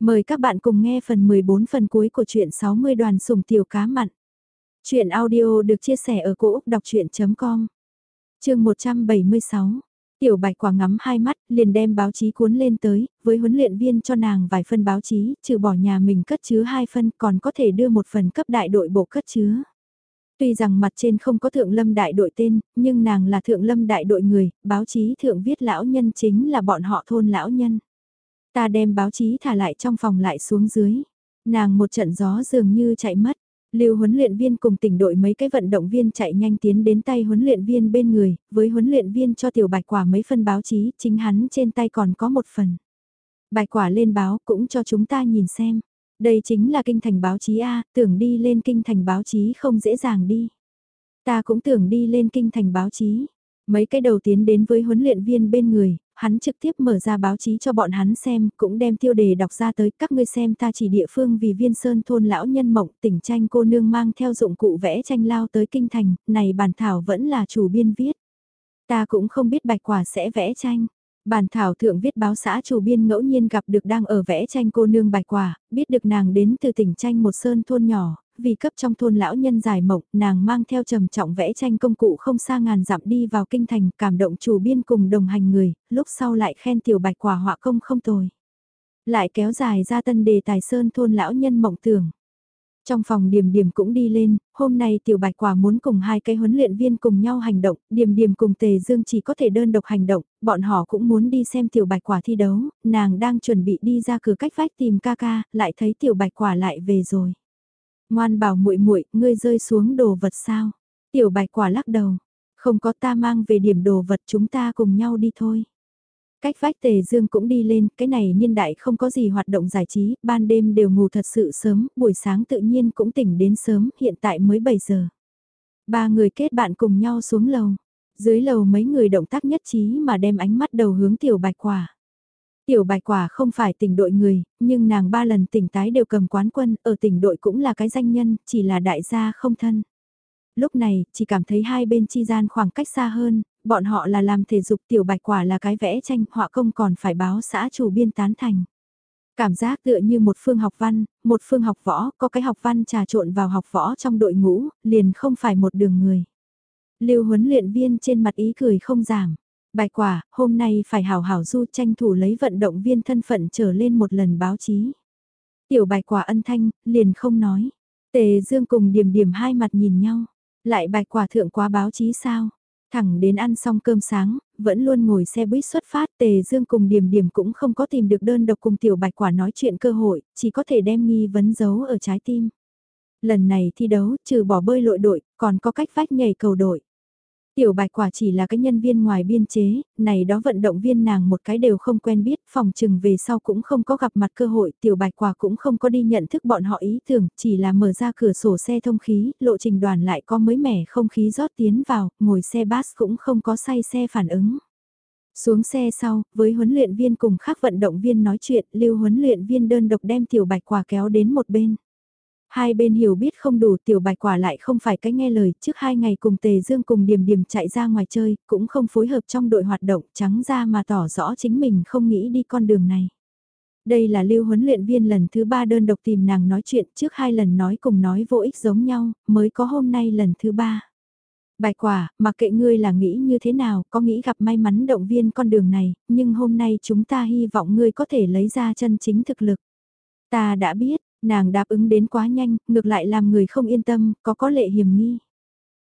Mời các bạn cùng nghe phần 14 phần cuối của truyện 60 đoàn sùng tiểu cá mặn. Chuyện audio được chia sẻ ở cỗ đọc chuyện.com Trường 176 Tiểu bạch quả ngắm hai mắt, liền đem báo chí cuốn lên tới, với huấn luyện viên cho nàng vài phân báo chí, trừ bỏ nhà mình cất chứa hai phân còn có thể đưa một phần cấp đại đội bộ cất chứa. Tuy rằng mặt trên không có thượng lâm đại đội tên, nhưng nàng là thượng lâm đại đội người, báo chí thượng viết lão nhân chính là bọn họ thôn lão nhân. Ta đem báo chí thả lại trong phòng lại xuống dưới. Nàng một trận gió dường như chạy mất. Lưu huấn luyện viên cùng tỉnh đội mấy cái vận động viên chạy nhanh tiến đến tay huấn luyện viên bên người, với huấn luyện viên cho tiểu bạch quả mấy phân báo chí, chính hắn trên tay còn có một phần. Bạch quả lên báo cũng cho chúng ta nhìn xem. Đây chính là kinh thành báo chí A, tưởng đi lên kinh thành báo chí không dễ dàng đi. Ta cũng tưởng đi lên kinh thành báo chí. Mấy cái đầu tiến đến với huấn luyện viên bên người, hắn trực tiếp mở ra báo chí cho bọn hắn xem, cũng đem tiêu đề đọc ra tới các ngươi xem ta chỉ địa phương vì viên sơn thôn lão nhân mộng tỉnh tranh cô nương mang theo dụng cụ vẽ tranh lao tới kinh thành, này bản thảo vẫn là chủ biên viết. Ta cũng không biết bạch quả sẽ vẽ tranh. Bản thảo thượng viết báo xã chủ biên ngẫu nhiên gặp được đang ở vẽ tranh cô nương bạch quả, biết được nàng đến từ tỉnh tranh một sơn thôn nhỏ, vì cấp trong thôn lão nhân dài mộng, nàng mang theo trầm trọng vẽ tranh công cụ không xa ngàn dặm đi vào kinh thành, cảm động chủ biên cùng đồng hành người, lúc sau lại khen tiểu bạch quả họa công không tồi. Lại kéo dài ra tân đề tài sơn thôn lão nhân mộng tưởng. Trong phòng điểm điểm cũng đi lên, hôm nay tiểu bạch quả muốn cùng hai cái huấn luyện viên cùng nhau hành động, điểm điểm cùng tề dương chỉ có thể đơn độc hành động, bọn họ cũng muốn đi xem tiểu bạch quả thi đấu, nàng đang chuẩn bị đi ra cửa cách vách tìm ca ca, lại thấy tiểu bạch quả lại về rồi. Ngoan bảo muội muội, ngươi rơi xuống đồ vật sao? Tiểu bạch quả lắc đầu, không có ta mang về điểm đồ vật chúng ta cùng nhau đi thôi. Cách vách tề dương cũng đi lên, cái này niên đại không có gì hoạt động giải trí, ban đêm đều ngủ thật sự sớm, buổi sáng tự nhiên cũng tỉnh đến sớm, hiện tại mới 7 giờ. Ba người kết bạn cùng nhau xuống lầu. Dưới lầu mấy người động tác nhất trí mà đem ánh mắt đầu hướng tiểu bạch quả. Tiểu bạch quả không phải tỉnh đội người, nhưng nàng ba lần tỉnh tái đều cầm quán quân, ở tỉnh đội cũng là cái danh nhân, chỉ là đại gia không thân. Lúc này, chỉ cảm thấy hai bên chi gian khoảng cách xa hơn, bọn họ là làm thể dục tiểu bạch quả là cái vẽ tranh, họa công còn phải báo xã chủ biên tán thành. Cảm giác tựa như một phương học văn, một phương học võ, có cái học văn trà trộn vào học võ trong đội ngũ, liền không phải một đường người. Lưu huấn luyện viên trên mặt ý cười không giảm. Bài quả, hôm nay phải hào hảo du tranh thủ lấy vận động viên thân phận trở lên một lần báo chí. Tiểu bài quả ân thanh, liền không nói. Tề Dương cùng điểm điểm hai mặt nhìn nhau. Lại bài quả thượng quá báo chí sao? Thẳng đến ăn xong cơm sáng, vẫn luôn ngồi xe buýt xuất phát Tề Dương cùng điểm điểm cũng không có tìm được đơn độc cùng tiểu bạch quả nói chuyện cơ hội, chỉ có thể đem nghi vấn giấu ở trái tim. Lần này thi đấu, trừ bỏ bơi lội đội, còn có cách vách nhảy cầu đội. Tiểu bạch quả chỉ là cái nhân viên ngoài biên chế, này đó vận động viên nàng một cái đều không quen biết, phòng trừng về sau cũng không có gặp mặt cơ hội, tiểu bạch quả cũng không có đi nhận thức bọn họ ý tưởng, chỉ là mở ra cửa sổ xe thông khí, lộ trình đoàn lại có mới mẻ không khí rót tiến vào, ngồi xe bus cũng không có say xe phản ứng. Xuống xe sau, với huấn luyện viên cùng khác vận động viên nói chuyện, lưu huấn luyện viên đơn độc đem tiểu bạch quả kéo đến một bên. Hai bên hiểu biết không đủ tiểu bạch quả lại không phải cái nghe lời, trước hai ngày cùng Tề Dương cùng Điềm Điềm chạy ra ngoài chơi, cũng không phối hợp trong đội hoạt động trắng ra mà tỏ rõ chính mình không nghĩ đi con đường này. Đây là lưu huấn luyện viên lần thứ ba đơn độc tìm nàng nói chuyện trước hai lần nói cùng nói vô ích giống nhau, mới có hôm nay lần thứ ba. Bạch quả, mặc kệ ngươi là nghĩ như thế nào, có nghĩ gặp may mắn động viên con đường này, nhưng hôm nay chúng ta hy vọng ngươi có thể lấy ra chân chính thực lực. Ta đã biết, Nàng đáp ứng đến quá nhanh, ngược lại làm người không yên tâm, có có lệ hiểm nghi.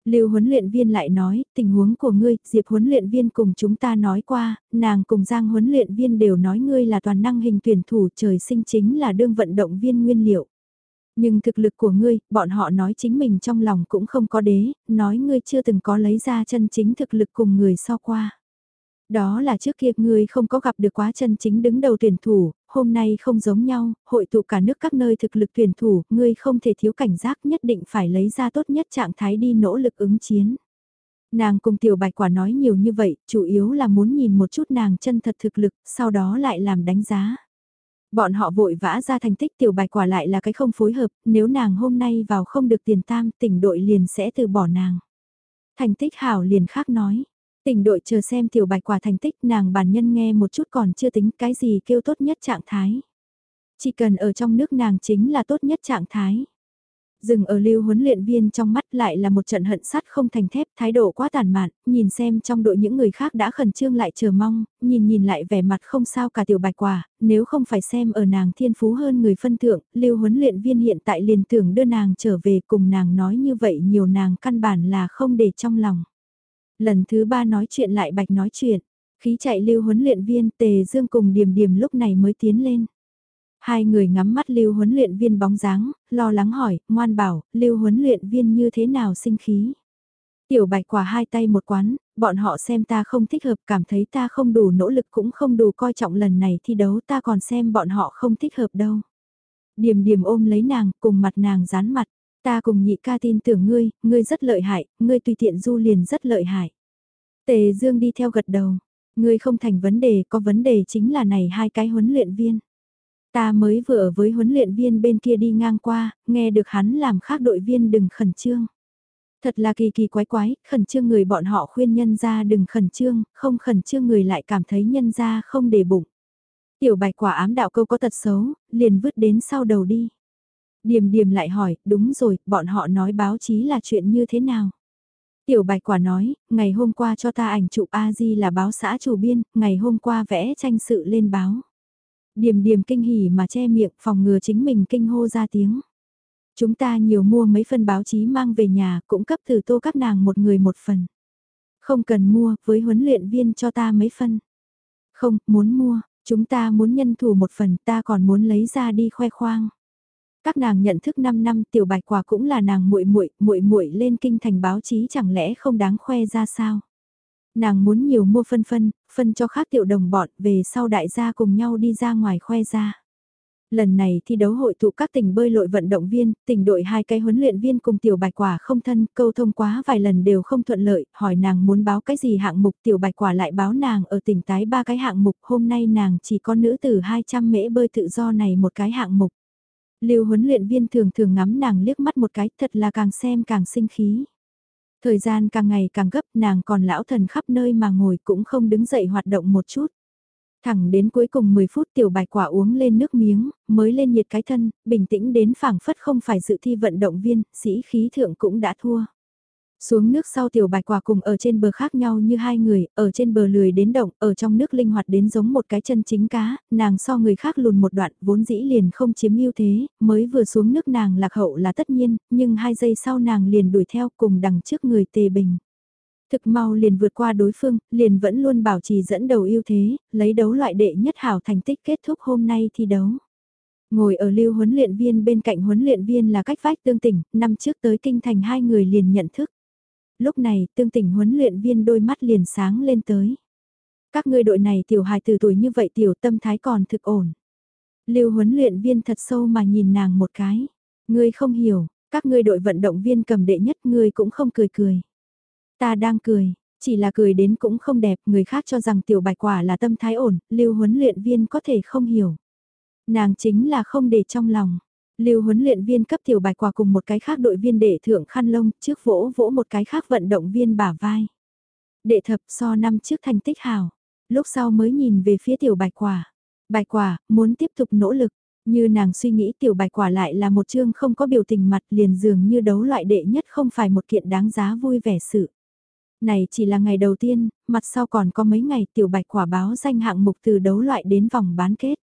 Lưu huấn luyện viên lại nói, tình huống của ngươi, Diệp huấn luyện viên cùng chúng ta nói qua, nàng cùng Giang huấn luyện viên đều nói ngươi là toàn năng hình tuyển thủ trời sinh chính là đương vận động viên nguyên liệu. Nhưng thực lực của ngươi, bọn họ nói chính mình trong lòng cũng không có đế, nói ngươi chưa từng có lấy ra chân chính thực lực cùng người so qua. Đó là trước kia ngươi không có gặp được quá chân chính đứng đầu tuyển thủ, hôm nay không giống nhau, hội tụ cả nước các nơi thực lực tuyển thủ, ngươi không thể thiếu cảnh giác nhất định phải lấy ra tốt nhất trạng thái đi nỗ lực ứng chiến. Nàng cùng tiểu bạch quả nói nhiều như vậy, chủ yếu là muốn nhìn một chút nàng chân thật thực lực, sau đó lại làm đánh giá. Bọn họ vội vã ra thành tích tiểu bạch quả lại là cái không phối hợp, nếu nàng hôm nay vào không được tiền tam, tỉnh đội liền sẽ từ bỏ nàng. Thành tích hảo liền khác nói, Tỉnh đội chờ xem tiểu bạch quả thành tích nàng bản nhân nghe một chút còn chưa tính cái gì kêu tốt nhất trạng thái. Chỉ cần ở trong nước nàng chính là tốt nhất trạng thái. Dừng ở lưu huấn luyện viên trong mắt lại là một trận hận sắt không thành thép, thái độ quá tàn mạn, nhìn xem trong đội những người khác đã khẩn trương lại chờ mong, nhìn nhìn lại vẻ mặt không sao cả tiểu bạch quả, nếu không phải xem ở nàng thiên phú hơn người phân thượng, lưu huấn luyện viên hiện tại liền tưởng đưa nàng trở về cùng nàng nói như vậy nhiều nàng căn bản là không để trong lòng. Lần thứ ba nói chuyện lại bạch nói chuyện, khí chạy lưu huấn luyện viên tề dương cùng điểm điểm lúc này mới tiến lên. Hai người ngắm mắt lưu huấn luyện viên bóng dáng, lo lắng hỏi, ngoan bảo, lưu huấn luyện viên như thế nào sinh khí. Tiểu bạch quả hai tay một quán, bọn họ xem ta không thích hợp cảm thấy ta không đủ nỗ lực cũng không đủ coi trọng lần này thi đấu ta còn xem bọn họ không thích hợp đâu. Điềm điềm ôm lấy nàng, cùng mặt nàng dán mặt, ta cùng nhị ca tin tưởng ngươi, ngươi rất lợi hại, ngươi tùy tiện du liền rất lợi hại. Tề Dương đi theo gật đầu, ngươi không thành vấn đề, có vấn đề chính là này hai cái huấn luyện viên. Ta mới vừa ở với huấn luyện viên bên kia đi ngang qua, nghe được hắn làm khác đội viên đừng khẩn trương. Thật là kỳ kỳ quái quái, khẩn trương người bọn họ khuyên nhân ra đừng khẩn trương, không khẩn trương người lại cảm thấy nhân ra không để bụng. Tiểu bạch quả ám đạo câu có tật xấu, liền vứt đến sau đầu đi. Điềm điềm lại hỏi, đúng rồi, bọn họ nói báo chí là chuyện như thế nào? Tiểu bạch quả nói, ngày hôm qua cho ta ảnh chụp A-di là báo xã chủ biên, ngày hôm qua vẽ tranh sự lên báo. Điềm điềm kinh hỉ mà che miệng phòng ngừa chính mình kinh hô ra tiếng. Chúng ta nhiều mua mấy phần báo chí mang về nhà cũng cấp từ tô các nàng một người một phần. Không cần mua, với huấn luyện viên cho ta mấy phân. Không, muốn mua, chúng ta muốn nhân thủ một phần ta còn muốn lấy ra đi khoe khoang. Các nàng nhận thức 5 năm tiểu bạch quả cũng là nàng muội muội muội muội lên kinh thành báo chí chẳng lẽ không đáng khoe ra sao? Nàng muốn nhiều mua phân phân, phân cho khác tiểu đồng bọn về sau đại gia cùng nhau đi ra ngoài khoe ra. Lần này thi đấu hội tụ các tỉnh bơi lội vận động viên, tỉnh đội hai cái huấn luyện viên cùng tiểu bạch quả không thân, câu thông quá vài lần đều không thuận lợi, hỏi nàng muốn báo cái gì hạng mục tiểu bạch quả lại báo nàng ở tỉnh tái ba cái hạng mục, hôm nay nàng chỉ có nữ từ 200 mễ bơi tự do này một cái hạng mục. Lưu huấn luyện viên thường thường ngắm nàng liếc mắt một cái thật là càng xem càng sinh khí. Thời gian càng ngày càng gấp nàng còn lão thần khắp nơi mà ngồi cũng không đứng dậy hoạt động một chút. Thẳng đến cuối cùng 10 phút tiểu bạch quả uống lên nước miếng, mới lên nhiệt cái thân, bình tĩnh đến phảng phất không phải dự thi vận động viên, sĩ khí thượng cũng đã thua. Xuống nước sau tiểu bạch quả cùng ở trên bờ khác nhau như hai người, ở trên bờ lười đến động, ở trong nước linh hoạt đến giống một cái chân chính cá, nàng so người khác lùn một đoạn vốn dĩ liền không chiếm ưu thế, mới vừa xuống nước nàng lạc hậu là tất nhiên, nhưng hai giây sau nàng liền đuổi theo cùng đằng trước người tề bình. Thực mau liền vượt qua đối phương, liền vẫn luôn bảo trì dẫn đầu ưu thế, lấy đấu loại đệ nhất hảo thành tích kết thúc hôm nay thi đấu. Ngồi ở lưu huấn luyện viên bên cạnh huấn luyện viên là cách vách tương tỉnh, năm trước tới kinh thành hai người liền nhận thức lúc này tương tình huấn luyện viên đôi mắt liền sáng lên tới. Các ngươi đội này tiểu hài từ tuổi như vậy tiểu tâm thái còn thực ổn. Lưu huấn luyện viên thật sâu mà nhìn nàng một cái. Ngươi không hiểu, các ngươi đội vận động viên cầm đệ nhất ngươi cũng không cười cười. Ta đang cười, chỉ là cười đến cũng không đẹp, người khác cho rằng tiểu bạch quả là tâm thái ổn, lưu huấn luyện viên có thể không hiểu. Nàng chính là không để trong lòng. Lưu huấn luyện viên cấp tiểu bạch quả cùng một cái khác đội viên để thượng khăn lông trước vỗ vỗ một cái khác vận động viên bả vai. Đệ thập so năm trước thành tích hào, lúc sau mới nhìn về phía tiểu bạch quả. Bạch quả, muốn tiếp tục nỗ lực, như nàng suy nghĩ tiểu bạch quả lại là một chương không có biểu tình mặt liền dường như đấu loại đệ nhất không phải một kiện đáng giá vui vẻ sự. Này chỉ là ngày đầu tiên, mặt sau còn có mấy ngày tiểu bạch quả báo danh hạng mục từ đấu loại đến vòng bán kết.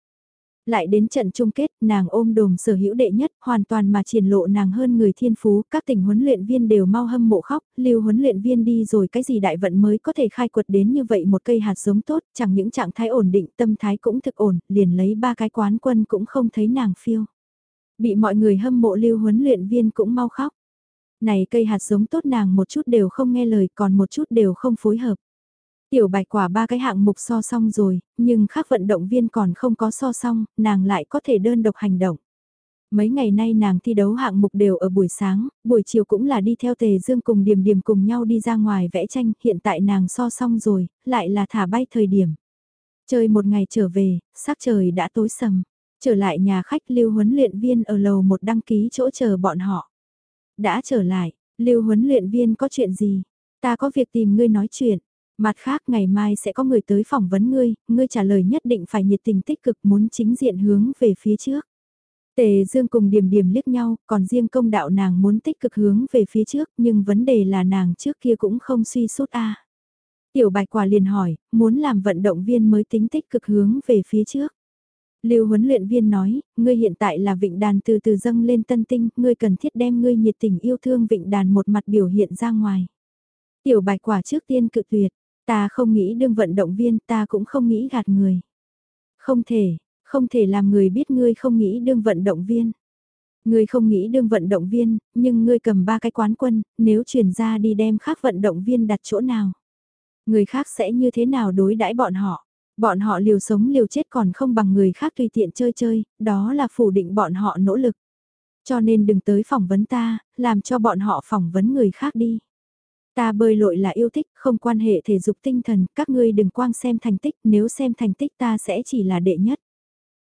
Lại đến trận chung kết, nàng ôm đồm sở hữu đệ nhất, hoàn toàn mà triển lộ nàng hơn người thiên phú, các tỉnh huấn luyện viên đều mau hâm mộ khóc, lưu huấn luyện viên đi rồi cái gì đại vận mới có thể khai quật đến như vậy một cây hạt giống tốt, chẳng những trạng thái ổn định, tâm thái cũng thực ổn, liền lấy ba cái quán quân cũng không thấy nàng phiêu. Bị mọi người hâm mộ lưu huấn luyện viên cũng mau khóc. Này cây hạt giống tốt nàng một chút đều không nghe lời còn một chút đều không phối hợp. Tiểu bạch quả ba cái hạng mục so xong rồi, nhưng khác vận động viên còn không có so xong, nàng lại có thể đơn độc hành động. Mấy ngày nay nàng thi đấu hạng mục đều ở buổi sáng, buổi chiều cũng là đi theo tề dương cùng điểm điểm cùng nhau đi ra ngoài vẽ tranh, hiện tại nàng so xong rồi, lại là thả bay thời điểm. Chơi một ngày trở về, sắc trời đã tối sầm, trở lại nhà khách lưu huấn luyện viên ở lầu một đăng ký chỗ chờ bọn họ. Đã trở lại, lưu huấn luyện viên có chuyện gì? Ta có việc tìm ngươi nói chuyện. Mặt khác ngày mai sẽ có người tới phỏng vấn ngươi, ngươi trả lời nhất định phải nhiệt tình tích cực muốn chính diện hướng về phía trước. Tề Dương cùng điểm điểm liếc nhau, còn riêng công đạo nàng muốn tích cực hướng về phía trước, nhưng vấn đề là nàng trước kia cũng không suy sút a. Tiểu bạch quả liền hỏi, muốn làm vận động viên mới tính tích cực hướng về phía trước. Lưu huấn luyện viên nói, ngươi hiện tại là vịnh đàn từ từ dâng lên tân tinh, ngươi cần thiết đem ngươi nhiệt tình yêu thương vịnh đàn một mặt biểu hiện ra ngoài. Tiểu bạch quả trước tiên cự tuyệt, ta không nghĩ đương vận động viên, ta cũng không nghĩ gạt người. Không thể, không thể làm người biết ngươi không nghĩ đương vận động viên. Ngươi không nghĩ đương vận động viên, nhưng ngươi cầm ba cái quán quân, nếu chuyển ra đi đem khác vận động viên đặt chỗ nào. Người khác sẽ như thế nào đối đãi bọn họ. Bọn họ liều sống liều chết còn không bằng người khác tùy tiện chơi chơi, đó là phủ định bọn họ nỗ lực. Cho nên đừng tới phỏng vấn ta, làm cho bọn họ phỏng vấn người khác đi. Ta bơi lội là yêu thích, không quan hệ thể dục tinh thần, các ngươi đừng quang xem thành tích, nếu xem thành tích ta sẽ chỉ là đệ nhất.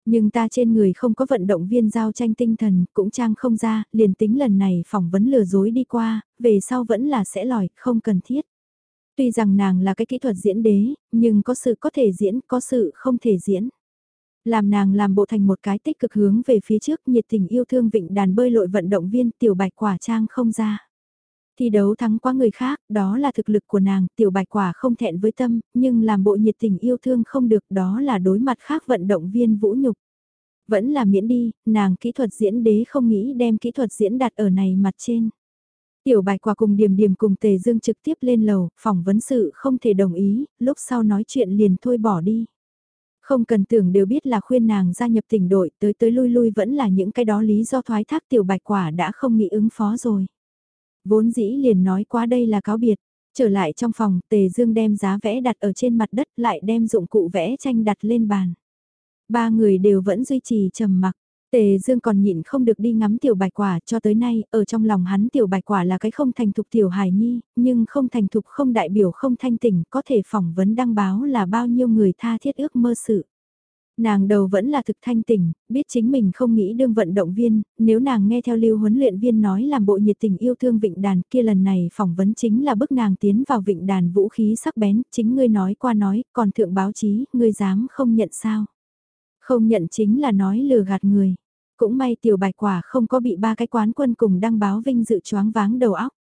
Nhưng ta trên người không có vận động viên giao tranh tinh thần, cũng trang không ra, liền tính lần này phỏng vấn lừa dối đi qua, về sau vẫn là sẽ lòi, không cần thiết. Tuy rằng nàng là cái kỹ thuật diễn đế, nhưng có sự có thể diễn, có sự không thể diễn. Làm nàng làm bộ thành một cái tích cực hướng về phía trước nhiệt tình yêu thương vịnh đàn bơi lội vận động viên tiểu bạch quả trang không ra. Thi đấu thắng qua người khác, đó là thực lực của nàng, tiểu bạch quả không thẹn với tâm, nhưng làm bộ nhiệt tình yêu thương không được đó là đối mặt khác vận động viên vũ nhục. Vẫn là miễn đi, nàng kỹ thuật diễn đế không nghĩ đem kỹ thuật diễn đặt ở này mặt trên. Tiểu bạch quả cùng điểm điểm cùng tề dương trực tiếp lên lầu, phỏng vấn sự không thể đồng ý, lúc sau nói chuyện liền thôi bỏ đi. Không cần tưởng đều biết là khuyên nàng gia nhập tỉnh đội tới tới lui lui vẫn là những cái đó lý do thoái thác tiểu bạch quả đã không nghĩ ứng phó rồi. Vốn dĩ liền nói qua đây là cáo biệt, trở lại trong phòng tề dương đem giá vẽ đặt ở trên mặt đất lại đem dụng cụ vẽ tranh đặt lên bàn. Ba người đều vẫn duy trì trầm mặc. Tề Dương còn nhịn không được đi ngắm tiểu bạch quả cho tới nay, ở trong lòng hắn tiểu bạch quả là cái không thành thục tiểu hài nhi, nhưng không thành thục không đại biểu không thanh tỉnh, có thể phỏng vấn đăng báo là bao nhiêu người tha thiết ước mơ sự. Nàng đầu vẫn là thực thanh tỉnh, biết chính mình không nghĩ đương vận động viên, nếu nàng nghe theo lưu huấn luyện viên nói làm bộ nhiệt tình yêu thương vịnh đàn kia lần này phỏng vấn chính là bức nàng tiến vào vịnh đàn vũ khí sắc bén, chính ngươi nói qua nói, còn thượng báo chí, ngươi dám không nhận sao. Không nhận chính là nói lừa gạt người. Cũng may tiểu bạch quả không có bị ba cái quán quân cùng đăng báo vinh dự choáng váng đầu óc.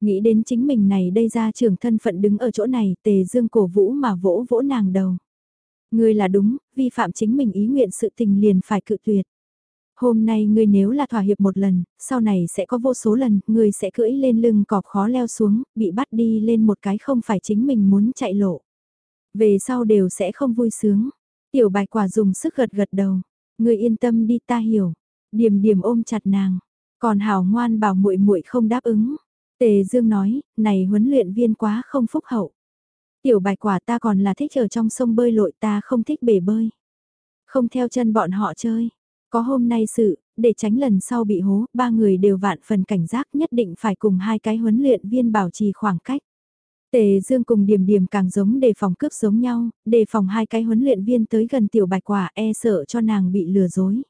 Nghĩ đến chính mình này đây ra trường thân phận đứng ở chỗ này tề dương cổ vũ mà vỗ vỗ nàng đầu. Ngươi là đúng, vi phạm chính mình ý nguyện sự tình liền phải cự tuyệt. Hôm nay ngươi nếu là thỏa hiệp một lần, sau này sẽ có vô số lần, ngươi sẽ cưỡi lên lưng cọp khó leo xuống, bị bắt đi lên một cái không phải chính mình muốn chạy lộ. Về sau đều sẽ không vui sướng. Tiểu bạch quả dùng sức gật gật đầu. Ngươi yên tâm đi ta hiểu. Điềm điềm ôm chặt nàng. Còn hảo ngoan bảo muội muội không đáp ứng. Tề Dương nói, này huấn luyện viên quá không phúc hậu. Tiểu bạch quả ta còn là thích ở trong sông bơi lội ta không thích bể bơi. Không theo chân bọn họ chơi. Có hôm nay sự, để tránh lần sau bị hố, ba người đều vạn phần cảnh giác nhất định phải cùng hai cái huấn luyện viên bảo trì khoảng cách. Tề Dương cùng Điềm Điềm càng giống đề phòng cướp giống nhau, đề phòng hai cái huấn luyện viên tới gần tiểu bạch quả e sợ cho nàng bị lừa dối.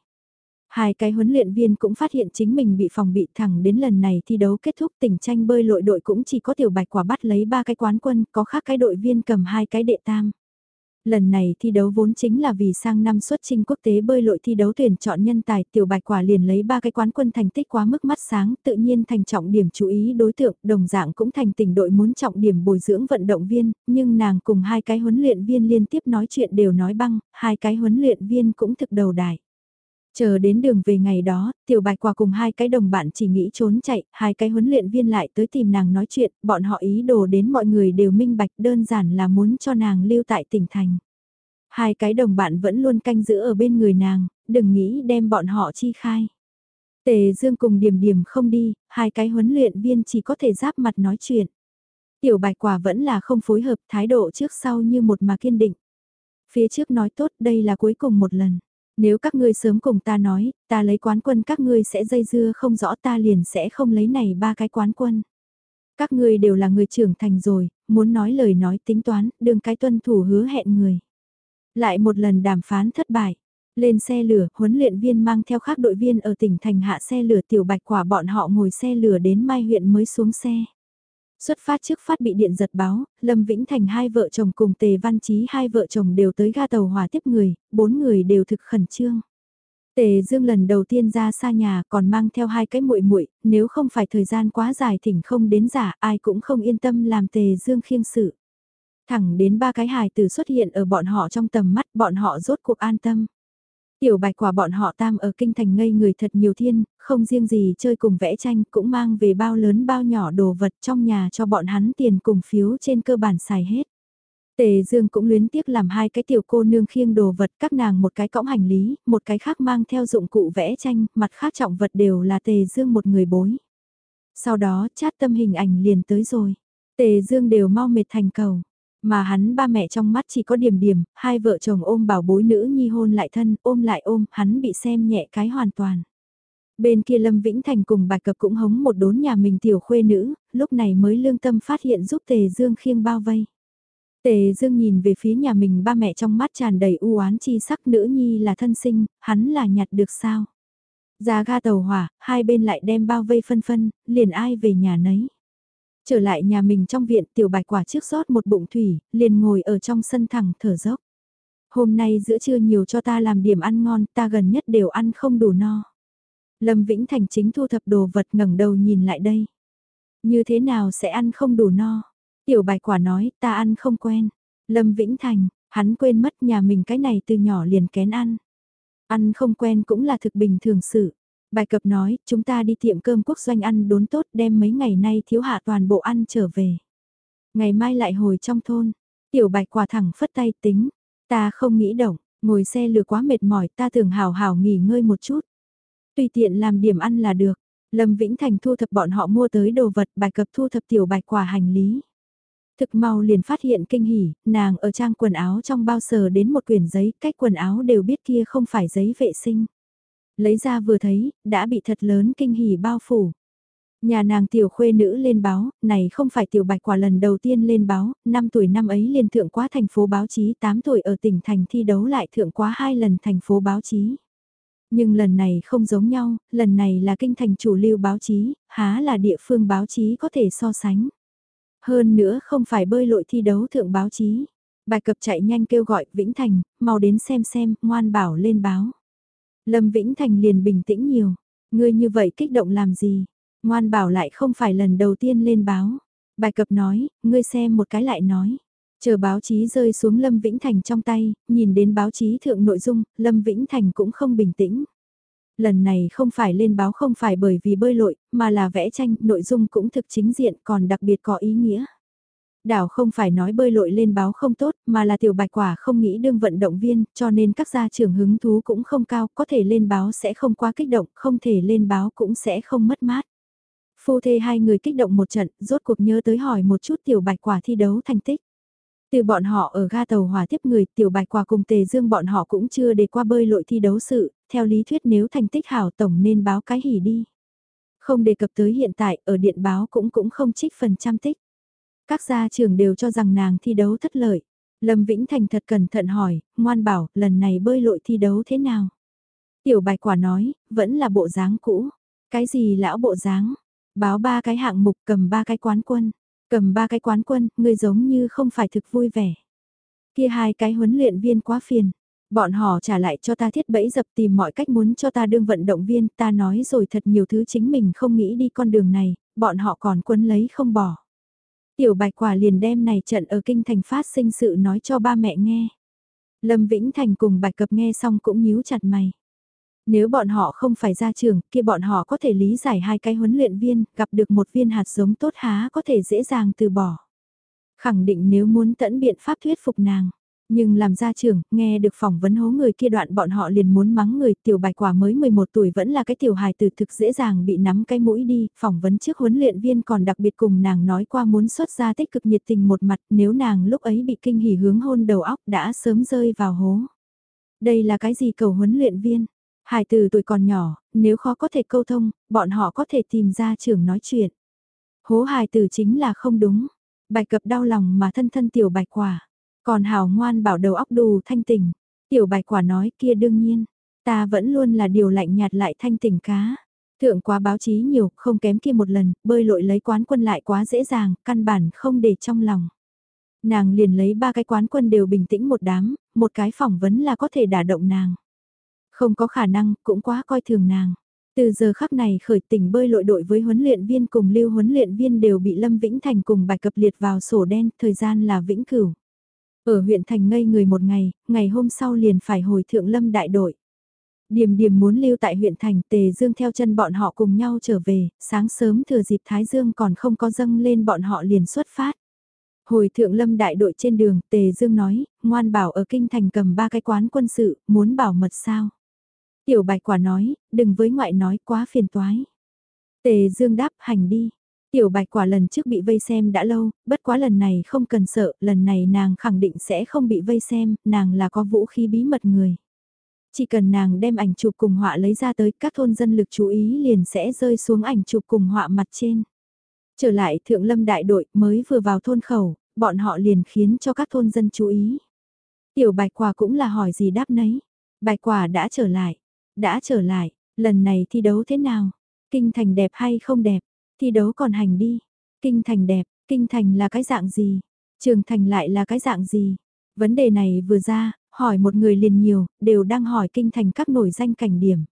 Hai cái huấn luyện viên cũng phát hiện chính mình bị phòng bị thẳng đến lần này thi đấu kết thúc tình tranh bơi lội đội cũng chỉ có tiểu bạch quả bắt lấy ba cái quán quân, có khác cái đội viên cầm hai cái đệ tam. Lần này thi đấu vốn chính là vì sang năm xuất trình quốc tế bơi lội thi đấu tuyển chọn nhân tài tiểu bạch quả liền lấy ba cái quán quân thành tích quá mức mắt sáng tự nhiên thành trọng điểm chú ý đối tượng đồng dạng cũng thành tỉnh đội muốn trọng điểm bồi dưỡng vận động viên nhưng nàng cùng hai cái huấn luyện viên liên tiếp nói chuyện đều nói băng hai cái huấn luyện viên cũng thực đầu đài. Chờ đến đường về ngày đó, tiểu bạch quả cùng hai cái đồng bạn chỉ nghĩ trốn chạy, hai cái huấn luyện viên lại tới tìm nàng nói chuyện, bọn họ ý đồ đến mọi người đều minh bạch đơn giản là muốn cho nàng lưu tại tỉnh thành. Hai cái đồng bạn vẫn luôn canh giữ ở bên người nàng, đừng nghĩ đem bọn họ chi khai. Tề Dương cùng điểm điểm không đi, hai cái huấn luyện viên chỉ có thể giáp mặt nói chuyện. Tiểu bạch quả vẫn là không phối hợp thái độ trước sau như một mà kiên định. Phía trước nói tốt đây là cuối cùng một lần. Nếu các ngươi sớm cùng ta nói, ta lấy quán quân các ngươi sẽ dây dưa không rõ ta liền sẽ không lấy này ba cái quán quân. Các ngươi đều là người trưởng thành rồi, muốn nói lời nói tính toán, đừng cái tuân thủ hứa hẹn người. Lại một lần đàm phán thất bại. Lên xe lửa, huấn luyện viên mang theo các đội viên ở tỉnh thành hạ xe lửa tiểu bạch quả bọn họ ngồi xe lửa đến Mai huyện mới xuống xe. Xuất phát trước phát bị điện giật báo, Lâm Vĩnh Thành hai vợ chồng cùng Tề Văn Chí hai vợ chồng đều tới ga tàu hỏa tiếp người, bốn người đều thực khẩn trương. Tề Dương lần đầu tiên ra xa nhà còn mang theo hai cái muội muội, nếu không phải thời gian quá dài thỉnh không đến giả, ai cũng không yên tâm làm Tề Dương khiêng sự. Thẳng đến ba cái hài tử xuất hiện ở bọn họ trong tầm mắt, bọn họ rốt cuộc an tâm. Tiểu bạch quả bọn họ tam ở kinh thành ngây người thật nhiều thiên, không riêng gì chơi cùng vẽ tranh cũng mang về bao lớn bao nhỏ đồ vật trong nhà cho bọn hắn tiền cùng phiếu trên cơ bản xài hết. Tề Dương cũng luyến tiếc làm hai cái tiểu cô nương khiêng đồ vật các nàng một cái cõng hành lý, một cái khác mang theo dụng cụ vẽ tranh, mặt khác trọng vật đều là Tề Dương một người bối. Sau đó chát tâm hình ảnh liền tới rồi. Tề Dương đều mau mệt thành cầu. Mà hắn ba mẹ trong mắt chỉ có điểm điểm, hai vợ chồng ôm bảo bối nữ nhi hôn lại thân, ôm lại ôm, hắn bị xem nhẹ cái hoàn toàn. Bên kia Lâm Vĩnh Thành cùng bạch cập cũng hống một đốn nhà mình tiểu khuê nữ, lúc này mới lương tâm phát hiện giúp Tề Dương khiêng bao vây. Tề Dương nhìn về phía nhà mình ba mẹ trong mắt tràn đầy u oán chi sắc nữ nhi là thân sinh, hắn là nhặt được sao. Ra ga tàu hỏa, hai bên lại đem bao vây phân phân, liền ai về nhà nấy. Trở lại nhà mình trong viện tiểu bạch quả trước rót một bụng thủy, liền ngồi ở trong sân thẳng thở dốc. Hôm nay giữa trưa nhiều cho ta làm điểm ăn ngon, ta gần nhất đều ăn không đủ no. Lâm Vĩnh Thành chính thu thập đồ vật ngẩng đầu nhìn lại đây. Như thế nào sẽ ăn không đủ no? Tiểu bạch quả nói, ta ăn không quen. Lâm Vĩnh Thành, hắn quên mất nhà mình cái này từ nhỏ liền kén ăn. Ăn không quen cũng là thực bình thường sự. Bài cập nói, chúng ta đi tiệm cơm quốc doanh ăn đốn tốt đem mấy ngày nay thiếu hạ toàn bộ ăn trở về. Ngày mai lại hồi trong thôn, tiểu bạch quả thẳng phất tay tính, ta không nghĩ động, ngồi xe lừa quá mệt mỏi ta thường hào hào nghỉ ngơi một chút. Tùy tiện làm điểm ăn là được, Lâm Vĩnh Thành thu thập bọn họ mua tới đồ vật bài cập thu thập tiểu bạch quả hành lý. Thực mau liền phát hiện kinh hỉ, nàng ở trang quần áo trong bao sờ đến một quyển giấy, cách quần áo đều biết kia không phải giấy vệ sinh. Lấy ra vừa thấy, đã bị thật lớn kinh hỉ bao phủ. Nhà nàng tiểu khuê nữ lên báo, này không phải tiểu bạch quả lần đầu tiên lên báo, 5 tuổi năm ấy liền thượng quá thành phố báo chí, 8 tuổi ở tỉnh thành thi đấu lại thượng quá hai lần thành phố báo chí. Nhưng lần này không giống nhau, lần này là kinh thành chủ lưu báo chí, há là địa phương báo chí có thể so sánh. Hơn nữa không phải bơi lội thi đấu thượng báo chí. Bài cập chạy nhanh kêu gọi Vĩnh Thành, mau đến xem xem, ngoan bảo lên báo. Lâm Vĩnh Thành liền bình tĩnh nhiều. Ngươi như vậy kích động làm gì? Ngoan bảo lại không phải lần đầu tiên lên báo. Bài cập nói, ngươi xem một cái lại nói. Chờ báo chí rơi xuống Lâm Vĩnh Thành trong tay, nhìn đến báo chí thượng nội dung, Lâm Vĩnh Thành cũng không bình tĩnh. Lần này không phải lên báo không phải bởi vì bơi lội, mà là vẽ tranh, nội dung cũng thực chính diện còn đặc biệt có ý nghĩa. Đảo không phải nói bơi lội lên báo không tốt, mà là tiểu bạch quả không nghĩ đương vận động viên, cho nên các gia trưởng hứng thú cũng không cao, có thể lên báo sẽ không quá kích động, không thể lên báo cũng sẽ không mất mát. Phu thê hai người kích động một trận, rốt cuộc nhớ tới hỏi một chút tiểu bạch quả thi đấu thành tích. Từ bọn họ ở ga tàu hỏa tiếp người, tiểu bạch quả cùng tề dương bọn họ cũng chưa để qua bơi lội thi đấu sự, theo lý thuyết nếu thành tích hảo tổng nên báo cái hỉ đi. Không đề cập tới hiện tại, ở điện báo cũng cũng không trích phần trăm tích. Các gia trưởng đều cho rằng nàng thi đấu thất lợi. Lâm Vĩnh Thành thật cẩn thận hỏi, ngoan bảo, lần này bơi lội thi đấu thế nào? Tiểu bạch quả nói, vẫn là bộ dáng cũ. Cái gì lão bộ dáng? Báo ba cái hạng mục cầm ba cái quán quân. Cầm ba cái quán quân, người giống như không phải thực vui vẻ. Kia hai cái huấn luyện viên quá phiền. Bọn họ trả lại cho ta thiết bẫy dập tìm mọi cách muốn cho ta đương vận động viên, ta nói rồi thật nhiều thứ chính mình không nghĩ đi con đường này, bọn họ còn quấn lấy không bỏ. Tiểu bạch quả liền đem này trận ở kinh thành phát sinh sự nói cho ba mẹ nghe. Lâm Vĩnh Thành cùng bạch cập nghe xong cũng nhíu chặt mày. Nếu bọn họ không phải ra trường, kia bọn họ có thể lý giải hai cái huấn luyện viên, gặp được một viên hạt giống tốt há có thể dễ dàng từ bỏ. Khẳng định nếu muốn tẫn biện pháp thuyết phục nàng. Nhưng làm gia trưởng, nghe được phỏng vấn hố người kia đoạn bọn họ liền muốn mắng người tiểu bạch quả mới 11 tuổi vẫn là cái tiểu hài tử thực dễ dàng bị nắm cái mũi đi, phỏng vấn trước huấn luyện viên còn đặc biệt cùng nàng nói qua muốn xuất ra tích cực nhiệt tình một mặt nếu nàng lúc ấy bị kinh hỉ hướng hôn đầu óc đã sớm rơi vào hố. Đây là cái gì cầu huấn luyện viên? Hài tử tuổi còn nhỏ, nếu khó có thể câu thông, bọn họ có thể tìm ra trưởng nói chuyện. Hố hài tử chính là không đúng. Bạch cập đau lòng mà thân thân tiểu bạch quả. Còn hào ngoan bảo đầu óc đù thanh tỉnh. Tiểu bạch quả nói kia đương nhiên. Ta vẫn luôn là điều lạnh nhạt lại thanh tỉnh cá. Thượng quá báo chí nhiều, không kém kia một lần, bơi lội lấy quán quân lại quá dễ dàng, căn bản không để trong lòng. Nàng liền lấy ba cái quán quân đều bình tĩnh một đám, một cái phỏng vấn là có thể đả động nàng. Không có khả năng, cũng quá coi thường nàng. Từ giờ khắc này khởi tỉnh bơi lội đội với huấn luyện viên cùng lưu huấn luyện viên đều bị Lâm Vĩnh Thành cùng bài cập liệt vào sổ đen, thời gian là vĩnh cửu. Ở huyện thành ngây người một ngày, ngày hôm sau liền phải hồi thượng lâm đại đội. Điềm điềm muốn lưu tại huyện thành tề dương theo chân bọn họ cùng nhau trở về, sáng sớm thừa dịp Thái Dương còn không có dâng lên bọn họ liền xuất phát. Hồi thượng lâm đại đội trên đường, tề dương nói, ngoan bảo ở kinh thành cầm ba cái quán quân sự, muốn bảo mật sao. Tiểu bạch quả nói, đừng với ngoại nói quá phiền toái. Tề dương đáp hành đi. Tiểu bạch quả lần trước bị vây xem đã lâu, bất quá lần này không cần sợ, lần này nàng khẳng định sẽ không bị vây xem, nàng là có vũ khí bí mật người. Chỉ cần nàng đem ảnh chụp cùng họa lấy ra tới các thôn dân lực chú ý liền sẽ rơi xuống ảnh chụp cùng họa mặt trên. Trở lại thượng lâm đại đội mới vừa vào thôn khẩu, bọn họ liền khiến cho các thôn dân chú ý. Tiểu bạch quả cũng là hỏi gì đáp nấy. Bạch quả đã trở lại, đã trở lại, lần này thi đấu thế nào? Kinh thành đẹp hay không đẹp? Thi đấu còn hành đi. Kinh thành đẹp, kinh thành là cái dạng gì? Trường thành lại là cái dạng gì? Vấn đề này vừa ra, hỏi một người liền nhiều, đều đang hỏi kinh thành các nổi danh cảnh điểm.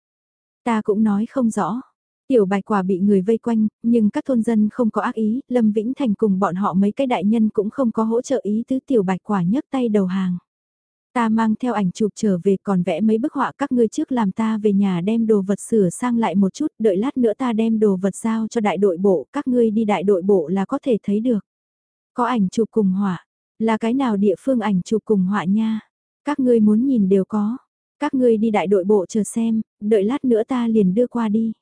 Ta cũng nói không rõ. Tiểu bạch quả bị người vây quanh, nhưng các thôn dân không có ác ý, Lâm Vĩnh Thành cùng bọn họ mấy cái đại nhân cũng không có hỗ trợ ý tứ tiểu bạch quả nhấc tay đầu hàng. Ta mang theo ảnh chụp trở về còn vẽ mấy bức họa các ngươi trước làm ta về nhà đem đồ vật sửa sang lại một chút, đợi lát nữa ta đem đồ vật giao cho đại đội bộ, các ngươi đi đại đội bộ là có thể thấy được. Có ảnh chụp cùng họa, là cái nào địa phương ảnh chụp cùng họa nha, các ngươi muốn nhìn đều có, các ngươi đi đại đội bộ chờ xem, đợi lát nữa ta liền đưa qua đi.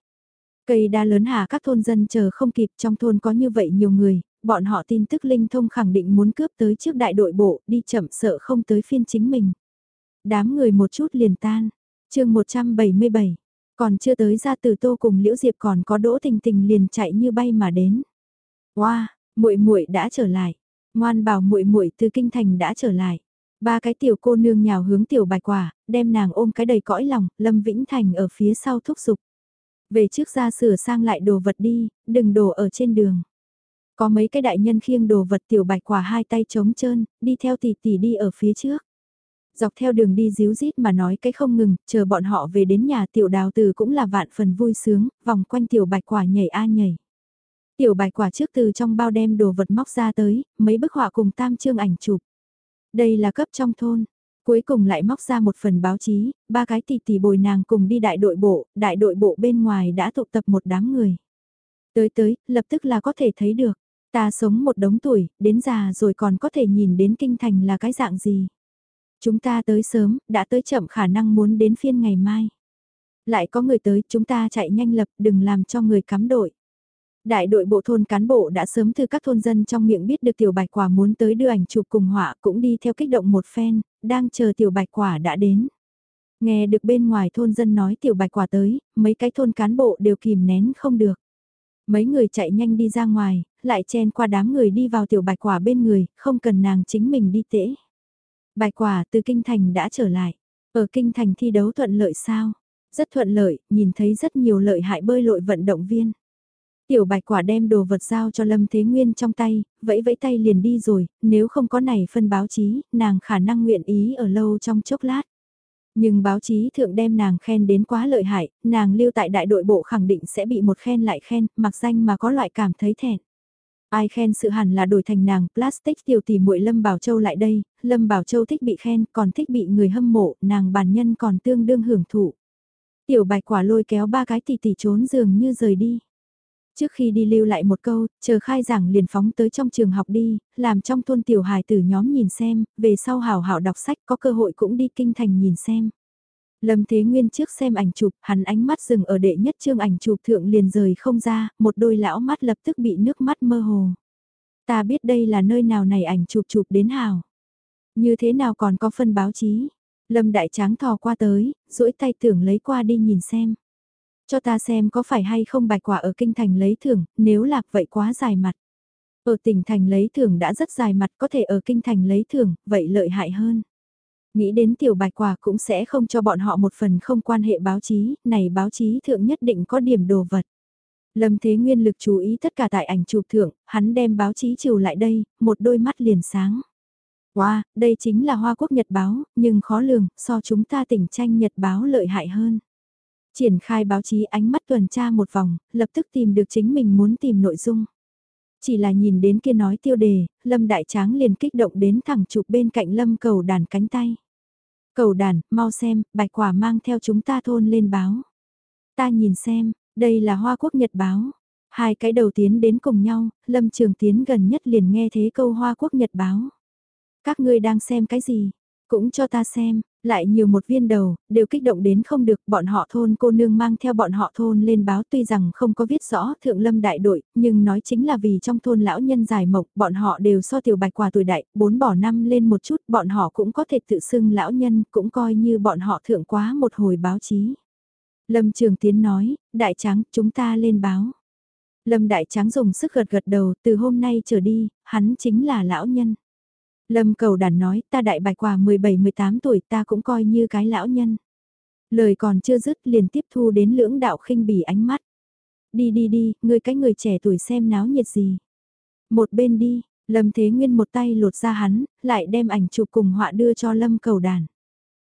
Cây đa lớn hà các thôn dân chờ không kịp trong thôn có như vậy nhiều người, bọn họ tin tức linh thông khẳng định muốn cướp tới trước đại đội bộ, đi chậm sợ không tới phiên chính mình. Đám người một chút liền tan. chương 177, còn chưa tới ra từ tô cùng Liễu Diệp còn có đỗ tình tình liền chạy như bay mà đến. Wow, muội muội đã trở lại. Ngoan bảo muội muội từ kinh thành đã trở lại. Ba cái tiểu cô nương nhào hướng tiểu bạch quả, đem nàng ôm cái đầy cõi lòng, Lâm Vĩnh Thành ở phía sau thúc giục. Về trước ra sửa sang lại đồ vật đi, đừng đổ ở trên đường. Có mấy cái đại nhân khiêng đồ vật tiểu bạch quả hai tay trống trơn, đi theo tỷ tỷ đi ở phía trước. Dọc theo đường đi díu rít mà nói cái không ngừng, chờ bọn họ về đến nhà tiểu đào từ cũng là vạn phần vui sướng, vòng quanh tiểu bạch quả nhảy a nhảy. Tiểu bạch quả trước từ trong bao đem đồ vật móc ra tới, mấy bức họa cùng tam chương ảnh chụp. Đây là cấp trong thôn. Cuối cùng lại móc ra một phần báo chí, ba cái tỷ tỷ bồi nàng cùng đi đại đội bộ, đại đội bộ bên ngoài đã tụ tập một đám người. Tới tới, lập tức là có thể thấy được. Ta sống một đống tuổi, đến già rồi còn có thể nhìn đến kinh thành là cái dạng gì. Chúng ta tới sớm, đã tới chậm khả năng muốn đến phiên ngày mai. Lại có người tới, chúng ta chạy nhanh lập, đừng làm cho người cắm đội. Đại đội bộ thôn cán bộ đã sớm từ các thôn dân trong miệng biết được tiểu bạch quả muốn tới đưa ảnh chụp cùng họa cũng đi theo kích động một phen, đang chờ tiểu bạch quả đã đến. Nghe được bên ngoài thôn dân nói tiểu bạch quả tới, mấy cái thôn cán bộ đều kìm nén không được. Mấy người chạy nhanh đi ra ngoài, lại chen qua đám người đi vào tiểu bạch quả bên người, không cần nàng chính mình đi tễ. Bạch quả từ kinh thành đã trở lại. Ở kinh thành thi đấu thuận lợi sao? Rất thuận lợi, nhìn thấy rất nhiều lợi hại bơi lội vận động viên. Tiểu bạch quả đem đồ vật giao cho Lâm Thế Nguyên trong tay, vẫy vẫy tay liền đi rồi, nếu không có này phân báo chí, nàng khả năng nguyện ý ở lâu trong chốc lát. Nhưng báo chí thượng đem nàng khen đến quá lợi hại, nàng lưu tại đại đội bộ khẳng định sẽ bị một khen lại khen, mặc danh mà có loại cảm thấy thẹn. Ai khen sự hẳn là đổi thành nàng, plastic tiểu tỷ muội Lâm Bảo Châu lại đây, Lâm Bảo Châu thích bị khen, còn thích bị người hâm mộ, nàng bản nhân còn tương đương hưởng thụ. Tiểu bạch quả lôi kéo ba cái tỷ tỷ trốn giường như rời đi. Trước khi đi lưu lại một câu, chờ khai giảng liền phóng tới trong trường học đi, làm trong thôn tiểu hài tử nhóm nhìn xem, về sau hảo hảo đọc sách có cơ hội cũng đi kinh thành nhìn xem. Lâm Thế Nguyên trước xem ảnh chụp, hắn ánh mắt dừng ở đệ nhất chương ảnh chụp thượng liền rời không ra, một đôi lão mắt lập tức bị nước mắt mơ hồ. Ta biết đây là nơi nào này ảnh chụp chụp đến hào. Như thế nào còn có phân báo chí. Lâm Đại Tráng thò qua tới, duỗi tay tưởng lấy qua đi nhìn xem. Cho ta xem có phải hay không bạch quả ở kinh thành lấy thưởng, nếu lạc vậy quá dài mặt. Ở tỉnh thành lấy thưởng đã rất dài mặt có thể ở kinh thành lấy thưởng, vậy lợi hại hơn. Nghĩ đến tiểu bạch quả cũng sẽ không cho bọn họ một phần không quan hệ báo chí, này báo chí thượng nhất định có điểm đồ vật. Lâm Thế Nguyên lực chú ý tất cả tại ảnh chụp thượng, hắn đem báo chí chiều lại đây, một đôi mắt liền sáng. Wow, đây chính là Hoa Quốc Nhật Báo, nhưng khó lường, so chúng ta tỉnh tranh Nhật Báo lợi hại hơn. Triển khai báo chí ánh mắt tuần tra một vòng, lập tức tìm được chính mình muốn tìm nội dung. Chỉ là nhìn đến kia nói tiêu đề, Lâm Đại Tráng liền kích động đến thẳng chụp bên cạnh Lâm cầu đàn cánh tay. Cầu đàn, mau xem, bạch quả mang theo chúng ta thôn lên báo. Ta nhìn xem, đây là Hoa Quốc Nhật Báo. Hai cái đầu tiến đến cùng nhau, Lâm Trường Tiến gần nhất liền nghe thế câu Hoa Quốc Nhật Báo. Các ngươi đang xem cái gì? Cũng cho ta xem, lại nhiều một viên đầu, đều kích động đến không được, bọn họ thôn cô nương mang theo bọn họ thôn lên báo tuy rằng không có viết rõ thượng lâm đại đội, nhưng nói chính là vì trong thôn lão nhân dài mộc, bọn họ đều so tiểu bạch quả tuổi đại, bốn bỏ năm lên một chút, bọn họ cũng có thể tự xưng lão nhân, cũng coi như bọn họ thượng quá một hồi báo chí. Lâm Trường Tiến nói, đại tráng, chúng ta lên báo. Lâm Đại Tráng dùng sức gật gật đầu, từ hôm nay trở đi, hắn chính là lão nhân. Lâm cầu đàn nói, ta đại bạch quả 17-18 tuổi ta cũng coi như cái lão nhân. Lời còn chưa dứt liền tiếp thu đến lưỡng đạo khinh bỉ ánh mắt. Đi đi đi, người cái người trẻ tuổi xem náo nhiệt gì. Một bên đi, Lâm Thế Nguyên một tay lột ra hắn, lại đem ảnh chụp cùng họa đưa cho Lâm cầu đàn.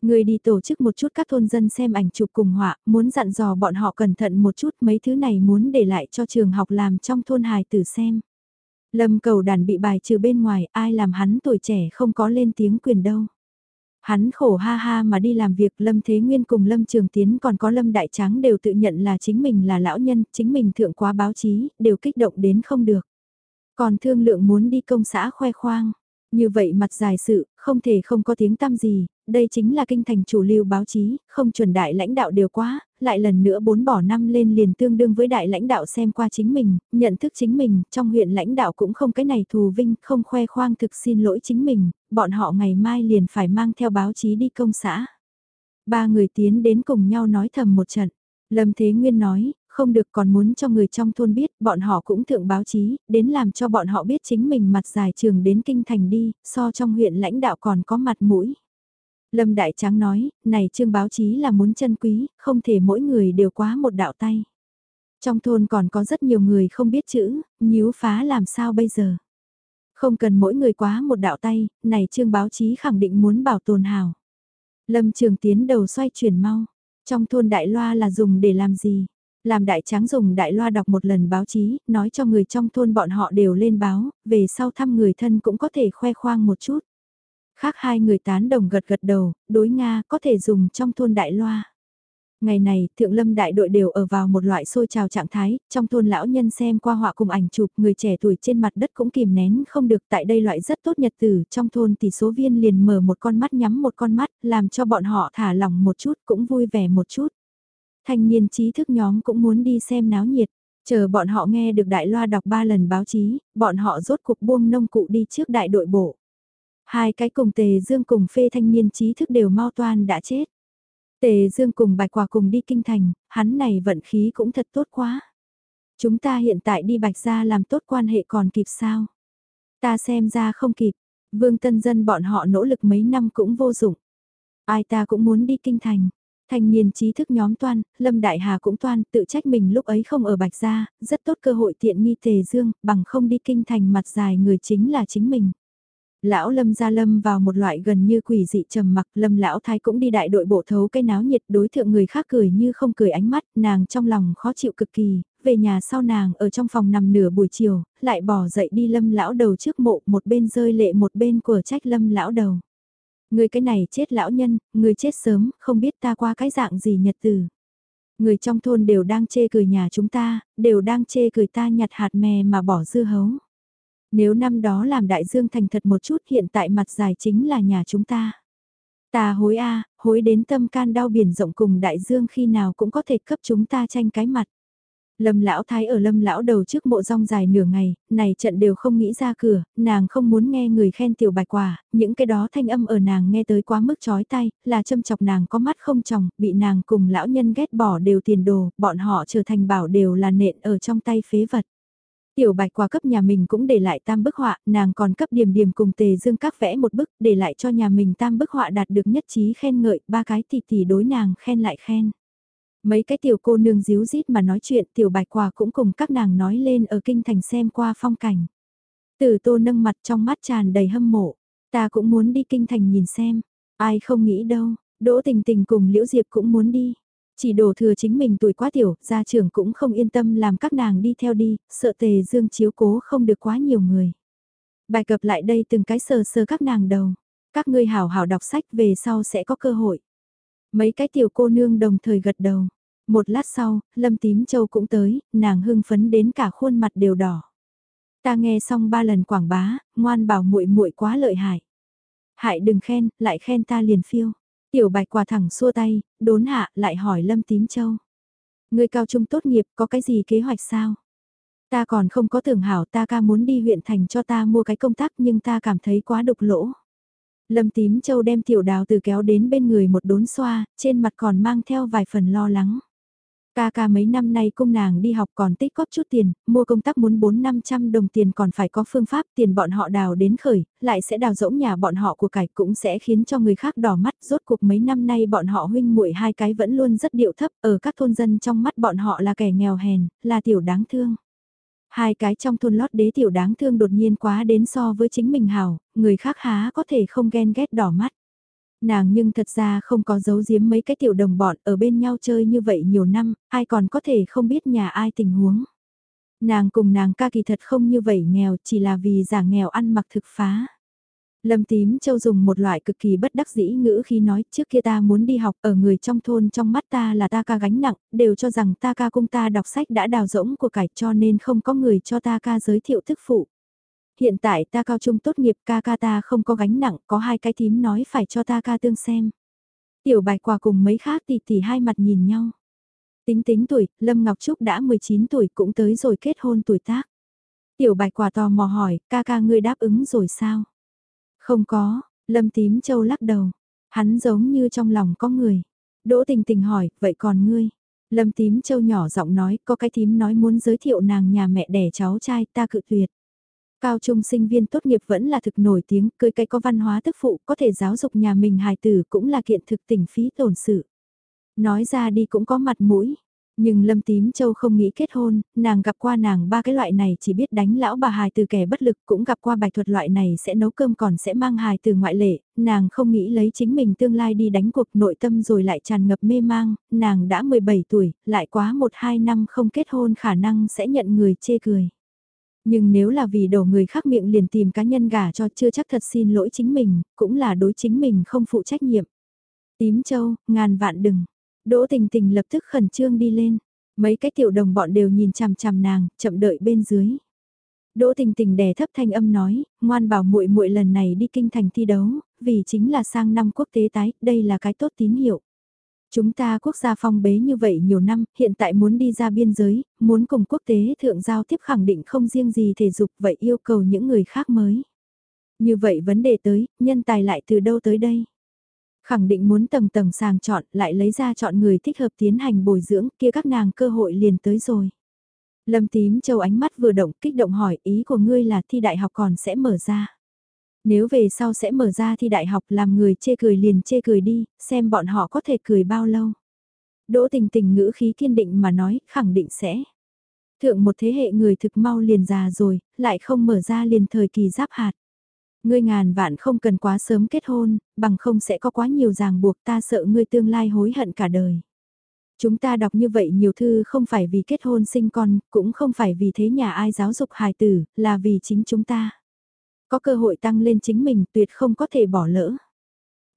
Người đi tổ chức một chút các thôn dân xem ảnh chụp cùng họa, muốn dặn dò bọn họ cẩn thận một chút mấy thứ này muốn để lại cho trường học làm trong thôn hài tử xem. Lâm cầu đàn bị bài trừ bên ngoài, ai làm hắn tuổi trẻ không có lên tiếng quyền đâu. Hắn khổ ha ha mà đi làm việc Lâm Thế Nguyên cùng Lâm Trường Tiến còn có Lâm Đại Tráng đều tự nhận là chính mình là lão nhân, chính mình thượng quá báo chí, đều kích động đến không được. Còn thương lượng muốn đi công xã khoe khoang. Như vậy mặt dài sự, không thể không có tiếng tăm gì, đây chính là kinh thành chủ lưu báo chí, không chuẩn đại lãnh đạo đều quá, lại lần nữa bốn bỏ năm lên liền tương đương với đại lãnh đạo xem qua chính mình, nhận thức chính mình, trong huyện lãnh đạo cũng không cái này thù vinh, không khoe khoang thực xin lỗi chính mình, bọn họ ngày mai liền phải mang theo báo chí đi công xã. Ba người tiến đến cùng nhau nói thầm một trận. Lâm Thế Nguyên nói, không được còn muốn cho người trong thôn biết, bọn họ cũng thượng báo chí, đến làm cho bọn họ biết chính mình mặt dài trường đến kinh thành đi, so trong huyện lãnh đạo còn có mặt mũi. Lâm Đại Tráng nói, này trương báo chí là muốn chân quý, không thể mỗi người đều quá một đạo tay. Trong thôn còn có rất nhiều người không biết chữ, nhíu phá làm sao bây giờ. Không cần mỗi người quá một đạo tay, này trương báo chí khẳng định muốn bảo tồn hào. Lâm Trường Tiến đầu xoay chuyển mau. Trong thôn đại loa là dùng để làm gì? Làm đại tráng dùng đại loa đọc một lần báo chí, nói cho người trong thôn bọn họ đều lên báo, về sau thăm người thân cũng có thể khoe khoang một chút. Khác hai người tán đồng gật gật đầu, đối Nga có thể dùng trong thôn đại loa. Ngày này, thượng lâm đại đội đều ở vào một loại sôi trào trạng thái, trong thôn lão nhân xem qua họa cùng ảnh chụp, người trẻ tuổi trên mặt đất cũng kìm nén không được tại đây loại rất tốt nhật tử, trong thôn tỷ số viên liền mở một con mắt nhắm một con mắt, làm cho bọn họ thả lỏng một chút, cũng vui vẻ một chút. Thanh niên trí thức nhóm cũng muốn đi xem náo nhiệt, chờ bọn họ nghe được đại loa đọc ba lần báo chí, bọn họ rốt cuộc buông nông cụ đi trước đại đội bộ. Hai cái cùng Tề Dương cùng phê thanh niên trí thức đều mau toan đã chết. Tề Dương cùng Bạch Quả cùng đi kinh thành, hắn này vận khí cũng thật tốt quá. Chúng ta hiện tại đi Bạch gia làm tốt quan hệ còn kịp sao? Ta xem ra không kịp, Vương Tân Dân bọn họ nỗ lực mấy năm cũng vô dụng. Ai ta cũng muốn đi kinh thành. Thanh niên trí thức nhóm toan, Lâm Đại Hà cũng toan, tự trách mình lúc ấy không ở Bạch Gia, rất tốt cơ hội tiện nghi tề dương, bằng không đi kinh thành mặt dài người chính là chính mình. Lão Lâm gia Lâm vào một loại gần như quỷ dị trầm mặc, Lâm lão thái cũng đi đại đội bộ thấu cái náo nhiệt đối thượng người khác cười như không cười ánh mắt, nàng trong lòng khó chịu cực kỳ, về nhà sau nàng ở trong phòng nằm nửa buổi chiều, lại bỏ dậy đi Lâm lão đầu trước mộ, một bên rơi lệ một bên của trách Lâm lão đầu. Người cái này chết lão nhân, người chết sớm, không biết ta qua cái dạng gì nhật từ. Người trong thôn đều đang chê cười nhà chúng ta, đều đang chê cười ta nhặt hạt mè mà bỏ dưa hấu. Nếu năm đó làm đại dương thành thật một chút hiện tại mặt dài chính là nhà chúng ta. Ta hối a, hối đến tâm can đau biển rộng cùng đại dương khi nào cũng có thể cấp chúng ta tranh cái mặt. Lâm lão thái ở lâm lão đầu trước mộ rong dài nửa ngày, này trận đều không nghĩ ra cửa, nàng không muốn nghe người khen tiểu bạch quả, những cái đó thanh âm ở nàng nghe tới quá mức chói tay, là châm chọc nàng có mắt không chồng, bị nàng cùng lão nhân ghét bỏ đều tiền đồ, bọn họ trở thành bảo đều là nện ở trong tay phế vật. Tiểu bạch quà cấp nhà mình cũng để lại tam bức họa, nàng còn cấp điểm điểm cùng tề dương các vẽ một bức, để lại cho nhà mình tam bức họa đạt được nhất trí khen ngợi, ba cái tỷ tỷ đối nàng khen lại khen. Mấy cái tiểu cô nương díu dít mà nói chuyện tiểu bạch quà cũng cùng các nàng nói lên ở kinh thành xem qua phong cảnh. Tử tô nâng mặt trong mắt tràn đầy hâm mộ. Ta cũng muốn đi kinh thành nhìn xem, ai không nghĩ đâu, Đỗ Tình Tình cùng Liễu Diệp cũng muốn đi. Chỉ đổ thừa chính mình tuổi quá tiểu, gia trưởng cũng không yên tâm làm các nàng đi theo đi, sợ tề dương chiếu cố không được quá nhiều người. Bài cập lại đây từng cái sờ sờ các nàng đầu. Các ngươi hảo hảo đọc sách về sau sẽ có cơ hội. Mấy cái tiểu cô nương đồng thời gật đầu. Một lát sau, Lâm Tím Châu cũng tới, nàng hưng phấn đến cả khuôn mặt đều đỏ. Ta nghe xong ba lần quảng bá, ngoan bảo muội muội quá lợi hại. Hại đừng khen, lại khen ta liền phiêu. Tiểu bạch quả thẳng xua tay, đốn hạ lại hỏi Lâm Tím Châu. Người cao trung tốt nghiệp có cái gì kế hoạch sao? Ta còn không có tưởng hảo ta ca muốn đi huyện thành cho ta mua cái công tác nhưng ta cảm thấy quá đục lỗ. Lâm Tím Châu đem tiểu đào từ kéo đến bên người một đốn xoa, trên mặt còn mang theo vài phần lo lắng. Ca ca mấy năm nay cung nàng đi học còn tích góp chút tiền, mua công tác muốn 4-500 đồng tiền còn phải có phương pháp tiền bọn họ đào đến khởi, lại sẽ đào rỗng nhà bọn họ của cải cũng sẽ khiến cho người khác đỏ mắt. Rốt cuộc mấy năm nay bọn họ huynh muội hai cái vẫn luôn rất điệu thấp, ở các thôn dân trong mắt bọn họ là kẻ nghèo hèn, là tiểu đáng thương. Hai cái trong thôn lót đế tiểu đáng thương đột nhiên quá đến so với chính mình hào người khác há có thể không ghen ghét đỏ mắt. Nàng nhưng thật ra không có giấu giếm mấy cái tiểu đồng bọn ở bên nhau chơi như vậy nhiều năm, ai còn có thể không biết nhà ai tình huống. Nàng cùng nàng ca kỳ thật không như vậy nghèo chỉ là vì giả nghèo ăn mặc thực phá. Lâm tím châu dùng một loại cực kỳ bất đắc dĩ ngữ khi nói trước kia ta muốn đi học ở người trong thôn trong mắt ta là ta ca gánh nặng, đều cho rằng ta ca cung ta đọc sách đã đào rỗng của cải cho nên không có người cho ta ca giới thiệu thức phụ. Hiện tại ta cao trung tốt nghiệp ca ca ta không có gánh nặng, có hai cái tím nói phải cho ta ca tương xem. Tiểu bạch quả cùng mấy khác tỷ tỷ hai mặt nhìn nhau. Tính tính tuổi, Lâm Ngọc Trúc đã 19 tuổi cũng tới rồi kết hôn tuổi tác. Tiểu bạch quả tò mò hỏi, ca ca ngươi đáp ứng rồi sao? Không có, Lâm tím châu lắc đầu. Hắn giống như trong lòng có người. Đỗ tình tình hỏi, vậy còn ngươi? Lâm tím châu nhỏ giọng nói, có cái tím nói muốn giới thiệu nàng nhà mẹ đẻ cháu trai ta cự tuyệt. Cao trung sinh viên tốt nghiệp vẫn là thực nổi tiếng, cưới cái có văn hóa tức phụ, có thể giáo dục nhà mình hài tử cũng là kiện thực tỉnh phí tổn sự. Nói ra đi cũng có mặt mũi. Nhưng Lâm Tím Châu không nghĩ kết hôn, nàng gặp qua nàng ba cái loại này chỉ biết đánh lão bà hài từ kẻ bất lực cũng gặp qua bạch thuật loại này sẽ nấu cơm còn sẽ mang hài từ ngoại lệ, nàng không nghĩ lấy chính mình tương lai đi đánh cuộc nội tâm rồi lại tràn ngập mê mang, nàng đã 17 tuổi, lại quá 1-2 năm không kết hôn khả năng sẽ nhận người chê cười. Nhưng nếu là vì đổ người khác miệng liền tìm cá nhân gả cho chưa chắc thật xin lỗi chính mình, cũng là đối chính mình không phụ trách nhiệm. Tím châu, ngàn vạn đừng. Đỗ tình tình lập tức khẩn trương đi lên. Mấy cái tiểu đồng bọn đều nhìn chằm chằm nàng, chậm đợi bên dưới. Đỗ Tình Tình đè thấp thanh âm nói, ngoan bảo muội muội lần này đi kinh thành thi đấu, vì chính là sang năm quốc tế tái, đây là cái tốt tín hiệu. Chúng ta quốc gia phong bế như vậy nhiều năm, hiện tại muốn đi ra biên giới, muốn cùng quốc tế thượng giao tiếp khẳng định không riêng gì thể dục vậy yêu cầu những người khác mới. Như vậy vấn đề tới, nhân tài lại từ đâu tới đây? Khẳng định muốn tầng tầng sàng chọn lại lấy ra chọn người thích hợp tiến hành bồi dưỡng kia các nàng cơ hội liền tới rồi. Lâm tím châu ánh mắt vừa động kích động hỏi ý của ngươi là thi đại học còn sẽ mở ra. Nếu về sau sẽ mở ra thi đại học làm người chê cười liền chê cười đi, xem bọn họ có thể cười bao lâu. Đỗ tình tình ngữ khí kiên định mà nói, khẳng định sẽ. Thượng một thế hệ người thực mau liền già rồi, lại không mở ra liền thời kỳ giáp hạt. Ngươi ngàn vạn không cần quá sớm kết hôn, bằng không sẽ có quá nhiều ràng buộc ta sợ ngươi tương lai hối hận cả đời. Chúng ta đọc như vậy nhiều thư không phải vì kết hôn sinh con, cũng không phải vì thế nhà ai giáo dục hài tử, là vì chính chúng ta. Có cơ hội tăng lên chính mình tuyệt không có thể bỏ lỡ.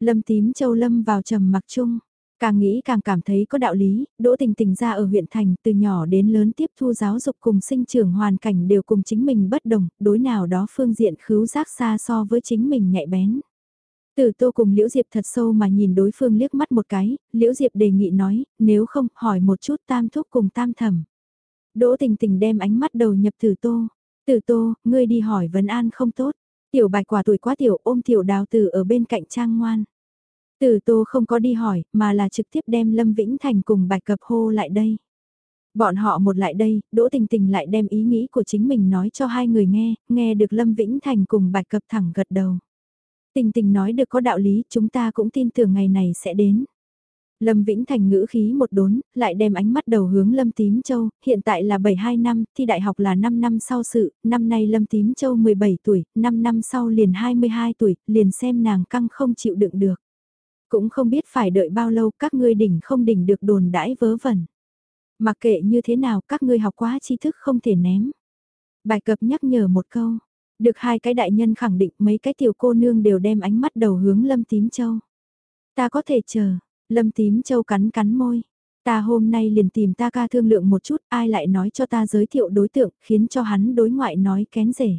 Lâm tím châu lâm vào trầm mặc chung. Càng nghĩ càng cảm thấy có đạo lý, Đỗ Tình Tình ra ở huyện thành từ nhỏ đến lớn tiếp thu giáo dục cùng sinh trưởng hoàn cảnh đều cùng chính mình bất đồng, đối nào đó phương diện khứu giác xa so với chính mình nhạy bén. Từ tô cùng Liễu Diệp thật sâu mà nhìn đối phương liếc mắt một cái, Liễu Diệp đề nghị nói, nếu không hỏi một chút tam thúc cùng tam thẩm. Đỗ Tình Tình đem ánh mắt đầu nhập từ tô, từ tô, ngươi đi hỏi vấn an không tốt, tiểu bạch quả tuổi quá tiểu ôm tiểu đào từ ở bên cạnh trang ngoan. Từ tô không có đi hỏi, mà là trực tiếp đem Lâm Vĩnh Thành cùng bạch cập hô lại đây. Bọn họ một lại đây, Đỗ Tình Tình lại đem ý nghĩ của chính mình nói cho hai người nghe, nghe được Lâm Vĩnh Thành cùng bạch cập thẳng gật đầu. Tình Tình nói được có đạo lý, chúng ta cũng tin tưởng ngày này sẽ đến. Lâm Vĩnh Thành ngữ khí một đốn, lại đem ánh mắt đầu hướng Lâm Tím Châu, hiện tại là 72 năm, thi đại học là 5 năm sau sự, năm nay Lâm Tím Châu 17 tuổi, 5 năm sau liền 22 tuổi, liền xem nàng căng không chịu đựng được. Cũng không biết phải đợi bao lâu các ngươi đỉnh không đỉnh được đồn đãi vớ vẩn. Mặc kệ như thế nào các ngươi học quá tri thức không thể ném. Bài cập nhắc nhở một câu, được hai cái đại nhân khẳng định mấy cái tiểu cô nương đều đem ánh mắt đầu hướng Lâm Tím Châu. Ta có thể chờ, Lâm Tím Châu cắn cắn môi. Ta hôm nay liền tìm ta ca thương lượng một chút, ai lại nói cho ta giới thiệu đối tượng, khiến cho hắn đối ngoại nói kén rể.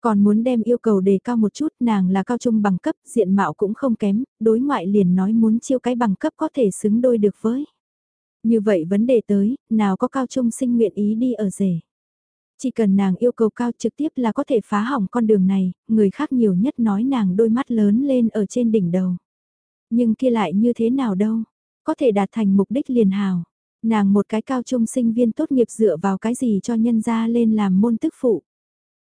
Còn muốn đem yêu cầu đề cao một chút, nàng là cao trung bằng cấp, diện mạo cũng không kém, đối ngoại liền nói muốn chiêu cái bằng cấp có thể xứng đôi được với. Như vậy vấn đề tới, nào có cao trung sinh nguyện ý đi ở rể. Chỉ cần nàng yêu cầu cao trực tiếp là có thể phá hỏng con đường này, người khác nhiều nhất nói nàng đôi mắt lớn lên ở trên đỉnh đầu. Nhưng kia lại như thế nào đâu, có thể đạt thành mục đích liền hào. Nàng một cái cao trung sinh viên tốt nghiệp dựa vào cái gì cho nhân ra lên làm môn tức phụ.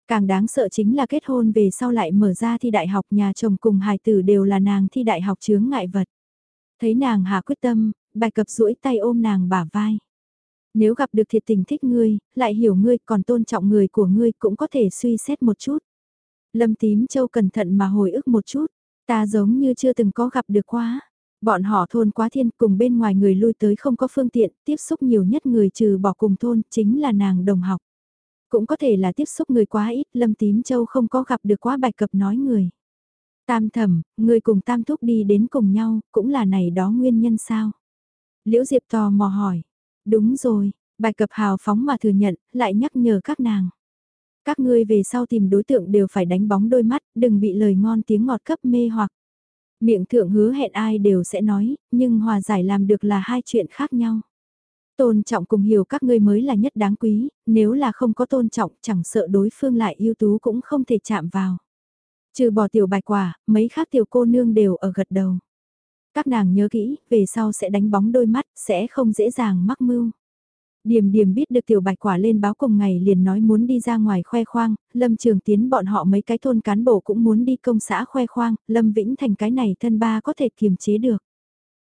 Càng đáng sợ chính là kết hôn về sau lại mở ra thi đại học nhà chồng cùng hài tử đều là nàng thi đại học chướng ngại vật. Thấy nàng hạ quyết tâm, bài cập duỗi tay ôm nàng bả vai. Nếu gặp được thiệt tình thích ngươi, lại hiểu ngươi còn tôn trọng người của ngươi cũng có thể suy xét một chút. Lâm tím châu cẩn thận mà hồi ức một chút, ta giống như chưa từng có gặp được quá. Bọn họ thôn quá thiên cùng bên ngoài người lui tới không có phương tiện, tiếp xúc nhiều nhất người trừ bỏ cùng thôn chính là nàng đồng học. Cũng có thể là tiếp xúc người quá ít, Lâm Tím Châu không có gặp được quá bạch cập nói người. Tam thẩm, người cùng tam thúc đi đến cùng nhau, cũng là này đó nguyên nhân sao? Liễu Diệp tò mò hỏi. Đúng rồi, bạch cập hào phóng mà thừa nhận, lại nhắc nhở các nàng. Các ngươi về sau tìm đối tượng đều phải đánh bóng đôi mắt, đừng bị lời ngon tiếng ngọt cấp mê hoặc. Miệng thượng hứa hẹn ai đều sẽ nói, nhưng hòa giải làm được là hai chuyện khác nhau. Tôn trọng cùng hiểu các ngươi mới là nhất đáng quý, nếu là không có tôn trọng chẳng sợ đối phương lại ưu tú cũng không thể chạm vào. Trừ bỏ tiểu bạch quả, mấy khác tiểu cô nương đều ở gật đầu. Các nàng nhớ kỹ, về sau sẽ đánh bóng đôi mắt, sẽ không dễ dàng mắc mưu. Điềm điềm biết được tiểu bạch quả lên báo cùng ngày liền nói muốn đi ra ngoài khoe khoang, Lâm Trường Tiến bọn họ mấy cái thôn cán bộ cũng muốn đi công xã khoe khoang, Lâm Vĩnh thành cái này thân ba có thể kiềm chế được.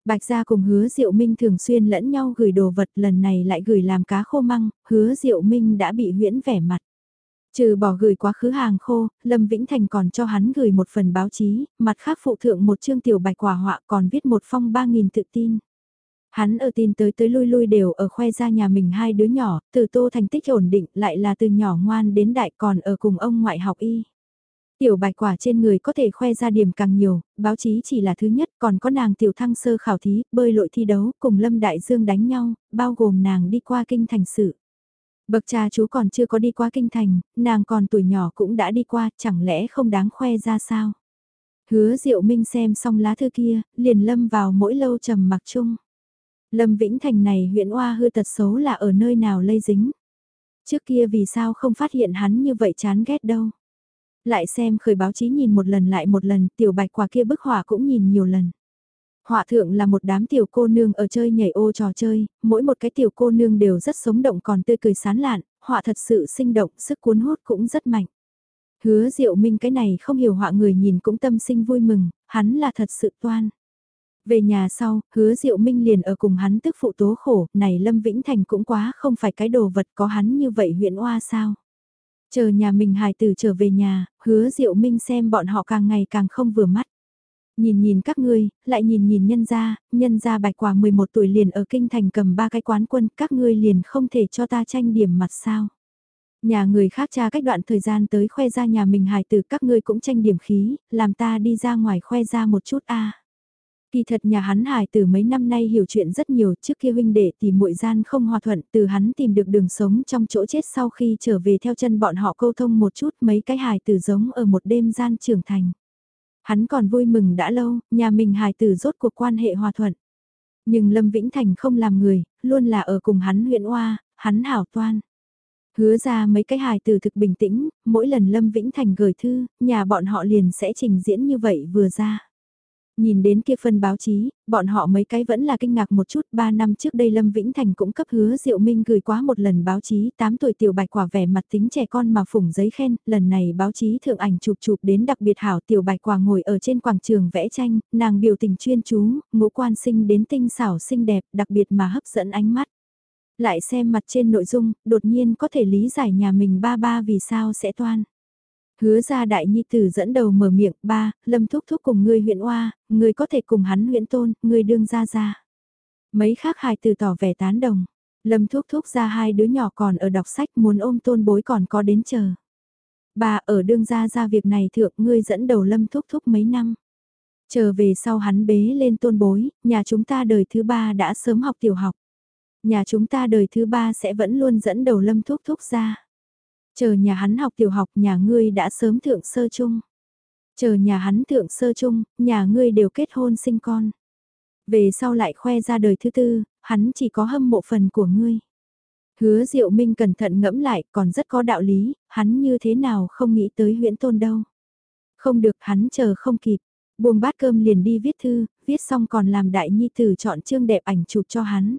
Bạch gia cùng hứa Diệu Minh thường xuyên lẫn nhau gửi đồ vật lần này lại gửi làm cá khô măng, hứa Diệu Minh đã bị huyễn vẻ mặt. Trừ bỏ gửi quá khứ hàng khô, Lâm Vĩnh Thành còn cho hắn gửi một phần báo chí, mặt khác phụ thượng một chương tiểu bạch quả họa còn viết một phong ba nghìn tự tin. Hắn ở tin tới tới lui lui đều ở khoe ra nhà mình hai đứa nhỏ, từ tô thành tích ổn định lại là từ nhỏ ngoan đến đại còn ở cùng ông ngoại học y. Tiểu bạch quả trên người có thể khoe ra điểm càng nhiều, báo chí chỉ là thứ nhất, còn có nàng tiểu thăng sơ khảo thí, bơi lội thi đấu, cùng Lâm Đại Dương đánh nhau, bao gồm nàng đi qua kinh thành sự. Bậc cha chú còn chưa có đi qua kinh thành, nàng còn tuổi nhỏ cũng đã đi qua, chẳng lẽ không đáng khoe ra sao? Hứa Diệu Minh xem xong lá thư kia, liền lâm vào mỗi lâu trầm mặc chung. Lâm Vĩnh Thành này huyện oa hư tật xấu là ở nơi nào lây dính. Trước kia vì sao không phát hiện hắn như vậy chán ghét đâu. Lại xem khởi báo chí nhìn một lần lại một lần, tiểu bạch quả kia bức họa cũng nhìn nhiều lần. Họa thượng là một đám tiểu cô nương ở chơi nhảy ô trò chơi, mỗi một cái tiểu cô nương đều rất sống động còn tươi cười sán lạn, họa thật sự sinh động, sức cuốn hút cũng rất mạnh. Hứa diệu minh cái này không hiểu họa người nhìn cũng tâm sinh vui mừng, hắn là thật sự toan. Về nhà sau, hứa diệu minh liền ở cùng hắn tức phụ tố khổ, này Lâm Vĩnh Thành cũng quá không phải cái đồ vật có hắn như vậy huyện oa sao. Chờ nhà mình hài tử trở về nhà, hứa diệu minh xem bọn họ càng ngày càng không vừa mắt. Nhìn nhìn các ngươi, lại nhìn nhìn nhân gia, nhân gia bạch quả 11 tuổi liền ở kinh thành cầm ba cái quán quân, các ngươi liền không thể cho ta tranh điểm mặt sao. Nhà người khác cha cách đoạn thời gian tới khoe ra nhà mình hài tử các ngươi cũng tranh điểm khí, làm ta đi ra ngoài khoe ra một chút a. Kỳ thật nhà hắn hài từ mấy năm nay hiểu chuyện rất nhiều trước kia huynh đệ tìm muội gian không hòa thuận từ hắn tìm được đường sống trong chỗ chết sau khi trở về theo chân bọn họ câu thông một chút mấy cái hài tử giống ở một đêm gian trưởng thành. Hắn còn vui mừng đã lâu, nhà mình hài tử rốt cuộc quan hệ hòa thuận. Nhưng Lâm Vĩnh Thành không làm người, luôn là ở cùng hắn huyện oa, hắn hảo toan. Hứa ra mấy cái hài tử thực bình tĩnh, mỗi lần Lâm Vĩnh Thành gửi thư, nhà bọn họ liền sẽ trình diễn như vậy vừa ra. Nhìn đến kia phân báo chí, bọn họ mấy cái vẫn là kinh ngạc một chút, ba năm trước đây Lâm Vĩnh Thành cũng cấp hứa Diệu Minh gửi quá một lần báo chí, 8 tuổi tiểu bạch quả vẻ mặt tính trẻ con mà phủng giấy khen, lần này báo chí thượng ảnh chụp chụp đến đặc biệt hảo. Tiểu bạch quả ngồi ở trên quảng trường vẽ tranh, nàng biểu tình chuyên chú, ngũ quan sinh đến tinh xảo xinh đẹp, đặc biệt mà hấp dẫn ánh mắt. Lại xem mặt trên nội dung, đột nhiên có thể lý giải nhà mình ba ba vì sao sẽ toan. Hứa ra đại nhi tử dẫn đầu mở miệng, ba, lâm thúc thúc cùng ngươi huyện oa, ngươi có thể cùng hắn huyện tôn, ngươi đương ra ra. Mấy khác hài từ tỏ vẻ tán đồng. Lâm thúc thúc ra hai đứa nhỏ còn ở đọc sách muốn ôm tôn bối còn có đến chờ. Bà ở đương ra ra việc này thượng ngươi dẫn đầu lâm thúc thúc mấy năm. Chờ về sau hắn bế lên tôn bối, nhà chúng ta đời thứ ba đã sớm học tiểu học. Nhà chúng ta đời thứ ba sẽ vẫn luôn dẫn đầu lâm thúc thúc ra. Chờ nhà hắn học tiểu học nhà ngươi đã sớm thượng sơ chung. Chờ nhà hắn thượng sơ chung, nhà ngươi đều kết hôn sinh con. Về sau lại khoe ra đời thứ tư, hắn chỉ có hâm mộ phần của ngươi. Hứa Diệu Minh cẩn thận ngẫm lại còn rất có đạo lý, hắn như thế nào không nghĩ tới huyễn tôn đâu. Không được hắn chờ không kịp, buông bát cơm liền đi viết thư, viết xong còn làm đại nhi tử chọn chương đẹp ảnh chụp cho hắn.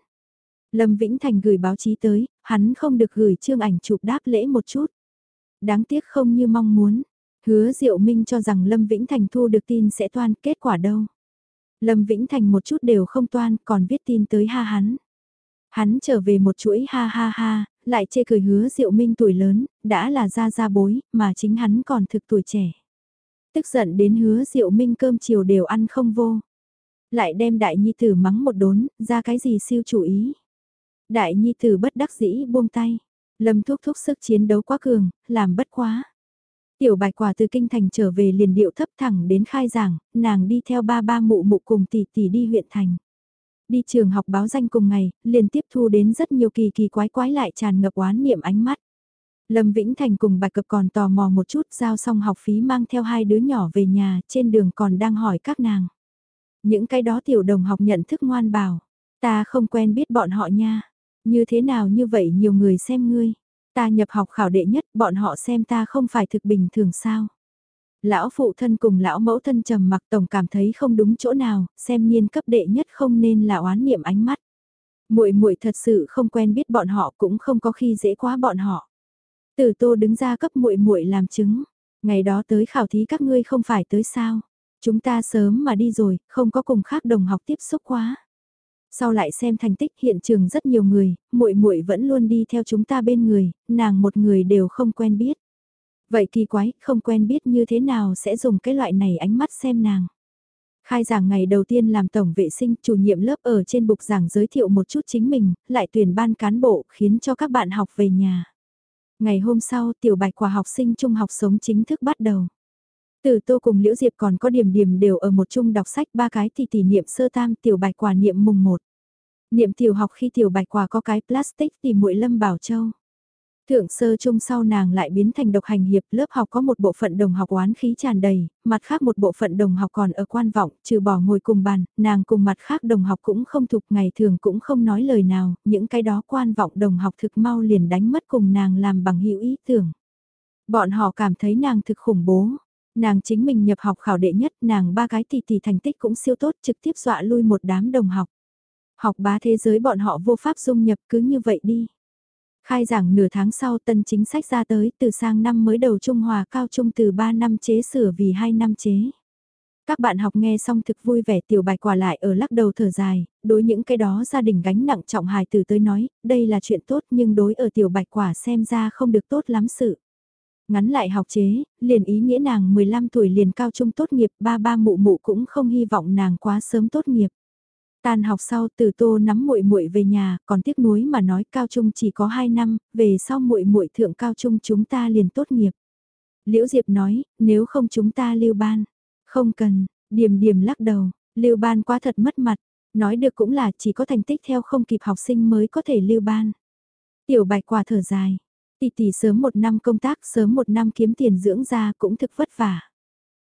Lâm Vĩnh Thành gửi báo chí tới, hắn không được gửi chương ảnh chụp đáp lễ một chút. Đáng tiếc không như mong muốn. Hứa Diệu Minh cho rằng Lâm Vĩnh Thành thu được tin sẽ toan kết quả đâu. Lâm Vĩnh Thành một chút đều không toan còn viết tin tới ha hắn. Hắn trở về một chuỗi ha ha ha, lại chê cười hứa Diệu Minh tuổi lớn, đã là ra ra bối, mà chính hắn còn thực tuổi trẻ. Tức giận đến hứa Diệu Minh cơm chiều đều ăn không vô. Lại đem đại nhi tử mắng một đốn, ra cái gì siêu chủ ý. Đại nhi tử bất đắc dĩ buông tay. Lâm thúc thúc sức chiến đấu quá cường, làm bất quá. Tiểu bạch quả từ kinh thành trở về liền điệu thấp thẳng đến khai giảng, nàng đi theo ba ba mụ mụ cùng tỷ tỷ đi huyện thành. Đi trường học báo danh cùng ngày, liền tiếp thu đến rất nhiều kỳ kỳ quái quái lại tràn ngập oán niệm ánh mắt. Lâm Vĩnh Thành cùng bạch cập còn tò mò một chút giao xong học phí mang theo hai đứa nhỏ về nhà, trên đường còn đang hỏi các nàng. Những cái đó tiểu đồng học nhận thức ngoan bảo, ta không quen biết bọn họ nha. Như thế nào như vậy nhiều người xem ngươi. Ta nhập học khảo đệ nhất, bọn họ xem ta không phải thực bình thường sao. Lão phụ thân cùng lão mẫu thân trầm mặc tổng cảm thấy không đúng chỗ nào, xem niên cấp đệ nhất không nên là oán niệm ánh mắt. Muội muội thật sự không quen biết bọn họ cũng không có khi dễ quá bọn họ. Từ Tô đứng ra cấp muội muội làm chứng, ngày đó tới khảo thí các ngươi không phải tới sao? Chúng ta sớm mà đi rồi, không có cùng khác đồng học tiếp xúc quá. Sau lại xem thành tích hiện trường rất nhiều người, muội muội vẫn luôn đi theo chúng ta bên người, nàng một người đều không quen biết. Vậy kỳ quái, không quen biết như thế nào sẽ dùng cái loại này ánh mắt xem nàng. Khai giảng ngày đầu tiên làm tổng vệ sinh, chủ nhiệm lớp ở trên bục giảng giới thiệu một chút chính mình, lại tuyển ban cán bộ khiến cho các bạn học về nhà. Ngày hôm sau, tiểu bạch quả học sinh trung học sống chính thức bắt đầu. Từ tô cùng Liễu Diệp còn có điểm điểm đều ở một chung đọc sách ba cái thì tỷ niệm sơ tam tiểu bạch quả niệm mùng một. Niệm tiểu học khi tiểu bạch quả có cái plastic thì muội lâm bảo châu. Thượng sơ chung sau nàng lại biến thành độc hành hiệp lớp học có một bộ phận đồng học oán khí tràn đầy, mặt khác một bộ phận đồng học còn ở quan vọng, trừ bỏ ngồi cùng bàn, nàng cùng mặt khác đồng học cũng không thục ngày thường cũng không nói lời nào, những cái đó quan vọng đồng học thực mau liền đánh mất cùng nàng làm bằng hữu ý tưởng. Bọn họ cảm thấy nàng thực khủng bố, Nàng chính mình nhập học khảo đệ nhất, nàng ba cái tỷ tỷ thành tích cũng siêu tốt trực tiếp dọa lui một đám đồng học. Học bá thế giới bọn họ vô pháp dung nhập cứ như vậy đi. Khai giảng nửa tháng sau tân chính sách ra tới từ sang năm mới đầu Trung Hòa cao trung từ 3 năm chế sửa vì 2 năm chế. Các bạn học nghe xong thực vui vẻ tiểu bài quả lại ở lắc đầu thở dài, đối những cái đó gia đình gánh nặng trọng hài từ tới nói, đây là chuyện tốt nhưng đối ở tiểu bạch quả xem ra không được tốt lắm sự ngắn lại học chế, liền ý nghĩa nàng 15 tuổi liền cao trung tốt nghiệp, ba ba mụ mụ cũng không hy vọng nàng quá sớm tốt nghiệp. Tan học sau từ tô nắm muội muội về nhà, còn tiếc nuối mà nói cao trung chỉ có 2 năm, về sau muội muội thượng cao trung chúng ta liền tốt nghiệp. Liễu Diệp nói, nếu không chúng ta lưu ban. Không cần, điểm điểm lắc đầu, lưu ban quá thật mất mặt. Nói được cũng là chỉ có thành tích theo không kịp học sinh mới có thể lưu ban. Tiểu bạch quả thở dài, Tỷ tỷ sớm một năm công tác, sớm một năm kiếm tiền dưỡng ra cũng thực vất vả.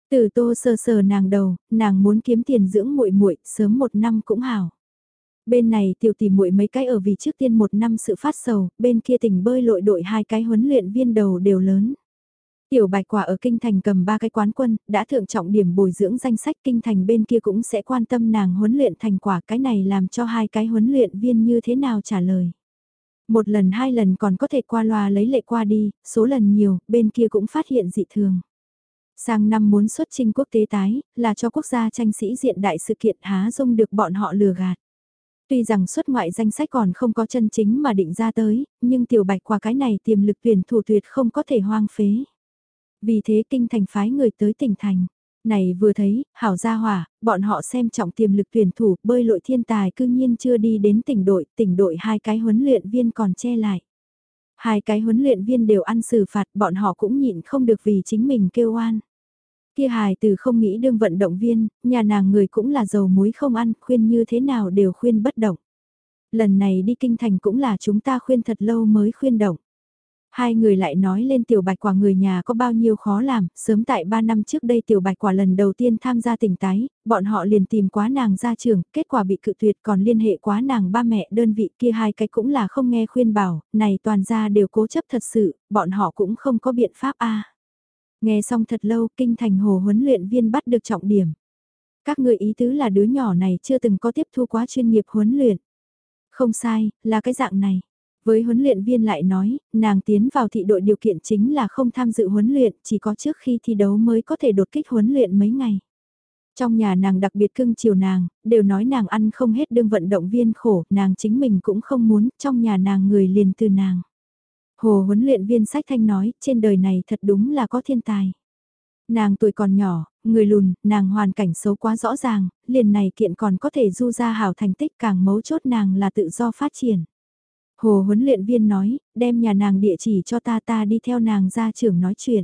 Từ tô sờ sờ nàng đầu, nàng muốn kiếm tiền dưỡng muội muội sớm một năm cũng hảo. Bên này tiểu tỷ muội mấy cái ở vì trước tiên một năm sự phát sầu, bên kia tỉnh bơi lội đội hai cái huấn luyện viên đầu đều lớn. Tiểu bạch quả ở kinh thành cầm ba cái quán quân, đã thượng trọng điểm bồi dưỡng danh sách kinh thành bên kia cũng sẽ quan tâm nàng huấn luyện thành quả cái này làm cho hai cái huấn luyện viên như thế nào trả lời. Một lần hai lần còn có thể qua loa lấy lệ qua đi, số lần nhiều, bên kia cũng phát hiện dị thường. Sang năm muốn xuất trình quốc tế tái, là cho quốc gia tranh sĩ diện đại sự kiện há dung được bọn họ lừa gạt. Tuy rằng xuất ngoại danh sách còn không có chân chính mà định ra tới, nhưng tiểu bạch qua cái này tiềm lực tuyển thủ tuyệt không có thể hoang phế. Vì thế kinh thành phái người tới tỉnh thành. Này vừa thấy, hảo gia hỏa, bọn họ xem trọng tiềm lực tuyển thủ, bơi lội thiên tài cư nhiên chưa đi đến tỉnh đội, tỉnh đội hai cái huấn luyện viên còn che lại. Hai cái huấn luyện viên đều ăn xử phạt, bọn họ cũng nhịn không được vì chính mình kêu oan. Kia hài từ không nghĩ đương vận động viên, nhà nàng người cũng là dầu muối không ăn, khuyên như thế nào đều khuyên bất động. Lần này đi kinh thành cũng là chúng ta khuyên thật lâu mới khuyên động. Hai người lại nói lên tiểu bạch quả người nhà có bao nhiêu khó làm, sớm tại ba năm trước đây tiểu bạch quả lần đầu tiên tham gia tỉnh tái, bọn họ liền tìm quá nàng ra trường, kết quả bị cự tuyệt còn liên hệ quá nàng ba mẹ đơn vị kia hai cái cũng là không nghe khuyên bảo, này toàn ra đều cố chấp thật sự, bọn họ cũng không có biện pháp a Nghe xong thật lâu, kinh thành hồ huấn luyện viên bắt được trọng điểm. Các người ý tứ là đứa nhỏ này chưa từng có tiếp thu quá chuyên nghiệp huấn luyện. Không sai, là cái dạng này. Với huấn luyện viên lại nói, nàng tiến vào thị đội điều kiện chính là không tham dự huấn luyện, chỉ có trước khi thi đấu mới có thể đột kích huấn luyện mấy ngày. Trong nhà nàng đặc biệt cưng chiều nàng, đều nói nàng ăn không hết đương vận động viên khổ, nàng chính mình cũng không muốn, trong nhà nàng người liền từ nàng. Hồ huấn luyện viên sách thanh nói, trên đời này thật đúng là có thiên tài. Nàng tuổi còn nhỏ, người lùn, nàng hoàn cảnh xấu quá rõ ràng, liền này kiện còn có thể du ra hảo thành tích càng mấu chốt nàng là tự do phát triển. Hồ huấn luyện viên nói, đem nhà nàng địa chỉ cho ta ta đi theo nàng ra trường nói chuyện.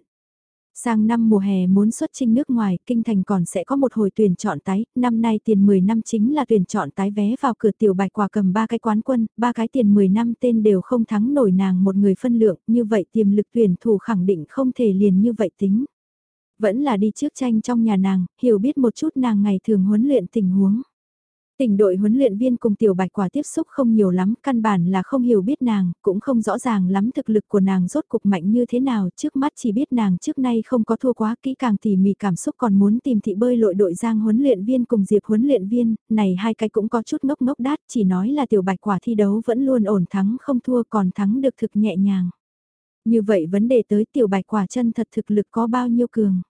Sang năm mùa hè muốn xuất trinh nước ngoài, kinh thành còn sẽ có một hồi tuyển chọn tái, năm nay tiền 10 năm chính là tuyển chọn tái vé vào cửa tiểu bạch quả cầm ba cái quán quân, ba cái tiền 10 năm tên đều không thắng nổi nàng một người phân lượng, như vậy tiềm lực tuyển thủ khẳng định không thể liền như vậy tính. Vẫn là đi trước tranh trong nhà nàng, hiểu biết một chút nàng ngày thường huấn luyện tình huống. Tỉnh đội huấn luyện viên cùng tiểu bạch quả tiếp xúc không nhiều lắm, căn bản là không hiểu biết nàng, cũng không rõ ràng lắm thực lực của nàng rốt cục mạnh như thế nào, trước mắt chỉ biết nàng trước nay không có thua quá kỹ càng tỉ mỉ cảm xúc còn muốn tìm thị bơi lội đội giang huấn luyện viên cùng diệp huấn luyện viên, này hai cái cũng có chút ngốc ngốc đát, chỉ nói là tiểu bạch quả thi đấu vẫn luôn ổn thắng không thua còn thắng được thực nhẹ nhàng. Như vậy vấn đề tới tiểu bạch quả chân thật thực lực có bao nhiêu cường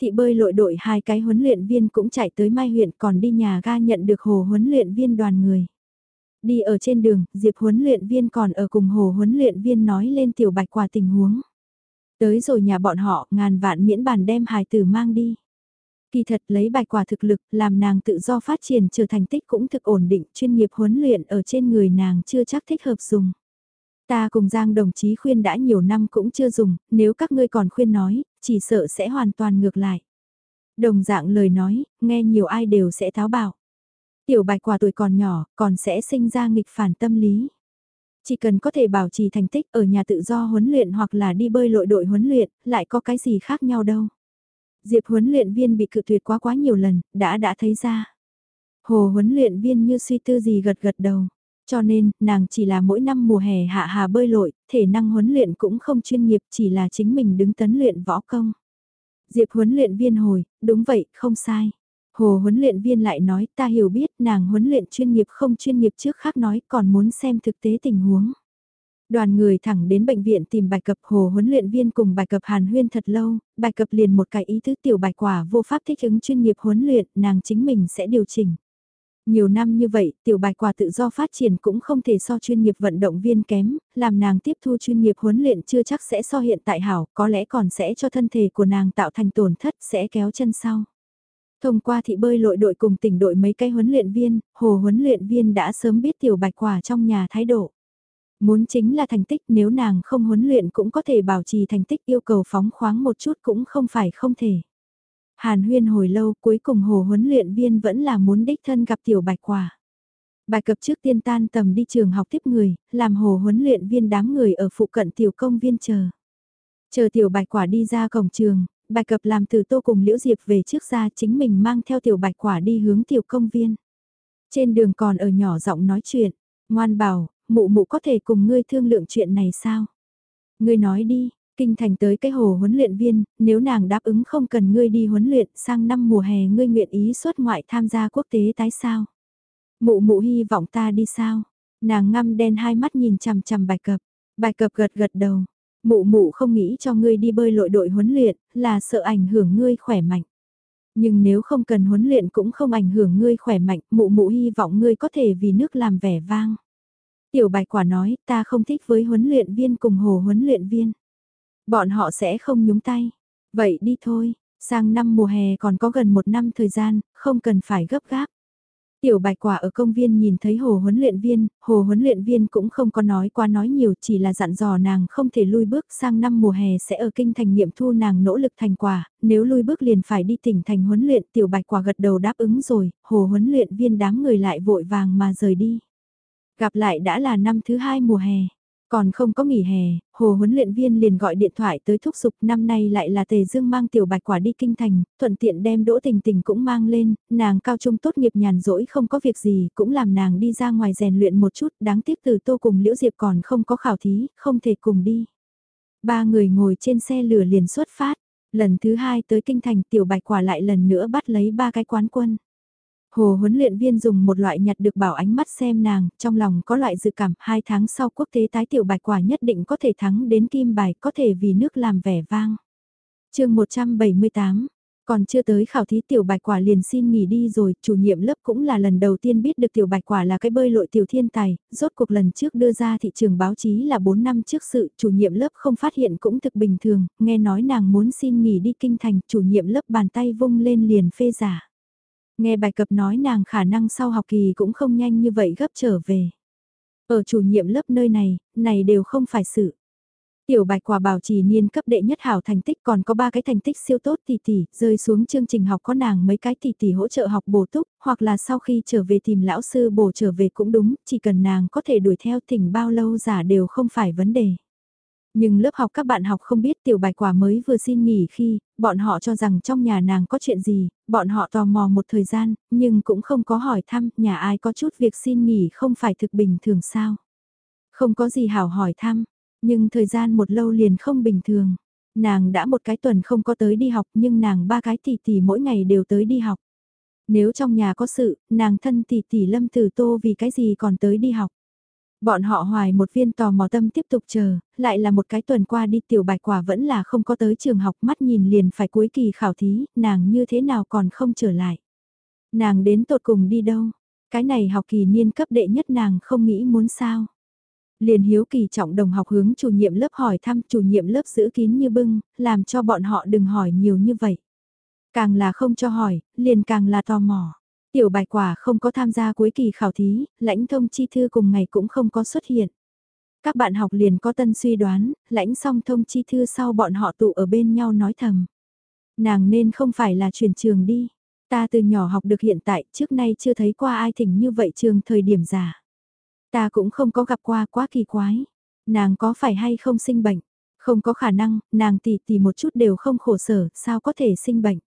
thị bơi lội đội hai cái huấn luyện viên cũng chạy tới Mai huyện còn đi nhà ga nhận được hồ huấn luyện viên đoàn người. Đi ở trên đường, Diệp huấn luyện viên còn ở cùng hồ huấn luyện viên nói lên tiểu bạch quả tình huống. Tới rồi nhà bọn họ, ngàn vạn miễn bàn đem hài tử mang đi. Kỳ thật lấy bạch quả thực lực, làm nàng tự do phát triển trở thành tích cũng thực ổn định, chuyên nghiệp huấn luyện ở trên người nàng chưa chắc thích hợp dùng. Ta cùng Giang đồng chí khuyên đã nhiều năm cũng chưa dùng, nếu các ngươi còn khuyên nói, chỉ sợ sẽ hoàn toàn ngược lại. Đồng dạng lời nói, nghe nhiều ai đều sẽ tháo bảo. Tiểu bạch quả tuổi còn nhỏ, còn sẽ sinh ra nghịch phản tâm lý. Chỉ cần có thể bảo trì thành tích ở nhà tự do huấn luyện hoặc là đi bơi lội đội huấn luyện, lại có cái gì khác nhau đâu. Diệp huấn luyện viên bị cự tuyệt quá quá nhiều lần, đã đã thấy ra. Hồ huấn luyện viên như suy tư gì gật gật đầu. Cho nên, nàng chỉ là mỗi năm mùa hè hạ hà bơi lội, thể năng huấn luyện cũng không chuyên nghiệp chỉ là chính mình đứng tấn luyện võ công. Diệp huấn luyện viên hồi, đúng vậy, không sai. Hồ huấn luyện viên lại nói ta hiểu biết nàng huấn luyện chuyên nghiệp không chuyên nghiệp trước khác nói còn muốn xem thực tế tình huống. Đoàn người thẳng đến bệnh viện tìm bài cập hồ huấn luyện viên cùng bài cập hàn huyên thật lâu, bài cập liền một cái ý thức tiểu bài quả vô pháp thích ứng chuyên nghiệp huấn luyện, nàng chính mình sẽ điều chỉnh. Nhiều năm như vậy, tiểu bạch quả tự do phát triển cũng không thể so chuyên nghiệp vận động viên kém, làm nàng tiếp thu chuyên nghiệp huấn luyện chưa chắc sẽ so hiện tại hảo, có lẽ còn sẽ cho thân thể của nàng tạo thành tổn thất sẽ kéo chân sau. Thông qua thị bơi lội đội cùng tỉnh đội mấy cái huấn luyện viên, hồ huấn luyện viên đã sớm biết tiểu bạch quả trong nhà thái độ. Muốn chính là thành tích nếu nàng không huấn luyện cũng có thể bảo trì thành tích yêu cầu phóng khoáng một chút cũng không phải không thể. Hàn huyên hồi lâu cuối cùng hồ huấn luyện viên vẫn là muốn đích thân gặp tiểu bạch quả. Bài cập trước tiên tan tầm đi trường học tiếp người, làm hồ huấn luyện viên đám người ở phụ cận tiểu công viên chờ. Chờ tiểu bạch quả đi ra cổng trường, bài cập làm từ tô cùng liễu diệp về trước ra chính mình mang theo tiểu bạch quả đi hướng tiểu công viên. Trên đường còn ở nhỏ giọng nói chuyện, ngoan bảo, mụ mụ có thể cùng ngươi thương lượng chuyện này sao? Ngươi nói đi, Kinh thành tới cái hồ huấn luyện viên, nếu nàng đáp ứng không cần ngươi đi huấn luyện, sang năm mùa hè ngươi nguyện ý xuất ngoại tham gia quốc tế tái sao? Mụ mụ hy vọng ta đi sao? Nàng ngăm đen hai mắt nhìn chằm chằm bài cập, bài cập gật gật đầu. Mụ mụ không nghĩ cho ngươi đi bơi lội đội huấn luyện, là sợ ảnh hưởng ngươi khỏe mạnh. Nhưng nếu không cần huấn luyện cũng không ảnh hưởng ngươi khỏe mạnh, mụ mụ hy vọng ngươi có thể vì nước làm vẻ vang. Tiểu bài quả nói, ta không thích với huấn luyện viên cùng hồ huấn luyện viên. Bọn họ sẽ không nhúng tay. Vậy đi thôi, sang năm mùa hè còn có gần một năm thời gian, không cần phải gấp gáp. Tiểu bạch quả ở công viên nhìn thấy hồ huấn luyện viên, hồ huấn luyện viên cũng không có nói qua nói nhiều chỉ là dặn dò nàng không thể lui bước sang năm mùa hè sẽ ở kinh thành nghiệm thu nàng nỗ lực thành quả, nếu lui bước liền phải đi tỉnh thành huấn luyện tiểu bạch quả gật đầu đáp ứng rồi, hồ huấn luyện viên đám người lại vội vàng mà rời đi. Gặp lại đã là năm thứ hai mùa hè. Còn không có nghỉ hè, hồ huấn luyện viên liền gọi điện thoại tới thúc giục năm nay lại là tề dương mang tiểu bạch quả đi kinh thành, thuận tiện đem đỗ tình tình cũng mang lên, nàng cao trung tốt nghiệp nhàn rỗi không có việc gì, cũng làm nàng đi ra ngoài rèn luyện một chút, đáng tiếc từ tô cùng liễu diệp còn không có khảo thí, không thể cùng đi. Ba người ngồi trên xe lửa liền xuất phát, lần thứ hai tới kinh thành tiểu bạch quả lại lần nữa bắt lấy ba cái quán quân. Hồ huấn luyện viên dùng một loại nhặt được bảo ánh mắt xem nàng, trong lòng có loại dự cảm hai tháng sau quốc tế tái tiểu bạch quả nhất định có thể thắng đến kim bài, có thể vì nước làm vẻ vang. chương 178 còn chưa tới khảo thí tiểu bạch quả liền xin nghỉ đi rồi, chủ nhiệm lớp cũng là lần đầu tiên biết được tiểu bạch quả là cái bơi lội tiểu thiên tài, rốt cuộc lần trước đưa ra thị trường báo chí là 4 năm trước sự, chủ nhiệm lớp không phát hiện cũng thực bình thường, nghe nói nàng muốn xin nghỉ đi kinh thành, chủ nhiệm lớp bàn tay vung lên liền phê giả. Nghe bài cập nói nàng khả năng sau học kỳ cũng không nhanh như vậy gấp trở về. Ở chủ nhiệm lớp nơi này, này đều không phải sự. Tiểu bạch quả bảo trì niên cấp đệ nhất hảo thành tích còn có ba cái thành tích siêu tốt tỷ tỷ, rơi xuống chương trình học có nàng mấy cái tỷ tỷ hỗ trợ học bổ túc, hoặc là sau khi trở về tìm lão sư bổ trở về cũng đúng, chỉ cần nàng có thể đuổi theo thỉnh bao lâu giả đều không phải vấn đề. Nhưng lớp học các bạn học không biết tiểu bài quả mới vừa xin nghỉ khi, bọn họ cho rằng trong nhà nàng có chuyện gì, bọn họ tò mò một thời gian, nhưng cũng không có hỏi thăm nhà ai có chút việc xin nghỉ không phải thực bình thường sao. Không có gì hảo hỏi thăm, nhưng thời gian một lâu liền không bình thường. Nàng đã một cái tuần không có tới đi học nhưng nàng ba cái tỷ tỷ mỗi ngày đều tới đi học. Nếu trong nhà có sự, nàng thân tỷ tỷ lâm tử tô vì cái gì còn tới đi học. Bọn họ hoài một viên tò mò tâm tiếp tục chờ, lại là một cái tuần qua đi tiểu bạch quả vẫn là không có tới trường học mắt nhìn liền phải cuối kỳ khảo thí, nàng như thế nào còn không trở lại. Nàng đến tột cùng đi đâu, cái này học kỳ niên cấp đệ nhất nàng không nghĩ muốn sao. Liền hiếu kỳ trọng đồng học hướng chủ nhiệm lớp hỏi thăm chủ nhiệm lớp giữ kín như bưng, làm cho bọn họ đừng hỏi nhiều như vậy. Càng là không cho hỏi, liền càng là tò mò. Tiểu bài quả không có tham gia cuối kỳ khảo thí, lãnh thông chi thư cùng ngày cũng không có xuất hiện. Các bạn học liền có tân suy đoán, lãnh xong thông chi thư sau bọn họ tụ ở bên nhau nói thầm. Nàng nên không phải là chuyển trường đi. Ta từ nhỏ học được hiện tại, trước nay chưa thấy qua ai thỉnh như vậy trường thời điểm giả. Ta cũng không có gặp qua quá kỳ quái. Nàng có phải hay không sinh bệnh? Không có khả năng, nàng tỷ tỷ một chút đều không khổ sở, sao có thể sinh bệnh?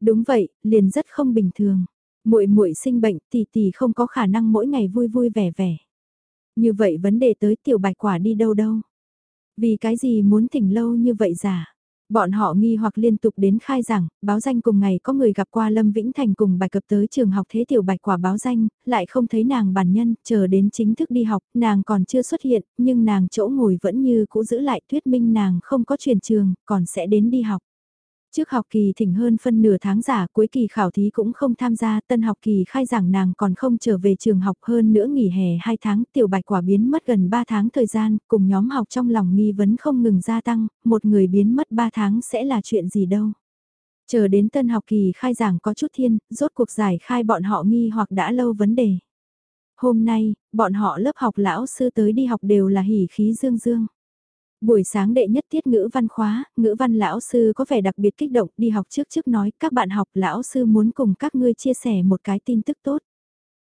Đúng vậy, liền rất không bình thường muội muội sinh bệnh tỷ tỷ không có khả năng mỗi ngày vui vui vẻ vẻ. Như vậy vấn đề tới tiểu bạch quả đi đâu đâu. Vì cái gì muốn thỉnh lâu như vậy giả? Bọn họ nghi hoặc liên tục đến khai giảng, báo danh cùng ngày có người gặp qua Lâm Vĩnh Thành cùng bài cập tới trường học thế tiểu bạch quả báo danh, lại không thấy nàng bản nhân, chờ đến chính thức đi học, nàng còn chưa xuất hiện, nhưng nàng chỗ ngồi vẫn như cũ giữ lại thuyết minh nàng không có chuyển trường, còn sẽ đến đi học. Trước học kỳ thỉnh hơn phân nửa tháng giả cuối kỳ khảo thí cũng không tham gia, tân học kỳ khai giảng nàng còn không trở về trường học hơn nữa nghỉ hè 2 tháng, tiểu bạch quả biến mất gần 3 tháng thời gian, cùng nhóm học trong lòng nghi vấn không ngừng gia tăng, một người biến mất 3 tháng sẽ là chuyện gì đâu. Chờ đến tân học kỳ khai giảng có chút thiên, rốt cuộc giải khai bọn họ nghi hoặc đã lâu vấn đề. Hôm nay, bọn họ lớp học lão sư tới đi học đều là hỉ khí dương dương. Buổi sáng đệ nhất tiết ngữ văn khóa, ngữ văn lão sư có vẻ đặc biệt kích động đi học trước trước nói các bạn học lão sư muốn cùng các ngươi chia sẻ một cái tin tức tốt.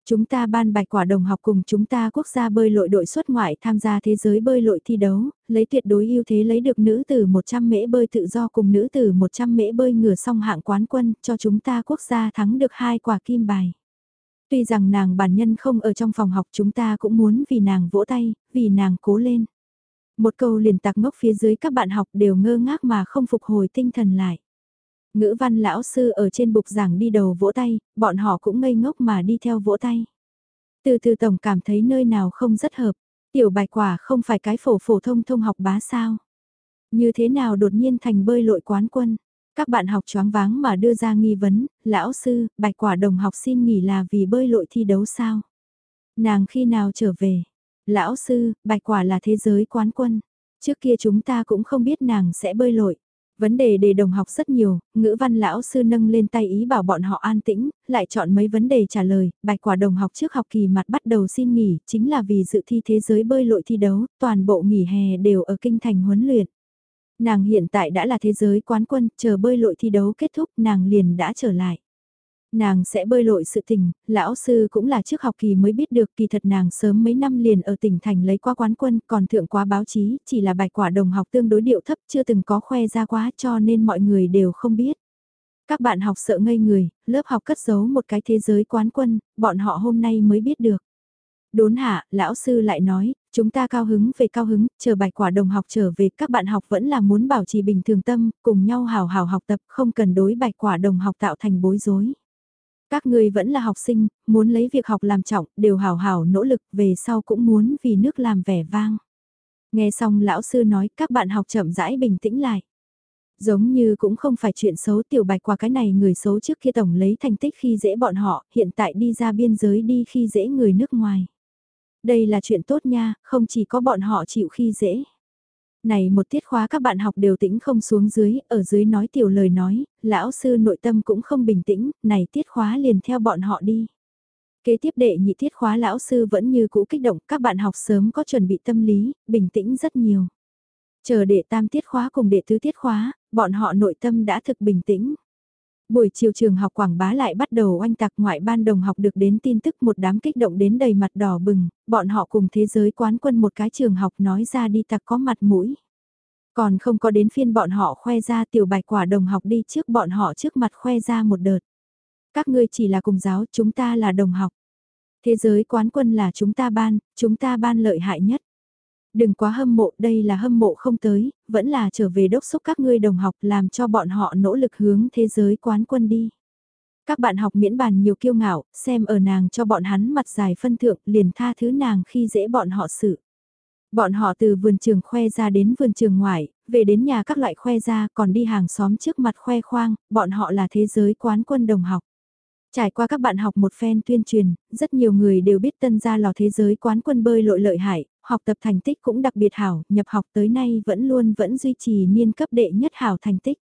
Chúng ta ban bạch quả đồng học cùng chúng ta quốc gia bơi lội đội xuất ngoại tham gia thế giới bơi lội thi đấu, lấy tuyệt đối ưu thế lấy được nữ tử 100 mễ bơi tự do cùng nữ tử 100 mễ bơi ngửa song hạng quán quân cho chúng ta quốc gia thắng được hai quả kim bài. Tuy rằng nàng bản nhân không ở trong phòng học chúng ta cũng muốn vì nàng vỗ tay, vì nàng cố lên. Một câu liền tạc ngốc phía dưới các bạn học đều ngơ ngác mà không phục hồi tinh thần lại. Ngữ văn lão sư ở trên bục giảng đi đầu vỗ tay, bọn họ cũng ngây ngốc mà đi theo vỗ tay. Từ từ tổng cảm thấy nơi nào không rất hợp, tiểu bài quả không phải cái phổ phổ thông thông học bá sao. Như thế nào đột nhiên thành bơi lội quán quân. Các bạn học choáng váng mà đưa ra nghi vấn, lão sư, bạch quả đồng học xin nghỉ là vì bơi lội thi đấu sao? Nàng khi nào trở về? Lão sư, bạch quả là thế giới quán quân. Trước kia chúng ta cũng không biết nàng sẽ bơi lội. Vấn đề đề đồng học rất nhiều, ngữ văn lão sư nâng lên tay ý bảo bọn họ an tĩnh, lại chọn mấy vấn đề trả lời, bạch quả đồng học trước học kỳ mặt bắt đầu xin nghỉ, chính là vì dự thi thế giới bơi lội thi đấu, toàn bộ nghỉ hè đều ở kinh thành huấn luyện. Nàng hiện tại đã là thế giới quán quân, chờ bơi lội thi đấu kết thúc nàng liền đã trở lại. Nàng sẽ bơi lội sự tình, lão sư cũng là trước học kỳ mới biết được kỳ thật nàng sớm mấy năm liền ở tỉnh thành lấy qua quán quân còn thượng quá báo chí, chỉ là bài quả đồng học tương đối điệu thấp chưa từng có khoe ra quá cho nên mọi người đều không biết. Các bạn học sợ ngây người, lớp học cất giấu một cái thế giới quán quân, bọn họ hôm nay mới biết được. Đốn hạ, lão sư lại nói, chúng ta cao hứng về cao hứng, chờ bài quả đồng học trở về các bạn học vẫn là muốn bảo trì bình thường tâm, cùng nhau hào hào học tập, không cần đối bài quả đồng học tạo thành bối rối. Các người vẫn là học sinh, muốn lấy việc học làm trọng, đều hào hào nỗ lực, về sau cũng muốn vì nước làm vẻ vang. Nghe xong lão sư nói các bạn học chậm rãi bình tĩnh lại. Giống như cũng không phải chuyện xấu tiểu bạch qua cái này người xấu trước kia tổng lấy thành tích khi dễ bọn họ, hiện tại đi ra biên giới đi khi dễ người nước ngoài. Đây là chuyện tốt nha, không chỉ có bọn họ chịu khi dễ. Này một tiết khóa các bạn học đều tĩnh không xuống dưới, ở dưới nói tiểu lời nói, lão sư nội tâm cũng không bình tĩnh, này tiết khóa liền theo bọn họ đi. Kế tiếp đệ nhị tiết khóa lão sư vẫn như cũ kích động, các bạn học sớm có chuẩn bị tâm lý, bình tĩnh rất nhiều. Chờ đệ tam tiết khóa cùng đệ tứ tiết khóa, bọn họ nội tâm đã thực bình tĩnh. Buổi chiều trường học quảng bá lại bắt đầu oanh tạc ngoại ban đồng học được đến tin tức một đám kích động đến đầy mặt đỏ bừng, bọn họ cùng thế giới quán quân một cái trường học nói ra đi tặc có mặt mũi. Còn không có đến phiên bọn họ khoe ra tiểu bài quả đồng học đi trước bọn họ trước mặt khoe ra một đợt. Các ngươi chỉ là cùng giáo, chúng ta là đồng học. Thế giới quán quân là chúng ta ban, chúng ta ban lợi hại nhất. Đừng quá hâm mộ, đây là hâm mộ không tới, vẫn là trở về đốc xúc các ngươi đồng học làm cho bọn họ nỗ lực hướng thế giới quán quân đi. Các bạn học miễn bàn nhiều kiêu ngạo, xem ở nàng cho bọn hắn mặt dài phân thượng liền tha thứ nàng khi dễ bọn họ xử. Bọn họ từ vườn trường khoe ra đến vườn trường ngoài, về đến nhà các loại khoe ra còn đi hàng xóm trước mặt khoe khoang, bọn họ là thế giới quán quân đồng học. Trải qua các bạn học một phen tuyên truyền, rất nhiều người đều biết tân gia lò thế giới quán quân bơi lội lợi hại, học tập thành tích cũng đặc biệt hảo, nhập học tới nay vẫn luôn vẫn duy trì niên cấp đệ nhất hảo thành tích.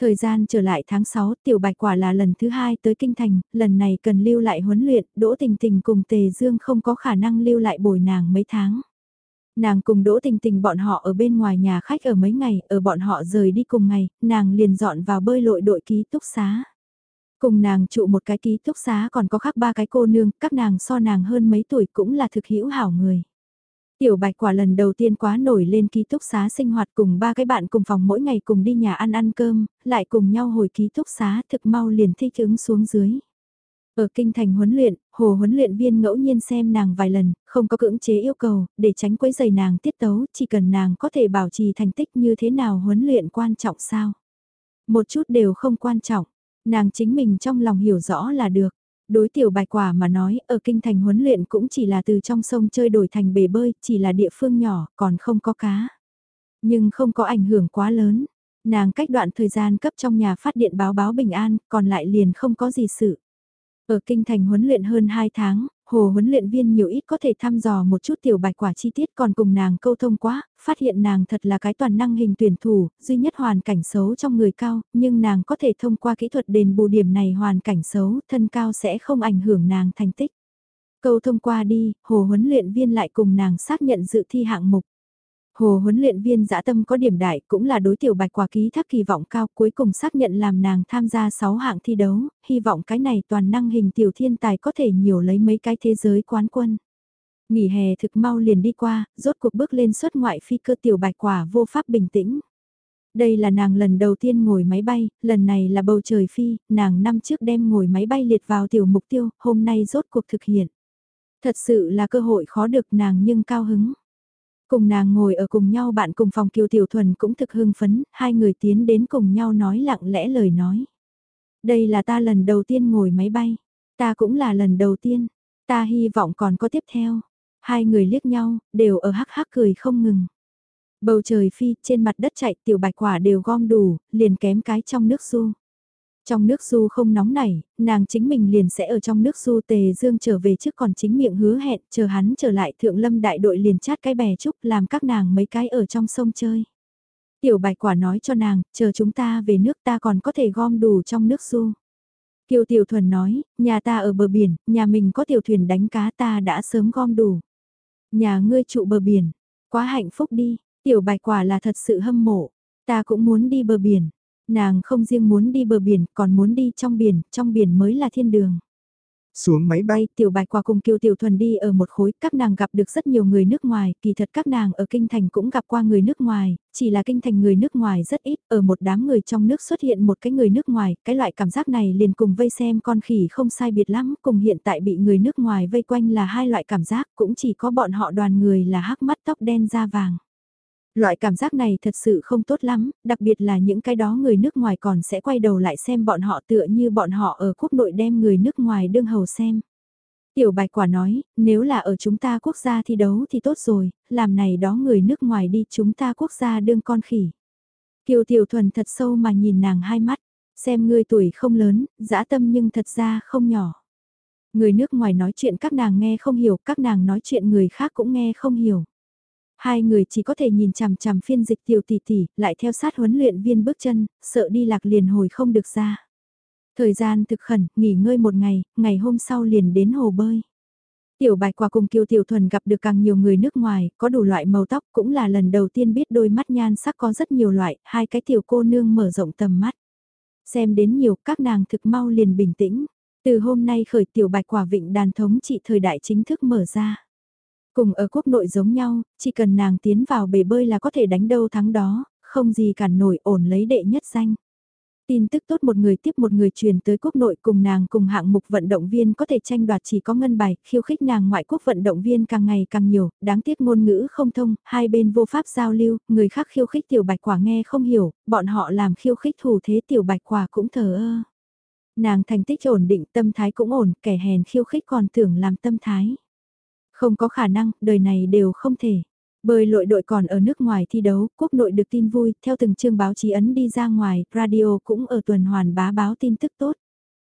Thời gian trở lại tháng 6, tiểu bạch quả là lần thứ hai tới kinh thành, lần này cần lưu lại huấn luyện, đỗ tình tình cùng tề dương không có khả năng lưu lại bồi nàng mấy tháng. Nàng cùng đỗ tình tình bọn họ ở bên ngoài nhà khách ở mấy ngày, ở bọn họ rời đi cùng ngày, nàng liền dọn vào bơi lội đội ký túc xá. Cùng nàng trụ một cái ký túc xá còn có khác ba cái cô nương, các nàng so nàng hơn mấy tuổi cũng là thực hữu hảo người. Tiểu bạch quả lần đầu tiên quá nổi lên ký túc xá sinh hoạt cùng ba cái bạn cùng phòng mỗi ngày cùng đi nhà ăn ăn cơm, lại cùng nhau hồi ký túc xá thực mau liền thích ứng xuống dưới. Ở kinh thành huấn luyện, hồ huấn luyện viên ngẫu nhiên xem nàng vài lần, không có cưỡng chế yêu cầu, để tránh quấy giày nàng tiết tấu, chỉ cần nàng có thể bảo trì thành tích như thế nào huấn luyện quan trọng sao. Một chút đều không quan trọng, nàng chính mình trong lòng hiểu rõ là được. Đối tiểu bài quả mà nói, ở kinh thành huấn luyện cũng chỉ là từ trong sông chơi đổi thành bể bơi, chỉ là địa phương nhỏ, còn không có cá. Nhưng không có ảnh hưởng quá lớn. Nàng cách đoạn thời gian cấp trong nhà phát điện báo báo bình an, còn lại liền không có gì sự. Ở kinh thành huấn luyện hơn 2 tháng, hồ huấn luyện viên nhiều ít có thể thăm dò một chút tiểu bạch quả chi tiết còn cùng nàng câu thông quá, phát hiện nàng thật là cái toàn năng hình tuyển thủ, duy nhất hoàn cảnh xấu trong người cao, nhưng nàng có thể thông qua kỹ thuật đền bù điểm này hoàn cảnh xấu, thân cao sẽ không ảnh hưởng nàng thành tích. Câu thông qua đi, hồ huấn luyện viên lại cùng nàng xác nhận dự thi hạng mục. Hồ huấn luyện viên dã tâm có điểm đại cũng là đối tiểu bạch quả ký thác kỳ vọng cao cuối cùng xác nhận làm nàng tham gia 6 hạng thi đấu, hy vọng cái này toàn năng hình tiểu thiên tài có thể nhiều lấy mấy cái thế giới quán quân. Nghỉ hè thực mau liền đi qua, rốt cuộc bước lên xuất ngoại phi cơ tiểu bạch quả vô pháp bình tĩnh. Đây là nàng lần đầu tiên ngồi máy bay, lần này là bầu trời phi, nàng năm trước đem ngồi máy bay liệt vào tiểu mục tiêu, hôm nay rốt cuộc thực hiện. Thật sự là cơ hội khó được nàng nhưng cao hứng. Cùng nàng ngồi ở cùng nhau bạn cùng phòng Kiều Tiểu Thuần cũng thực hưng phấn, hai người tiến đến cùng nhau nói lặng lẽ lời nói. Đây là ta lần đầu tiên ngồi máy bay, ta cũng là lần đầu tiên, ta hy vọng còn có tiếp theo. Hai người liếc nhau, đều ở hắc hắc cười không ngừng. Bầu trời phi, trên mặt đất chạy tiểu bạch quả đều gom đủ, liền kém cái trong nước su. Trong nước du không nóng nảy, nàng chính mình liền sẽ ở trong nước du tề dương trở về trước còn chính miệng hứa hẹn chờ hắn trở lại thượng lâm đại đội liền chát cái bè trúc làm các nàng mấy cái ở trong sông chơi. Tiểu bạch quả nói cho nàng, chờ chúng ta về nước ta còn có thể gom đủ trong nước du. Kiều Tiểu Thuần nói, nhà ta ở bờ biển, nhà mình có tiểu thuyền đánh cá ta đã sớm gom đủ. Nhà ngươi trụ bờ biển, quá hạnh phúc đi, tiểu bạch quả là thật sự hâm mộ, ta cũng muốn đi bờ biển. Nàng không riêng muốn đi bờ biển, còn muốn đi trong biển, trong biển mới là thiên đường. Xuống máy bay, tiểu bạch qua cùng kiều tiểu thuần đi ở một khối, các nàng gặp được rất nhiều người nước ngoài, kỳ thật các nàng ở kinh thành cũng gặp qua người nước ngoài, chỉ là kinh thành người nước ngoài rất ít, ở một đám người trong nước xuất hiện một cái người nước ngoài, cái loại cảm giác này liền cùng vây xem con khỉ không sai biệt lắm, cùng hiện tại bị người nước ngoài vây quanh là hai loại cảm giác, cũng chỉ có bọn họ đoàn người là hắc mắt tóc đen da vàng. Loại cảm giác này thật sự không tốt lắm, đặc biệt là những cái đó người nước ngoài còn sẽ quay đầu lại xem bọn họ tựa như bọn họ ở quốc nội đem người nước ngoài đương hầu xem. Tiểu bạch quả nói, nếu là ở chúng ta quốc gia thi đấu thì tốt rồi, làm này đó người nước ngoài đi chúng ta quốc gia đương con khỉ. Kiều tiểu thuần thật sâu mà nhìn nàng hai mắt, xem ngươi tuổi không lớn, dã tâm nhưng thật ra không nhỏ. Người nước ngoài nói chuyện các nàng nghe không hiểu, các nàng nói chuyện người khác cũng nghe không hiểu. Hai người chỉ có thể nhìn chằm chằm phiên dịch tiểu tỷ tỷ, lại theo sát huấn luyện viên bước chân, sợ đi lạc liền hồi không được ra. Thời gian thực khẩn, nghỉ ngơi một ngày, ngày hôm sau liền đến hồ bơi. Tiểu bạch quả cùng kiều tiểu thuần gặp được càng nhiều người nước ngoài, có đủ loại màu tóc cũng là lần đầu tiên biết đôi mắt nhan sắc có rất nhiều loại, hai cái tiểu cô nương mở rộng tầm mắt. Xem đến nhiều các nàng thực mau liền bình tĩnh. Từ hôm nay khởi tiểu bạch quả vịnh đàn thống trị thời đại chính thức mở ra. Cùng ở quốc nội giống nhau, chỉ cần nàng tiến vào bể bơi là có thể đánh đâu thắng đó, không gì cản nổi ổn lấy đệ nhất danh. Tin tức tốt một người tiếp một người truyền tới quốc nội cùng nàng cùng hạng mục vận động viên có thể tranh đoạt chỉ có ngân bài, khiêu khích nàng ngoại quốc vận động viên càng ngày càng nhiều, đáng tiếc ngôn ngữ không thông, hai bên vô pháp giao lưu, người khác khiêu khích tiểu bạch quả nghe không hiểu, bọn họ làm khiêu khích thủ thế tiểu bạch quả cũng thờ ơ. Nàng thành tích ổn định tâm thái cũng ổn, kẻ hèn khiêu khích còn tưởng làm tâm thái. Không có khả năng, đời này đều không thể. Bơi lội đội còn ở nước ngoài thi đấu, quốc nội được tin vui, theo từng chương báo chí ấn đi ra ngoài, radio cũng ở tuần hoàn bá báo tin tức tốt.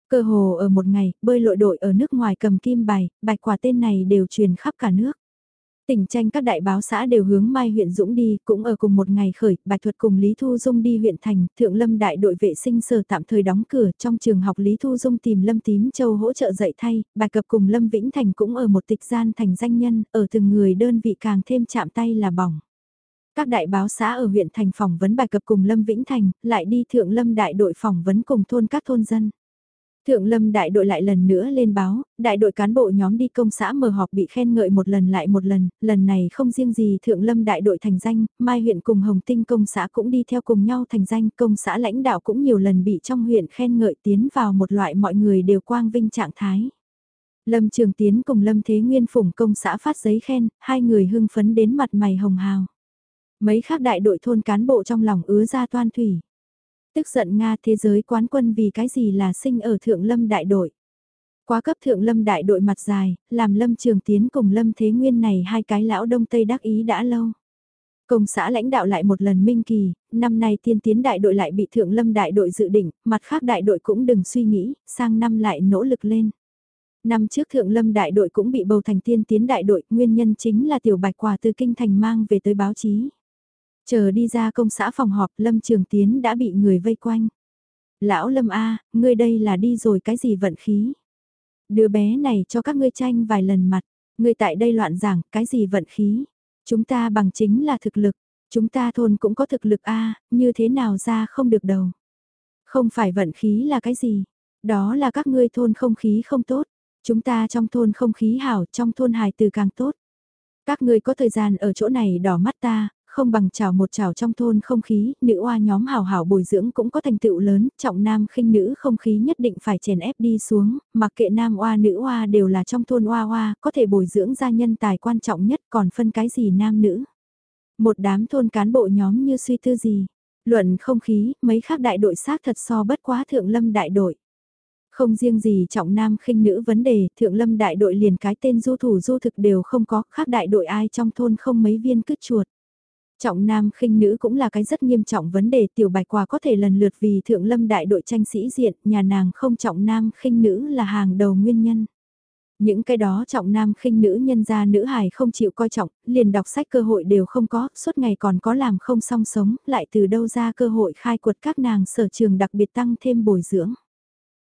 Cơ hồ ở một ngày, bơi lội đội ở nước ngoài cầm kim bài, bạch quả tên này đều truyền khắp cả nước. Tỉnh tranh các đại báo xã đều hướng Mai huyện Dũng đi, cũng ở cùng một ngày khởi, Bạch Thuật cùng Lý Thu Dung đi huyện thành, Thượng Lâm đại đội vệ sinh sở tạm thời đóng cửa, trong trường học Lý Thu Dung tìm Lâm Tím Châu hỗ trợ dạy thay, Bạch Cập cùng Lâm Vĩnh Thành cũng ở một tịch gian thành danh nhân, ở từng người đơn vị càng thêm chạm tay là bỏng. Các đại báo xã ở huyện thành phỏng vấn Bạch Cập cùng Lâm Vĩnh Thành, lại đi Thượng Lâm đại đội phỏng vấn cùng thôn các thôn dân. Thượng lâm đại đội lại lần nữa lên báo, đại đội cán bộ nhóm đi công xã mở họp bị khen ngợi một lần lại một lần, lần này không riêng gì thượng lâm đại đội thành danh, Mai huyện cùng Hồng Tinh công xã cũng đi theo cùng nhau thành danh, công xã lãnh đạo cũng nhiều lần bị trong huyện khen ngợi tiến vào một loại mọi người đều quang vinh trạng thái. Lâm Trường Tiến cùng Lâm Thế Nguyên phủng công xã phát giấy khen, hai người hưng phấn đến mặt mày hồng hào. Mấy khác đại đội thôn cán bộ trong lòng ứa ra toan thủy. Tức giận Nga thế giới quán quân vì cái gì là sinh ở Thượng Lâm đại đội. Quá cấp Thượng Lâm đại đội mặt dài, làm Lâm Trường Tiến cùng Lâm Thế Nguyên này hai cái lão đông tây đắc ý đã lâu. Công xã lãnh đạo lại một lần minh kỳ, năm nay tiên tiến đại đội lại bị Thượng Lâm đại đội dự định, mặt khác đại đội cũng đừng suy nghĩ, sang năm lại nỗ lực lên. Năm trước Thượng Lâm đại đội cũng bị bầu thành tiên tiến đại đội, nguyên nhân chính là tiểu bạch quả từ kinh thành mang về tới báo chí. Chờ đi ra công xã phòng họp Lâm Trường Tiến đã bị người vây quanh. Lão Lâm A, ngươi đây là đi rồi cái gì vận khí? Đứa bé này cho các ngươi tranh vài lần mặt, ngươi tại đây loạn giảng cái gì vận khí? Chúng ta bằng chính là thực lực, chúng ta thôn cũng có thực lực A, như thế nào ra không được đầu? Không phải vận khí là cái gì? Đó là các ngươi thôn không khí không tốt. Chúng ta trong thôn không khí hảo, trong thôn hài từ càng tốt. Các ngươi có thời gian ở chỗ này đỏ mắt ta, không bằng chào một chào trong thôn không khí, nữ oa nhóm hào hảo bồi dưỡng cũng có thành tựu lớn, trọng nam khinh nữ không khí nhất định phải chèn ép đi xuống, mặc kệ nam oa nữ oa đều là trong thôn oa oa, có thể bồi dưỡng ra nhân tài quan trọng nhất còn phân cái gì nam nữ. Một đám thôn cán bộ nhóm như suy tư gì. Luận không khí, mấy khác đại đội xác thật so bất quá thượng lâm đại đội. Không riêng gì trọng nam khinh nữ vấn đề, thượng lâm đại đội liền cái tên du thủ du thực đều không có, khác đại đội ai trong thôn không mấy viên cứt chuột. Trọng nam khinh nữ cũng là cái rất nghiêm trọng vấn đề tiểu bạch quả có thể lần lượt vì thượng lâm đại đội tranh sĩ diện, nhà nàng không trọng nam khinh nữ là hàng đầu nguyên nhân. Những cái đó trọng nam khinh nữ nhân gia nữ hài không chịu coi trọng, liền đọc sách cơ hội đều không có, suốt ngày còn có làm không song sống, lại từ đâu ra cơ hội khai quật các nàng sở trường đặc biệt tăng thêm bồi dưỡng.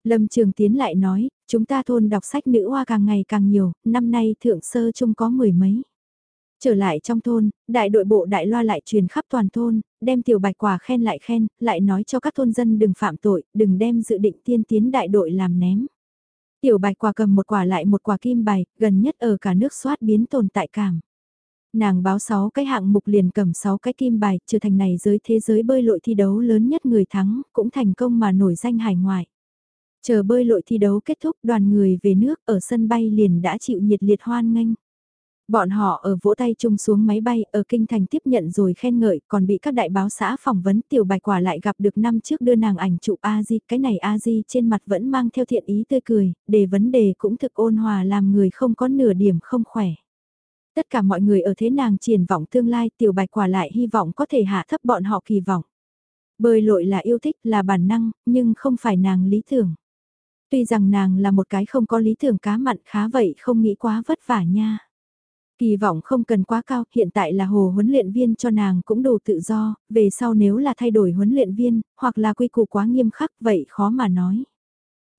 Lâm Trường Tiến lại nói, chúng ta thôn đọc sách nữ hoa càng ngày càng nhiều, năm nay thượng sơ chung có mười mấy. Trở lại trong thôn, đại đội bộ đại loa lại truyền khắp toàn thôn, đem tiểu bạch quả khen lại khen, lại nói cho các thôn dân đừng phạm tội, đừng đem dự định tiên tiến đại đội làm ném. Tiểu bạch quả cầm một quả lại một quả kim bài, gần nhất ở cả nước soát biến tồn tại cảm. Nàng báo 6 cái hạng mục liền cầm 6 cái kim bài, trở thành này giới thế giới bơi lội thi đấu lớn nhất người thắng, cũng thành công mà nổi danh hải ngoại. Chờ bơi lội thi đấu kết thúc đoàn người về nước ở sân bay liền đã chịu nhiệt liệt hoan nghênh. Bọn họ ở vỗ tay chung xuống máy bay ở kinh thành tiếp nhận rồi khen ngợi còn bị các đại báo xã phỏng vấn tiểu bạch quả lại gặp được năm trước đưa nàng ảnh chụp A-di. Cái này A-di trên mặt vẫn mang theo thiện ý tươi cười, để vấn đề cũng thực ôn hòa làm người không có nửa điểm không khỏe. Tất cả mọi người ở thế nàng triển vọng tương lai tiểu bạch quả lại hy vọng có thể hạ thấp bọn họ kỳ vọng. Bơi lội là yêu thích là bản năng, nhưng không phải nàng lý tưởng. Tuy rằng nàng là một cái không có lý tưởng cá mặn khá vậy không nghĩ quá vất vả nha. Kỳ vọng không cần quá cao, hiện tại là hồ huấn luyện viên cho nàng cũng đủ tự do, về sau nếu là thay đổi huấn luyện viên, hoặc là quy củ quá nghiêm khắc vậy khó mà nói.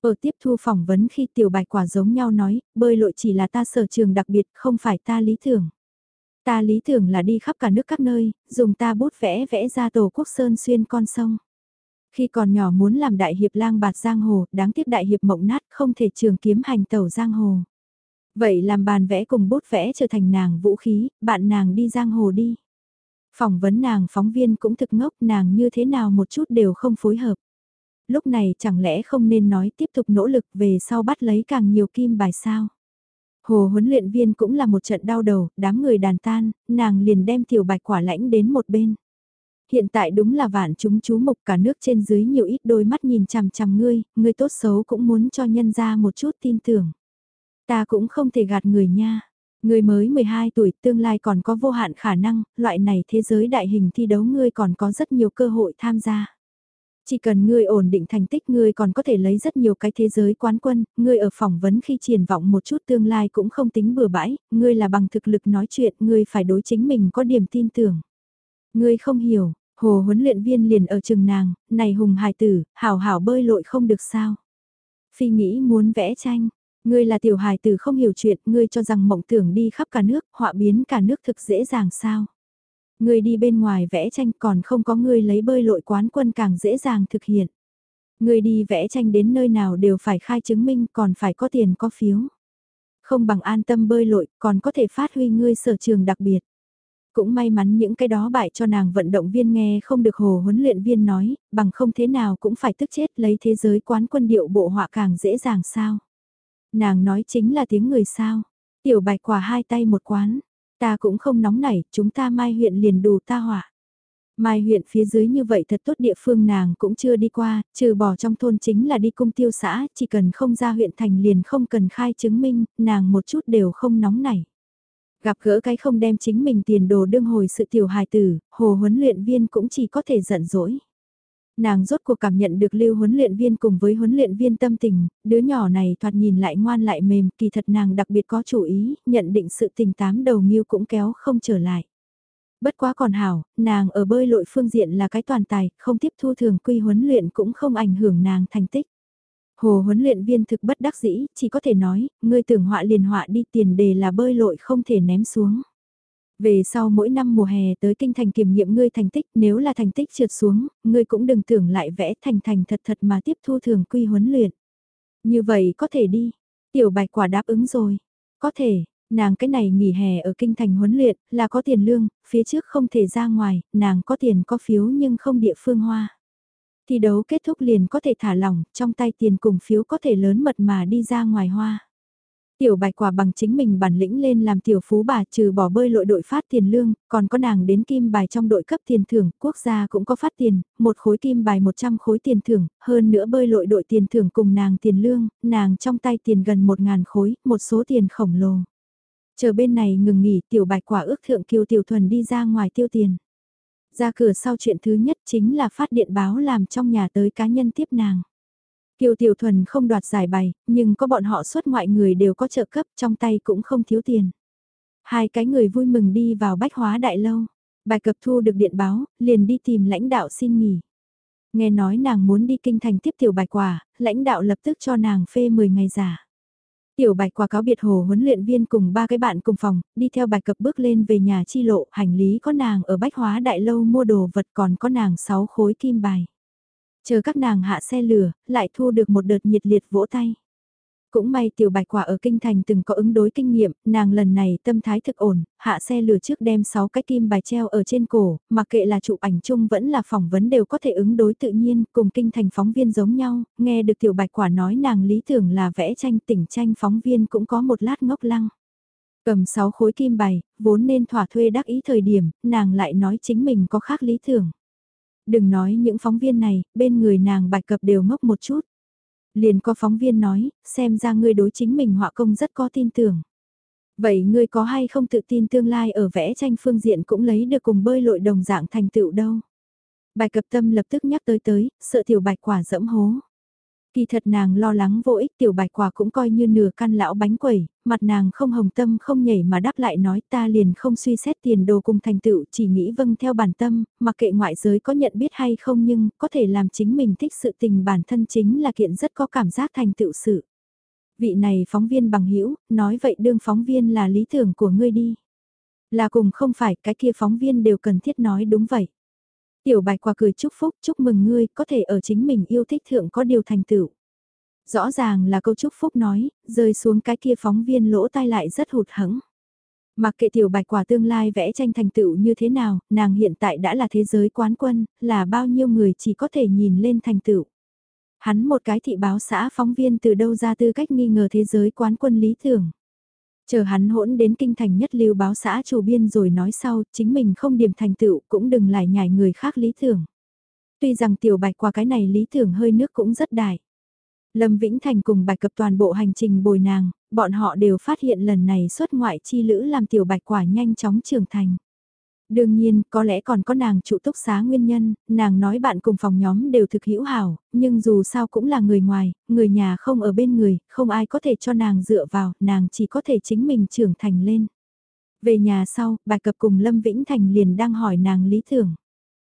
Ở tiếp thu phỏng vấn khi tiểu bạch quả giống nhau nói, bơi lội chỉ là ta sở trường đặc biệt, không phải ta lý tưởng. Ta lý tưởng là đi khắp cả nước các nơi, dùng ta bút vẽ vẽ ra tổ quốc sơn xuyên con sông. Khi còn nhỏ muốn làm đại hiệp lang bạt giang hồ, đáng tiếc đại hiệp mộng nát không thể trường kiếm hành tẩu giang hồ. Vậy làm bàn vẽ cùng bút vẽ trở thành nàng vũ khí, bạn nàng đi giang hồ đi. Phỏng vấn nàng phóng viên cũng thực ngốc nàng như thế nào một chút đều không phối hợp. Lúc này chẳng lẽ không nên nói tiếp tục nỗ lực về sau bắt lấy càng nhiều kim bài sao. Hồ huấn luyện viên cũng là một trận đau đầu, đám người đàn tan, nàng liền đem tiểu bạch quả lãnh đến một bên. Hiện tại đúng là vạn chúng chú mục cả nước trên dưới nhiều ít đôi mắt nhìn chằm chằm ngươi, ngươi tốt xấu cũng muốn cho nhân ra một chút tin tưởng. Ta cũng không thể gạt người nha. người mới 12 tuổi tương lai còn có vô hạn khả năng, loại này thế giới đại hình thi đấu ngươi còn có rất nhiều cơ hội tham gia. Chỉ cần ngươi ổn định thành tích ngươi còn có thể lấy rất nhiều cái thế giới quán quân, ngươi ở phỏng vấn khi triển vọng một chút tương lai cũng không tính bừa bãi, ngươi là bằng thực lực nói chuyện, ngươi phải đối chính mình có điểm tin tưởng. Ngươi không hiểu, hồ huấn luyện viên liền ở trường nàng, này hùng hài tử, hảo hảo bơi lội không được sao. Phi nghĩ muốn vẽ tranh, Ngươi là tiểu hài tử không hiểu chuyện, ngươi cho rằng mộng tưởng đi khắp cả nước, họa biến cả nước thực dễ dàng sao. Ngươi đi bên ngoài vẽ tranh còn không có ngươi lấy bơi lội quán quân càng dễ dàng thực hiện. Ngươi đi vẽ tranh đến nơi nào đều phải khai chứng minh còn phải có tiền có phiếu. Không bằng an tâm bơi lội còn có thể phát huy ngươi sở trường đặc biệt. Cũng may mắn những cái đó bại cho nàng vận động viên nghe không được hồ huấn luyện viên nói, bằng không thế nào cũng phải tức chết lấy thế giới quán quân điệu bộ họa càng dễ dàng sao. Nàng nói chính là tiếng người sao. Tiểu bạch quả hai tay một quán. Ta cũng không nóng nảy, chúng ta mai huyện liền đủ ta hỏa. Mai huyện phía dưới như vậy thật tốt địa phương nàng cũng chưa đi qua, trừ bỏ trong thôn chính là đi cung tiêu xã, chỉ cần không ra huyện thành liền không cần khai chứng minh, nàng một chút đều không nóng nảy. Gặp gỡ cái không đem chính mình tiền đồ đương hồi sự tiểu hài tử, hồ huấn luyện viên cũng chỉ có thể giận dỗi nàng rốt cuộc cảm nhận được lưu huấn luyện viên cùng với huấn luyện viên tâm tình, đứa nhỏ này thoạt nhìn lại ngoan lại mềm, kỳ thật nàng đặc biệt có chủ ý, nhận định sự tình tám đầu nghiêu cũng kéo không trở lại. Bất quá còn hảo, nàng ở bơi lội phương diện là cái toàn tài, không tiếp thu thường quy huấn luyện cũng không ảnh hưởng nàng thành tích. Hồ huấn luyện viên thực bất đắc dĩ, chỉ có thể nói, ngươi tưởng họa liền họa đi tiền đề là bơi lội không thể ném xuống. Về sau mỗi năm mùa hè tới kinh thành kiểm nghiệm ngươi thành tích, nếu là thành tích trượt xuống, ngươi cũng đừng tưởng lại vẽ thành thành thật thật mà tiếp thu thường quy huấn luyện. Như vậy có thể đi. Tiểu bạch quả đáp ứng rồi. Có thể, nàng cái này nghỉ hè ở kinh thành huấn luyện, là có tiền lương, phía trước không thể ra ngoài, nàng có tiền có phiếu nhưng không địa phương hoa. Thi đấu kết thúc liền có thể thả lỏng, trong tay tiền cùng phiếu có thể lớn mật mà đi ra ngoài hoa. Tiểu bạch quả bằng chính mình bản lĩnh lên làm tiểu phú bà trừ bỏ bơi lội đội phát tiền lương, còn có nàng đến kim bài trong đội cấp tiền thưởng, quốc gia cũng có phát tiền, một khối kim bài 100 khối tiền thưởng, hơn nữa bơi lội đội tiền thưởng cùng nàng tiền lương, nàng trong tay tiền gần 1.000 khối, một số tiền khổng lồ. Chờ bên này ngừng nghỉ tiểu bạch quả ước thượng kiều tiểu thuần đi ra ngoài tiêu tiền. Ra cửa sau chuyện thứ nhất chính là phát điện báo làm trong nhà tới cá nhân tiếp nàng. Kiều Tiểu Thuần không đoạt giải bày, nhưng có bọn họ xuất ngoại người đều có trợ cấp trong tay cũng không thiếu tiền. Hai cái người vui mừng đi vào bách hóa đại lâu. Bài cập thu được điện báo, liền đi tìm lãnh đạo xin nghỉ. Nghe nói nàng muốn đi kinh thành tiếp tiểu bài quả, lãnh đạo lập tức cho nàng phê 10 ngày giả. Tiểu bạch quả cáo biệt hồ huấn luyện viên cùng ba cái bạn cùng phòng, đi theo bài cập bước lên về nhà chi lộ, hành lý có nàng ở bách hóa đại lâu mua đồ vật còn có nàng 6 khối kim bài. Chờ các nàng hạ xe lửa, lại thu được một đợt nhiệt liệt vỗ tay. Cũng may tiểu bạch quả ở kinh thành từng có ứng đối kinh nghiệm, nàng lần này tâm thái thực ổn, hạ xe lửa trước đem 6 cái kim bài treo ở trên cổ, mặc kệ là chụp ảnh chung vẫn là phỏng vấn đều có thể ứng đối tự nhiên, cùng kinh thành phóng viên giống nhau, nghe được tiểu bạch quả nói nàng lý tưởng là vẽ tranh tỉnh tranh phóng viên cũng có một lát ngốc lăng. Cầm 6 khối kim bài, vốn nên thỏa thuê đắc ý thời điểm, nàng lại nói chính mình có khác lý tưởng. Đừng nói những phóng viên này, bên người nàng bạch cập đều ngốc một chút. Liền có phóng viên nói, xem ra ngươi đối chính mình họa công rất có tin tưởng. Vậy ngươi có hay không tự tin tương lai ở vẽ tranh phương diện cũng lấy được cùng bơi lội đồng dạng thành tựu đâu? Bài cập tâm lập tức nhắc tới tới, sợ tiểu bạch quả dẫm hố. Kỳ thật nàng lo lắng vô ích tiểu bạch quả cũng coi như nửa căn lão bánh quẩy, mặt nàng không hồng tâm không nhảy mà đáp lại nói ta liền không suy xét tiền đồ cùng thành tựu chỉ nghĩ vâng theo bản tâm, mặc kệ ngoại giới có nhận biết hay không nhưng có thể làm chính mình thích sự tình bản thân chính là kiện rất có cảm giác thành tựu sự. Vị này phóng viên bằng hữu nói vậy đương phóng viên là lý tưởng của ngươi đi. Là cùng không phải cái kia phóng viên đều cần thiết nói đúng vậy. Tiểu bạch quả cười chúc phúc chúc mừng ngươi có thể ở chính mình yêu thích thượng có điều thành tựu. Rõ ràng là câu chúc phúc nói, rơi xuống cái kia phóng viên lỗ tai lại rất hụt hẫng. Mặc kệ tiểu bạch quả tương lai vẽ tranh thành tựu như thế nào, nàng hiện tại đã là thế giới quán quân, là bao nhiêu người chỉ có thể nhìn lên thành tựu. Hắn một cái thị báo xã phóng viên từ đâu ra tư cách nghi ngờ thế giới quán quân lý tưởng. Chờ hắn hỗn đến kinh thành nhất lưu báo xã chủ biên rồi nói sau, chính mình không điểm thành tựu cũng đừng lại nhảy người khác lý tưởng. Tuy rằng tiểu bạch qua cái này lý tưởng hơi nước cũng rất đại. Lâm Vĩnh Thành cùng bạch cập toàn bộ hành trình bồi nàng, bọn họ đều phát hiện lần này xuất ngoại chi lữ làm tiểu bạch quả nhanh chóng trưởng thành. Đương nhiên, có lẽ còn có nàng trụ túc xá nguyên nhân, nàng nói bạn cùng phòng nhóm đều thực hữu hảo, nhưng dù sao cũng là người ngoài, người nhà không ở bên người, không ai có thể cho nàng dựa vào, nàng chỉ có thể chính mình trưởng thành lên. Về nhà sau, bài cập cùng Lâm Vĩnh Thành liền đang hỏi nàng lý tưởng.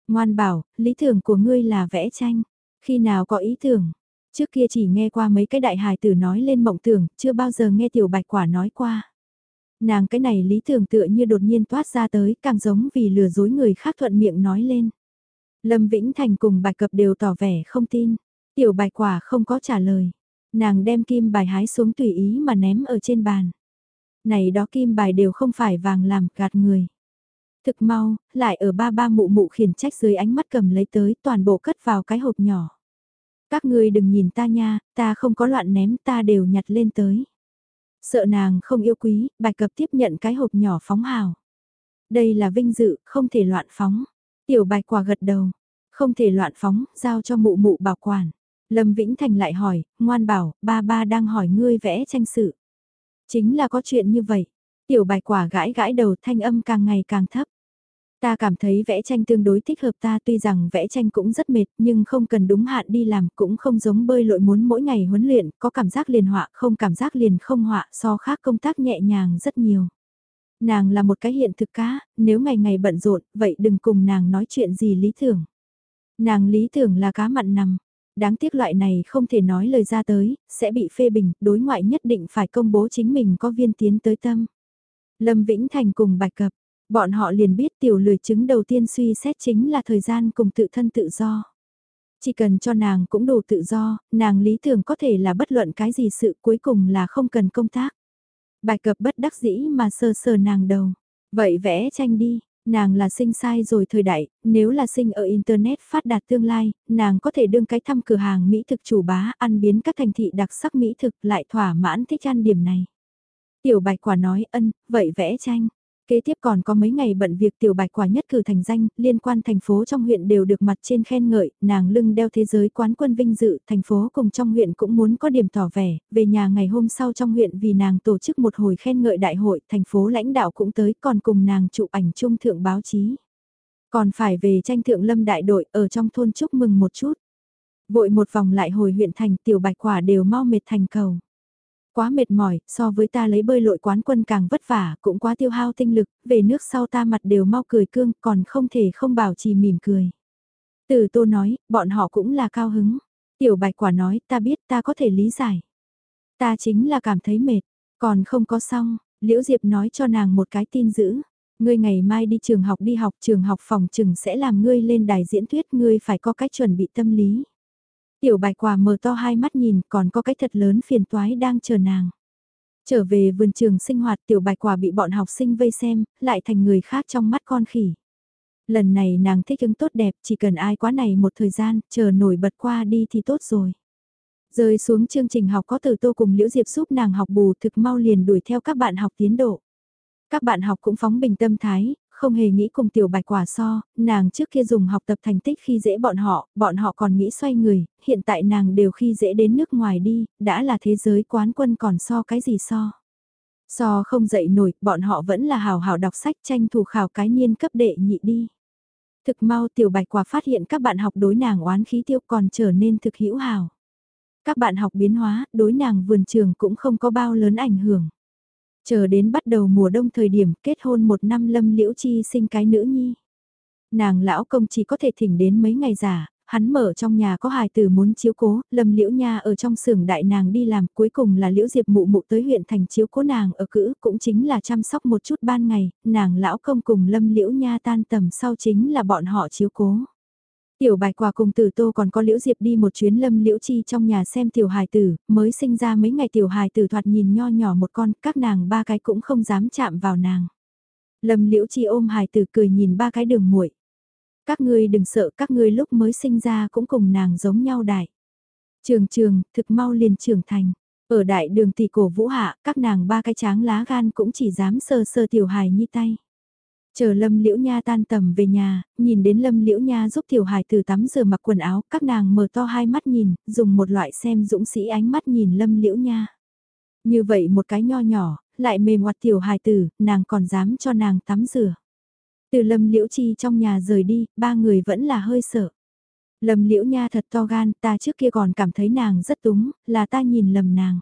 Ngoan bảo, lý tưởng của ngươi là vẽ tranh, khi nào có ý tưởng? Trước kia chỉ nghe qua mấy cái đại hài tử nói lên mộng tưởng, chưa bao giờ nghe tiểu bạch quả nói qua. Nàng cái này lý tưởng tựa như đột nhiên toát ra tới, càng giống vì lừa dối người khác thuận miệng nói lên. Lâm Vĩnh Thành cùng bạch cập đều tỏ vẻ không tin. Tiểu bạch quả không có trả lời. Nàng đem kim bài hái xuống tùy ý mà ném ở trên bàn. Này đó kim bài đều không phải vàng làm gạt người. Thực mau, lại ở ba ba mụ mụ khiển trách dưới ánh mắt cầm lấy tới toàn bộ cất vào cái hộp nhỏ. Các ngươi đừng nhìn ta nha, ta không có loạn ném ta đều nhặt lên tới. Sợ nàng không yêu quý, bạch cập tiếp nhận cái hộp nhỏ phóng hào. Đây là vinh dự, không thể loạn phóng. Tiểu bạch quả gật đầu, không thể loạn phóng, giao cho mụ mụ bảo quản. Lâm Vĩnh Thành lại hỏi, ngoan bảo, ba ba đang hỏi ngươi vẽ tranh sự. Chính là có chuyện như vậy. Tiểu bạch quả gãi gãi đầu thanh âm càng ngày càng thấp. Ta cảm thấy vẽ tranh tương đối thích hợp ta tuy rằng vẽ tranh cũng rất mệt nhưng không cần đúng hạn đi làm cũng không giống bơi lội muốn mỗi ngày huấn luyện, có cảm giác liền họa không cảm giác liền không họa so khác công tác nhẹ nhàng rất nhiều. Nàng là một cái hiện thực cá, nếu ngày ngày bận rộn vậy đừng cùng nàng nói chuyện gì lý tưởng. Nàng lý tưởng là cá mặn nằm, đáng tiếc loại này không thể nói lời ra tới, sẽ bị phê bình, đối ngoại nhất định phải công bố chính mình có viên tiến tới tâm. Lâm Vĩnh Thành cùng bạch cập, Bọn họ liền biết tiểu lười chứng đầu tiên suy xét chính là thời gian cùng tự thân tự do. Chỉ cần cho nàng cũng đủ tự do, nàng lý tưởng có thể là bất luận cái gì sự cuối cùng là không cần công tác. Bài cập bất đắc dĩ mà sơ sờ nàng đầu. Vậy vẽ tranh đi, nàng là sinh sai rồi thời đại, nếu là sinh ở Internet phát đạt tương lai, nàng có thể đương cái thăm cửa hàng Mỹ thực chủ bá ăn biến các thành thị đặc sắc Mỹ thực lại thỏa mãn thích ăn điểm này. Tiểu bạch quả nói ân, vậy vẽ tranh. Kế tiếp còn có mấy ngày bận việc tiểu bạch quả nhất cử thành danh, liên quan thành phố trong huyện đều được mặt trên khen ngợi, nàng lưng đeo thế giới quán quân vinh dự, thành phố cùng trong huyện cũng muốn có điểm tỏ vẻ, về nhà ngày hôm sau trong huyện vì nàng tổ chức một hồi khen ngợi đại hội, thành phố lãnh đạo cũng tới còn cùng nàng chụp ảnh chung thượng báo chí. Còn phải về tranh thượng lâm đại đội ở trong thôn chúc mừng một chút. Vội một vòng lại hồi huyện thành tiểu bạch quả đều mau mệt thành cầu. Quá mệt mỏi, so với ta lấy bơi lội quán quân càng vất vả, cũng quá tiêu hao tinh lực, về nước sau ta mặt đều mau cười cương, còn không thể không bảo trì mỉm cười. Từ tô nói, bọn họ cũng là cao hứng. Tiểu bạch quả nói, ta biết ta có thể lý giải. Ta chính là cảm thấy mệt, còn không có xong, Liễu Diệp nói cho nàng một cái tin dữ. Ngươi ngày mai đi trường học đi học, trường học phòng trừng sẽ làm ngươi lên đài diễn thuyết, ngươi phải có cách chuẩn bị tâm lý. Tiểu bạch quả mở to hai mắt nhìn còn có cái thật lớn phiền toái đang chờ nàng. Trở về vườn trường sinh hoạt tiểu bạch quả bị bọn học sinh vây xem, lại thành người khác trong mắt con khỉ. Lần này nàng thích ứng tốt đẹp, chỉ cần ai quá này một thời gian, chờ nổi bật qua đi thì tốt rồi. Rơi xuống chương trình học có từ tô cùng Liễu Diệp giúp nàng học bù thực mau liền đuổi theo các bạn học tiến độ. Các bạn học cũng phóng bình tâm thái, không hề nghĩ cùng tiểu bạch quả so, nàng trước kia dùng học tập thành tích khi dễ bọn họ, bọn họ còn nghĩ xoay người, hiện tại nàng đều khi dễ đến nước ngoài đi, đã là thế giới quán quân còn so cái gì so. So không dậy nổi, bọn họ vẫn là hào hào đọc sách tranh thủ khảo cái niên cấp đệ nhị đi. Thực mau tiểu bạch quả phát hiện các bạn học đối nàng oán khí tiêu còn trở nên thực hữu hào. Các bạn học biến hóa, đối nàng vườn trường cũng không có bao lớn ảnh hưởng. Chờ đến bắt đầu mùa đông thời điểm kết hôn một năm lâm liễu chi sinh cái nữ nhi. Nàng lão công chỉ có thể thỉnh đến mấy ngày giả, hắn mở trong nhà có hài tử muốn chiếu cố, lâm liễu nha ở trong xưởng đại nàng đi làm, cuối cùng là liễu diệp mụ mụ tới huyện thành chiếu cố nàng ở cữ, cũng chính là chăm sóc một chút ban ngày, nàng lão công cùng lâm liễu nha tan tầm sau chính là bọn họ chiếu cố. Tiểu bạch quả cùng tử tô còn có liễu diệp đi một chuyến lâm liễu chi trong nhà xem tiểu hài tử, mới sinh ra mấy ngày tiểu hài tử thoạt nhìn nho nhỏ một con, các nàng ba cái cũng không dám chạm vào nàng. Lâm liễu chi ôm hài tử cười nhìn ba cái đường muội Các ngươi đừng sợ các ngươi lúc mới sinh ra cũng cùng nàng giống nhau đại. Trường trường, thực mau liền trưởng thành. Ở đại đường tỷ cổ vũ hạ, các nàng ba cái tráng lá gan cũng chỉ dám sơ sơ tiểu hài nhi tay. Chờ Lâm Liễu Nha tan tầm về nhà, nhìn đến Lâm Liễu Nha giúp tiểu Hải từ tắm rửa mặc quần áo, các nàng mở to hai mắt nhìn, dùng một loại xem dũng sĩ ánh mắt nhìn Lâm Liễu Nha. Như vậy một cái nho nhỏ, lại mềm ngoặt tiểu Hải tử, nàng còn dám cho nàng tắm rửa. Từ Lâm Liễu Chi trong nhà rời đi, ba người vẫn là hơi sợ. Lâm Liễu Nha thật to gan, ta trước kia còn cảm thấy nàng rất túng, là ta nhìn lầm nàng.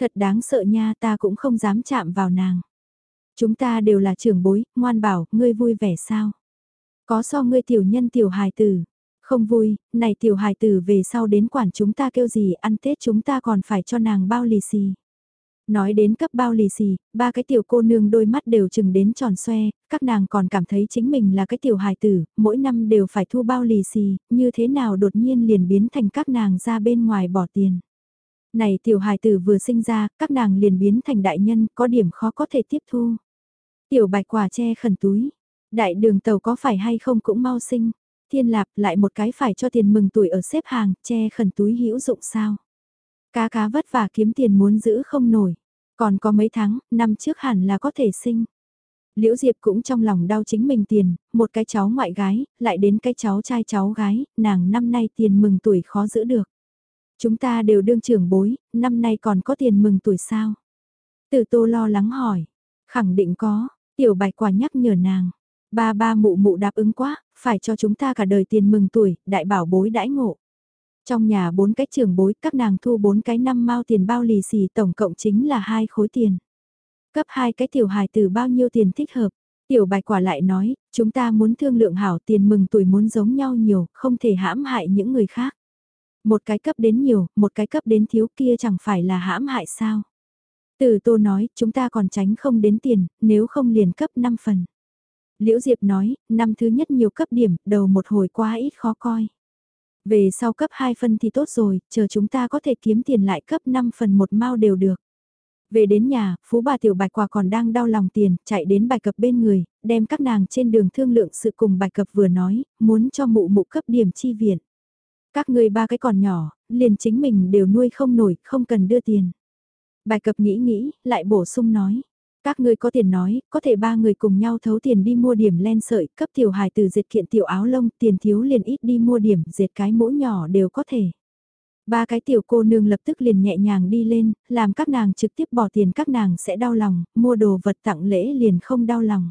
Thật đáng sợ nha ta cũng không dám chạm vào nàng. Chúng ta đều là trưởng bối, ngoan bảo, ngươi vui vẻ sao? Có so ngươi tiểu nhân tiểu hài tử. Không vui, này tiểu hài tử về sau đến quản chúng ta kêu gì ăn Tết chúng ta còn phải cho nàng bao lì xì. Nói đến cấp bao lì xì, ba cái tiểu cô nương đôi mắt đều chừng đến tròn xoe, các nàng còn cảm thấy chính mình là cái tiểu hài tử, mỗi năm đều phải thu bao lì xì, như thế nào đột nhiên liền biến thành các nàng ra bên ngoài bỏ tiền. Này tiểu hài tử vừa sinh ra, các nàng liền biến thành đại nhân, có điểm khó có thể tiếp thu. Tiểu bạch quả che khẩn túi. Đại đường tàu có phải hay không cũng mau sinh. Thiên lạp lại một cái phải cho tiền mừng tuổi ở xếp hàng, che khẩn túi hữu dụng sao. Cá cá vất vả kiếm tiền muốn giữ không nổi. Còn có mấy tháng, năm trước hẳn là có thể sinh. Liễu Diệp cũng trong lòng đau chính mình tiền, một cái cháu ngoại gái, lại đến cái cháu trai cháu gái, nàng năm nay tiền mừng tuổi khó giữ được. Chúng ta đều đương trưởng bối, năm nay còn có tiền mừng tuổi sao? Tử tô lo lắng hỏi. Khẳng định có, Tiểu bạch quả nhắc nhở nàng. Ba ba mụ mụ đáp ứng quá, phải cho chúng ta cả đời tiền mừng tuổi, đại bảo bối đãi ngộ. Trong nhà bốn cái trường bối, các nàng thu bốn cái năm mao tiền bao lì xì tổng cộng chính là hai khối tiền. Cấp hai cái tiểu hài từ bao nhiêu tiền thích hợp. Tiểu bạch quả lại nói, chúng ta muốn thương lượng hảo tiền mừng tuổi muốn giống nhau nhiều, không thể hãm hại những người khác. Một cái cấp đến nhiều, một cái cấp đến thiếu kia chẳng phải là hãm hại sao. Từ tô nói, chúng ta còn tránh không đến tiền, nếu không liền cấp 5 phần. Liễu Diệp nói, năm thứ nhất nhiều cấp điểm, đầu một hồi quá ít khó coi. Về sau cấp 2 phân thì tốt rồi, chờ chúng ta có thể kiếm tiền lại cấp 5 phần một mao đều được. Về đến nhà, phú bà tiểu bạch quả còn đang đau lòng tiền, chạy đến bài cập bên người, đem các nàng trên đường thương lượng sự cùng bài cập vừa nói, muốn cho mụ mụ cấp điểm chi viện. Các người ba cái còn nhỏ, liền chính mình đều nuôi không nổi, không cần đưa tiền. Bài cập nghĩ nghĩ, lại bổ sung nói. Các ngươi có tiền nói, có thể ba người cùng nhau thấu tiền đi mua điểm len sợi, cấp tiểu hài từ dệt kiện tiểu áo lông, tiền thiếu liền ít đi mua điểm, dệt cái mũ nhỏ đều có thể. Ba cái tiểu cô nương lập tức liền nhẹ nhàng đi lên, làm các nàng trực tiếp bỏ tiền các nàng sẽ đau lòng, mua đồ vật tặng lễ liền không đau lòng.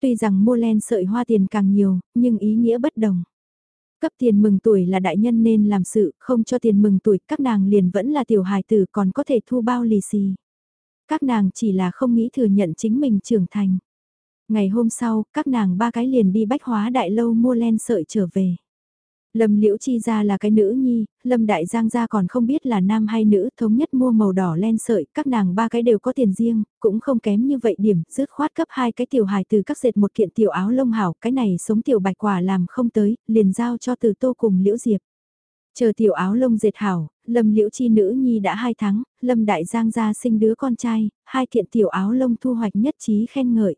Tuy rằng mua len sợi hoa tiền càng nhiều, nhưng ý nghĩa bất đồng. Cấp tiền mừng tuổi là đại nhân nên làm sự, không cho tiền mừng tuổi các nàng liền vẫn là tiểu hài tử còn có thể thu bao lì xì. Các nàng chỉ là không nghĩ thừa nhận chính mình trưởng thành. Ngày hôm sau, các nàng ba cái liền đi bách hóa đại lâu mua len sợi trở về. Lâm Liễu Chi ra là cái nữ nhi, Lâm Đại Giang ra còn không biết là nam hay nữ, thống nhất mua màu đỏ len sợi, các nàng ba cái đều có tiền riêng, cũng không kém như vậy điểm, rứt khoát cấp hai cái tiểu hài từ các dệt một kiện tiểu áo lông hảo, cái này sống tiểu bạch quả làm không tới, liền giao cho từ tô cùng Liễu Diệp. Chờ tiểu áo lông dệt hảo, Lâm Liễu Chi nữ nhi đã hai tháng, Lâm Đại Giang ra sinh đứa con trai, hai kiện tiểu áo lông thu hoạch nhất trí khen ngợi.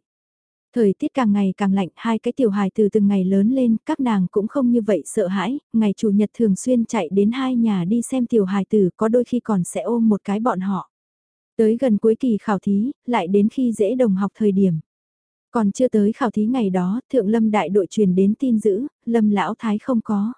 Thời tiết càng ngày càng lạnh, hai cái tiểu hài từ từng ngày lớn lên, các nàng cũng không như vậy sợ hãi, ngày chủ nhật thường xuyên chạy đến hai nhà đi xem tiểu hài tử, có đôi khi còn sẽ ôm một cái bọn họ. Tới gần cuối kỳ khảo thí, lại đến khi dễ đồng học thời điểm. Còn chưa tới khảo thí ngày đó, thượng lâm đại đội truyền đến tin dữ, lâm lão thái không có.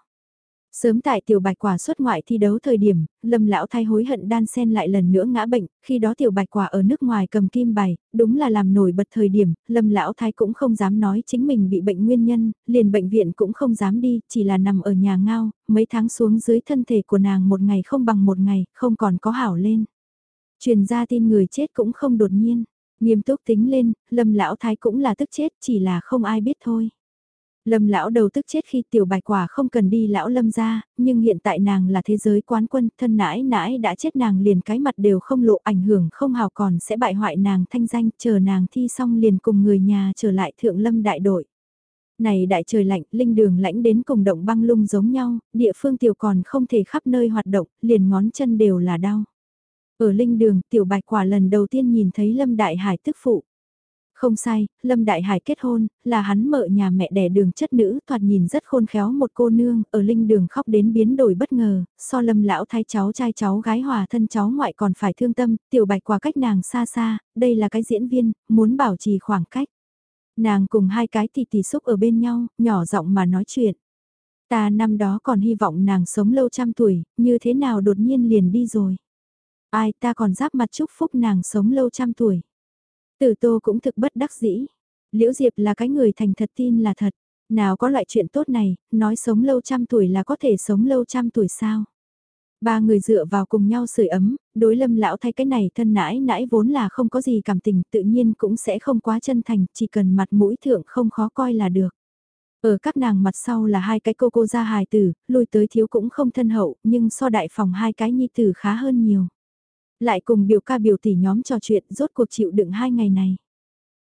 Sớm tại tiểu bạch quả xuất ngoại thi đấu thời điểm, lâm lão thay hối hận đan sen lại lần nữa ngã bệnh, khi đó tiểu bạch quả ở nước ngoài cầm kim bài, đúng là làm nổi bật thời điểm, lâm lão thái cũng không dám nói chính mình bị bệnh nguyên nhân, liền bệnh viện cũng không dám đi, chỉ là nằm ở nhà ngao, mấy tháng xuống dưới thân thể của nàng một ngày không bằng một ngày, không còn có hảo lên. Truyền ra tin người chết cũng không đột nhiên, nghiêm túc tính lên, lâm lão thái cũng là tức chết, chỉ là không ai biết thôi. Lâm lão đầu tức chết khi tiểu bạch quả không cần đi lão lâm ra, nhưng hiện tại nàng là thế giới quán quân, thân nãi nãi đã chết nàng liền cái mặt đều không lộ ảnh hưởng không hào còn sẽ bại hoại nàng thanh danh, chờ nàng thi xong liền cùng người nhà trở lại thượng lâm đại đội. Này đại trời lạnh, linh đường lãnh đến cùng động băng lung giống nhau, địa phương tiểu còn không thể khắp nơi hoạt động, liền ngón chân đều là đau. Ở linh đường, tiểu bạch quả lần đầu tiên nhìn thấy lâm đại hải tức phụ. Không sai, Lâm Đại Hải kết hôn, là hắn mợ nhà mẹ đẻ đường chất nữ, thoạt nhìn rất khôn khéo một cô nương, ở linh đường khóc đến biến đổi bất ngờ, so Lâm lão thái cháu trai cháu gái hòa thân cháu ngoại còn phải thương tâm, tiểu bạch qua cách nàng xa xa, đây là cái diễn viên, muốn bảo trì khoảng cách. Nàng cùng hai cái tỷ tỷ xúc ở bên nhau, nhỏ giọng mà nói chuyện. Ta năm đó còn hy vọng nàng sống lâu trăm tuổi, như thế nào đột nhiên liền đi rồi. Ai ta còn giáp mặt chúc phúc nàng sống lâu trăm tuổi. Tử tô cũng thực bất đắc dĩ. Liễu Diệp là cái người thành thật tin là thật. Nào có loại chuyện tốt này, nói sống lâu trăm tuổi là có thể sống lâu trăm tuổi sao? Ba người dựa vào cùng nhau sưởi ấm, đối lâm lão thay cái này thân nãi nãi vốn là không có gì cảm tình tự nhiên cũng sẽ không quá chân thành, chỉ cần mặt mũi thượng không khó coi là được. Ở các nàng mặt sau là hai cái cô cô gia hài tử, lùi tới thiếu cũng không thân hậu, nhưng so đại phòng hai cái nhi tử khá hơn nhiều. Lại cùng biểu ca biểu tỷ nhóm trò chuyện rốt cuộc chịu đựng hai ngày này.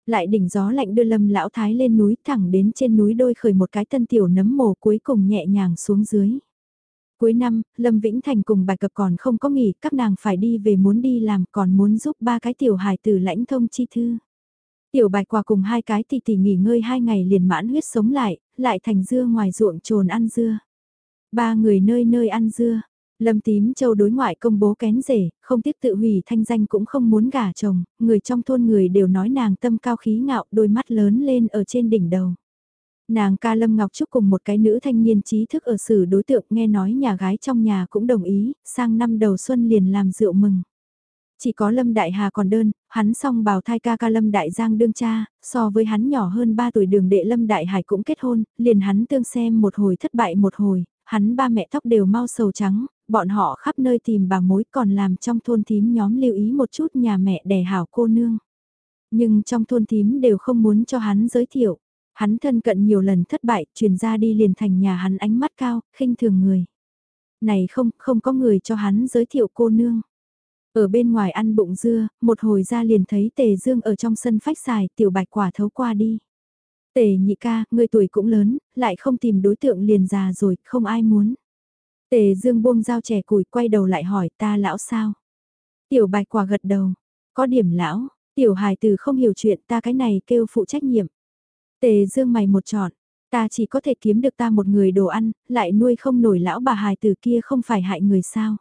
Lại đỉnh gió lạnh đưa lâm lão thái lên núi thẳng đến trên núi đôi khởi một cái tân tiểu nấm mồ cuối cùng nhẹ nhàng xuống dưới. Cuối năm, Lâm Vĩnh Thành cùng bài cập còn không có nghỉ, các nàng phải đi về muốn đi làm còn muốn giúp ba cái tiểu hài tử lãnh thông chi thư. Tiểu bạch quả cùng hai cái tỷ tỷ nghỉ ngơi hai ngày liền mãn huyết sống lại, lại thành dưa ngoài ruộng trồn ăn dưa. Ba người nơi nơi ăn dưa, Lâm tím châu đối ngoại công bố kén rể, không tiếc tự hủy thanh danh cũng không muốn gả chồng, người trong thôn người đều nói nàng tâm cao khí ngạo đôi mắt lớn lên ở trên đỉnh đầu. Nàng ca Lâm Ngọc Trúc cùng một cái nữ thanh niên trí thức ở xử đối tượng nghe nói nhà gái trong nhà cũng đồng ý, sang năm đầu xuân liền làm rượu mừng. Chỉ có Lâm Đại Hà còn đơn, hắn song bào thai ca ca Lâm Đại Giang đương cha, so với hắn nhỏ hơn 3 tuổi đường đệ Lâm Đại Hải cũng kết hôn, liền hắn tương xem một hồi thất bại một hồi, hắn ba mẹ tóc đều mau sầu trắng, bọn họ khắp nơi tìm bà mối còn làm trong thôn thím nhóm lưu ý một chút nhà mẹ đẻ hảo cô nương. Nhưng trong thôn thím đều không muốn cho hắn giới thiệu. Hắn thân cận nhiều lần thất bại, truyền ra đi liền thành nhà hắn ánh mắt cao, khinh thường người. Này không, không có người cho hắn giới thiệu cô nương. Ở bên ngoài ăn bụng dưa, một hồi ra liền thấy tề dương ở trong sân phách xài, tiểu bạch quả thấu qua đi. Tề nhị ca, người tuổi cũng lớn, lại không tìm đối tượng liền già rồi, không ai muốn. Tề Dương buông dao trẻ củi quay đầu lại hỏi ta lão sao? Tiểu bạch quả gật đầu. Có điểm lão, tiểu hài từ không hiểu chuyện ta cái này kêu phụ trách nhiệm. Tề Dương mày một trọn, ta chỉ có thể kiếm được ta một người đồ ăn, lại nuôi không nổi lão bà hài từ kia không phải hại người sao.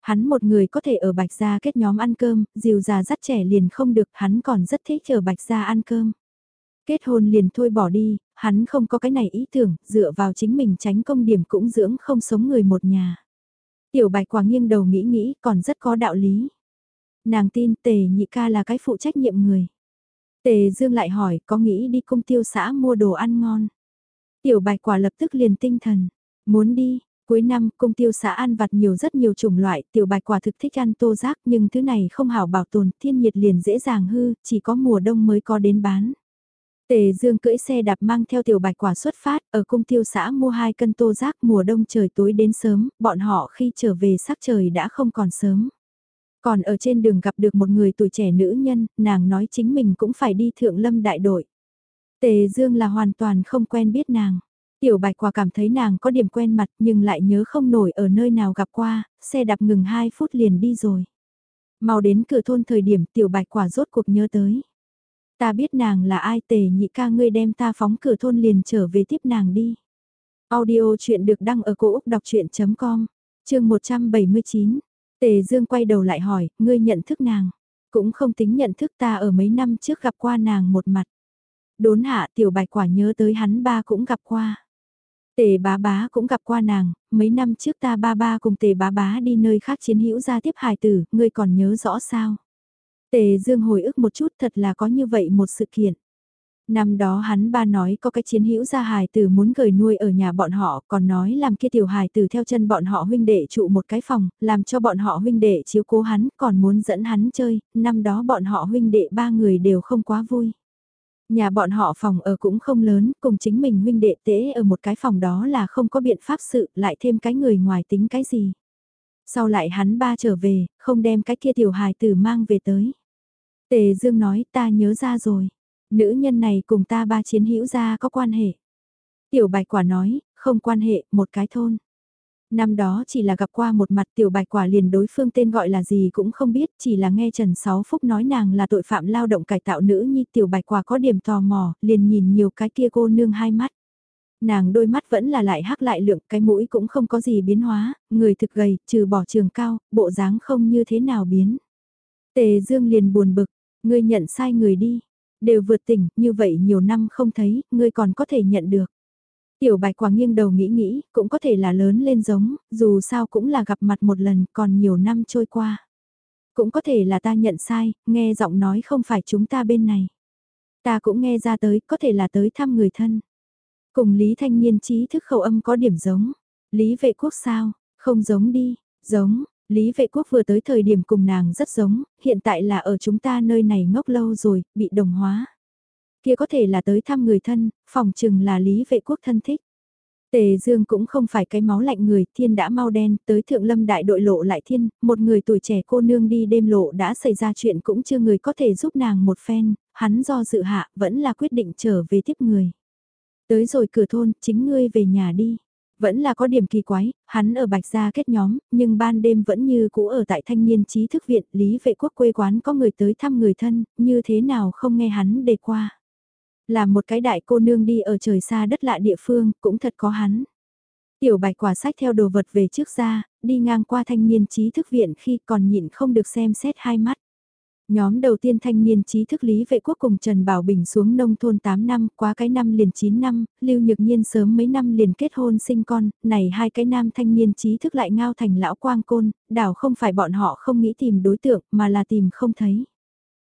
Hắn một người có thể ở Bạch Gia kết nhóm ăn cơm, dìu già dắt trẻ liền không được, hắn còn rất thích ở Bạch Gia ăn cơm. Kết hôn liền thôi bỏ đi, hắn không có cái này ý tưởng, dựa vào chính mình tránh công điểm cũng dưỡng không sống người một nhà. Tiểu Bạch quả nghiêng đầu nghĩ nghĩ, còn rất có đạo lý. Nàng tin tề nhị ca là cái phụ trách nhiệm người. Tề Dương lại hỏi có nghĩ đi công tiêu xã mua đồ ăn ngon. Tiểu bạch quả lập tức liền tinh thần. Muốn đi, cuối năm công tiêu xã ăn vặt nhiều rất nhiều chủng loại. Tiểu bạch quả thực thích ăn tô giác nhưng thứ này không hảo bảo tồn thiên nhiệt liền dễ dàng hư, chỉ có mùa đông mới có đến bán. Tề Dương cưỡi xe đạp mang theo tiểu bạch quả xuất phát, ở cung tiêu xã mua hai cân tô rác mùa đông trời tối đến sớm, bọn họ khi trở về sắc trời đã không còn sớm. Còn ở trên đường gặp được một người tuổi trẻ nữ nhân, nàng nói chính mình cũng phải đi thượng lâm đại đội. Tề Dương là hoàn toàn không quen biết nàng. Tiểu bạch quả cảm thấy nàng có điểm quen mặt nhưng lại nhớ không nổi ở nơi nào gặp qua, xe đạp ngừng 2 phút liền đi rồi. Mau đến cửa thôn thời điểm tiểu bạch quả rốt cuộc nhớ tới. Ta biết nàng là ai tề nhị ca ngươi đem ta phóng cửa thôn liền trở về tiếp nàng đi. Audio chuyện được đăng ở cổ Úc đọc chuyện.com, chương 179. Tề Dương quay đầu lại hỏi, ngươi nhận thức nàng. Cũng không tính nhận thức ta ở mấy năm trước gặp qua nàng một mặt. Đốn hạ tiểu bạch quả nhớ tới hắn ba cũng gặp qua. Tề bá bá cũng gặp qua nàng, mấy năm trước ta ba ba cùng tề bá bá đi nơi khác chiến hữu ra tiếp hài tử, ngươi còn nhớ rõ sao? Tề Dương hồi ức một chút thật là có như vậy một sự kiện. Năm đó hắn ba nói có cái chiến hữu gia hài tử muốn gửi nuôi ở nhà bọn họ, còn nói làm kia tiểu hài tử theo chân bọn họ huynh đệ trụ một cái phòng, làm cho bọn họ huynh đệ chiếu cố hắn, còn muốn dẫn hắn chơi, năm đó bọn họ huynh đệ ba người đều không quá vui. Nhà bọn họ phòng ở cũng không lớn, cùng chính mình huynh đệ tế ở một cái phòng đó là không có biện pháp sự, lại thêm cái người ngoài tính cái gì. Sau lại hắn ba trở về, không đem cái kia tiểu hài tử mang về tới. Tề Dương nói ta nhớ ra rồi. Nữ nhân này cùng ta ba chiến hữu gia có quan hệ. Tiểu bạch quả nói, không quan hệ, một cái thôn. Năm đó chỉ là gặp qua một mặt tiểu bạch quả liền đối phương tên gọi là gì cũng không biết, chỉ là nghe Trần Sáu Phúc nói nàng là tội phạm lao động cải tạo nữ nhi tiểu bạch quả có điểm tò mò, liền nhìn nhiều cái kia cô nương hai mắt. Nàng đôi mắt vẫn là lại hắc lại lượng, cái mũi cũng không có gì biến hóa, người thực gầy, trừ bỏ trường cao, bộ dáng không như thế nào biến. Tề Dương liền buồn bực, ngươi nhận sai người đi, đều vượt tỉnh, như vậy nhiều năm không thấy, ngươi còn có thể nhận được. Tiểu bạch quả nghiêng đầu nghĩ nghĩ, cũng có thể là lớn lên giống, dù sao cũng là gặp mặt một lần, còn nhiều năm trôi qua. Cũng có thể là ta nhận sai, nghe giọng nói không phải chúng ta bên này. Ta cũng nghe ra tới, có thể là tới thăm người thân. Cùng Lý Thanh Niên trí thức khẩu âm có điểm giống. Lý vệ quốc sao, không giống đi, giống, Lý vệ quốc vừa tới thời điểm cùng nàng rất giống, hiện tại là ở chúng ta nơi này ngốc lâu rồi, bị đồng hóa. Kia có thể là tới thăm người thân, phòng chừng là Lý vệ quốc thân thích. Tề Dương cũng không phải cái máu lạnh người, thiên đã mau đen, tới thượng lâm đại đội lộ lại thiên, một người tuổi trẻ cô nương đi đêm lộ đã xảy ra chuyện cũng chưa người có thể giúp nàng một phen, hắn do dự hạ vẫn là quyết định trở về tiếp người. Tới rồi cửa thôn, chính ngươi về nhà đi. Vẫn là có điểm kỳ quái, hắn ở Bạch Gia kết nhóm, nhưng ban đêm vẫn như cũ ở tại thanh niên trí thức viện, lý vệ quốc quê quán có người tới thăm người thân, như thế nào không nghe hắn đề qua. Là một cái đại cô nương đi ở trời xa đất lạ địa phương, cũng thật có hắn. Tiểu bạch quả sách theo đồ vật về trước ra, đi ngang qua thanh niên trí thức viện khi còn nhịn không được xem xét hai mắt. Nhóm đầu tiên thanh niên trí thức lý vệ quốc cùng Trần Bảo Bình xuống nông thôn 8 năm, quá cái năm liền 9 năm, Lưu Nhược Nhiên sớm mấy năm liền kết hôn sinh con, này hai cái nam thanh niên trí thức lại ngao thành lão quang côn, đảo không phải bọn họ không nghĩ tìm đối tượng mà là tìm không thấy.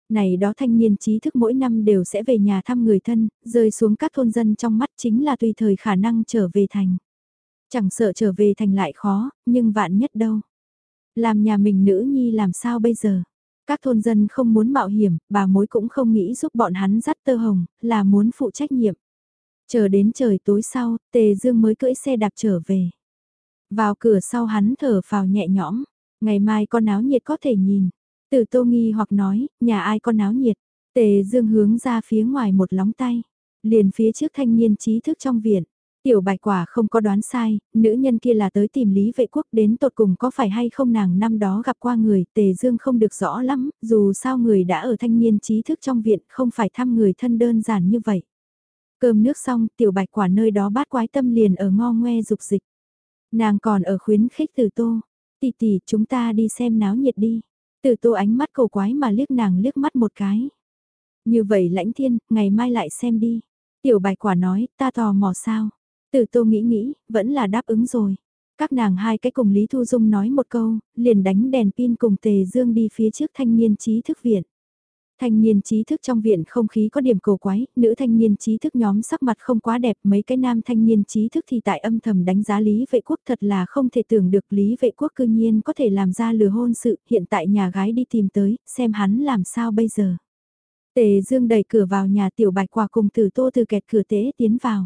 Này đó thanh niên trí thức mỗi năm đều sẽ về nhà thăm người thân, rơi xuống các thôn dân trong mắt chính là tùy thời khả năng trở về thành. Chẳng sợ trở về thành lại khó, nhưng vạn nhất đâu. Làm nhà mình nữ nhi làm sao bây giờ? Các thôn dân không muốn mạo hiểm, bà mối cũng không nghĩ giúp bọn hắn dắt tơ hồng, là muốn phụ trách nhiệm. Chờ đến trời tối sau, Tề Dương mới cưỡi xe đạp trở về. Vào cửa sau hắn thở phào nhẹ nhõm, ngày mai con áo nhiệt có thể nhìn. Từ tô nghi hoặc nói, nhà ai con áo nhiệt, Tề Dương hướng ra phía ngoài một lóng tay, liền phía trước thanh niên trí thức trong viện. Tiểu bạch quả không có đoán sai, nữ nhân kia là tới tìm Lý Vệ Quốc đến tột cùng có phải hay không nàng năm đó gặp qua người, Tề Dương không được rõ lắm, dù sao người đã ở thanh niên trí thức trong viện không phải thăm người thân đơn giản như vậy. Cơm nước xong, tiểu bạch quả nơi đó bát quái tâm liền ở ngo ngoe dục dịch. Nàng còn ở khuyến khích từ tô, Tỷ tỷ, chúng ta đi xem náo nhiệt đi. Từ tô ánh mắt cầu quái mà liếc nàng liếc mắt một cái. Như vậy lãnh thiên, ngày mai lại xem đi. Tiểu bạch quả nói, ta tò mò sao. Từ tô nghĩ nghĩ, vẫn là đáp ứng rồi. Các nàng hai cái cùng Lý Thu Dung nói một câu, liền đánh đèn pin cùng Tề Dương đi phía trước thanh niên trí thức viện. Thanh niên trí thức trong viện không khí có điểm cầu quái, nữ thanh niên trí thức nhóm sắc mặt không quá đẹp, mấy cái nam thanh niên trí thức thì tại âm thầm đánh giá Lý Vệ Quốc thật là không thể tưởng được Lý Vệ Quốc cư nhiên có thể làm ra lừa hôn sự, hiện tại nhà gái đi tìm tới, xem hắn làm sao bây giờ. Tề Dương đẩy cửa vào nhà tiểu bạch quả cùng tử tô từ kẹt cửa tế tiến vào.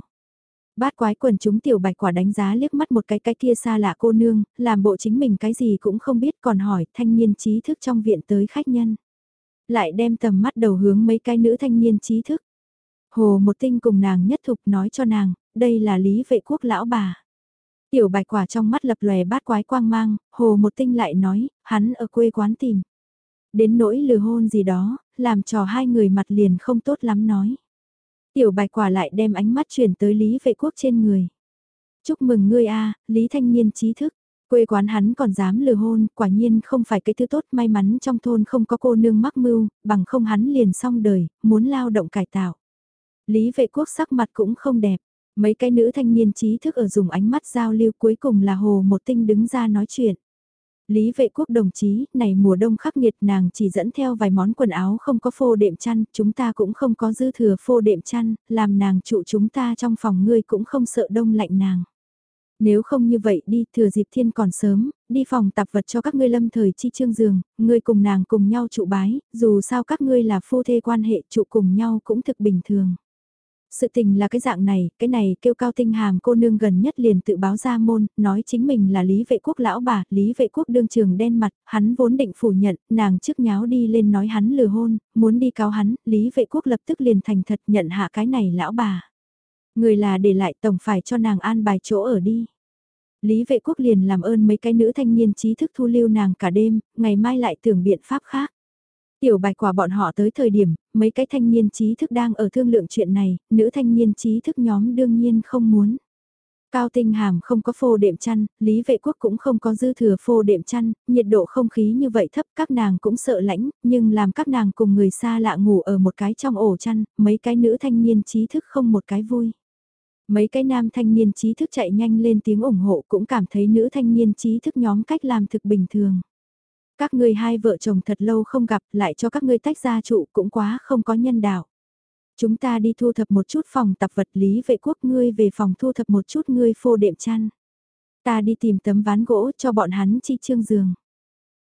Bát quái quần chúng tiểu bạch quả đánh giá liếc mắt một cái cái kia xa lạ cô nương, làm bộ chính mình cái gì cũng không biết còn hỏi thanh niên trí thức trong viện tới khách nhân. Lại đem tầm mắt đầu hướng mấy cái nữ thanh niên trí thức. Hồ một tinh cùng nàng nhất thục nói cho nàng, đây là lý vệ quốc lão bà. Tiểu bạch quả trong mắt lập lòe bát quái quang mang, hồ một tinh lại nói, hắn ở quê quán tìm. Đến nỗi lừa hôn gì đó, làm trò hai người mặt liền không tốt lắm nói. Tiểu bạch quả lại đem ánh mắt chuyển tới Lý Vệ Quốc trên người. Chúc mừng ngươi a Lý Thanh Niên trí thức. Quê quán hắn còn dám lừa hôn, quả nhiên không phải cái thứ tốt may mắn trong thôn không có cô nương mắc mưu, bằng không hắn liền xong đời, muốn lao động cải tạo. Lý vệ quốc sắc mặt cũng không đẹp, mấy cái nữ thanh niên trí thức ở dùng ánh mắt giao lưu cuối cùng là hồ một tinh đứng ra nói chuyện. Lý vệ quốc đồng chí, này mùa đông khắc nghiệt nàng chỉ dẫn theo vài món quần áo không có phô đệm chăn, chúng ta cũng không có dư thừa phô đệm chăn, làm nàng trụ chúng ta trong phòng ngươi cũng không sợ đông lạnh nàng. Nếu không như vậy đi, thừa dịp thiên còn sớm, đi phòng tạp vật cho các ngươi lâm thời chi trương giường, ngươi cùng nàng cùng nhau trụ bái, dù sao các ngươi là phu thê quan hệ trụ cùng nhau cũng thực bình thường. Sự tình là cái dạng này, cái này kêu cao tinh hàm cô nương gần nhất liền tự báo ra môn, nói chính mình là Lý Vệ Quốc lão bà, Lý Vệ Quốc đương trường đen mặt, hắn vốn định phủ nhận, nàng trước nháo đi lên nói hắn lừa hôn, muốn đi cáo hắn, Lý Vệ Quốc lập tức liền thành thật nhận hạ cái này lão bà. Người là để lại tổng phải cho nàng an bài chỗ ở đi. Lý vệ quốc liền làm ơn mấy cái nữ thanh niên trí thức thu lưu nàng cả đêm, ngày mai lại tưởng biện pháp khác. Tiểu bạch quả bọn họ tới thời điểm, mấy cái thanh niên trí thức đang ở thương lượng chuyện này, nữ thanh niên trí thức nhóm đương nhiên không muốn. Cao tinh hàm không có phô đệm chăn, Lý vệ quốc cũng không có dư thừa phô đệm chăn, nhiệt độ không khí như vậy thấp các nàng cũng sợ lãnh, nhưng làm các nàng cùng người xa lạ ngủ ở một cái trong ổ chăn, mấy cái nữ thanh niên trí thức không một cái vui. Mấy cái nam thanh niên trí thức chạy nhanh lên tiếng ủng hộ cũng cảm thấy nữ thanh niên trí thức nhóm cách làm thực bình thường. Các ngươi hai vợ chồng thật lâu không gặp lại cho các ngươi tách ra trụ cũng quá không có nhân đạo. Chúng ta đi thu thập một chút phòng tập vật lý vệ quốc ngươi về phòng thu thập một chút ngươi phô đệm chăn. Ta đi tìm tấm ván gỗ cho bọn hắn chi trương giường.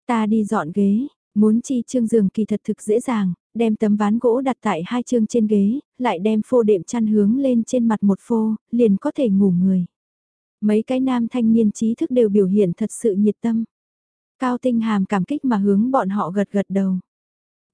Ta đi dọn ghế, muốn chi trương giường kỳ thật thực dễ dàng, đem tấm ván gỗ đặt tại hai chương trên ghế, lại đem phô đệm chăn hướng lên trên mặt một phô, liền có thể ngủ người. Mấy cái nam thanh niên trí thức đều biểu hiện thật sự nhiệt tâm. Cao tinh hàm cảm kích mà hướng bọn họ gật gật đầu.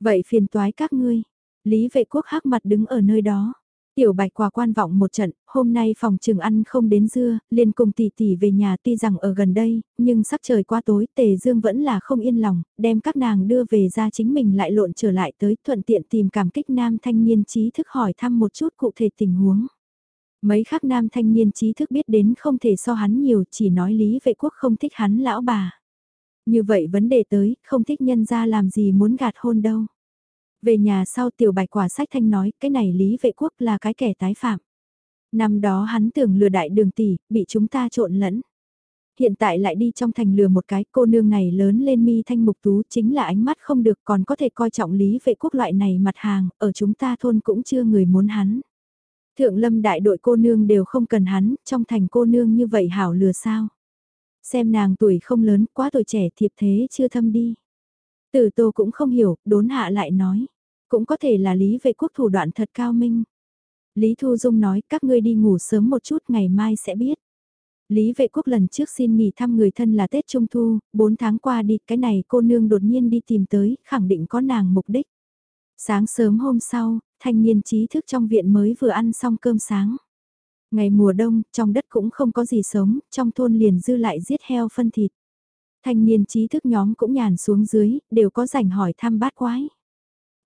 Vậy phiền toái các ngươi. Lý vệ quốc hắc mặt đứng ở nơi đó. Tiểu bạch quả quan vọng một trận, hôm nay phòng trường ăn không đến dưa, liền cùng tỷ tỷ về nhà tuy rằng ở gần đây, nhưng sắc trời qua tối tề dương vẫn là không yên lòng, đem các nàng đưa về ra chính mình lại lộn trở lại tới thuận tiện tìm cảm kích nam thanh niên trí thức hỏi thăm một chút cụ thể tình huống. Mấy khác nam thanh niên trí thức biết đến không thể so hắn nhiều chỉ nói lý vệ quốc không thích hắn lão bà. Như vậy vấn đề tới, không thích nhân ra làm gì muốn gạt hôn đâu. Về nhà sau tiểu bạch quả sách thanh nói cái này Lý Vệ Quốc là cái kẻ tái phạm. Năm đó hắn tưởng lừa đại đường tỷ, bị chúng ta trộn lẫn. Hiện tại lại đi trong thành lừa một cái cô nương này lớn lên mi thanh mục tú chính là ánh mắt không được còn có thể coi trọng Lý Vệ Quốc loại này mặt hàng, ở chúng ta thôn cũng chưa người muốn hắn. Thượng lâm đại đội cô nương đều không cần hắn, trong thành cô nương như vậy hảo lừa sao. Xem nàng tuổi không lớn, quá tuổi trẻ thiệp thế chưa thâm đi. Tử tô cũng không hiểu, đốn hạ lại nói. Cũng có thể là lý vệ quốc thủ đoạn thật cao minh. Lý Thu Dung nói các ngươi đi ngủ sớm một chút ngày mai sẽ biết. Lý vệ quốc lần trước xin nghỉ thăm người thân là Tết Trung Thu, 4 tháng qua đi, cái này cô nương đột nhiên đi tìm tới, khẳng định có nàng mục đích. Sáng sớm hôm sau, thanh niên trí thức trong viện mới vừa ăn xong cơm sáng. Ngày mùa đông, trong đất cũng không có gì sống, trong thôn liền dư lại giết heo phân thịt. Thanh niên trí thức nhóm cũng nhàn xuống dưới, đều có rảnh hỏi thăm bát quái.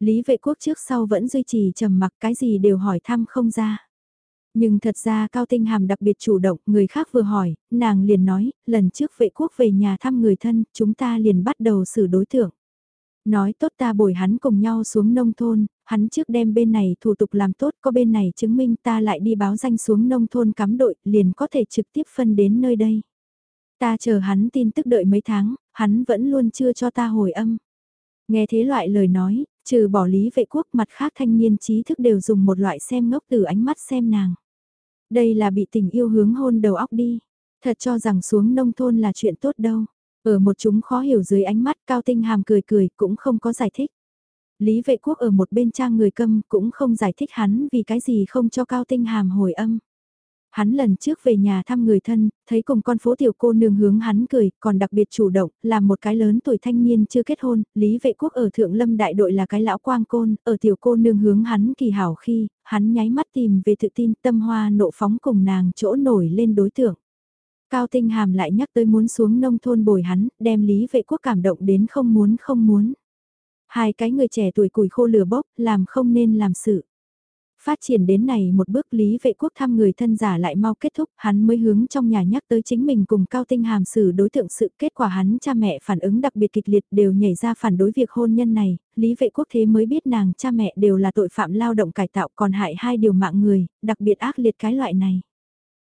Lý vệ quốc trước sau vẫn duy trì trầm mặc cái gì đều hỏi thăm không ra. Nhưng thật ra Cao Tinh Hàm đặc biệt chủ động, người khác vừa hỏi, nàng liền nói, lần trước vệ quốc về nhà thăm người thân, chúng ta liền bắt đầu xử đối tượng. Nói tốt ta bồi hắn cùng nhau xuống nông thôn, hắn trước đem bên này thủ tục làm tốt, có bên này chứng minh ta lại đi báo danh xuống nông thôn cắm đội, liền có thể trực tiếp phân đến nơi đây. Ta chờ hắn tin tức đợi mấy tháng, hắn vẫn luôn chưa cho ta hồi âm. Nghe thế loại lời nói, trừ bỏ lý vệ quốc mặt khác thanh niên trí thức đều dùng một loại xem ngốc từ ánh mắt xem nàng. Đây là bị tình yêu hướng hôn đầu óc đi. Thật cho rằng xuống nông thôn là chuyện tốt đâu. Ở một chúng khó hiểu dưới ánh mắt Cao Tinh Hàm cười cười cũng không có giải thích. Lý vệ quốc ở một bên trang người câm cũng không giải thích hắn vì cái gì không cho Cao Tinh Hàm hồi âm. Hắn lần trước về nhà thăm người thân, thấy cùng con phố tiểu cô nương hướng hắn cười, còn đặc biệt chủ động, làm một cái lớn tuổi thanh niên chưa kết hôn, Lý Vệ Quốc ở Thượng Lâm đại đội là cái lão quang côn, ở tiểu cô nương hướng hắn kỳ hảo khi, hắn nháy mắt tìm về tự tin tâm hoa nộ phóng cùng nàng chỗ nổi lên đối tượng. Cao Tinh Hàm lại nhắc tới muốn xuống nông thôn bồi hắn, đem Lý Vệ Quốc cảm động đến không muốn không muốn. Hai cái người trẻ tuổi củi khô lửa bốc, làm không nên làm sự. Phát triển đến này một bước Lý Vệ Quốc thăm người thân giả lại mau kết thúc, hắn mới hướng trong nhà nhắc tới chính mình cùng Cao Tinh Hàm xử đối tượng sự kết quả hắn cha mẹ phản ứng đặc biệt kịch liệt đều nhảy ra phản đối việc hôn nhân này, Lý Vệ Quốc thế mới biết nàng cha mẹ đều là tội phạm lao động cải tạo còn hại hai điều mạng người, đặc biệt ác liệt cái loại này.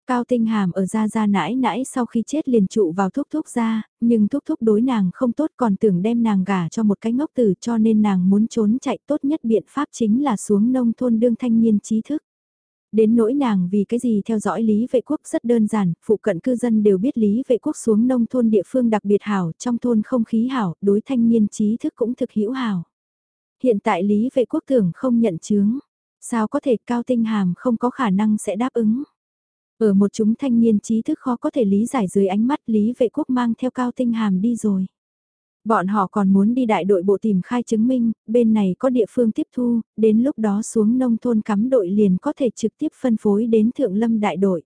Cao Tinh Hàm ở ra ra nãi nãi sau khi chết liền trụ vào thúc thúc ra, nhưng thúc thúc đối nàng không tốt còn tưởng đem nàng gả cho một cái ngốc tử cho nên nàng muốn trốn chạy tốt nhất biện pháp chính là xuống nông thôn đương thanh niên trí thức. Đến nỗi nàng vì cái gì theo dõi Lý Vệ Quốc rất đơn giản, phụ cận cư dân đều biết Lý Vệ Quốc xuống nông thôn địa phương đặc biệt hảo, trong thôn không khí hảo, đối thanh niên trí thức cũng thực hữu hảo. Hiện tại Lý Vệ Quốc tưởng không nhận chứng sao có thể Cao Tinh Hàm không có khả năng sẽ đáp ứng. Ở một chúng thanh niên trí thức khó có thể lý giải dưới ánh mắt Lý Vệ Quốc mang theo Cao Tinh Hàm đi rồi. Bọn họ còn muốn đi đại đội bộ tìm khai chứng minh, bên này có địa phương tiếp thu, đến lúc đó xuống nông thôn cắm đội liền có thể trực tiếp phân phối đến Thượng Lâm đại đội.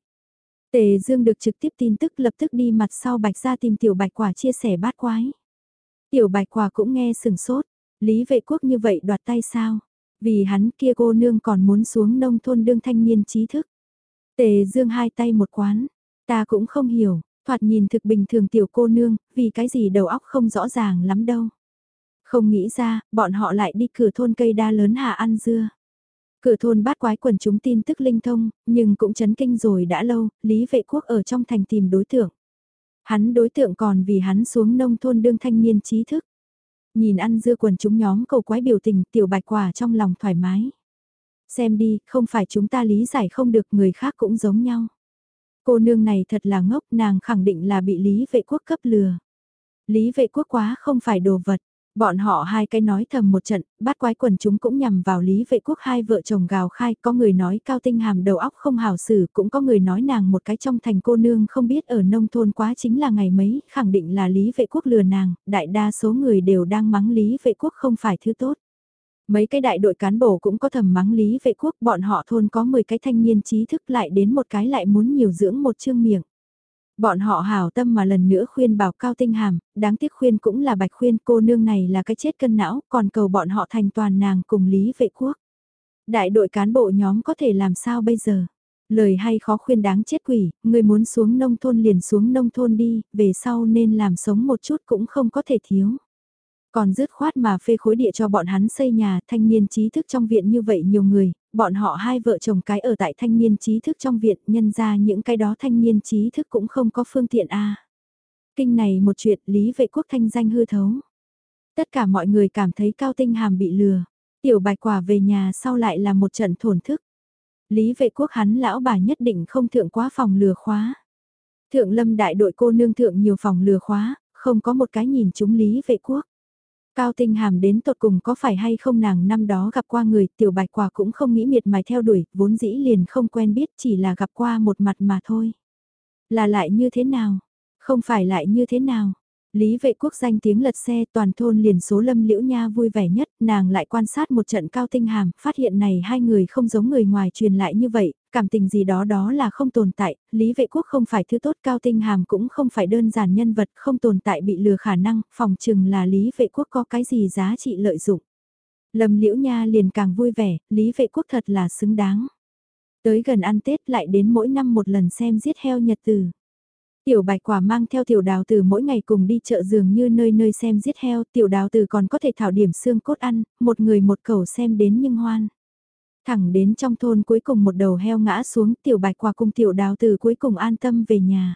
Tề Dương được trực tiếp tin tức lập tức đi mặt sau Bạch ra tìm Tiểu Bạch Quả chia sẻ bát quái. Tiểu Bạch Quả cũng nghe sừng sốt, Lý Vệ Quốc như vậy đoạt tay sao? Vì hắn kia cô nương còn muốn xuống nông thôn đương thanh niên trí thức. Tề Dương hai tay một quán, ta cũng không hiểu, thoạt nhìn thực bình thường tiểu cô nương, vì cái gì đầu óc không rõ ràng lắm đâu. Không nghĩ ra, bọn họ lại đi cửa thôn cây đa lớn hạ ăn dưa. Cửa thôn bát quái quần chúng tin tức linh thông, nhưng cũng chấn kinh rồi đã lâu, Lý Vệ Quốc ở trong thành tìm đối tượng. Hắn đối tượng còn vì hắn xuống nông thôn đương thanh niên trí thức. Nhìn ăn dưa quần chúng nhóm cầu quái biểu tình tiểu bạch quả trong lòng thoải mái. Xem đi, không phải chúng ta lý giải không được người khác cũng giống nhau. Cô nương này thật là ngốc, nàng khẳng định là bị lý vệ quốc cấp lừa. Lý vệ quốc quá không phải đồ vật. Bọn họ hai cái nói thầm một trận, bắt quái quần chúng cũng nhằm vào Lý Vệ Quốc hai vợ chồng gào khai, có người nói cao tinh hàm đầu óc không hảo xử, cũng có người nói nàng một cái trong thành cô nương không biết ở nông thôn quá chính là ngày mấy, khẳng định là Lý Vệ Quốc lừa nàng, đại đa số người đều đang mắng Lý Vệ Quốc không phải thứ tốt. Mấy cái đại đội cán bộ cũng có thầm mắng lý vệ quốc bọn họ thôn có 10 cái thanh niên trí thức lại đến một cái lại muốn nhiều dưỡng một chương miệng. Bọn họ hảo tâm mà lần nữa khuyên bảo cao tinh hàm, đáng tiếc khuyên cũng là bạch khuyên cô nương này là cái chết cân não, còn cầu bọn họ thành toàn nàng cùng lý vệ quốc. Đại đội cán bộ nhóm có thể làm sao bây giờ? Lời hay khó khuyên đáng chết quỷ, người muốn xuống nông thôn liền xuống nông thôn đi, về sau nên làm sống một chút cũng không có thể thiếu. Còn dứt khoát mà phê khối địa cho bọn hắn xây nhà, thanh niên trí thức trong viện như vậy nhiều người, bọn họ hai vợ chồng cái ở tại thanh niên trí thức trong viện, nhân ra những cái đó thanh niên trí thức cũng không có phương tiện a. Kinh này một chuyện lý vệ quốc thanh danh hư thấu. Tất cả mọi người cảm thấy cao tinh hàm bị lừa, tiểu bạch quả về nhà sau lại là một trận thổn thức. Lý vệ quốc hắn lão bà nhất định không thượng quá phòng lừa khóa. Thượng lâm đại đội cô nương thượng nhiều phòng lừa khóa, không có một cái nhìn chúng lý vệ quốc. Cao tinh hàm đến tột cùng có phải hay không nàng năm đó gặp qua người tiểu bạch quả cũng không nghĩ miệt mài theo đuổi, vốn dĩ liền không quen biết chỉ là gặp qua một mặt mà thôi. Là lại như thế nào? Không phải lại như thế nào? Lý vệ quốc danh tiếng lật xe toàn thôn liền số lâm liễu nha vui vẻ nhất, nàng lại quan sát một trận cao tinh hàm, phát hiện này hai người không giống người ngoài truyền lại như vậy, cảm tình gì đó đó là không tồn tại, Lý vệ quốc không phải thứ tốt cao tinh hàm cũng không phải đơn giản nhân vật không tồn tại bị lừa khả năng, phòng chừng là Lý vệ quốc có cái gì giá trị lợi dụng. Lâm liễu nha liền càng vui vẻ, Lý vệ quốc thật là xứng đáng. Tới gần ăn Tết lại đến mỗi năm một lần xem giết heo nhật từ. Tiểu bạch quả mang theo tiểu đào từ mỗi ngày cùng đi chợ dường như nơi nơi xem giết heo, tiểu đào từ còn có thể thảo điểm xương cốt ăn, một người một cầu xem đến nhưng hoan. Thẳng đến trong thôn cuối cùng một đầu heo ngã xuống tiểu bạch quả cùng tiểu đào từ cuối cùng an tâm về nhà.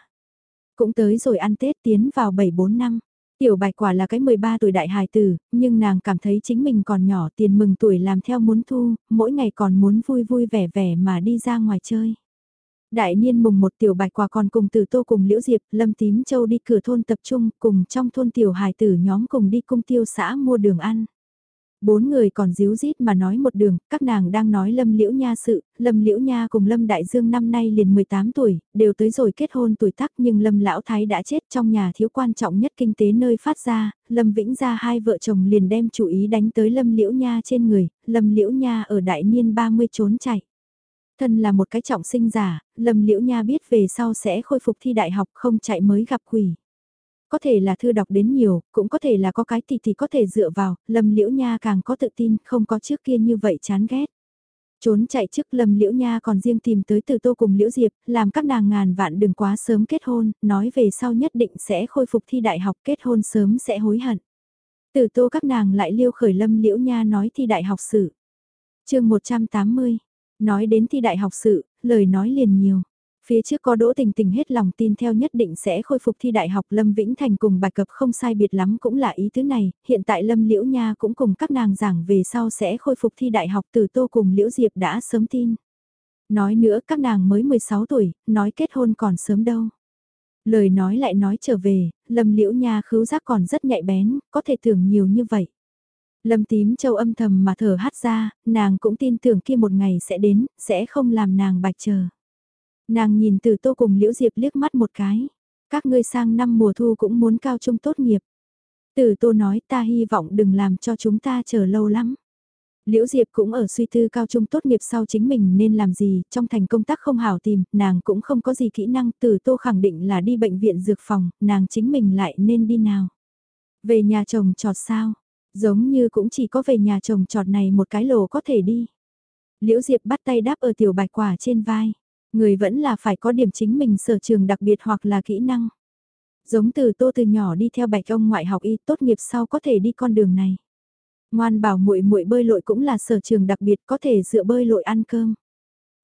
Cũng tới rồi ăn Tết tiến vào 7-4 năm. Tiểu bạch quả là cái 13 tuổi đại hài tử, nhưng nàng cảm thấy chính mình còn nhỏ tiền mừng tuổi làm theo muốn thu, mỗi ngày còn muốn vui vui vẻ vẻ mà đi ra ngoài chơi. Đại niên mùng một tiểu bạch quả còn cùng từ tô cùng liễu diệp, lâm tím châu đi cửa thôn tập trung cùng trong thôn tiểu hài tử nhóm cùng đi cung tiêu xã mua đường ăn. Bốn người còn díu rít mà nói một đường, các nàng đang nói Lâm Liễu Nha sự, Lâm Liễu Nha cùng Lâm Đại Dương năm nay liền 18 tuổi, đều tới rồi kết hôn tuổi tác nhưng Lâm Lão Thái đã chết trong nhà thiếu quan trọng nhất kinh tế nơi phát ra, Lâm Vĩnh ra hai vợ chồng liền đem chủ ý đánh tới Lâm Liễu Nha trên người, Lâm Liễu Nha ở đại niên 30 trốn chạy. Thân là một cái trọng sinh giả, Lâm Liễu Nha biết về sau sẽ khôi phục thi đại học không chạy mới gặp quỷ. Có thể là thư đọc đến nhiều, cũng có thể là có cái thì thì có thể dựa vào, Lâm Liễu Nha càng có tự tin, không có trước kia như vậy chán ghét. Trốn chạy trước Lâm Liễu Nha còn riêng tìm tới từ tô cùng Liễu Diệp, làm các nàng ngàn vạn đừng quá sớm kết hôn, nói về sau nhất định sẽ khôi phục thi đại học kết hôn sớm sẽ hối hận. Từ tô các nàng lại liêu khởi Lâm Liễu Nha nói thi đại học sử. chương 180, nói đến thi đại học sự, lời nói liền nhiều. Phía trước có Đỗ Tình Tình hết lòng tin theo nhất định sẽ khôi phục thi đại học Lâm Vĩnh Thành cùng bài cập không sai biệt lắm cũng là ý thứ này, hiện tại Lâm Liễu Nha cũng cùng các nàng giảng về sau sẽ khôi phục thi đại học từ Tô cùng Liễu Diệp đã sớm tin. Nói nữa các nàng mới 16 tuổi, nói kết hôn còn sớm đâu. Lời nói lại nói trở về, Lâm Liễu Nha khứu giác còn rất nhạy bén, có thể tưởng nhiều như vậy. Lâm tím châu âm thầm mà thở hát ra, nàng cũng tin tưởng kia một ngày sẽ đến, sẽ không làm nàng bạch chờ. Nàng nhìn từ tô cùng liễu diệp liếc mắt một cái. Các ngươi sang năm mùa thu cũng muốn cao trung tốt nghiệp. Từ tô nói ta hy vọng đừng làm cho chúng ta chờ lâu lắm. Liễu Diệp cũng ở suy tư cao trung tốt nghiệp sau chính mình nên làm gì, trong thành công tác không hảo tìm, nàng cũng không có gì kỹ năng, từ tô khẳng định là đi bệnh viện dược phòng, nàng chính mình lại nên đi nào. Về nhà chồng trọt sao, giống như cũng chỉ có về nhà chồng trọt này một cái lồ có thể đi. Liễu Diệp bắt tay đáp ở tiểu bạch quả trên vai. Người vẫn là phải có điểm chính mình sở trường đặc biệt hoặc là kỹ năng. Giống từ tô từ nhỏ đi theo bạch ông ngoại học y tốt nghiệp sau có thể đi con đường này. Ngoan bảo muội muội bơi lội cũng là sở trường đặc biệt có thể dựa bơi lội ăn cơm.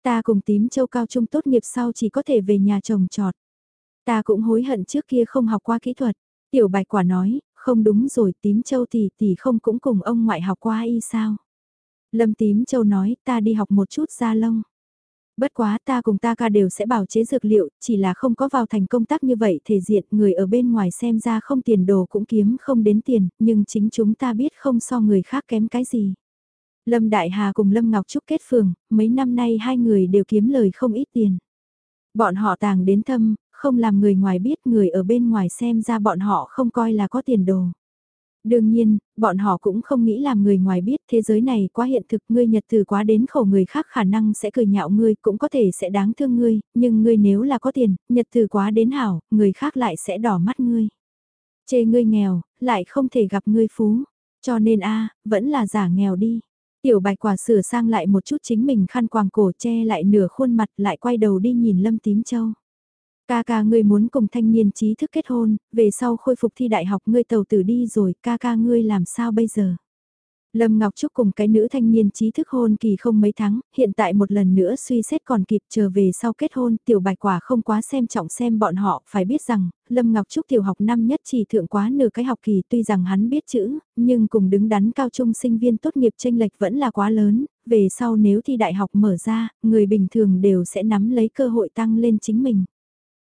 Ta cùng tím châu cao trung tốt nghiệp sau chỉ có thể về nhà trồng trọt. Ta cũng hối hận trước kia không học qua kỹ thuật. Tiểu bạch quả nói, không đúng rồi tím châu thì tỷ không cũng cùng ông ngoại học qua y sao. Lâm tím châu nói ta đi học một chút da lông. Bất quá ta cùng ta ca đều sẽ bảo chế dược liệu, chỉ là không có vào thành công tác như vậy thể diện người ở bên ngoài xem ra không tiền đồ cũng kiếm không đến tiền, nhưng chính chúng ta biết không so người khác kém cái gì. Lâm Đại Hà cùng Lâm Ngọc Trúc kết phường, mấy năm nay hai người đều kiếm lời không ít tiền. Bọn họ tàng đến thâm, không làm người ngoài biết người ở bên ngoài xem ra bọn họ không coi là có tiền đồ. Đương nhiên, bọn họ cũng không nghĩ làm người ngoài biết thế giới này quá hiện thực ngươi nhật từ quá đến khổ người khác khả năng sẽ cười nhạo ngươi cũng có thể sẽ đáng thương ngươi, nhưng ngươi nếu là có tiền, nhật từ quá đến hảo, người khác lại sẽ đỏ mắt ngươi. Chê ngươi nghèo, lại không thể gặp ngươi phú, cho nên a vẫn là giả nghèo đi. Tiểu bạch quả sửa sang lại một chút chính mình khăn quàng cổ che lại nửa khuôn mặt lại quay đầu đi nhìn lâm tím châu. Ca ca ngươi muốn cùng thanh niên trí thức kết hôn, về sau khôi phục thi đại học ngươi tàu tử đi rồi, ca ca ngươi làm sao bây giờ? Lâm Ngọc Trúc cùng cái nữ thanh niên trí thức hôn kỳ không mấy tháng, hiện tại một lần nữa suy xét còn kịp trở về sau kết hôn, tiểu bạch quả không quá xem trọng xem bọn họ, phải biết rằng, Lâm Ngọc Trúc tiểu học năm nhất chỉ thượng quá nửa cái học kỳ tuy rằng hắn biết chữ, nhưng cùng đứng đắn cao trung sinh viên tốt nghiệp tranh lệch vẫn là quá lớn, về sau nếu thi đại học mở ra, người bình thường đều sẽ nắm lấy cơ hội tăng lên chính mình.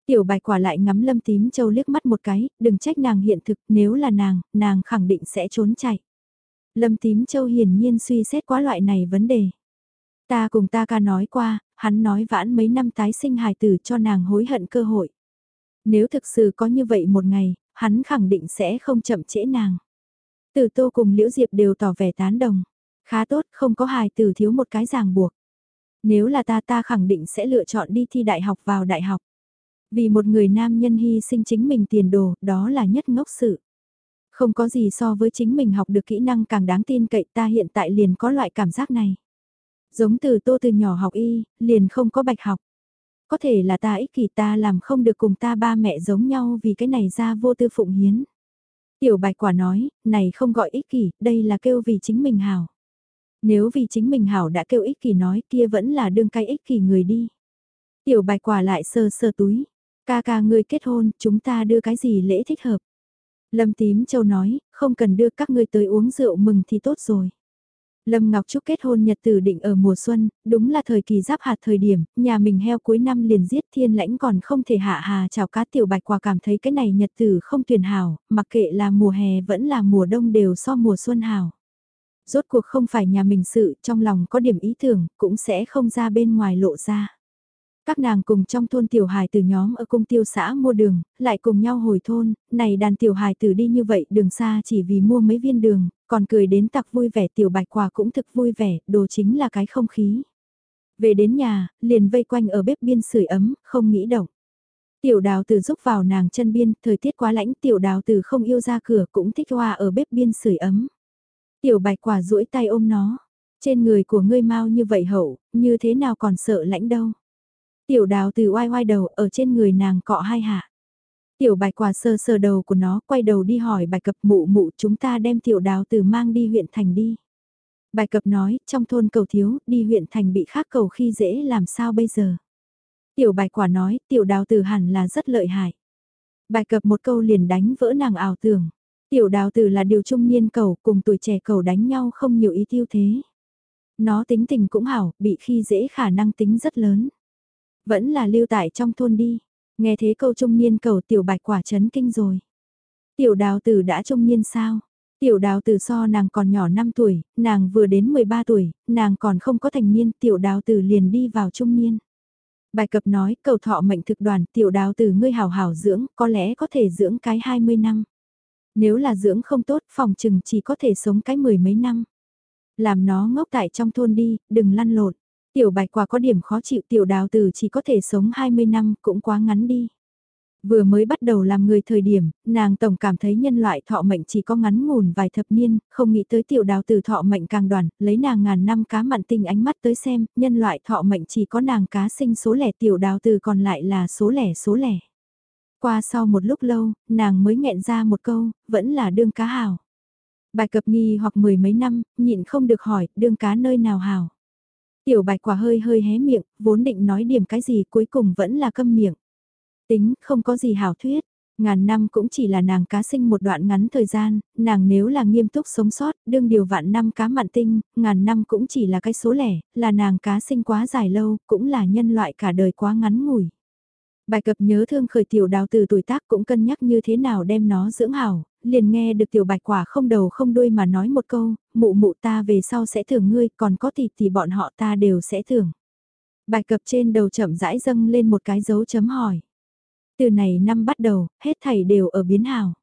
Tiểu bạch quả lại ngắm lâm tím châu liếc mắt một cái, đừng trách nàng hiện thực, nếu là nàng, nàng khẳng định sẽ trốn chạy. Lâm tím châu hiển nhiên suy xét quá loại này vấn đề. Ta cùng ta ca nói qua, hắn nói vãn mấy năm tái sinh hài tử cho nàng hối hận cơ hội. Nếu thực sự có như vậy một ngày, hắn khẳng định sẽ không chậm trễ nàng. Từ tô cùng Liễu Diệp đều tỏ vẻ tán đồng. Khá tốt, không có hài tử thiếu một cái ràng buộc. Nếu là ta ta khẳng định sẽ lựa chọn đi thi đại học vào đại học. Vì một người nam nhân hy sinh chính mình tiền đồ, đó là nhất ngốc sự. Không có gì so với chính mình học được kỹ năng càng đáng tin cậy ta hiện tại liền có loại cảm giác này. Giống từ tô từ nhỏ học y, liền không có bạch học. Có thể là ta ích kỷ ta làm không được cùng ta ba mẹ giống nhau vì cái này ra vô tư phụng hiến. Tiểu bạch quả nói, này không gọi ích kỷ, đây là kêu vì chính mình hảo. Nếu vì chính mình hảo đã kêu ích kỷ nói kia vẫn là đương cái ích kỷ người đi. Tiểu bạch quả lại sơ sơ túi. Ca ca ngươi kết hôn, chúng ta đưa cái gì lễ thích hợp. Lâm tím châu nói, không cần đưa các ngươi tới uống rượu mừng thì tốt rồi. Lâm Ngọc Trúc kết hôn nhật tử định ở mùa xuân, đúng là thời kỳ giáp hạt thời điểm, nhà mình heo cuối năm liền giết thiên lãnh còn không thể hạ hà chào cá tiểu bạch quả cảm thấy cái này nhật tử không tuyển hảo, mặc kệ là mùa hè vẫn là mùa đông đều so mùa xuân hảo. Rốt cuộc không phải nhà mình sự, trong lòng có điểm ý tưởng, cũng sẽ không ra bên ngoài lộ ra. Các nàng cùng trong thôn tiểu hài từ nhóm ở cung tiêu xã mua đường, lại cùng nhau hồi thôn, này đàn tiểu hài tử đi như vậy đường xa chỉ vì mua mấy viên đường, còn cười đến tặc vui vẻ tiểu bạch quả cũng thực vui vẻ, đồ chính là cái không khí. Về đến nhà, liền vây quanh ở bếp biên sưởi ấm, không nghĩ động. Tiểu đào từ giúp vào nàng chân biên, thời tiết quá lãnh tiểu đào từ không yêu ra cửa cũng thích hoa ở bếp biên sưởi ấm. Tiểu bạch quả duỗi tay ôm nó, trên người của ngươi mau như vậy hậu, như thế nào còn sợ lãnh đâu. Tiểu đào từ oai oai đầu ở trên người nàng cọ hai hạ. Tiểu bạch quả sơ sờ đầu của nó quay đầu đi hỏi bạch cập mụ mụ chúng ta đem tiểu đào từ mang đi huyện thành đi. Bạch cập nói trong thôn cầu thiếu đi huyện thành bị khác cầu khi dễ làm sao bây giờ. Tiểu bạch quả nói tiểu đào từ hẳn là rất lợi hại. Bạch cập một câu liền đánh vỡ nàng ảo tưởng. Tiểu đào từ là điều trung niên cầu cùng tuổi trẻ cầu đánh nhau không nhiều ý tiêu thế. Nó tính tình cũng hảo, bị khi dễ khả năng tính rất lớn. Vẫn là lưu tại trong thôn đi. Nghe thế câu trung niên cầu tiểu bạch quả chấn kinh rồi. Tiểu đào tử đã trung niên sao? Tiểu đào tử so nàng còn nhỏ 5 tuổi, nàng vừa đến 13 tuổi, nàng còn không có thành niên, tiểu đào tử liền đi vào trung niên. Bài cập nói, cầu thọ mệnh thực đoàn, tiểu đào tử ngươi hào hào dưỡng, có lẽ có thể dưỡng cái 20 năm. Nếu là dưỡng không tốt, phòng chừng chỉ có thể sống cái mười mấy năm. Làm nó ngốc tại trong thôn đi, đừng lăn lộn. Tiểu bạch quả có điểm khó chịu tiểu đào tử chỉ có thể sống 20 năm cũng quá ngắn đi. Vừa mới bắt đầu làm người thời điểm, nàng tổng cảm thấy nhân loại thọ mệnh chỉ có ngắn ngủn vài thập niên, không nghĩ tới tiểu đào tử thọ mệnh càng đoàn, lấy nàng ngàn năm cá mặn tinh ánh mắt tới xem, nhân loại thọ mệnh chỉ có nàng cá sinh số lẻ tiểu đào tử còn lại là số lẻ số lẻ. Qua sau một lúc lâu, nàng mới nghẹn ra một câu, vẫn là đương cá hào. Bài cập nghi hoặc mười mấy năm, nhịn không được hỏi, đương cá nơi nào hào. Tiểu bạch quả hơi hơi hé miệng, vốn định nói điểm cái gì cuối cùng vẫn là câm miệng. Tính, không có gì hảo thuyết. Ngàn năm cũng chỉ là nàng cá sinh một đoạn ngắn thời gian, nàng nếu là nghiêm túc sống sót, đương điều vạn năm cá mặn tinh, ngàn năm cũng chỉ là cái số lẻ, là nàng cá sinh quá dài lâu, cũng là nhân loại cả đời quá ngắn ngủi. Bài cập nhớ thương khởi tiểu đào từ tuổi tác cũng cân nhắc như thế nào đem nó dưỡng hảo, liền nghe được tiểu bạch quả không đầu không đuôi mà nói một câu, mụ mụ ta về sau sẽ thưởng ngươi, còn có thì thì bọn họ ta đều sẽ thưởng. Bạch cập trên đầu chậm rãi dâng lên một cái dấu chấm hỏi. Từ này năm bắt đầu, hết thảy đều ở biến hào.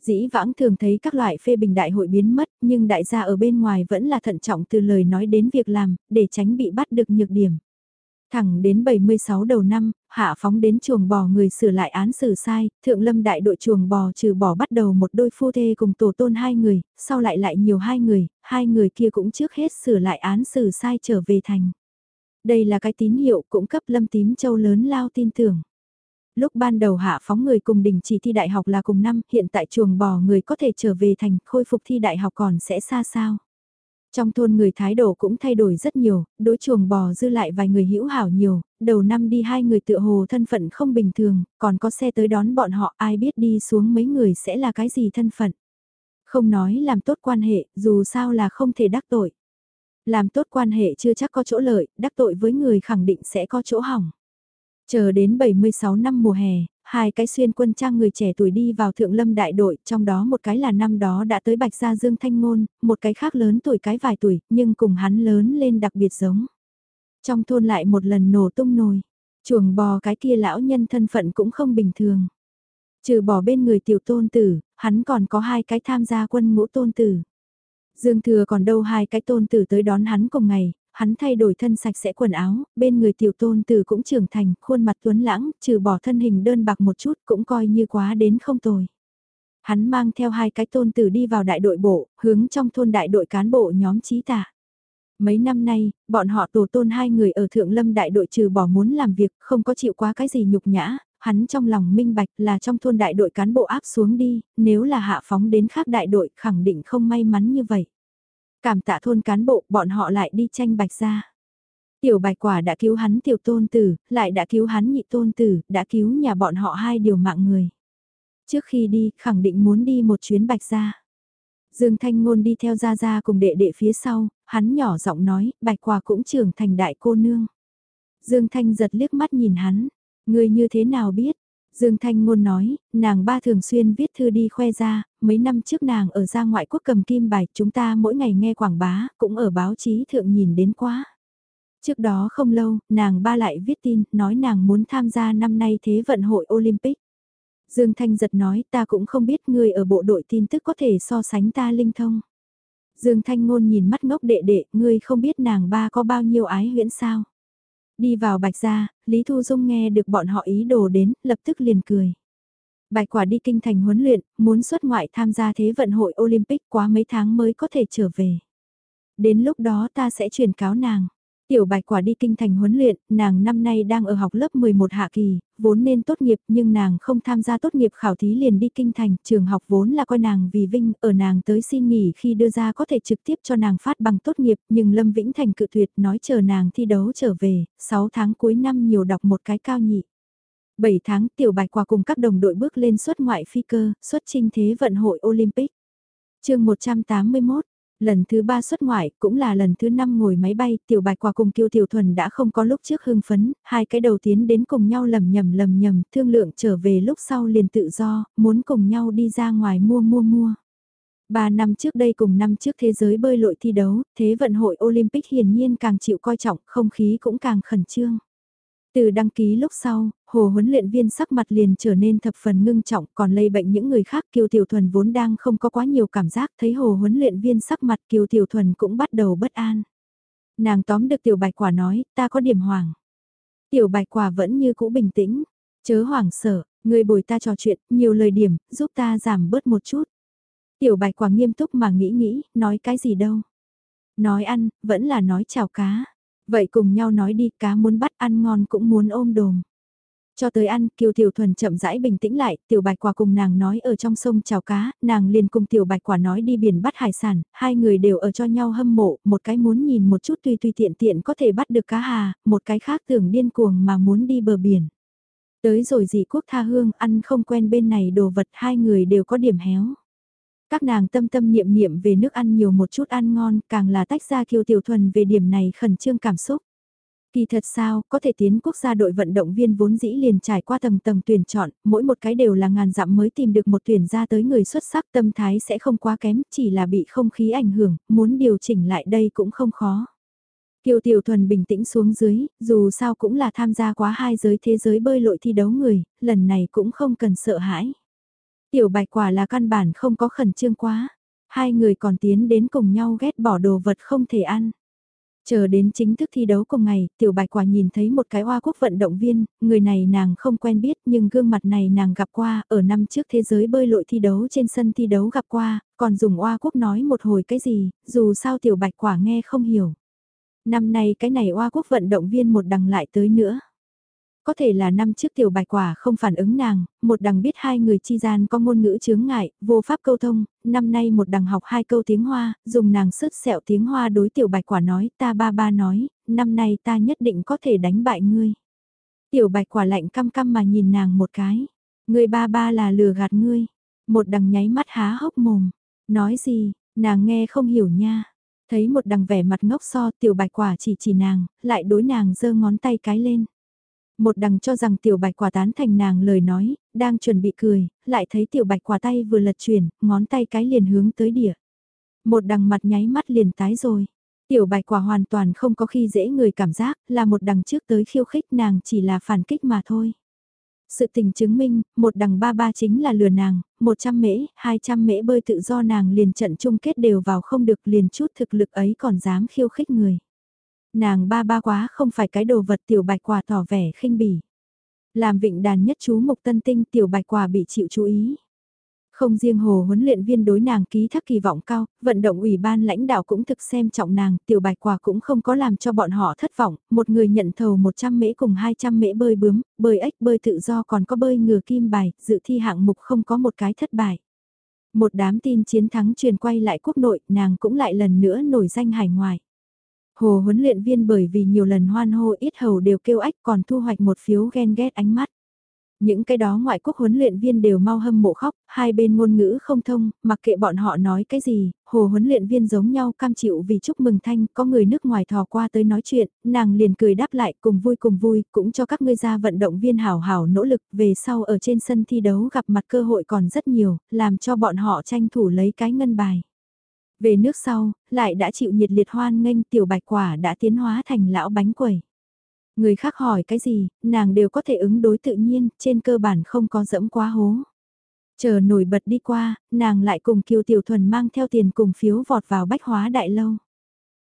Dĩ vãng thường thấy các loại phê bình đại hội biến mất, nhưng đại gia ở bên ngoài vẫn là thận trọng từ lời nói đến việc làm, để tránh bị bắt được nhược điểm. Thẳng đến 76 đầu năm, hạ phóng đến chuồng bò người sửa lại án xử sai, thượng lâm đại đội chuồng bò trừ bỏ bắt đầu một đôi phu thê cùng tổ tôn hai người, sau lại lại nhiều hai người, hai người kia cũng trước hết sửa lại án xử sai trở về thành. Đây là cái tín hiệu cũng cấp lâm tím châu lớn lao tin tưởng. Lúc ban đầu hạ phóng người cùng đình chỉ thi đại học là cùng năm, hiện tại chuồng bò người có thể trở về thành, khôi phục thi đại học còn sẽ xa sao. Trong thôn người thái độ cũng thay đổi rất nhiều, đối chuồng bò dư lại vài người hữu hảo nhiều, đầu năm đi hai người tựa hồ thân phận không bình thường, còn có xe tới đón bọn họ ai biết đi xuống mấy người sẽ là cái gì thân phận. Không nói làm tốt quan hệ, dù sao là không thể đắc tội. Làm tốt quan hệ chưa chắc có chỗ lợi, đắc tội với người khẳng định sẽ có chỗ hỏng. Chờ đến 76 năm mùa hè, hai cái xuyên quân trang người trẻ tuổi đi vào thượng lâm đại đội, trong đó một cái là năm đó đã tới Bạch Gia Dương Thanh Ngôn, một cái khác lớn tuổi cái vài tuổi, nhưng cùng hắn lớn lên đặc biệt giống. Trong thôn lại một lần nổ tung nồi, chuồng bò cái kia lão nhân thân phận cũng không bình thường. Trừ bỏ bên người tiểu tôn tử, hắn còn có hai cái tham gia quân ngũ tôn tử. Dương Thừa còn đâu hai cái tôn tử tới đón hắn cùng ngày, hắn thay đổi thân sạch sẽ quần áo, bên người tiểu tôn tử cũng trưởng thành, khuôn mặt tuấn lãng, trừ bỏ thân hình đơn bạc một chút cũng coi như quá đến không tồi. Hắn mang theo hai cái tôn tử đi vào đại đội bộ, hướng trong thôn đại đội cán bộ nhóm trí tả. Mấy năm nay, bọn họ tổ tôn hai người ở Thượng Lâm đại đội trừ bỏ muốn làm việc, không có chịu quá cái gì nhục nhã, hắn trong lòng minh bạch là trong thôn đại đội cán bộ áp xuống đi, nếu là hạ phóng đến khác đại đội khẳng định không may mắn như vậy. Cảm tạ thôn cán bộ, bọn họ lại đi tranh bạch ra. Tiểu bạch quả đã cứu hắn tiểu tôn tử, lại đã cứu hắn nhị tôn tử, đã cứu nhà bọn họ hai điều mạng người. Trước khi đi, khẳng định muốn đi một chuyến bạch ra. Dương Thanh Ngôn đi theo Gia Gia cùng đệ đệ phía sau, hắn nhỏ giọng nói, bạch quả cũng trưởng thành đại cô nương. Dương Thanh giật liếc mắt nhìn hắn, người như thế nào biết? Dương Thanh Ngôn nói, nàng ba thường xuyên viết thư đi khoe ra, mấy năm trước nàng ở ra ngoại quốc cầm kim bài, chúng ta mỗi ngày nghe quảng bá, cũng ở báo chí thượng nhìn đến quá. Trước đó không lâu, nàng ba lại viết tin, nói nàng muốn tham gia năm nay Thế vận hội Olympic. Dương Thanh giật nói ta cũng không biết người ở bộ đội tin tức có thể so sánh ta linh thông. Dương Thanh ngôn nhìn mắt ngốc đệ đệ, ngươi không biết nàng ba có bao nhiêu ái huyễn sao. Đi vào bạch gia, Lý Thu Dung nghe được bọn họ ý đồ đến, lập tức liền cười. Bạch quả đi kinh thành huấn luyện, muốn xuất ngoại tham gia thế vận hội Olympic quá mấy tháng mới có thể trở về. Đến lúc đó ta sẽ truyền cáo nàng. Tiểu bạch quả đi kinh thành huấn luyện, nàng năm nay đang ở học lớp 11 hạ kỳ, vốn nên tốt nghiệp nhưng nàng không tham gia tốt nghiệp khảo thí liền đi kinh thành, trường học vốn là coi nàng vì vinh, ở nàng tới xin nghỉ khi đưa ra có thể trực tiếp cho nàng phát bằng tốt nghiệp, nhưng Lâm Vĩnh Thành cự tuyệt nói chờ nàng thi đấu trở về, 6 tháng cuối năm nhiều đọc một cái cao nhị. 7 tháng tiểu bạch quả cùng các đồng đội bước lên xuất ngoại phi cơ, xuất trinh thế vận hội Olympic. chương 181 Lần thứ ba xuất ngoại, cũng là lần thứ năm ngồi máy bay, tiểu bạch quả cùng kiêu tiểu thuần đã không có lúc trước hưng phấn, hai cái đầu tiến đến cùng nhau lầm nhầm lầm nhầm, thương lượng trở về lúc sau liền tự do, muốn cùng nhau đi ra ngoài mua mua mua. Ba năm trước đây cùng năm trước thế giới bơi lội thi đấu, thế vận hội Olympic hiển nhiên càng chịu coi trọng, không khí cũng càng khẩn trương. Từ đăng ký lúc sau, hồ huấn luyện viên sắc mặt liền trở nên thập phần ngưng trọng còn lây bệnh những người khác Kiều Tiểu Thuần vốn đang không có quá nhiều cảm giác thấy hồ huấn luyện viên sắc mặt Kiều Tiểu Thuần cũng bắt đầu bất an. Nàng tóm được Tiểu Bạch Quả nói, ta có điểm hoàng. Tiểu Bạch Quả vẫn như cũ bình tĩnh, chớ hoảng sợ, người bồi ta trò chuyện, nhiều lời điểm, giúp ta giảm bớt một chút. Tiểu Bạch Quả nghiêm túc mà nghĩ nghĩ, nói cái gì đâu. Nói ăn, vẫn là nói chào cá. Vậy cùng nhau nói đi cá muốn bắt ăn ngon cũng muốn ôm đồm. Cho tới ăn, Kiều Tiểu Thuần chậm rãi bình tĩnh lại, Tiểu Bạch Quả cùng nàng nói ở trong sông chào cá, nàng liền cùng Tiểu Bạch Quả nói đi biển bắt hải sản, hai người đều ở cho nhau hâm mộ, một cái muốn nhìn một chút tùy tùy tiện tiện có thể bắt được cá hà, một cái khác tưởng điên cuồng mà muốn đi bờ biển. Tới rồi dị quốc tha hương, ăn không quen bên này đồ vật hai người đều có điểm héo. Các nàng tâm tâm niệm niệm về nước ăn nhiều một chút ăn ngon, càng là tách ra kiều tiểu thuần về điểm này khẩn trương cảm xúc. Kỳ thật sao, có thể tiến quốc gia đội vận động viên vốn dĩ liền trải qua tầng tầng tuyển chọn, mỗi một cái đều là ngàn dặm mới tìm được một tuyển ra tới người xuất sắc tâm thái sẽ không quá kém, chỉ là bị không khí ảnh hưởng, muốn điều chỉnh lại đây cũng không khó. Kiều Tiểu Thuần bình tĩnh xuống dưới, dù sao cũng là tham gia quá hai giới thế giới bơi lội thi đấu người, lần này cũng không cần sợ hãi. Tiểu bạch quả là căn bản không có khẩn trương quá. Hai người còn tiến đến cùng nhau ghét bỏ đồ vật không thể ăn. Chờ đến chính thức thi đấu cùng ngày, tiểu bạch quả nhìn thấy một cái hoa quốc vận động viên, người này nàng không quen biết nhưng gương mặt này nàng gặp qua, ở năm trước thế giới bơi lội thi đấu trên sân thi đấu gặp qua, còn dùng hoa quốc nói một hồi cái gì, dù sao tiểu bạch quả nghe không hiểu. Năm nay cái này hoa quốc vận động viên một đằng lại tới nữa. Có thể là năm trước tiểu bạch quả không phản ứng nàng, một đằng biết hai người chi gian có ngôn ngữ chướng ngại, vô pháp câu thông, năm nay một đằng học hai câu tiếng Hoa, dùng nàng sứt sẹo tiếng Hoa đối tiểu bạch quả nói, ta ba ba nói, năm nay ta nhất định có thể đánh bại ngươi. Tiểu bạch quả lạnh căm căm mà nhìn nàng một cái, ngươi ba ba là lừa gạt ngươi, một đằng nháy mắt há hốc mồm, nói gì, nàng nghe không hiểu nha. Thấy một đằng vẻ mặt ngốc so tiểu bạch quả chỉ chỉ nàng, lại đối nàng giơ ngón tay cái lên. Một đằng cho rằng tiểu bạch quả tán thành nàng lời nói, đang chuẩn bị cười, lại thấy tiểu bạch quả tay vừa lật chuyển, ngón tay cái liền hướng tới địa. Một đằng mặt nháy mắt liền tái rồi. Tiểu bạch quả hoàn toàn không có khi dễ người cảm giác, là một đằng trước tới khiêu khích nàng chỉ là phản kích mà thôi. Sự tình chứng minh, một đằng ba ba chính là lừa nàng, 100 mễ, 200 mễ bơi tự do nàng liền trận chung kết đều vào không được liền chút thực lực ấy còn dám khiêu khích người. Nàng ba ba quá không phải cái đồ vật tiểu bạch quả tỏ vẻ khinh bỉ. Làm vịnh đàn nhất chú mục tân tinh tiểu bạch quả bị chịu chú ý. Không riêng hồ huấn luyện viên đối nàng ký thác kỳ vọng cao, vận động ủy ban lãnh đạo cũng thực xem trọng nàng, tiểu bạch quả cũng không có làm cho bọn họ thất vọng, một người nhận thầu 100 mễ cùng 200 mễ bơi bướm, bơi ếch bơi tự do còn có bơi ngừa kim bài, dự thi hạng mục không có một cái thất bại. Một đám tin chiến thắng truyền quay lại quốc nội, nàng cũng lại lần nữa nổi danh hải ngoại. Hồ huấn luyện viên bởi vì nhiều lần hoan hô ít hầu đều kêu ách còn thu hoạch một phiếu ghen ghét ánh mắt. Những cái đó ngoại quốc huấn luyện viên đều mau hâm mộ khóc, hai bên ngôn ngữ không thông, mặc kệ bọn họ nói cái gì, hồ huấn luyện viên giống nhau cam chịu vì chúc mừng thanh, có người nước ngoài thò qua tới nói chuyện, nàng liền cười đáp lại cùng vui cùng vui, cũng cho các ngươi ra vận động viên hảo hảo nỗ lực, về sau ở trên sân thi đấu gặp mặt cơ hội còn rất nhiều, làm cho bọn họ tranh thủ lấy cái ngân bài. Về nước sau, lại đã chịu nhiệt liệt hoan nghênh tiểu bạch quả đã tiến hóa thành lão bánh quẩy. Người khác hỏi cái gì, nàng đều có thể ứng đối tự nhiên, trên cơ bản không có dẫm quá hố. Chờ nổi bật đi qua, nàng lại cùng Kiều Tiểu Thuần mang theo tiền cùng phiếu vọt vào bách hóa đại lâu.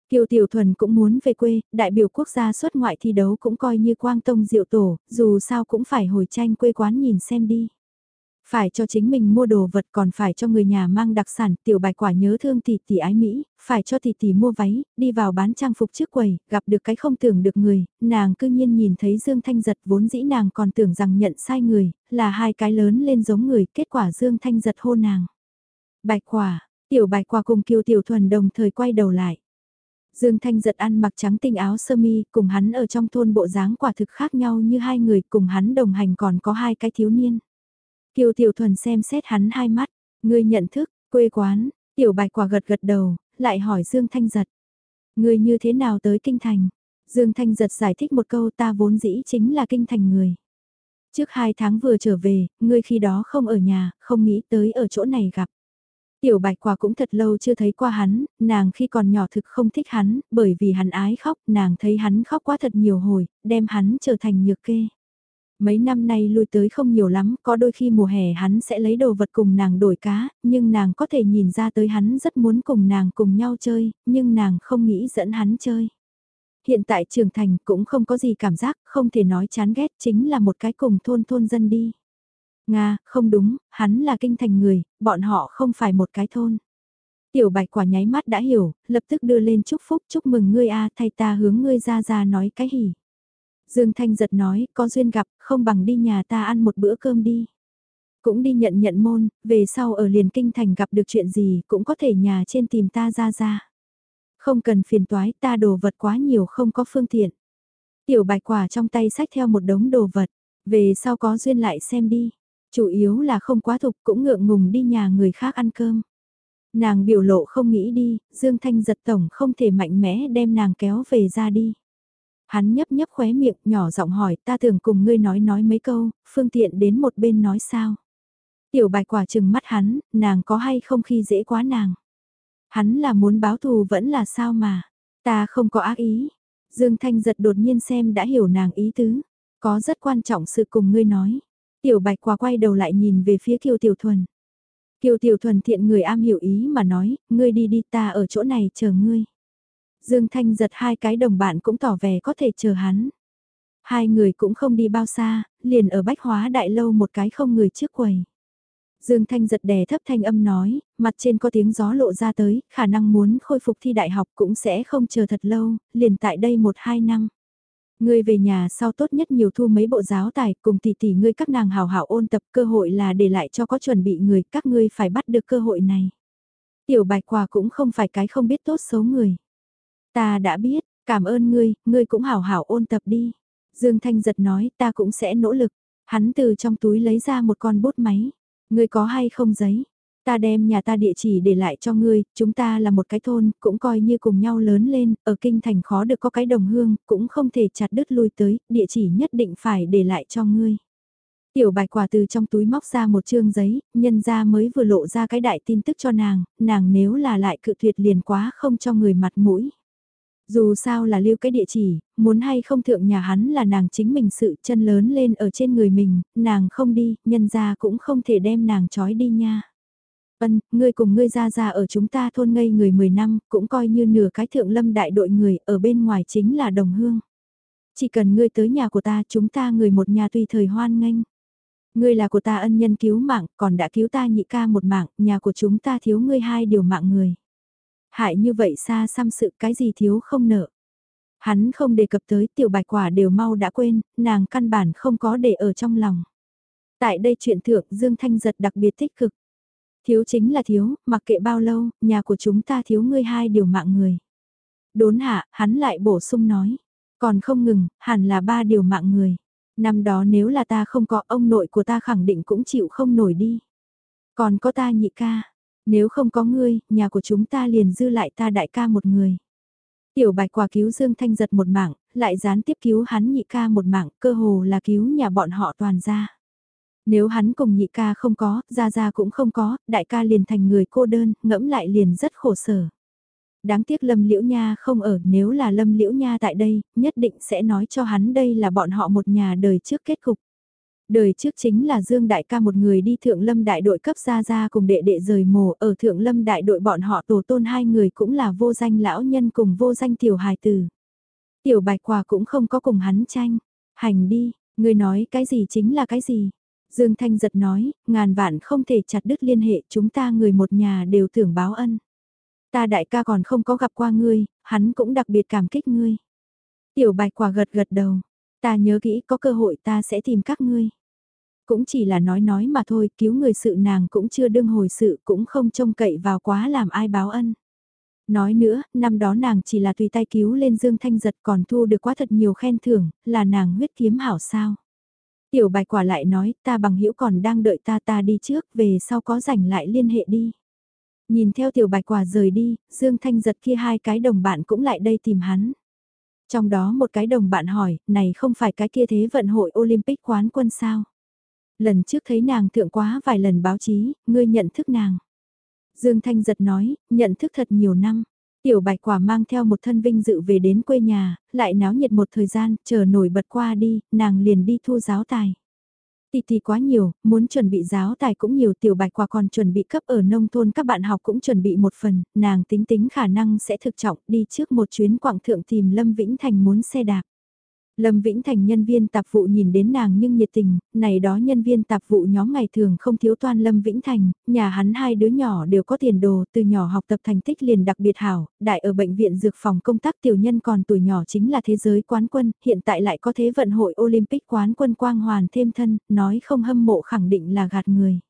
Kiều Tiểu Thuần cũng muốn về quê, đại biểu quốc gia xuất ngoại thi đấu cũng coi như quang tông diệu tổ, dù sao cũng phải hồi tranh quê quán nhìn xem đi. Phải cho chính mình mua đồ vật còn phải cho người nhà mang đặc sản, tiểu bạch quả nhớ thương tỷ tỷ ái Mỹ, phải cho tỷ tỷ mua váy, đi vào bán trang phục trước quầy, gặp được cái không tưởng được người, nàng cư nhiên nhìn thấy Dương Thanh giật vốn dĩ nàng còn tưởng rằng nhận sai người, là hai cái lớn lên giống người, kết quả Dương Thanh giật hôn nàng. Bạch quả, tiểu bạch quả cùng kiều tiểu thuần đồng thời quay đầu lại. Dương Thanh giật ăn mặc trắng tinh áo sơ mi, cùng hắn ở trong thôn bộ dáng quả thực khác nhau như hai người, cùng hắn đồng hành còn có hai cái thiếu niên. Tiêu Tiểu Thuần xem xét hắn hai mắt, ngươi nhận thức, quê quán, Tiểu Bạch quả gật gật đầu, lại hỏi Dương Thanh Giật. Ngươi như thế nào tới Kinh Thành? Dương Thanh Giật giải thích một câu ta vốn dĩ chính là Kinh Thành người. Trước hai tháng vừa trở về, ngươi khi đó không ở nhà, không nghĩ tới ở chỗ này gặp. Tiểu bạch quả cũng thật lâu chưa thấy qua hắn, nàng khi còn nhỏ thực không thích hắn, bởi vì hắn ái khóc, nàng thấy hắn khóc quá thật nhiều hồi, đem hắn trở thành nhược kê. Mấy năm nay lui tới không nhiều lắm, có đôi khi mùa hè hắn sẽ lấy đồ vật cùng nàng đổi cá, nhưng nàng có thể nhìn ra tới hắn rất muốn cùng nàng cùng nhau chơi, nhưng nàng không nghĩ dẫn hắn chơi. Hiện tại trưởng thành cũng không có gì cảm giác, không thể nói chán ghét chính là một cái cùng thôn thôn dân đi. Nga, không đúng, hắn là kinh thành người, bọn họ không phải một cái thôn. Tiểu bạch quả nháy mắt đã hiểu, lập tức đưa lên chúc phúc chúc mừng ngươi a thay ta hướng ngươi ra ra nói cái hỉ. Dương Thanh giật nói, có duyên gặp, không bằng đi nhà ta ăn một bữa cơm đi. Cũng đi nhận nhận môn, về sau ở liền kinh thành gặp được chuyện gì cũng có thể nhà trên tìm ta ra ra. Không cần phiền toái, ta đồ vật quá nhiều không có phương tiện. Tiểu bạch quả trong tay sách theo một đống đồ vật, về sau có duyên lại xem đi. Chủ yếu là không quá thục cũng ngượng ngùng đi nhà người khác ăn cơm. Nàng biểu lộ không nghĩ đi, Dương Thanh giật tổng không thể mạnh mẽ đem nàng kéo về ra đi. Hắn nhấp nhấp khóe miệng, nhỏ giọng hỏi, ta tưởng cùng ngươi nói nói mấy câu, phương tiện đến một bên nói sao. Tiểu bạch quả chừng mắt hắn, nàng có hay không khi dễ quá nàng. Hắn là muốn báo thù vẫn là sao mà, ta không có ác ý. Dương Thanh giật đột nhiên xem đã hiểu nàng ý tứ, có rất quan trọng sự cùng ngươi nói. Tiểu bạch quả quay đầu lại nhìn về phía Kiều Tiểu Thuần. Kiều Tiểu Thuần thiện người am hiểu ý mà nói, ngươi đi đi ta ở chỗ này chờ ngươi. Dương Thanh giật hai cái đồng bạn cũng tỏ vẻ có thể chờ hắn. Hai người cũng không đi bao xa, liền ở bách hóa đại lâu một cái không người trước quầy. Dương Thanh giật đè thấp thanh âm nói, mặt trên có tiếng gió lộ ra tới, khả năng muốn khôi phục thi đại học cũng sẽ không chờ thật lâu, liền tại đây một hai năm. Ngươi về nhà sau tốt nhất nhiều thu mấy bộ giáo tài cùng tỷ tỷ ngươi các nàng hào hảo ôn tập cơ hội là để lại cho có chuẩn bị người các ngươi phải bắt được cơ hội này. Tiểu bạch quả cũng không phải cái không biết tốt xấu người. Ta đã biết, cảm ơn ngươi, ngươi cũng hảo hảo ôn tập đi. Dương Thanh giật nói ta cũng sẽ nỗ lực. Hắn từ trong túi lấy ra một con bút máy. Ngươi có hay không giấy? Ta đem nhà ta địa chỉ để lại cho ngươi, chúng ta là một cái thôn, cũng coi như cùng nhau lớn lên, ở kinh thành khó được có cái đồng hương, cũng không thể chặt đứt lui tới, địa chỉ nhất định phải để lại cho ngươi. Tiểu bạch quả từ trong túi móc ra một chương giấy, nhân ra mới vừa lộ ra cái đại tin tức cho nàng, nàng nếu là lại cự tuyệt liền quá không cho người mặt mũi. Dù sao là lưu cái địa chỉ, muốn hay không thượng nhà hắn là nàng chính mình sự chân lớn lên ở trên người mình, nàng không đi, nhân ra cũng không thể đem nàng trói đi nha. vân ngươi cùng ngươi ra ra ở chúng ta thôn ngây người 10 năm, cũng coi như nửa cái thượng lâm đại đội người, ở bên ngoài chính là đồng hương. Chỉ cần ngươi tới nhà của ta, chúng ta người một nhà tùy thời hoan nghênh. Ngươi là của ta ân nhân cứu mạng, còn đã cứu ta nhị ca một mạng, nhà của chúng ta thiếu ngươi hai điều mạng người. Hại như vậy xa xăm sự cái gì thiếu không nợ. Hắn không đề cập tới tiểu bạch quả đều mau đã quên, nàng căn bản không có để ở trong lòng. Tại đây chuyện thượng Dương Thanh giật đặc biệt tích cực. Thiếu chính là thiếu, mặc kệ bao lâu, nhà của chúng ta thiếu ngươi hai điều mạng người. Đốn hạ, hắn lại bổ sung nói. Còn không ngừng, hẳn là ba điều mạng người. Năm đó nếu là ta không có ông nội của ta khẳng định cũng chịu không nổi đi. Còn có ta nhị ca. Nếu không có ngươi, nhà của chúng ta liền dư lại ta đại ca một người. Tiểu bạch quả cứu Dương Thanh giật một mạng, lại gián tiếp cứu hắn nhị ca một mạng, cơ hồ là cứu nhà bọn họ toàn ra. Nếu hắn cùng nhị ca không có, ra ra cũng không có, đại ca liền thành người cô đơn, ngẫm lại liền rất khổ sở. Đáng tiếc Lâm Liễu Nha không ở, nếu là Lâm Liễu Nha tại đây, nhất định sẽ nói cho hắn đây là bọn họ một nhà đời trước kết cục. Đời trước chính là Dương Đại ca một người đi Thượng Lâm đại đội cấp ra ra cùng đệ đệ rời mồ, ở Thượng Lâm đại đội bọn họ tổ tôn hai người cũng là vô danh lão nhân cùng vô danh tiểu hài tử. Tiểu bạch quả cũng không có cùng hắn tranh, hành đi, người nói cái gì chính là cái gì. Dương Thanh giật nói, ngàn vạn không thể chặt đứt liên hệ chúng ta người một nhà đều tưởng báo ân. Ta đại ca còn không có gặp qua ngươi, hắn cũng đặc biệt cảm kích ngươi. Tiểu bạch quả gật gật đầu, ta nhớ kỹ có cơ hội ta sẽ tìm các ngươi. Cũng chỉ là nói nói mà thôi, cứu người sự nàng cũng chưa đương hồi sự cũng không trông cậy vào quá làm ai báo ân. Nói nữa, năm đó nàng chỉ là tùy tay cứu lên Dương Thanh Giật còn thu được quá thật nhiều khen thưởng, là nàng huyết kiếm hảo sao. Tiểu bạch quả lại nói, ta bằng hữu còn đang đợi ta ta đi trước, về sau có rảnh lại liên hệ đi. Nhìn theo tiểu bạch quả rời đi, Dương Thanh giật kia hai cái đồng bạn cũng lại đây tìm hắn. Trong đó một cái đồng bạn hỏi, này không phải cái kia thế vận hội Olympic quán quân sao? Lần trước thấy nàng thượng quá vài lần báo chí, ngươi nhận thức nàng. Dương Thanh giật nói, nhận thức thật nhiều năm. Tiểu bạch quả mang theo một thân vinh dự về đến quê nhà, lại náo nhiệt một thời gian, chờ nổi bật qua đi, nàng liền đi thu giáo tài. Tì tì quá nhiều, muốn chuẩn bị giáo tài cũng nhiều tiểu bạch quả còn chuẩn bị cấp ở nông thôn các bạn học cũng chuẩn bị một phần, nàng tính tính khả năng sẽ thực trọng đi trước một chuyến quảng thượng tìm Lâm Vĩnh Thành muốn xe đạp. Lâm Vĩnh Thành nhân viên tạp vụ nhìn đến nàng nhưng nhiệt tình, này đó nhân viên tạp vụ nhóm ngày thường không thiếu toan Lâm Vĩnh Thành, nhà hắn hai đứa nhỏ đều có tiền đồ, từ nhỏ học tập thành tích liền đặc biệt hảo, đại ở bệnh viện dược phòng công tác tiểu nhân còn tuổi nhỏ chính là thế giới quán quân, hiện tại lại có thế vận hội Olympic quán quân quang hoàn thêm thân, nói không hâm mộ khẳng định là gạt người.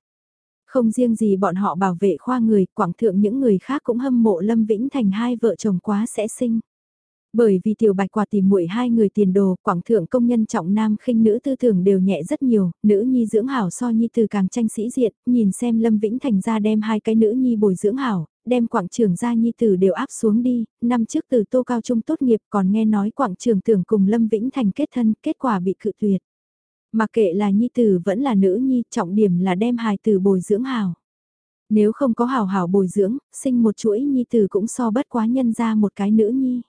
Không riêng gì bọn họ bảo vệ khoa người, quảng thượng những người khác cũng hâm mộ Lâm Vĩnh Thành hai vợ chồng quá sẽ sinh. Bởi vì tiểu bạch quả tìm muội hai người tiền đồ, quảng thượng công nhân trọng nam khinh nữ tư tưởng đều nhẹ rất nhiều, nữ nhi dưỡng hảo so nhi từ càng tranh sĩ diện, nhìn xem Lâm Vĩnh Thành ra đem hai cái nữ nhi bồi dưỡng hảo, đem quảng trường gia nhi tử đều áp xuống đi, năm trước từ tô cao trung tốt nghiệp còn nghe nói quảng trường tưởng cùng Lâm Vĩnh Thành kết thân, kết quả bị cự tuyệt. Mà kệ là nhi tử vẫn là nữ nhi, trọng điểm là đem hài tử bồi dưỡng hảo. Nếu không có hảo hảo bồi dưỡng, sinh một chuỗi nhi tử cũng so bất quá nhân ra một cái nữ nhi.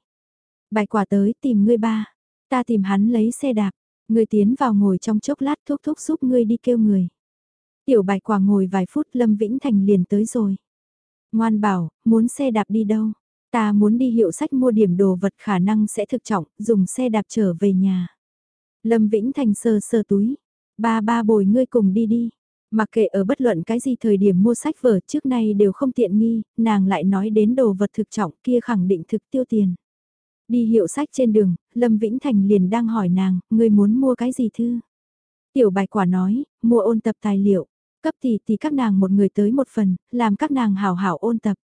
Bài quả tới tìm ngươi ba. Ta tìm hắn lấy xe đạp. Ngươi tiến vào ngồi trong chốc lát thúc thúc giúp ngươi đi kêu người. Tiểu bài quả ngồi vài phút Lâm Vĩnh Thành liền tới rồi. Ngoan bảo, muốn xe đạp đi đâu? Ta muốn đi hiệu sách mua điểm đồ vật khả năng sẽ thực trọng, dùng xe đạp trở về nhà. Lâm Vĩnh Thành sờ sờ túi. Ba ba bồi ngươi cùng đi đi. Mặc kệ ở bất luận cái gì thời điểm mua sách vở trước nay đều không tiện nghi, nàng lại nói đến đồ vật thực trọng kia khẳng định thực tiêu tiền. Đi hiệu sách trên đường, Lâm Vĩnh Thành liền đang hỏi nàng, người muốn mua cái gì thư? Tiểu bài quả nói, mua ôn tập tài liệu, cấp thì thì các nàng một người tới một phần, làm các nàng hảo hảo ôn tập.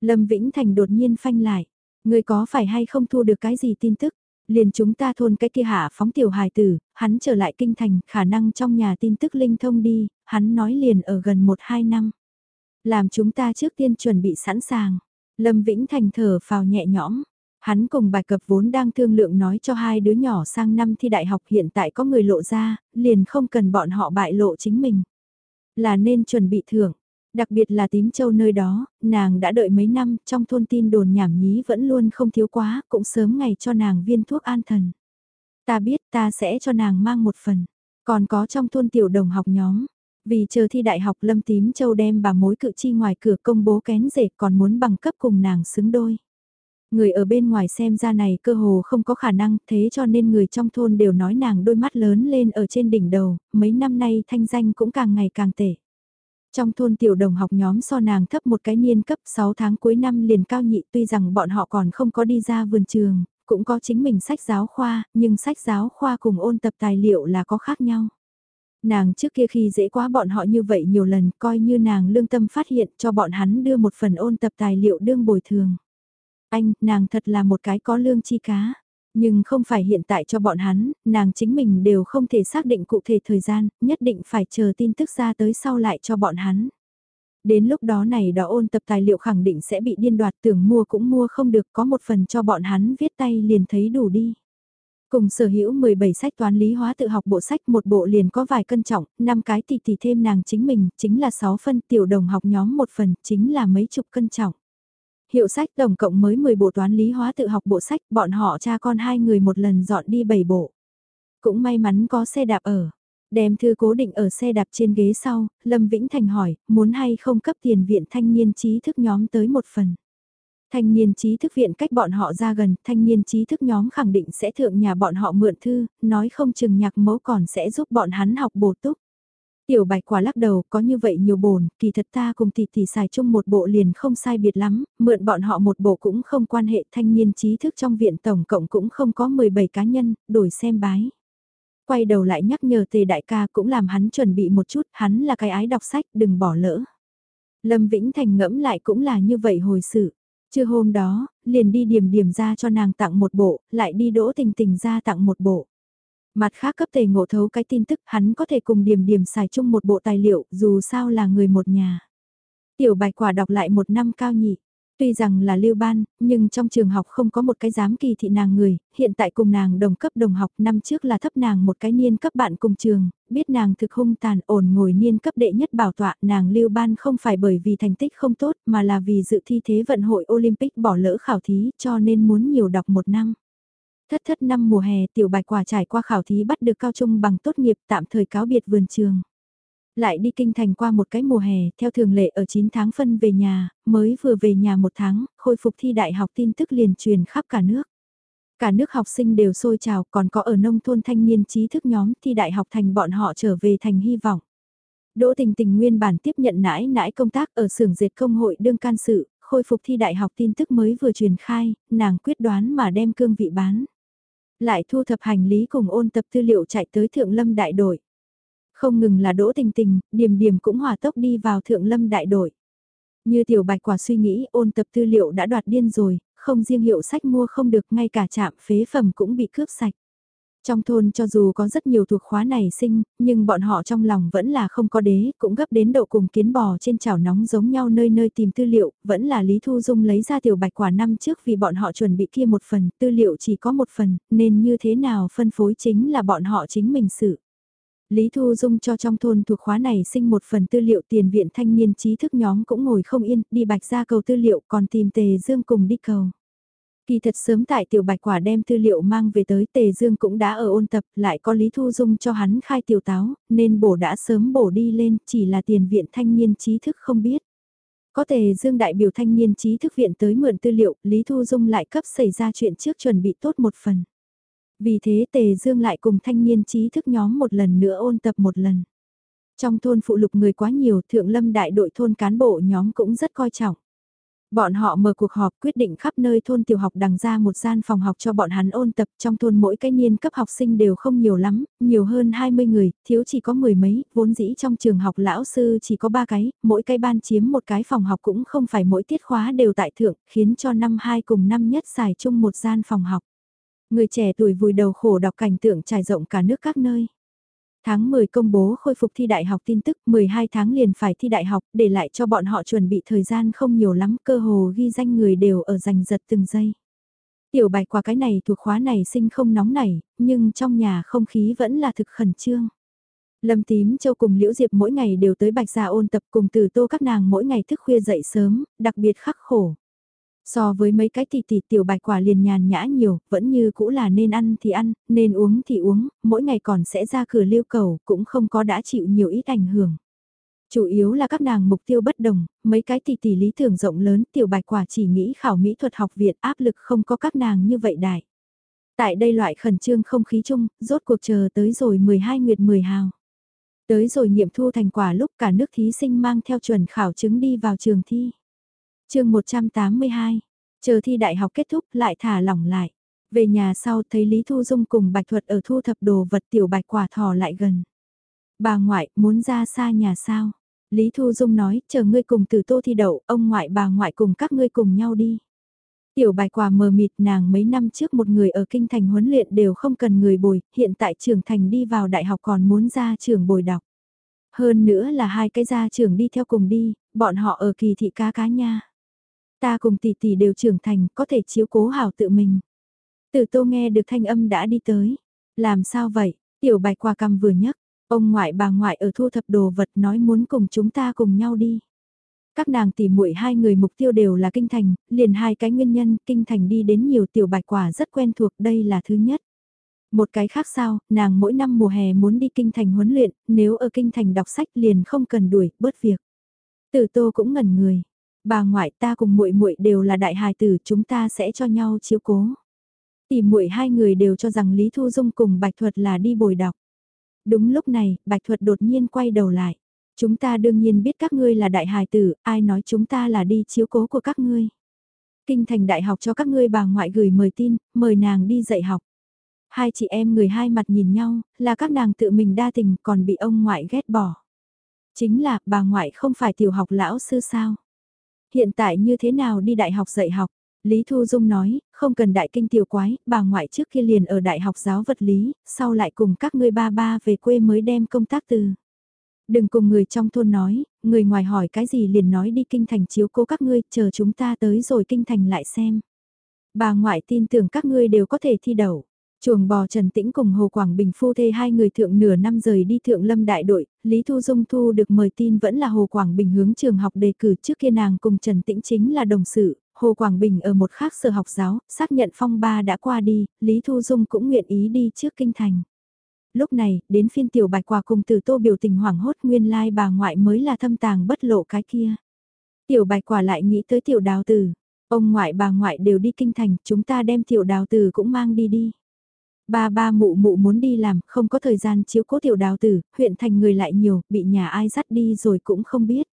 Lâm Vĩnh Thành đột nhiên phanh lại, người có phải hay không thu được cái gì tin tức? Liền chúng ta thôn cái kia hạ phóng tiểu hài tử, hắn trở lại kinh thành, khả năng trong nhà tin tức linh thông đi, hắn nói liền ở gần 1-2 năm. Làm chúng ta trước tiên chuẩn bị sẵn sàng. Lâm Vĩnh Thành thở phào nhẹ nhõm, Hắn cùng bài cập vốn đang thương lượng nói cho hai đứa nhỏ sang năm thi đại học hiện tại có người lộ ra, liền không cần bọn họ bại lộ chính mình. Là nên chuẩn bị thưởng. Đặc biệt là tím châu nơi đó, nàng đã đợi mấy năm, trong thôn tin đồn nhảm nhí vẫn luôn không thiếu quá, cũng sớm ngày cho nàng viên thuốc an thần. Ta biết ta sẽ cho nàng mang một phần, còn có trong thôn tiểu đồng học nhóm. Vì chờ thi đại học Lâm Tím Châu đem bà mối cự chi ngoài cửa công bố kén rể còn muốn bằng cấp cùng nàng xứng đôi. Người ở bên ngoài xem ra này cơ hồ không có khả năng, thế cho nên người trong thôn đều nói nàng đôi mắt lớn lên ở trên đỉnh đầu, mấy năm nay thanh danh cũng càng ngày càng tệ. Trong thôn tiểu đồng học nhóm so nàng thấp một cái niên cấp 6 tháng cuối năm liền cao nhị tuy rằng bọn họ còn không có đi ra vườn trường, cũng có chính mình sách giáo khoa, nhưng sách giáo khoa cùng ôn tập tài liệu là có khác nhau. Nàng trước kia khi dễ quá bọn họ như vậy nhiều lần coi như nàng lương tâm phát hiện cho bọn hắn đưa một phần ôn tập tài liệu đương bồi thường. Anh, nàng thật là một cái có lương chi cá. Nhưng không phải hiện tại cho bọn hắn, nàng chính mình đều không thể xác định cụ thể thời gian, nhất định phải chờ tin tức ra tới sau lại cho bọn hắn. Đến lúc đó này đó ôn tập tài liệu khẳng định sẽ bị điên đoạt tưởng mua cũng mua không được có một phần cho bọn hắn viết tay liền thấy đủ đi. Cùng sở hữu 17 sách toán lý hóa tự học bộ sách một bộ liền có vài cân trọng, 5 cái thì thì thêm nàng chính mình, chính là 6 phân tiểu đồng học nhóm một phần, chính là mấy chục cân trọng. Hiệu sách tổng cộng mới 10 bộ toán lý hóa tự học bộ sách, bọn họ cha con hai người một lần dọn đi 7 bộ. Cũng may mắn có xe đạp ở. Đem thư cố định ở xe đạp trên ghế sau, Lâm Vĩnh Thành hỏi, muốn hay không cấp tiền viện thanh niên trí thức nhóm tới một phần. Thanh niên trí thức viện cách bọn họ ra gần, thanh niên trí thức nhóm khẳng định sẽ thượng nhà bọn họ mượn thư, nói không chừng nhạc mẫu còn sẽ giúp bọn hắn học bổ túc. Tiểu bạch quả lắc đầu, có như vậy nhiều bồn, kỳ thật ta cùng tỷ tỷ xài chung một bộ liền không sai biệt lắm, mượn bọn họ một bộ cũng không quan hệ thanh niên trí thức trong viện tổng cộng cũng không có 17 cá nhân, đổi xem bái. Quay đầu lại nhắc nhở tề đại ca cũng làm hắn chuẩn bị một chút, hắn là cái ái đọc sách, đừng bỏ lỡ. Lâm Vĩnh Thành ngẫm lại cũng là như vậy hồi sự. chưa hôm đó, liền đi điểm điểm ra cho nàng tặng một bộ, lại đi đỗ tình tình ra tặng một bộ. Mặt khác cấp tề ngộ thấu cái tin tức hắn có thể cùng điểm điểm xài chung một bộ tài liệu dù sao là người một nhà. Tiểu bạch quả đọc lại một năm cao nhị. Tuy rằng là lưu ban, nhưng trong trường học không có một cái dám kỳ thị nàng người, hiện tại cùng nàng đồng cấp đồng học năm trước là thấp nàng một cái niên cấp bạn cùng trường, biết nàng thực hung tàn ổn ngồi niên cấp đệ nhất bảo tọa nàng lưu ban không phải bởi vì thành tích không tốt mà là vì dự thi thế vận hội Olympic bỏ lỡ khảo thí cho nên muốn nhiều đọc một năm. Thất thất năm mùa hè tiểu bạch quả trải qua khảo thí bắt được cao trung bằng tốt nghiệp tạm thời cáo biệt vườn trường. Lại đi kinh thành qua một cái mùa hè, theo thường lệ ở 9 tháng phân về nhà, mới vừa về nhà một tháng, khôi phục thi đại học tin tức liền truyền khắp cả nước. Cả nước học sinh đều sôi trào còn có ở nông thôn thanh niên trí thức nhóm thi đại học thành bọn họ trở về thành hy vọng. Đỗ tình tình nguyên bản tiếp nhận nãi nãi công tác ở xưởng dệt công hội đương can sự, khôi phục thi đại học tin tức mới vừa truyền khai, nàng quyết đoán mà đem cương vị bán. Lại thu thập hành lý cùng ôn tập tư liệu chạy tới Thượng Lâm đại đội. Không ngừng là đỗ tình tình, điểm điểm cũng hòa tốc đi vào Thượng Lâm đại đội. Như tiểu bạch quả suy nghĩ ôn tập tư liệu đã đoạt điên rồi, không riêng hiệu sách mua không được ngay cả trạm phế phẩm cũng bị cướp sạch. Trong thôn cho dù có rất nhiều thuộc khóa này sinh, nhưng bọn họ trong lòng vẫn là không có đế, cũng gấp đến độ cùng kiến bò trên chảo nóng giống nhau nơi nơi tìm tư liệu, vẫn là Lý Thu Dung lấy ra tiểu bạch quả năm trước vì bọn họ chuẩn bị kia một phần, tư liệu chỉ có một phần, nên như thế nào phân phối chính là bọn họ chính mình sự. Lý Thu Dung cho trong thôn thuộc khóa này sinh một phần tư liệu tiền viện thanh niên trí thức nhóm cũng ngồi không yên, đi bạch ra cầu tư liệu còn tìm Tề Dương cùng đi cầu. Kỳ thật sớm tại tiểu bạch quả đem tư liệu mang về tới Tề Dương cũng đã ở ôn tập, lại có Lý Thu Dung cho hắn khai tiểu táo, nên bổ đã sớm bổ đi lên, chỉ là tiền viện thanh niên trí thức không biết. Có Tề Dương đại biểu thanh niên trí thức viện tới mượn tư liệu, Lý Thu Dung lại cấp xảy ra chuyện trước chuẩn bị tốt một phần. Vì thế Tề Dương lại cùng thanh niên trí thức nhóm một lần nữa ôn tập một lần. Trong thôn phụ lục người quá nhiều, thượng lâm đại đội thôn cán bộ nhóm cũng rất coi trọng. Bọn họ mở cuộc họp quyết định khắp nơi thôn tiểu học đằng ra một gian phòng học cho bọn hắn ôn tập trong thôn mỗi cái niên cấp học sinh đều không nhiều lắm, nhiều hơn 20 người, thiếu chỉ có mười mấy, vốn dĩ trong trường học lão sư chỉ có ba cái, mỗi cái ban chiếm một cái phòng học cũng không phải mỗi tiết khóa đều tại thượng, khiến cho năm hai cùng năm nhất xài chung một gian phòng học. Người trẻ tuổi vùi đầu khổ đọc cảnh tượng trải rộng cả nước các nơi. Tháng 10 công bố khôi phục thi đại học tin tức, 12 tháng liền phải thi đại học, để lại cho bọn họ chuẩn bị thời gian không nhiều lắm, cơ hồ ghi danh người đều ở giành giật từng giây. Tiểu bạch qua cái này thuộc khóa này sinh không nóng nảy, nhưng trong nhà không khí vẫn là thực khẩn trương. Lâm tím châu cùng Liễu Diệp mỗi ngày đều tới bạch gia ôn tập cùng từ tô các nàng mỗi ngày thức khuya dậy sớm, đặc biệt khắc khổ. So với mấy cái tỷ tỷ tiểu bạch quả liền nhàn nhã nhiều, vẫn như cũ là nên ăn thì ăn, nên uống thì uống, mỗi ngày còn sẽ ra cửa lưu cầu, cũng không có đã chịu nhiều ít ảnh hưởng. Chủ yếu là các nàng mục tiêu bất đồng, mấy cái tỷ tỷ lý tưởng rộng lớn tiểu bạch quả chỉ nghĩ khảo mỹ thuật học viện áp lực không có các nàng như vậy đại. Tại đây loại khẩn trương không khí chung, rốt cuộc chờ tới rồi 12 nguyệt 10 hào. Tới rồi nghiệm thu thành quả lúc cả nước thí sinh mang theo chuẩn khảo chứng đi vào trường thi chương 182, chờ thi đại học kết thúc lại thả lỏng lại. Về nhà sau thấy Lý Thu Dung cùng Bạch Thuật ở thu thập đồ vật tiểu bạch quả thò lại gần. Bà ngoại, muốn ra xa nhà sao? Lý Thu Dung nói, chờ ngươi cùng từ tô thi đậu, ông ngoại bà ngoại cùng các ngươi cùng nhau đi. Tiểu bạch quả mờ mịt nàng mấy năm trước một người ở kinh thành huấn luyện đều không cần người bồi, hiện tại trưởng thành đi vào đại học còn muốn ra trường bồi đọc. Hơn nữa là hai cái gia trưởng đi theo cùng đi, bọn họ ở kỳ thị cá cá nha. Ta cùng tỷ tỷ đều trưởng thành, có thể chiếu cố hảo tự mình. Tử tô nghe được thanh âm đã đi tới. Làm sao vậy? Tiểu bạch quả cầm vừa nhấc, ông ngoại bà ngoại ở thu thập đồ vật nói muốn cùng chúng ta cùng nhau đi. Các nàng tỉ muội hai người mục tiêu đều là kinh thành, liền hai cái nguyên nhân, kinh thành đi đến nhiều tiểu bạch quả rất quen thuộc, đây là thứ nhất. Một cái khác sao, nàng mỗi năm mùa hè muốn đi kinh thành huấn luyện, nếu ở kinh thành đọc sách liền không cần đuổi, bớt việc. Tử Tô cũng ngẩn người. Bà ngoại ta cùng muội muội đều là đại hài tử, chúng ta sẽ cho nhau chiếu cố. Tỷ muội hai người đều cho rằng Lý Thu Dung cùng Bạch Thuật là đi bồi đọc. Đúng lúc này, Bạch Thuật đột nhiên quay đầu lại. Chúng ta đương nhiên biết các ngươi là đại hài tử, ai nói chúng ta là đi chiếu cố của các ngươi. Kinh thành đại học cho các ngươi bà ngoại gửi mời tin, mời nàng đi dạy học. Hai chị em người hai mặt nhìn nhau, là các nàng tự mình đa tình còn bị ông ngoại ghét bỏ. Chính là bà ngoại không phải tiểu học lão sư sao. Hiện tại như thế nào đi đại học dạy học? Lý Thu Dung nói, không cần đại kinh tiểu quái, bà ngoại trước kia liền ở đại học giáo vật lý, sau lại cùng các ngươi ba ba về quê mới đem công tác từ. Đừng cùng người trong thôn nói, người ngoài hỏi cái gì liền nói đi kinh thành chiếu cố các ngươi, chờ chúng ta tới rồi kinh thành lại xem. Bà ngoại tin tưởng các ngươi đều có thể thi đậu. Chuồng bò Trần Tĩnh cùng Hồ Quảng Bình phu thê hai người thượng nửa năm rời đi thượng lâm đại đội, Lý Thu Dung thu được mời tin vẫn là Hồ Quảng Bình hướng trường học đề cử trước kia nàng cùng Trần Tĩnh chính là đồng sự, Hồ Quảng Bình ở một khác sở học giáo, xác nhận phong ba đã qua đi, Lý Thu Dung cũng nguyện ý đi trước kinh thành. Lúc này, đến phiên tiểu bạch quả cùng từ tô biểu tình hoảng hốt nguyên lai bà ngoại mới là thâm tàng bất lộ cái kia. Tiểu bạch quả lại nghĩ tới tiểu đào tử, ông ngoại bà ngoại đều đi kinh thành, chúng ta đem tiểu đào tử cũng mang đi đi. Ba ba mụ mụ muốn đi làm, không có thời gian chiếu cố tiểu đào tử, huyện thành người lại nhiều, bị nhà ai dắt đi rồi cũng không biết.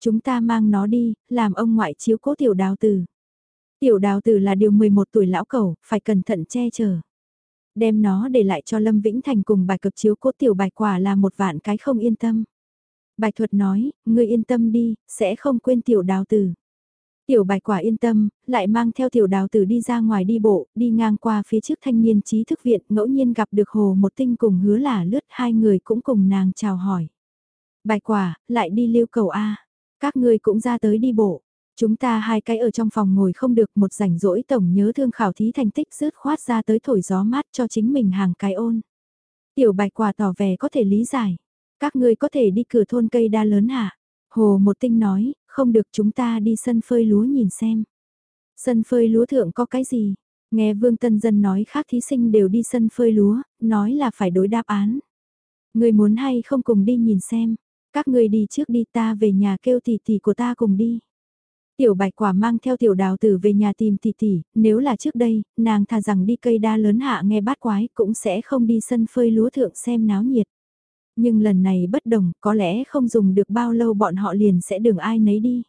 Chúng ta mang nó đi, làm ông ngoại chiếu cố tiểu đào tử. Tiểu đào tử là điều 11 tuổi lão cầu, phải cẩn thận che chở. Đem nó để lại cho Lâm Vĩnh Thành cùng bài cập chiếu cố tiểu bài quả là một vạn cái không yên tâm. Bạch thuật nói, ngươi yên tâm đi, sẽ không quên tiểu đào tử. Tiểu bạch quả yên tâm, lại mang theo tiểu đào tử đi ra ngoài đi bộ, đi ngang qua phía trước thanh niên trí thức viện, ngẫu nhiên gặp được hồ một tinh cùng hứa là lướt hai người cũng cùng nàng chào hỏi. Bạch quả, lại đi lưu cầu A. Các ngươi cũng ra tới đi bộ. Chúng ta hai cái ở trong phòng ngồi không được một rảnh rỗi tổng nhớ thương khảo thí thành tích rớt khoát ra tới thổi gió mát cho chính mình hàng cái ôn. Tiểu bạch quả tỏ vẻ có thể lý giải. Các ngươi có thể đi cửa thôn cây đa lớn hả? Hồ một tinh nói, không được chúng ta đi sân phơi lúa nhìn xem. Sân phơi lúa thượng có cái gì? Nghe Vương Tân Dân nói khác thí sinh đều đi sân phơi lúa, nói là phải đối đáp án. Người muốn hay không cùng đi nhìn xem, các người đi trước đi ta về nhà kêu tỷ tỷ của ta cùng đi. Tiểu bạch quả mang theo tiểu đào tử về nhà tìm tỷ tỷ, nếu là trước đây, nàng thà rằng đi cây đa lớn hạ nghe bát quái cũng sẽ không đi sân phơi lúa thượng xem náo nhiệt. Nhưng lần này bất đồng, có lẽ không dùng được bao lâu bọn họ liền sẽ đường ai nấy đi.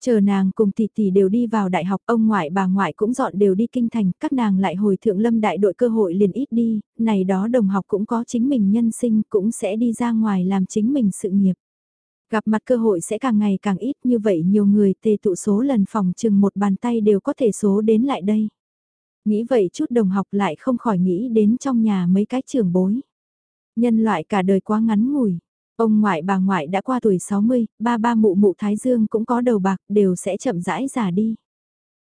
Chờ nàng cùng tỷ tỷ đều đi vào đại học, ông ngoại bà ngoại cũng dọn đều đi kinh thành, các nàng lại hồi thượng lâm đại đội cơ hội liền ít đi, này đó đồng học cũng có chính mình nhân sinh, cũng sẽ đi ra ngoài làm chính mình sự nghiệp. Gặp mặt cơ hội sẽ càng ngày càng ít như vậy nhiều người tề tụ số lần phòng chừng một bàn tay đều có thể số đến lại đây. Nghĩ vậy chút đồng học lại không khỏi nghĩ đến trong nhà mấy cái trường bối. Nhân loại cả đời quá ngắn ngủi. Ông ngoại bà ngoại đã qua tuổi 60, ba ba mụ mụ Thái Dương cũng có đầu bạc, đều sẽ chậm rãi già đi.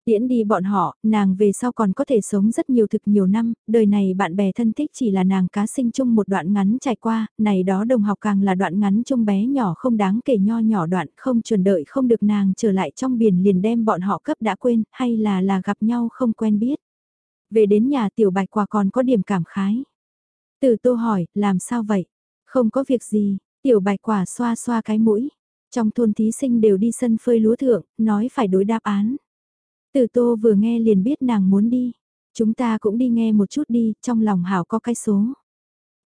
Tiễn đi bọn họ, nàng về sau còn có thể sống rất nhiều thực nhiều năm, đời này bạn bè thân thích chỉ là nàng cá sinh chung một đoạn ngắn trải qua, này đó đồng học càng là đoạn ngắn chung bé nhỏ không đáng kể nho nhỏ đoạn không chuẩn đợi không được nàng trở lại trong biển liền đem bọn họ cấp đã quên, hay là là gặp nhau không quen biết. Về đến nhà tiểu bạch quả còn có điểm cảm khái. Từ tô hỏi, làm sao vậy? Không có việc gì, Tiểu bạch quả xoa xoa cái mũi. Trong thôn thí sinh đều đi sân phơi lúa thượng, nói phải đối đáp án. Từ tô vừa nghe liền biết nàng muốn đi. Chúng ta cũng đi nghe một chút đi, trong lòng hảo có cái số.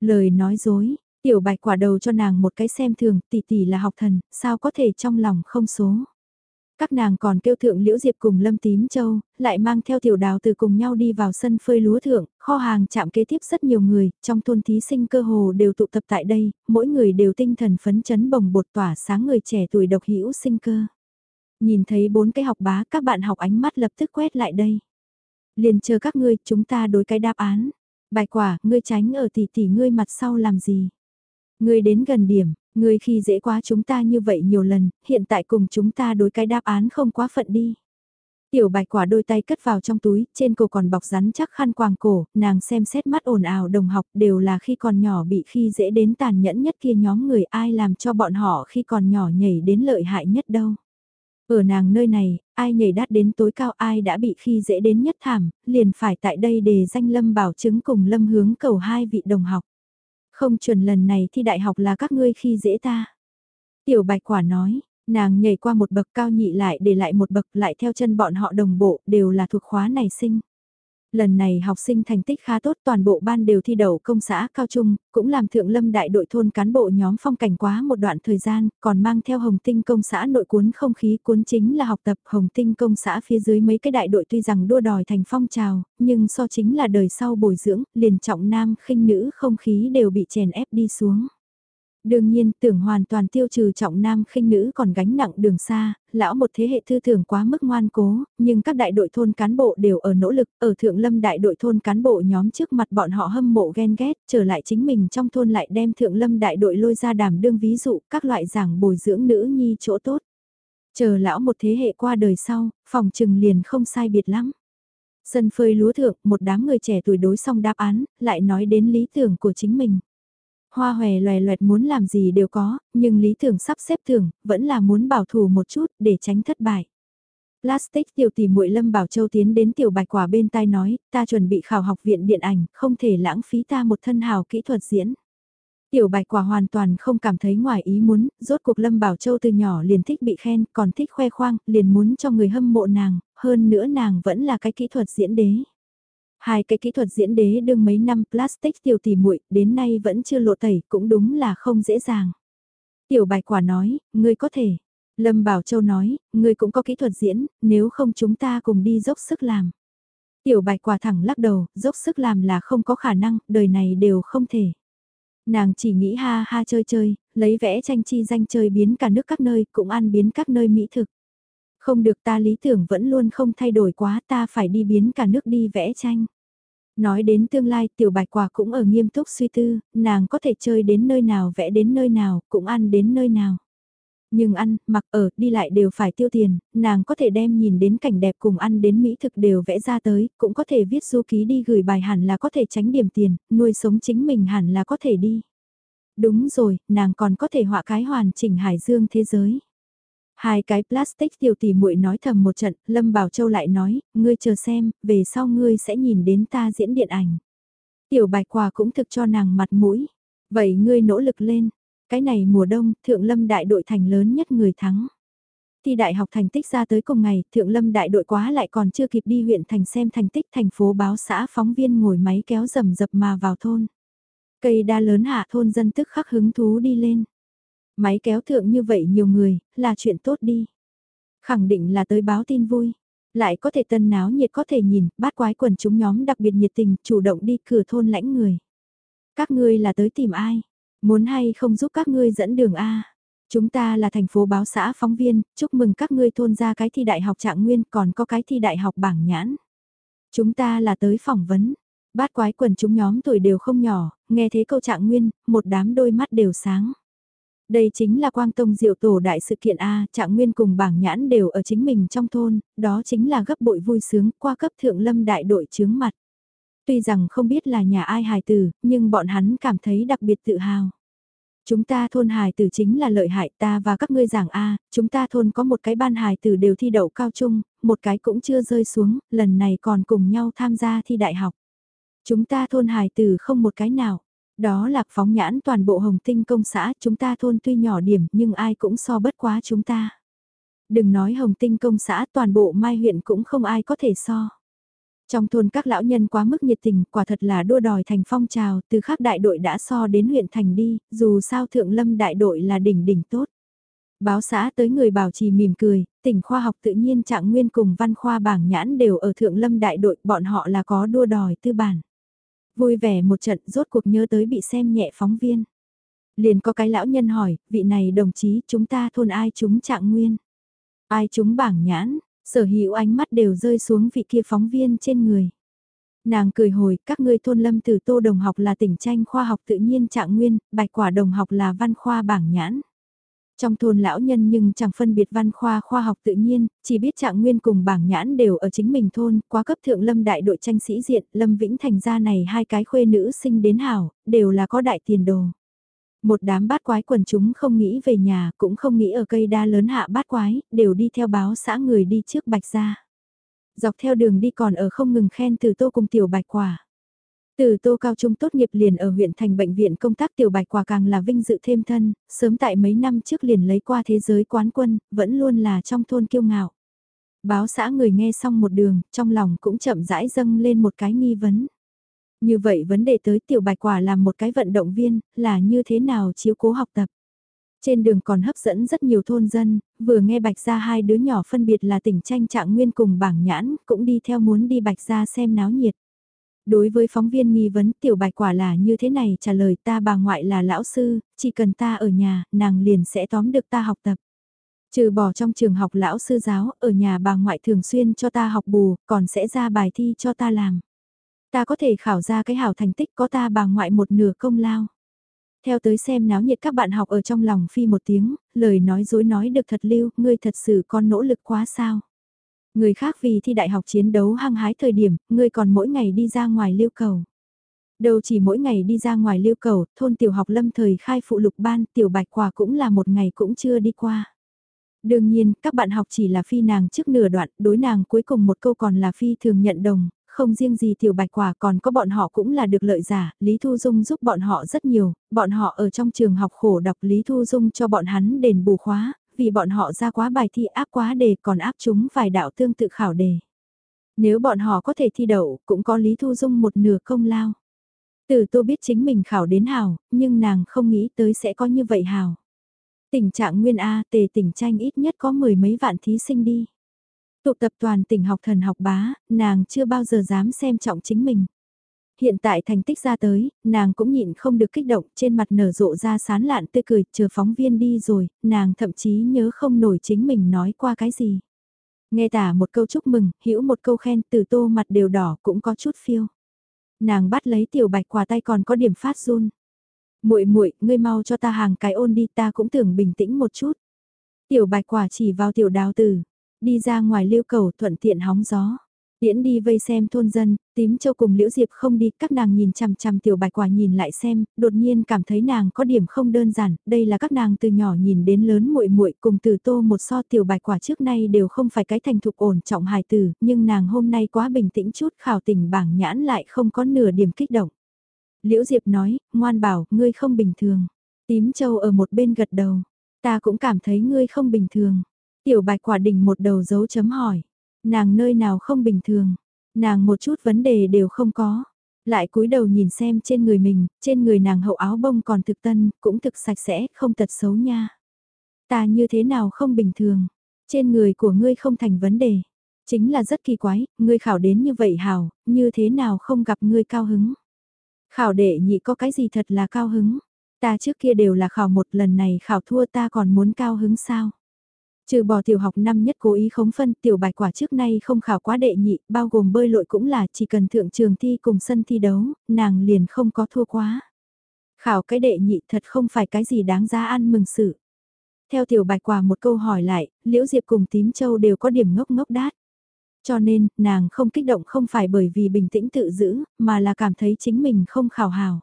Lời nói dối, tiểu bạch quả đầu cho nàng một cái xem thường, tỷ tỷ là học thần, sao có thể trong lòng không số. Các nàng còn kêu thượng Liễu Diệp cùng Lâm Tím Châu, lại mang theo tiểu đào từ cùng nhau đi vào sân phơi lúa thượng, kho hàng chạm kế tiếp rất nhiều người, trong thôn thí sinh cơ hồ đều tụ tập tại đây, mỗi người đều tinh thần phấn chấn bồng bột tỏa sáng người trẻ tuổi độc hữu sinh cơ. Nhìn thấy bốn cái học bá các bạn học ánh mắt lập tức quét lại đây. Liền chờ các ngươi, chúng ta đối cái đáp án. Bài quả, ngươi tránh ở tỷ tỷ ngươi mặt sau làm gì? Ngươi đến gần điểm, ngươi khi dễ quá chúng ta như vậy nhiều lần, hiện tại cùng chúng ta đối cái đáp án không quá phận đi. Tiểu bạch quả đôi tay cất vào trong túi, trên cổ còn bọc rắn chắc khăn quàng cổ, nàng xem xét mắt ồn ào đồng học đều là khi còn nhỏ bị khi dễ đến tàn nhẫn nhất kia nhóm người ai làm cho bọn họ khi còn nhỏ nhảy đến lợi hại nhất đâu. Ở nàng nơi này, ai nhảy đắt đến tối cao ai đã bị khi dễ đến nhất thảm, liền phải tại đây để danh Lâm bảo chứng cùng Lâm hướng cầu hai vị đồng học. Không chuẩn lần này thi đại học là các ngươi khi dễ ta. Tiểu bạch quả nói, nàng nhảy qua một bậc cao nhị lại để lại một bậc lại theo chân bọn họ đồng bộ đều là thuộc khóa này sinh. Lần này học sinh thành tích khá tốt toàn bộ ban đều thi đậu công xã cao trung, cũng làm thượng lâm đại đội thôn cán bộ nhóm phong cảnh quá một đoạn thời gian, còn mang theo hồng tinh công xã nội cuốn không khí cuốn chính là học tập hồng tinh công xã phía dưới mấy cái đại đội tuy rằng đua đòi thành phong trào, nhưng so chính là đời sau bồi dưỡng, liền trọng nam khinh nữ không khí đều bị chèn ép đi xuống. Đương nhiên, tưởng hoàn toàn tiêu trừ trọng nam khinh nữ còn gánh nặng đường xa, lão một thế hệ thư tưởng quá mức ngoan cố, nhưng các đại đội thôn cán bộ đều ở nỗ lực, ở thượng lâm đại đội thôn cán bộ nhóm trước mặt bọn họ hâm mộ ghen ghét, trở lại chính mình trong thôn lại đem thượng lâm đại đội lôi ra đảm đương ví dụ các loại giảng bồi dưỡng nữ nhi chỗ tốt. Chờ lão một thế hệ qua đời sau, phòng trừng liền không sai biệt lắm. Sân phơi lúa thượng, một đám người trẻ tuổi đối xong đáp án, lại nói đến lý tưởng của chính mình. Hoa hòe loè loẹt muốn làm gì đều có, nhưng lý tưởng sắp xếp thường, vẫn là muốn bảo thủ một chút để tránh thất bại. Plastic tiểu tỷ muội Lâm Bảo Châu tiến đến tiểu bạch quả bên tai nói, ta chuẩn bị khảo học viện điện ảnh, không thể lãng phí ta một thân hào kỹ thuật diễn. Tiểu bạch quả hoàn toàn không cảm thấy ngoài ý muốn, rốt cuộc Lâm Bảo Châu từ nhỏ liền thích bị khen, còn thích khoe khoang, liền muốn cho người hâm mộ nàng, hơn nữa nàng vẫn là cái kỹ thuật diễn đế. Hai cái kỹ thuật diễn đế đương mấy năm plastic tiểu tỉ muội đến nay vẫn chưa lộ tẩy cũng đúng là không dễ dàng. Tiểu bạch quả nói, ngươi có thể. Lâm Bảo Châu nói, ngươi cũng có kỹ thuật diễn, nếu không chúng ta cùng đi dốc sức làm. Tiểu bạch quả thẳng lắc đầu, dốc sức làm là không có khả năng, đời này đều không thể. Nàng chỉ nghĩ ha ha chơi chơi, lấy vẽ tranh chi danh chơi biến cả nước các nơi, cũng ăn biến các nơi mỹ thực. Không được ta lý tưởng vẫn luôn không thay đổi quá ta phải đi biến cả nước đi vẽ tranh. Nói đến tương lai tiểu bạch quả cũng ở nghiêm túc suy tư, nàng có thể chơi đến nơi nào vẽ đến nơi nào, cũng ăn đến nơi nào. Nhưng ăn, mặc ở, đi lại đều phải tiêu tiền, nàng có thể đem nhìn đến cảnh đẹp cùng ăn đến mỹ thực đều vẽ ra tới, cũng có thể viết du ký đi gửi bài hẳn là có thể tránh điểm tiền, nuôi sống chính mình hẳn là có thể đi. Đúng rồi, nàng còn có thể họa cái hoàn chỉnh hải dương thế giới. Hai cái plastic tiểu tỷ muội nói thầm một trận, Lâm Bảo Châu lại nói, ngươi chờ xem, về sau ngươi sẽ nhìn đến ta diễn điện ảnh. Tiểu bạch quả cũng thực cho nàng mặt mũi. Vậy ngươi nỗ lực lên. Cái này mùa đông, Thượng Lâm đại đội thành lớn nhất người thắng. Thi đại học thành tích ra tới cùng ngày, Thượng Lâm đại đội quá lại còn chưa kịp đi huyện thành xem thành tích thành phố báo xã phóng viên ngồi máy kéo rầm rập mà vào thôn. Cây đa lớn hạ thôn dân tức khắc hứng thú đi lên. Máy kéo thượng như vậy nhiều người, là chuyện tốt đi. Khẳng định là tới báo tin vui. Lại có thể tân náo nhiệt có thể nhìn, bát quái quần chúng nhóm đặc biệt nhiệt tình, chủ động đi cửa thôn lãnh người. Các ngươi là tới tìm ai? Muốn hay không giúp các ngươi dẫn đường A? Chúng ta là thành phố báo xã phóng viên, chúc mừng các ngươi thôn ra cái thi đại học trạng nguyên còn có cái thi đại học bảng nhãn. Chúng ta là tới phỏng vấn. Bát quái quần chúng nhóm tuổi đều không nhỏ, nghe thế câu trạng nguyên, một đám đôi mắt đều sáng. Đây chính là quang tông diệu tổ đại sự kiện A, trạng nguyên cùng bảng nhãn đều ở chính mình trong thôn, đó chính là gấp bội vui sướng qua cấp thượng lâm đại đội chướng mặt. Tuy rằng không biết là nhà ai hài tử, nhưng bọn hắn cảm thấy đặc biệt tự hào. Chúng ta thôn hài tử chính là lợi hại ta và các ngươi giảng A, chúng ta thôn có một cái ban hài tử đều thi đậu cao trung, một cái cũng chưa rơi xuống, lần này còn cùng nhau tham gia thi đại học. Chúng ta thôn hài tử không một cái nào, đó là phóng nhãn toàn bộ hồng tinh công xã chúng ta thôn tuy nhỏ điểm nhưng ai cũng so bất quá chúng ta. Đừng nói hồng tinh công xã toàn bộ mai huyện cũng không ai có thể so. Trong thôn các lão nhân quá mức nhiệt tình, quả thật là đua đòi thành phong trào, từ khác đại đội đã so đến huyện thành đi, dù sao thượng lâm đại đội là đỉnh đỉnh tốt. Báo xã tới người bảo trì mỉm cười, tỉnh khoa học tự nhiên trạng nguyên cùng văn khoa bảng nhãn đều ở thượng lâm đại đội, bọn họ là có đua đòi tư bản. Vui vẻ một trận rốt cuộc nhớ tới bị xem nhẹ phóng viên. Liền có cái lão nhân hỏi, vị này đồng chí chúng ta thôn ai chúng trạng nguyên. Ai chúng bảng nhãn, sở hữu ánh mắt đều rơi xuống vị kia phóng viên trên người. Nàng cười hồi, các ngươi thôn lâm từ tô đồng học là tỉnh tranh khoa học tự nhiên trạng nguyên, bạch quả đồng học là văn khoa bảng nhãn. Trong thôn lão nhân nhưng chẳng phân biệt văn khoa khoa học tự nhiên, chỉ biết trạng nguyên cùng bảng nhãn đều ở chính mình thôn, quá cấp thượng lâm đại đội tranh sĩ diện, lâm vĩnh thành ra này hai cái khuê nữ sinh đến hảo, đều là có đại tiền đồ. Một đám bát quái quần chúng không nghĩ về nhà, cũng không nghĩ ở cây đa lớn hạ bát quái, đều đi theo báo xã người đi trước bạch ra. Dọc theo đường đi còn ở không ngừng khen từ tô cùng tiểu bạch quả. Từ tô cao trung tốt nghiệp liền ở huyện thành bệnh viện công tác tiểu bạch quả càng là vinh dự thêm thân, sớm tại mấy năm trước liền lấy qua thế giới quán quân, vẫn luôn là trong thôn kiêu ngạo. Báo xã người nghe xong một đường, trong lòng cũng chậm rãi dâng lên một cái nghi vấn. Như vậy vấn đề tới tiểu bạch quả làm một cái vận động viên, là như thế nào chiếu cố học tập. Trên đường còn hấp dẫn rất nhiều thôn dân, vừa nghe bạch ra hai đứa nhỏ phân biệt là tỉnh tranh trạng nguyên cùng bảng nhãn, cũng đi theo muốn đi bạch ra xem náo nhiệt. Đối với phóng viên nghi vấn tiểu bạch quả là như thế này trả lời ta bà ngoại là lão sư, chỉ cần ta ở nhà, nàng liền sẽ tóm được ta học tập. Trừ bỏ trong trường học lão sư giáo, ở nhà bà ngoại thường xuyên cho ta học bù, còn sẽ ra bài thi cho ta làm. Ta có thể khảo ra cái hảo thành tích có ta bà ngoại một nửa công lao. Theo tới xem náo nhiệt các bạn học ở trong lòng phi một tiếng, lời nói dối nói được thật lưu, ngươi thật sự con nỗ lực quá sao. Người khác vì thi đại học chiến đấu hăng hái thời điểm, ngươi còn mỗi ngày đi ra ngoài lưu cầu. Đâu chỉ mỗi ngày đi ra ngoài lưu cầu, thôn tiểu học lâm thời khai phụ lục ban, tiểu bạch quả cũng là một ngày cũng chưa đi qua. Đương nhiên, các bạn học chỉ là phi nàng trước nửa đoạn, đối nàng cuối cùng một câu còn là phi thường nhận đồng, không riêng gì tiểu bạch quả còn có bọn họ cũng là được lợi giả, Lý Thu Dung giúp bọn họ rất nhiều, bọn họ ở trong trường học khổ đọc Lý Thu Dung cho bọn hắn đền bù khóa, vì bọn họ ra quá bài thi áp quá đề còn áp chúng vài đạo tương tự khảo đề. Nếu bọn họ có thể thi đậu, cũng có Lý Thu Dung một nửa công lao. Từ tô biết chính mình khảo đến hào, nhưng nàng không nghĩ tới sẽ có như vậy hào. Tình trạng nguyên A tề tỉnh tranh ít nhất có mười mấy vạn thí sinh đi. Tụ tập toàn tỉnh học thần học bá, nàng chưa bao giờ dám xem trọng chính mình. Hiện tại thành tích ra tới, nàng cũng nhịn không được kích động, trên mặt nở rộ ra sán lạn tươi cười, chờ phóng viên đi rồi, nàng thậm chí nhớ không nổi chính mình nói qua cái gì. Nghe tả một câu chúc mừng, hiểu một câu khen, từ tô mặt đều đỏ cũng có chút phiêu. Nàng bắt lấy tiểu bạch quả tay còn có điểm phát run. muội muội ngươi mau cho ta hàng cái ôn đi ta cũng tưởng bình tĩnh một chút. Tiểu bạch quả chỉ vào tiểu đào tử, đi ra ngoài lưu cầu thuận tiện hóng gió. Tiễn đi vây xem thôn dân, tím châu cùng Liễu Diệp không đi, các nàng nhìn chằm chằm tiểu bạch quả nhìn lại xem, đột nhiên cảm thấy nàng có điểm không đơn giản, đây là các nàng từ nhỏ nhìn đến lớn muội muội cùng từ tô một so tiểu bạch quả trước nay đều không phải cái thành thục ổn trọng hài tử, nhưng nàng hôm nay quá bình tĩnh chút khảo tỉnh bảng nhãn lại không có nửa điểm kích động. Liễu Diệp nói, ngoan bảo, ngươi không bình thường. Tím châu ở một bên gật đầu, ta cũng cảm thấy ngươi không bình thường. Tiểu bạch quả đỉnh một đầu dấu chấm hỏi. Nàng nơi nào không bình thường. Nàng một chút vấn đề đều không có. Lại cúi đầu nhìn xem trên người mình, trên người nàng hậu áo bông còn thực tân, cũng thực sạch sẽ, không tật xấu nha. Ta như thế nào không bình thường. Trên người của ngươi không thành vấn đề. Chính là rất kỳ quái, ngươi khảo đến như vậy hào, như thế nào không gặp ngươi cao hứng. Khảo đệ nhị có cái gì thật là cao hứng. Ta trước kia đều là khảo một lần này khảo thua ta còn muốn cao hứng sao. Trừ bỏ tiểu học năm nhất cố ý khống phân tiểu bài quả trước nay không khảo quá đệ nhị, bao gồm bơi lội cũng là chỉ cần thượng trường thi cùng sân thi đấu, nàng liền không có thua quá. Khảo cái đệ nhị thật không phải cái gì đáng giá ăn mừng sự. Theo tiểu bạch quả một câu hỏi lại, Liễu Diệp cùng Tím Châu đều có điểm ngốc ngốc đát. Cho nên, nàng không kích động không phải bởi vì bình tĩnh tự giữ, mà là cảm thấy chính mình không khảo hào.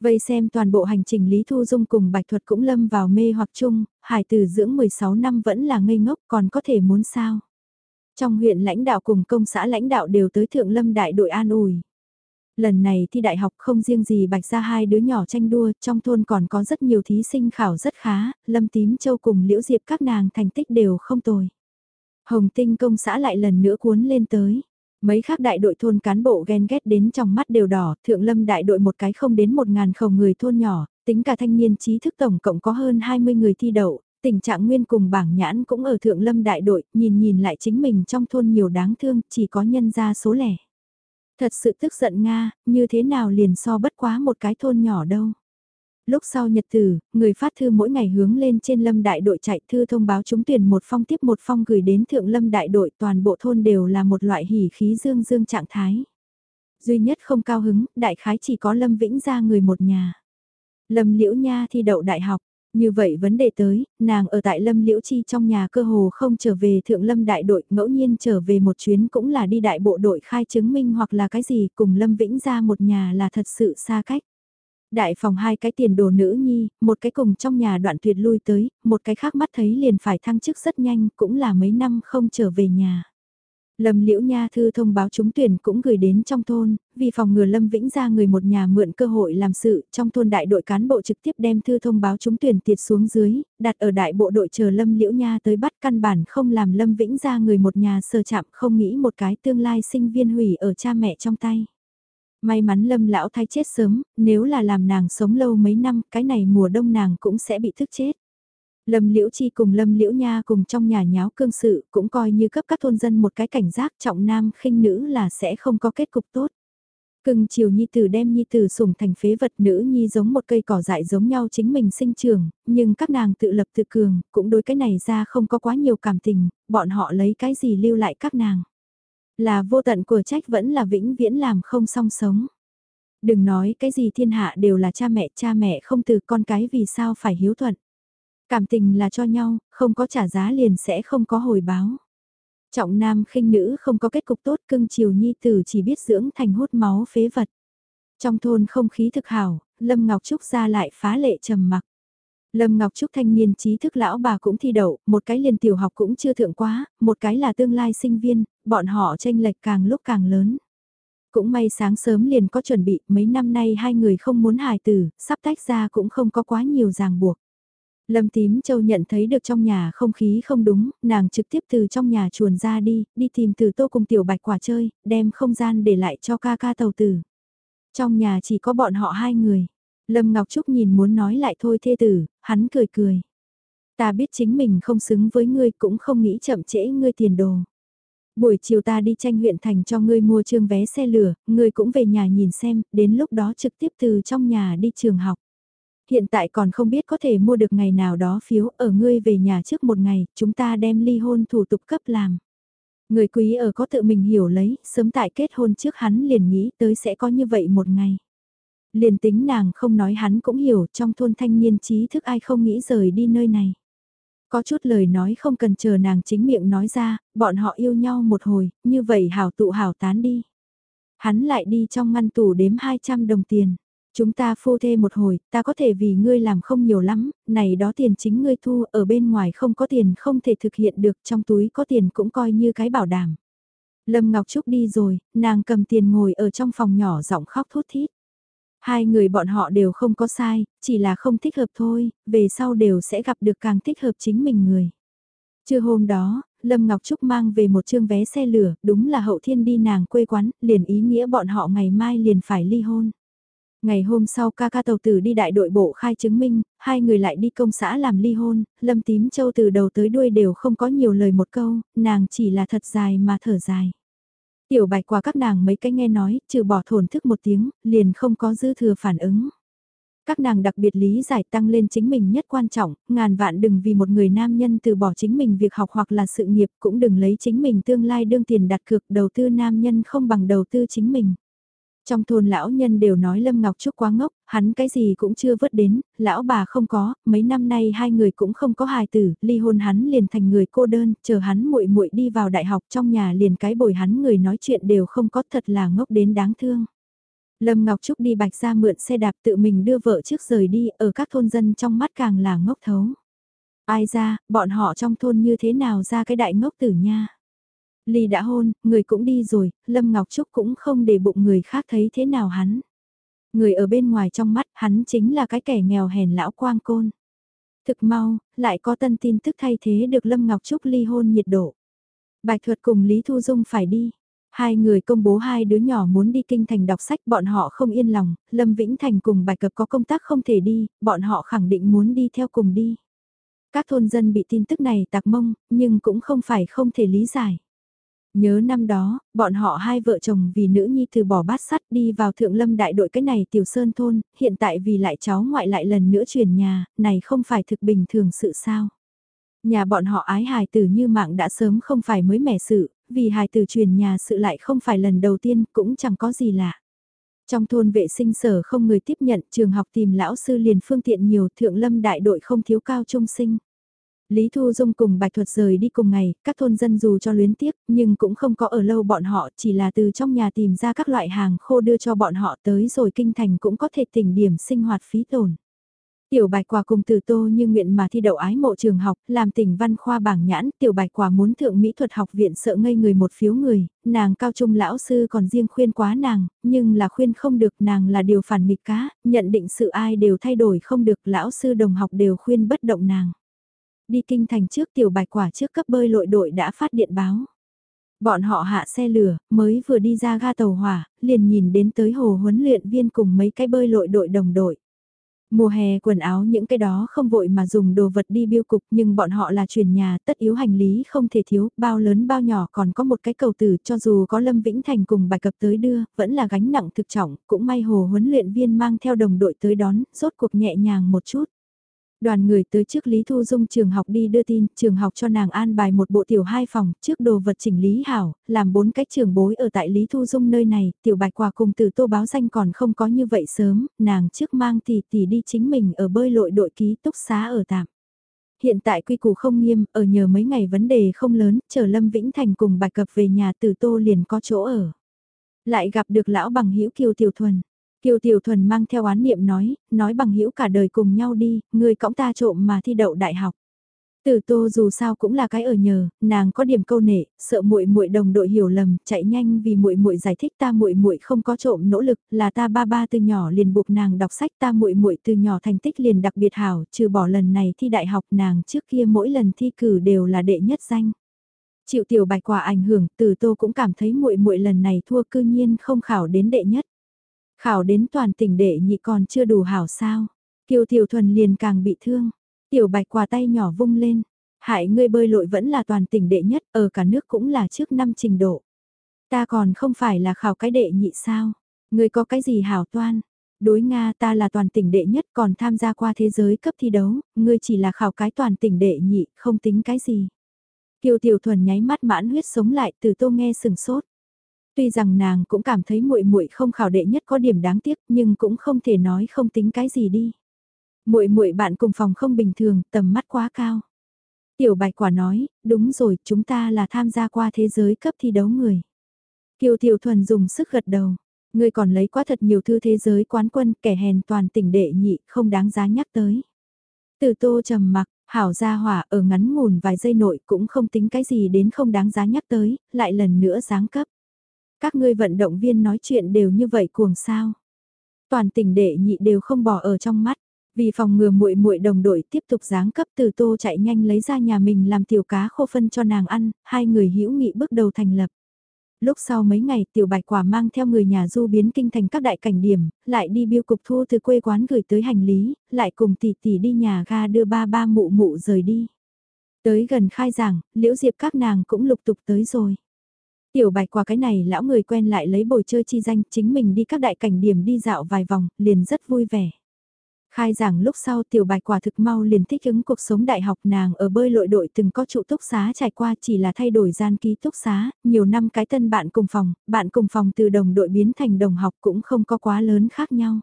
Vây xem toàn bộ hành trình Lý Thu Dung cùng Bạch Thuật cũng lâm vào mê hoặc chung, hải tử dưỡng 16 năm vẫn là ngây ngốc còn có thể muốn sao. Trong huyện lãnh đạo cùng công xã lãnh đạo đều tới Thượng Lâm đại đội an ủi. Lần này thi đại học không riêng gì bạch ra hai đứa nhỏ tranh đua, trong thôn còn có rất nhiều thí sinh khảo rất khá, Lâm Tím Châu cùng Liễu Diệp các nàng thành tích đều không tồi. Hồng Tinh công xã lại lần nữa cuốn lên tới. Mấy khác đại đội thôn cán bộ ghen ghét đến trong mắt đều đỏ, thượng lâm đại đội một cái không đến một ngàn khẩu người thôn nhỏ, tính cả thanh niên trí thức tổng cộng có hơn 20 người thi đậu, tình trạng nguyên cùng bảng nhãn cũng ở thượng lâm đại đội, nhìn nhìn lại chính mình trong thôn nhiều đáng thương, chỉ có nhân ra số lẻ. Thật sự tức giận Nga, như thế nào liền so bất quá một cái thôn nhỏ đâu. Lúc sau nhật tử, người phát thư mỗi ngày hướng lên trên lâm đại đội chạy thư thông báo trúng tuyển một phong tiếp một phong gửi đến thượng lâm đại đội toàn bộ thôn đều là một loại hỉ khí dương dương trạng thái. Duy nhất không cao hứng, đại khái chỉ có lâm vĩnh ra người một nhà. Lâm liễu nha thi đậu đại học, như vậy vấn đề tới, nàng ở tại Lâm Liễu Chi trong nhà cơ hồ không trở về Thượng Lâm đại đội, ngẫu nhiên trở về một chuyến cũng là đi đại bộ đội khai chứng minh hoặc là cái gì cùng Lâm Vĩnh ra một nhà là thật sự xa cách. Đại phòng hai cái tiền đồ nữ nhi, một cái cùng trong nhà đoạn tuyệt lui tới, một cái khác mắt thấy liền phải thăng chức rất nhanh, cũng là mấy năm không trở về nhà. Lâm Liễu Nha thư thông báo trúng tuyển cũng gửi đến trong thôn, vì phòng ngừa Lâm Vĩnh ra người một nhà mượn cơ hội làm sự, trong thôn đại đội cán bộ trực tiếp đem thư thông báo trúng tuyển tiệt xuống dưới, đặt ở đại bộ đội chờ Lâm Liễu Nha tới bắt căn bản không làm Lâm Vĩnh ra người một nhà sơ chạm không nghĩ một cái tương lai sinh viên hủy ở cha mẹ trong tay. May mắn Lâm lão thái chết sớm, nếu là làm nàng sống lâu mấy năm, cái này mùa đông nàng cũng sẽ bị thức chết. Lâm Liễu Chi cùng Lâm Liễu Nha cùng trong nhà nháo cương sự cũng coi như cấp các thôn dân một cái cảnh giác trọng nam khinh nữ là sẽ không có kết cục tốt. Cưng chiều nhi tử đem nhi tử sủng thành phế vật nữ nhi giống một cây cỏ dại giống nhau chính mình sinh trường, nhưng các nàng tự lập tự cường, cũng đối cái này ra không có quá nhiều cảm tình, bọn họ lấy cái gì lưu lại các nàng. Là vô tận của trách vẫn là vĩnh viễn làm không song sống. Đừng nói cái gì thiên hạ đều là cha mẹ, cha mẹ không từ con cái vì sao phải hiếu thuận. Cảm tình là cho nhau, không có trả giá liền sẽ không có hồi báo. Trọng nam khinh nữ không có kết cục tốt cưng chiều nhi tử chỉ biết dưỡng thành hút máu phế vật. Trong thôn không khí thực hảo, Lâm Ngọc Trúc ra lại phá lệ trầm mặc. Lâm Ngọc Trúc thanh niên trí thức lão bà cũng thi đậu, một cái liền tiểu học cũng chưa thượng quá, một cái là tương lai sinh viên, bọn họ tranh lệch càng lúc càng lớn. Cũng may sáng sớm liền có chuẩn bị, mấy năm nay hai người không muốn hài tử, sắp tách ra cũng không có quá nhiều ràng buộc. Lâm Tím Châu nhận thấy được trong nhà không khí không đúng, nàng trực tiếp từ trong nhà chuồn ra đi, đi tìm từ tô cùng tiểu bạch quả chơi, đem không gian để lại cho ca ca tàu tử. Trong nhà chỉ có bọn họ hai người. Lâm Ngọc Trúc nhìn muốn nói lại thôi thê tử, hắn cười cười. Ta biết chính mình không xứng với ngươi cũng không nghĩ chậm trễ ngươi tiền đồ. Buổi chiều ta đi tranh huyện thành cho ngươi mua trường vé xe lửa, ngươi cũng về nhà nhìn xem, đến lúc đó trực tiếp từ trong nhà đi trường học. Hiện tại còn không biết có thể mua được ngày nào đó phiếu ở ngươi về nhà trước một ngày, chúng ta đem ly hôn thủ tục cấp làm. Người quý ở có tự mình hiểu lấy, sớm tại kết hôn trước hắn liền nghĩ tới sẽ có như vậy một ngày. Liền tính nàng không nói hắn cũng hiểu trong thôn thanh niên trí thức ai không nghĩ rời đi nơi này. Có chút lời nói không cần chờ nàng chính miệng nói ra, bọn họ yêu nhau một hồi, như vậy hảo tụ hảo tán đi. Hắn lại đi trong ngăn tủ đếm 200 đồng tiền. Chúng ta phu thê một hồi, ta có thể vì ngươi làm không nhiều lắm, này đó tiền chính ngươi thu, ở bên ngoài không có tiền không thể thực hiện được, trong túi có tiền cũng coi như cái bảo đảm. Lâm Ngọc Trúc đi rồi, nàng cầm tiền ngồi ở trong phòng nhỏ giọng khóc thút thít. Hai người bọn họ đều không có sai, chỉ là không thích hợp thôi, về sau đều sẽ gặp được càng thích hợp chính mình người. Trưa hôm đó, Lâm Ngọc Trúc mang về một chương vé xe lửa, đúng là hậu thiên đi nàng quê quán, liền ý nghĩa bọn họ ngày mai liền phải ly hôn. Ngày hôm sau ca ca tàu tử đi đại đội bộ khai chứng minh, hai người lại đi công xã làm ly hôn, Lâm Tím Châu từ đầu tới đuôi đều không có nhiều lời một câu, nàng chỉ là thật dài mà thở dài. Tiểu bạch qua các nàng mấy cái nghe nói, trừ bỏ thổn thức một tiếng, liền không có dư thừa phản ứng. Các nàng đặc biệt lý giải tăng lên chính mình nhất quan trọng, ngàn vạn đừng vì một người nam nhân từ bỏ chính mình việc học hoặc là sự nghiệp cũng đừng lấy chính mình tương lai đương tiền đặt cược đầu tư nam nhân không bằng đầu tư chính mình. Trong thôn lão nhân đều nói Lâm Ngọc Trúc quá ngốc, hắn cái gì cũng chưa vớt đến, lão bà không có, mấy năm nay hai người cũng không có hài tử, ly hôn hắn liền thành người cô đơn, chờ hắn muội muội đi vào đại học trong nhà liền cái bồi hắn người nói chuyện đều không có thật là ngốc đến đáng thương. Lâm Ngọc Trúc đi bạch ra mượn xe đạp tự mình đưa vợ trước rời đi, ở các thôn dân trong mắt càng là ngốc thấu. Ai ra, bọn họ trong thôn như thế nào ra cái đại ngốc tử nha. Ly đã hôn, người cũng đi rồi, Lâm Ngọc Trúc cũng không để bụng người khác thấy thế nào hắn. Người ở bên ngoài trong mắt hắn chính là cái kẻ nghèo hèn lão quang côn. Thực mau, lại có tân tin tức thay thế được Lâm Ngọc Trúc ly hôn nhiệt độ. Bạch thuật cùng Lý Thu Dung phải đi. Hai người công bố hai đứa nhỏ muốn đi kinh thành đọc sách bọn họ không yên lòng, Lâm Vĩnh Thành cùng Bạch Cập có công tác không thể đi, bọn họ khẳng định muốn đi theo cùng đi. Các thôn dân bị tin tức này tạc mông, nhưng cũng không phải không thể lý giải. Nhớ năm đó, bọn họ hai vợ chồng vì nữ nhi từ bỏ bát sắt đi vào thượng lâm đại đội cái này tiểu sơn thôn, hiện tại vì lại cháu ngoại lại lần nữa chuyển nhà, này không phải thực bình thường sự sao. Nhà bọn họ ái hài tử như mạng đã sớm không phải mới mẻ sự, vì hài tử truyền nhà sự lại không phải lần đầu tiên cũng chẳng có gì lạ. Trong thôn vệ sinh sở không người tiếp nhận trường học tìm lão sư liền phương tiện nhiều thượng lâm đại đội không thiếu cao trung sinh. Lý Thu Dung cùng Bạch Thuật rời đi cùng ngày, các thôn dân dù cho luyến tiếc, nhưng cũng không có ở lâu bọn họ, chỉ là từ trong nhà tìm ra các loại hàng khô đưa cho bọn họ tới rồi kinh thành cũng có thể tỉnh điểm sinh hoạt phí tổn. Tiểu bạch quả cùng từ tô như nguyện mà thi đậu ái mộ trường học, làm tỉnh văn khoa bảng nhãn, tiểu bạch quả muốn thượng mỹ thuật học viện sợ ngây người một phiếu người, nàng cao trung lão sư còn riêng khuyên quá nàng, nhưng là khuyên không được nàng là điều phản nghịch cá, nhận định sự ai đều thay đổi không được, lão sư đồng học đều khuyên bất động nàng. Đi kinh thành trước tiểu bạch quả trước cấp bơi lội đội đã phát điện báo. Bọn họ hạ xe lửa, mới vừa đi ra ga tàu hỏa, liền nhìn đến tới hồ huấn luyện viên cùng mấy cái bơi lội đội đồng đội. Mùa hè quần áo những cái đó không vội mà dùng đồ vật đi biêu cục nhưng bọn họ là chuyển nhà tất yếu hành lý không thể thiếu, bao lớn bao nhỏ còn có một cái cầu tử cho dù có Lâm Vĩnh Thành cùng bài cập tới đưa, vẫn là gánh nặng thực trọng, cũng may hồ huấn luyện viên mang theo đồng đội tới đón, rốt cuộc nhẹ nhàng một chút. Đoàn người tới trước Lý Thu Dung trường học đi đưa tin, trường học cho nàng an bài một bộ tiểu hai phòng, trước đồ vật chỉnh lý hảo, làm bốn cách trường bối ở tại Lý Thu Dung nơi này, tiểu bạch quà cùng từ tô báo danh còn không có như vậy sớm, nàng trước mang tỷ tỷ đi chính mình ở bơi lội đội ký túc xá ở tạm. Hiện tại quy củ không nghiêm, ở nhờ mấy ngày vấn đề không lớn, chờ Lâm Vĩnh Thành cùng bạch cập về nhà từ tô liền có chỗ ở. Lại gặp được lão bằng hữu kiều tiểu thuần Kiều Tiểu Thuần mang theo oán niệm nói, nói bằng hữu cả đời cùng nhau đi, người cõng ta trộm mà thi đậu đại học. Tử Tô dù sao cũng là cái ở nhờ, nàng có điểm câu nệ, sợ muội muội đồng đội hiểu lầm, chạy nhanh vì muội muội giải thích ta muội muội không có trộm nỗ lực, là ta ba ba từ nhỏ liền buộc nàng đọc sách, ta muội muội từ nhỏ thành tích liền đặc biệt hảo, trừ bỏ lần này thi đại học, nàng trước kia mỗi lần thi cử đều là đệ nhất danh. Chịu tiểu bạch quả ảnh hưởng, Tử Tô cũng cảm thấy muội muội lần này thua cư nhiên không khảo đến đệ nhất. Khảo đến toàn tỉnh đệ nhị còn chưa đủ hảo sao. Kiều Tiểu Thuần liền càng bị thương. Tiểu Bạch quả tay nhỏ vung lên. Hại ngươi bơi lội vẫn là toàn tỉnh đệ nhất, ở cả nước cũng là trước năm trình độ. Ta còn không phải là khảo cái đệ nhị sao. Ngươi có cái gì hảo toan. Đối Nga ta là toàn tỉnh đệ nhất còn tham gia qua thế giới cấp thi đấu, ngươi chỉ là khảo cái toàn tỉnh đệ nhị, không tính cái gì. Kiều Tiểu Thuần nháy mắt mãn huyết sống lại từ tô nghe sừng sốt. Tuy rằng nàng cũng cảm thấy muội muội không khảo đệ nhất có điểm đáng tiếc, nhưng cũng không thể nói không tính cái gì đi. Muội muội bạn cùng phòng không bình thường, tầm mắt quá cao. Tiểu Bạch Quả nói, đúng rồi, chúng ta là tham gia qua thế giới cấp thi đấu người. Kiều Tiểu Thuần dùng sức gật đầu. Ngươi còn lấy quá thật nhiều thư thế giới quán quân kẻ hèn toàn tỉnh đệ nhị, không đáng giá nhắc tới. Từ tô trầm mặc, hảo gia hỏa ở ngắn ngủn vài giây nội cũng không tính cái gì đến không đáng giá nhắc tới, lại lần nữa giáng cấp. Các ngươi vận động viên nói chuyện đều như vậy cuồng sao. Toàn tỉnh đệ nhị đều không bỏ ở trong mắt. Vì phòng ngừa muội muội đồng đội tiếp tục giáng cấp từ tô chạy nhanh lấy ra nhà mình làm tiểu cá khô phân cho nàng ăn, hai người hữu nghị bước đầu thành lập. Lúc sau mấy ngày tiểu bạch quả mang theo người nhà du biến kinh thành các đại cảnh điểm, lại đi biêu cục thu từ quê quán gửi tới hành lý, lại cùng tỷ tỷ đi nhà ga đưa ba ba mụ mụ rời đi. Tới gần khai giảng, liễu diệp các nàng cũng lục tục tới rồi. Tiểu bạch qua cái này lão người quen lại lấy bồi chơi chi danh chính mình đi các đại cảnh điểm đi dạo vài vòng, liền rất vui vẻ. Khai giảng lúc sau tiểu bạch quả thực mau liền thích ứng cuộc sống đại học nàng ở bơi lội đội từng có trụ túc xá trải qua chỉ là thay đổi gian ký túc xá, nhiều năm cái tân bạn cùng phòng, bạn cùng phòng từ đồng đội biến thành đồng học cũng không có quá lớn khác nhau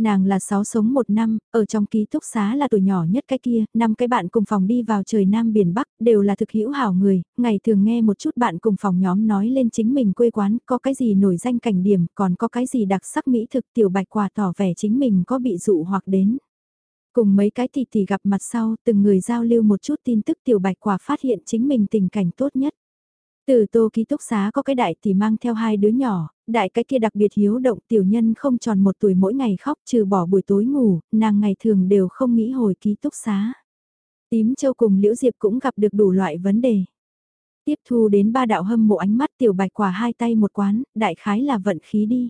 nàng là sáu sống một năm, ở trong ký túc xá là tuổi nhỏ nhất cái kia, năm cái bạn cùng phòng đi vào trời Nam Biển Bắc, đều là thực hữu hảo người, ngày thường nghe một chút bạn cùng phòng nhóm nói lên chính mình quê quán, có cái gì nổi danh cảnh điểm, còn có cái gì đặc sắc mỹ thực tiểu bạch quả tỏ vẻ chính mình có bị dụ hoặc đến. Cùng mấy cái tỷ tỷ gặp mặt sau, từng người giao lưu một chút tin tức tiểu bạch quả phát hiện chính mình tình cảnh tốt nhất. Từ tô ký túc xá có cái đại tỷ mang theo hai đứa nhỏ, đại cái kia đặc biệt hiếu động tiểu nhân không tròn một tuổi mỗi ngày khóc trừ bỏ buổi tối ngủ, nàng ngày thường đều không nghĩ hồi ký túc xá. Tím châu cùng Liễu Diệp cũng gặp được đủ loại vấn đề. Tiếp thu đến ba đạo hâm mộ ánh mắt tiểu bạch quả hai tay một quán, đại khái là vận khí đi.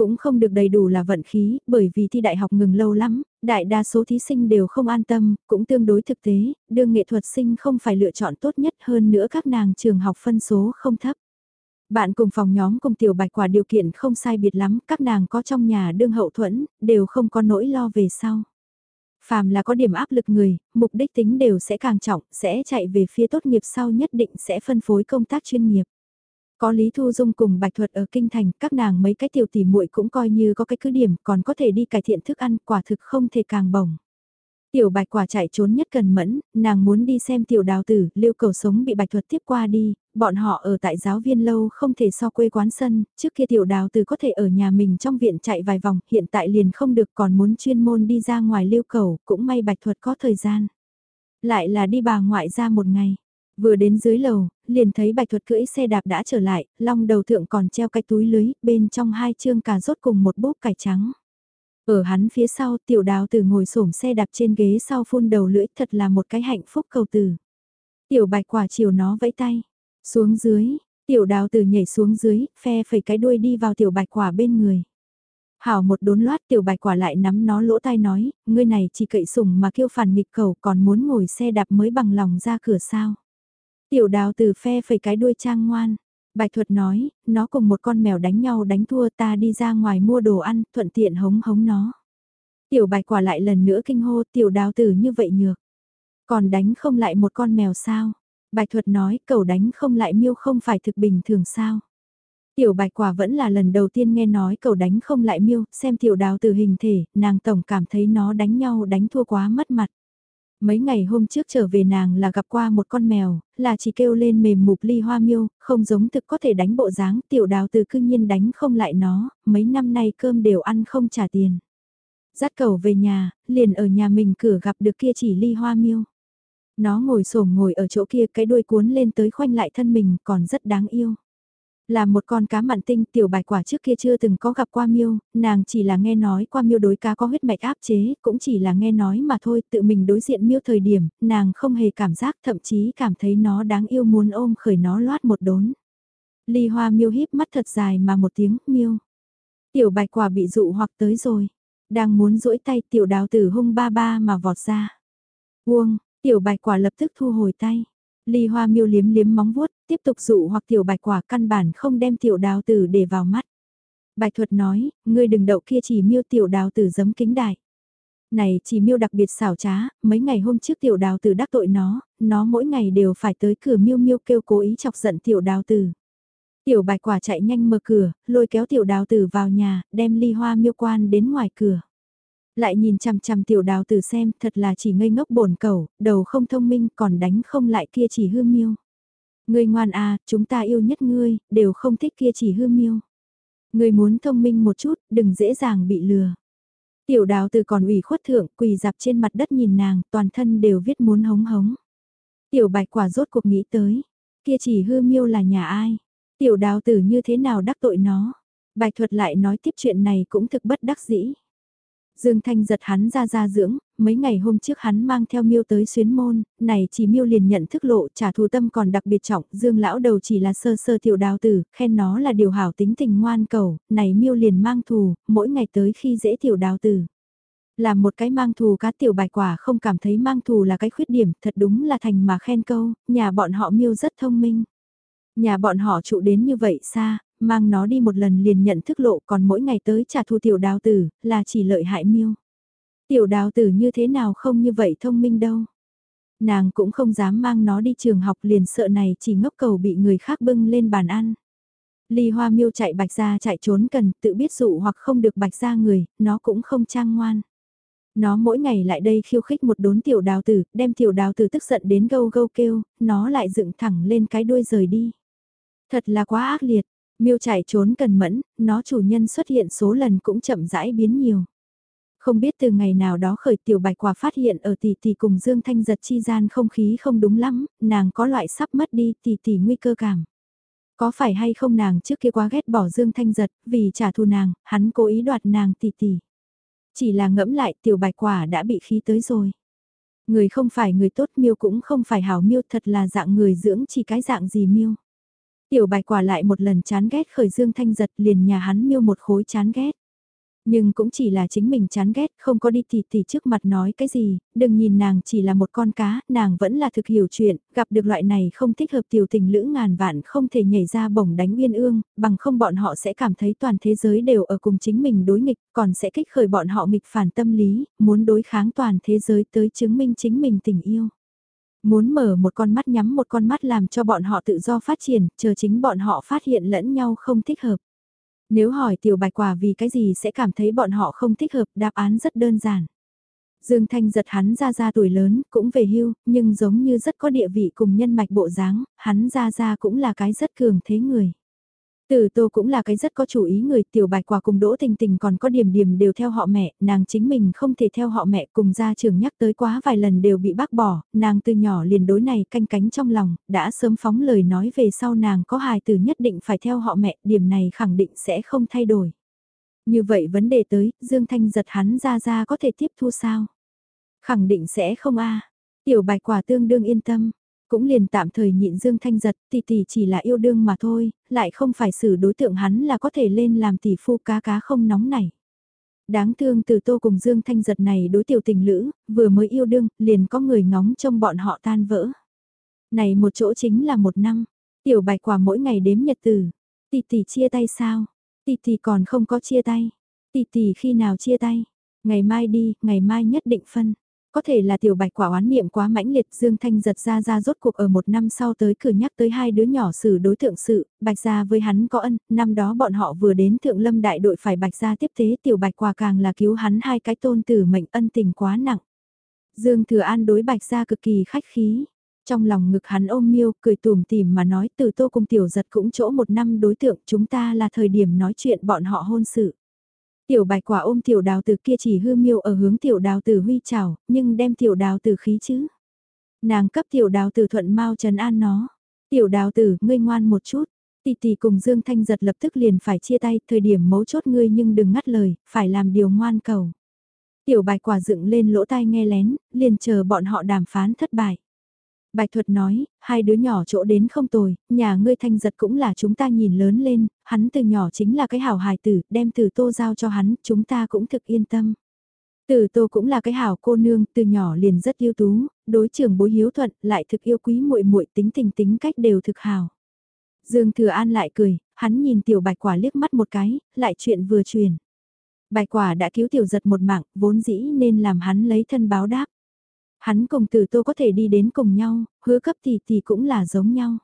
Cũng không được đầy đủ là vận khí, bởi vì thi đại học ngừng lâu lắm, đại đa số thí sinh đều không an tâm, cũng tương đối thực tế, đương nghệ thuật sinh không phải lựa chọn tốt nhất hơn nữa các nàng trường học phân số không thấp. Bạn cùng phòng nhóm cùng tiểu bạch quả điều kiện không sai biệt lắm, các nàng có trong nhà đương hậu thuẫn, đều không có nỗi lo về sau. Phàm là có điểm áp lực người, mục đích tính đều sẽ càng trọng, sẽ chạy về phía tốt nghiệp sau nhất định sẽ phân phối công tác chuyên nghiệp. Có Lý Thu Dung cùng Bạch Thuật ở Kinh Thành, các nàng mấy cái tiểu tỷ muội cũng coi như có cái cứ điểm, còn có thể đi cải thiện thức ăn, quả thực không thể càng bổng. Tiểu bạch quả chạy trốn nhất cần mẫn, nàng muốn đi xem tiểu đào tử, liêu cầu sống bị bạch thuật tiếp qua đi, bọn họ ở tại giáo viên lâu không thể so quê quán sân, trước kia tiểu đào tử có thể ở nhà mình trong viện chạy vài vòng, hiện tại liền không được còn muốn chuyên môn đi ra ngoài liêu cầu, cũng may bạch thuật có thời gian. Lại là đi bà ngoại ra một ngày. Vừa đến dưới lầu, liền thấy bạch thuật cưỡi xe đạp đã trở lại, long đầu thượng còn treo cái túi lưới, bên trong hai chương cà rốt cùng một bốp cải trắng. Ở hắn phía sau tiểu đào tử ngồi xổm xe đạp trên ghế sau phun đầu lưỡi thật là một cái hạnh phúc cầu tử. Tiểu bạch quả chiều nó vẫy tay. Xuống dưới, tiểu đào tử nhảy xuống dưới, phe phẩy cái đuôi đi vào tiểu bạch quả bên người. Hảo một đốn loát tiểu bạch quả lại nắm nó lỗ tai nói, ngươi này chỉ cậy sủng mà kêu phản nghịch cầu còn muốn ngồi xe đạp mới bằng lòng ra cửa sao. Tiểu đào tử phe phẩy cái đuôi trang ngoan, Bạch thuật nói, nó cùng một con mèo đánh nhau đánh thua ta đi ra ngoài mua đồ ăn, thuận tiện hống hống nó. Tiểu bạch quả lại lần nữa kinh hô tiểu đào tử như vậy nhược. Còn đánh không lại một con mèo sao? Bạch thuật nói cầu đánh không lại miêu không phải thực bình thường sao? Tiểu bạch quả vẫn là lần đầu tiên nghe nói cầu đánh không lại miêu, xem tiểu đào tử hình thể, nàng tổng cảm thấy nó đánh nhau đánh thua quá mất mặt. Mấy ngày hôm trước trở về nàng là gặp qua một con mèo, là chỉ kêu lên mềm mục ly hoa miêu, không giống thực có thể đánh bộ dáng, tiểu đào từ cư nhiên đánh không lại nó, mấy năm nay cơm đều ăn không trả tiền. Dắt cầu về nhà, liền ở nhà mình cửa gặp được kia chỉ ly hoa miêu. Nó ngồi sổm ngồi ở chỗ kia cái đuôi cuốn lên tới khoanh lại thân mình còn rất đáng yêu. Là một con cá mặn tinh tiểu bạch quả trước kia chưa từng có gặp qua miêu, nàng chỉ là nghe nói qua miêu đối cá có huyết mạch áp chế, cũng chỉ là nghe nói mà thôi, tự mình đối diện miêu thời điểm, nàng không hề cảm giác thậm chí cảm thấy nó đáng yêu muốn ôm khởi nó loát một đốn. Ly hoa miêu híp mắt thật dài mà một tiếng, miêu. Tiểu bạch quả bị dụ hoặc tới rồi, đang muốn duỗi tay tiểu đào tử hung ba ba mà vọt ra. Uông, tiểu bạch quả lập tức thu hồi tay. Ly hoa miêu liếm liếm móng vuốt, tiếp tục dụ hoặc tiểu bạch quả căn bản không đem tiểu đào tử để vào mắt. Bạch thuật nói, ngươi đừng đậu kia chỉ miêu tiểu đào tử giấm kính đại. Này chỉ miêu đặc biệt xảo trá, mấy ngày hôm trước tiểu đào tử đắc tội nó, nó mỗi ngày đều phải tới cửa miêu miêu kêu cố ý chọc giận tiểu đào tử. Tiểu bạch quả chạy nhanh mở cửa, lôi kéo tiểu đào tử vào nhà, đem ly hoa miêu quan đến ngoài cửa. Lại nhìn chằm chằm tiểu đào tử xem, thật là chỉ ngây ngốc bổn cầu, đầu không thông minh còn đánh không lại kia chỉ hư miêu. Ngươi ngoan à, chúng ta yêu nhất ngươi, đều không thích kia chỉ hư miêu. Ngươi muốn thông minh một chút, đừng dễ dàng bị lừa. Tiểu đào tử còn ủy khuất thượng, quỳ dạp trên mặt đất nhìn nàng, toàn thân đều viết muốn hống hống. Tiểu bạch quả rốt cuộc nghĩ tới, kia chỉ hư miêu là nhà ai? Tiểu đào tử như thế nào đắc tội nó? Bạch thuật lại nói tiếp chuyện này cũng thực bất đắc dĩ. Dương Thanh giật hắn ra ra dưỡng, mấy ngày hôm trước hắn mang theo miêu tới xuyến môn, này chỉ miêu liền nhận thức lộ trả thù tâm còn đặc biệt trọng, Dương lão đầu chỉ là sơ sơ tiểu đào tử, khen nó là điều hảo tính tình ngoan cầu, này miêu liền mang thù, mỗi ngày tới khi dễ tiểu đào tử. Làm một cái mang thù cá tiểu bài quả không cảm thấy mang thù là cái khuyết điểm, thật đúng là thành mà khen câu, nhà bọn họ miêu rất thông minh. Nhà bọn họ trụ đến như vậy xa, mang nó đi một lần liền nhận thức lộ còn mỗi ngày tới trả thù tiểu đào tử, là chỉ lợi hại miêu. Tiểu đào tử như thế nào không như vậy thông minh đâu. Nàng cũng không dám mang nó đi trường học liền sợ này chỉ ngốc cầu bị người khác bưng lên bàn ăn. Ly hoa miêu chạy bạch ra chạy trốn cần tự biết dụ hoặc không được bạch ra người, nó cũng không trang ngoan. Nó mỗi ngày lại đây khiêu khích một đốn tiểu đào tử, đem tiểu đào tử tức giận đến gâu gâu kêu, nó lại dựng thẳng lên cái đuôi rời đi. Thật là quá ác liệt, Miêu chạy trốn cần mẫn, nó chủ nhân xuất hiện số lần cũng chậm rãi biến nhiều. Không biết từ ngày nào đó khởi tiểu bạch quả phát hiện ở tỷ tỷ cùng Dương Thanh giật chi gian không khí không đúng lắm, nàng có loại sắp mất đi tỷ tỷ nguy cơ cảm. Có phải hay không nàng trước kia quá ghét bỏ Dương Thanh Giật, vì trả thù nàng, hắn cố ý đoạt nàng tỷ tỷ. Chỉ là ngẫm lại tiểu bạch quả đã bị khí tới rồi. Người không phải người tốt miêu cũng không phải hảo miêu thật là dạng người dưỡng chỉ cái dạng gì miêu. Tiểu bạch quả lại một lần chán ghét khởi Dương Thanh Giật liền nhà hắn miêu một khối chán ghét. Nhưng cũng chỉ là chính mình chán ghét, không có đi tỉ tỉ trước mặt nói cái gì, đừng nhìn nàng chỉ là một con cá, nàng vẫn là thực hiểu chuyện, gặp được loại này không thích hợp tiểu tình lữ ngàn vạn không thể nhảy ra bổng đánh uyên ương, bằng không bọn họ sẽ cảm thấy toàn thế giới đều ở cùng chính mình đối nghịch, còn sẽ kích khởi bọn họ nghịch phản tâm lý, muốn đối kháng toàn thế giới tới chứng minh chính mình tình yêu. Muốn mở một con mắt nhắm một con mắt làm cho bọn họ tự do phát triển, chờ chính bọn họ phát hiện lẫn nhau không thích hợp. Nếu hỏi tiểu bạch quả vì cái gì sẽ cảm thấy bọn họ không thích hợp, đáp án rất đơn giản. Dương Thanh giật hắn ra ra tuổi lớn, cũng về hưu, nhưng giống như rất có địa vị cùng nhân mạch bộ dáng, hắn ra ra cũng là cái rất cường thế người từ Tô cũng là cái rất có chủ ý người tiểu bạch quả cùng Đỗ Tình Tình còn có điểm điểm đều theo họ mẹ, nàng chính mình không thể theo họ mẹ cùng gia trưởng nhắc tới quá vài lần đều bị bác bỏ, nàng từ nhỏ liền đối này canh cánh trong lòng, đã sớm phóng lời nói về sau nàng có hài từ nhất định phải theo họ mẹ, điểm này khẳng định sẽ không thay đổi. Như vậy vấn đề tới, Dương Thanh giật hắn ra ra có thể tiếp thu sao? Khẳng định sẽ không a Tiểu bạch quả tương đương yên tâm. Cũng liền tạm thời nhịn Dương Thanh giật, tỷ tỷ chỉ là yêu đương mà thôi, lại không phải xử đối tượng hắn là có thể lên làm tỷ phu cá cá không nóng này. Đáng thương từ tô cùng Dương Thanh giật này đối tiểu tình lữ, vừa mới yêu đương, liền có người ngóng trong bọn họ tan vỡ. Này một chỗ chính là một năm, tiểu bạch quả mỗi ngày đếm nhật từ, tỷ tỷ chia tay sao? Tỷ tỷ còn không có chia tay. Tỷ tỷ khi nào chia tay? Ngày mai đi, ngày mai nhất định phân. Có thể là tiểu bạch quả oán niệm quá mãnh liệt Dương Thanh giật ra ra rốt cuộc ở một năm sau tới cửa nhắc tới hai đứa nhỏ xử đối tượng sự, bạch gia với hắn có ân, năm đó bọn họ vừa đến thượng lâm đại đội phải bạch gia tiếp tế tiểu bạch quả càng là cứu hắn hai cái tôn tử mệnh ân tình quá nặng. Dương Thừa An đối bạch gia cực kỳ khách khí. Trong lòng ngực hắn ôm miêu, cười tùm tìm mà nói từ tô cùng tiểu giật cũng chỗ một năm đối tượng chúng ta là thời điểm nói chuyện bọn họ hôn sự. Tiểu bạch quả ôm tiểu đào tử kia chỉ hư miêu ở hướng tiểu đào tử huy chào, nhưng đem tiểu đào tử khí chứ. Nàng cấp tiểu đào tử thuận mau trần an nó. Tiểu đào tử, ngươi ngoan một chút. Tỷ tỷ cùng Dương Thanh giật lập tức liền phải chia tay, thời điểm mấu chốt ngươi nhưng đừng ngắt lời, phải làm điều ngoan cầu. Tiểu bạch quả dựng lên lỗ tai nghe lén, liền chờ bọn họ đàm phán thất bại. Bạch thuật nói, hai đứa nhỏ chỗ đến không tồi, nhà ngươi thanh giật cũng là chúng ta nhìn lớn lên, hắn từ nhỏ chính là cái hảo hài tử, đem từ tô giao cho hắn, chúng ta cũng thực yên tâm. Từ tô cũng là cái hảo cô nương, từ nhỏ liền rất yêu tú, đối trưởng bối hiếu thuận, lại thực yêu quý muội muội tính tình tính cách đều thực hảo. Dương Thừa An lại cười, hắn nhìn tiểu bạch quả liếc mắt một cái, lại chuyện vừa truyền. Bạch quả đã cứu tiểu giật một mạng, vốn dĩ nên làm hắn lấy thân báo đáp. Hắn cùng tử tô có thể đi đến cùng nhau, hứa cấp thì thì cũng là giống nhau.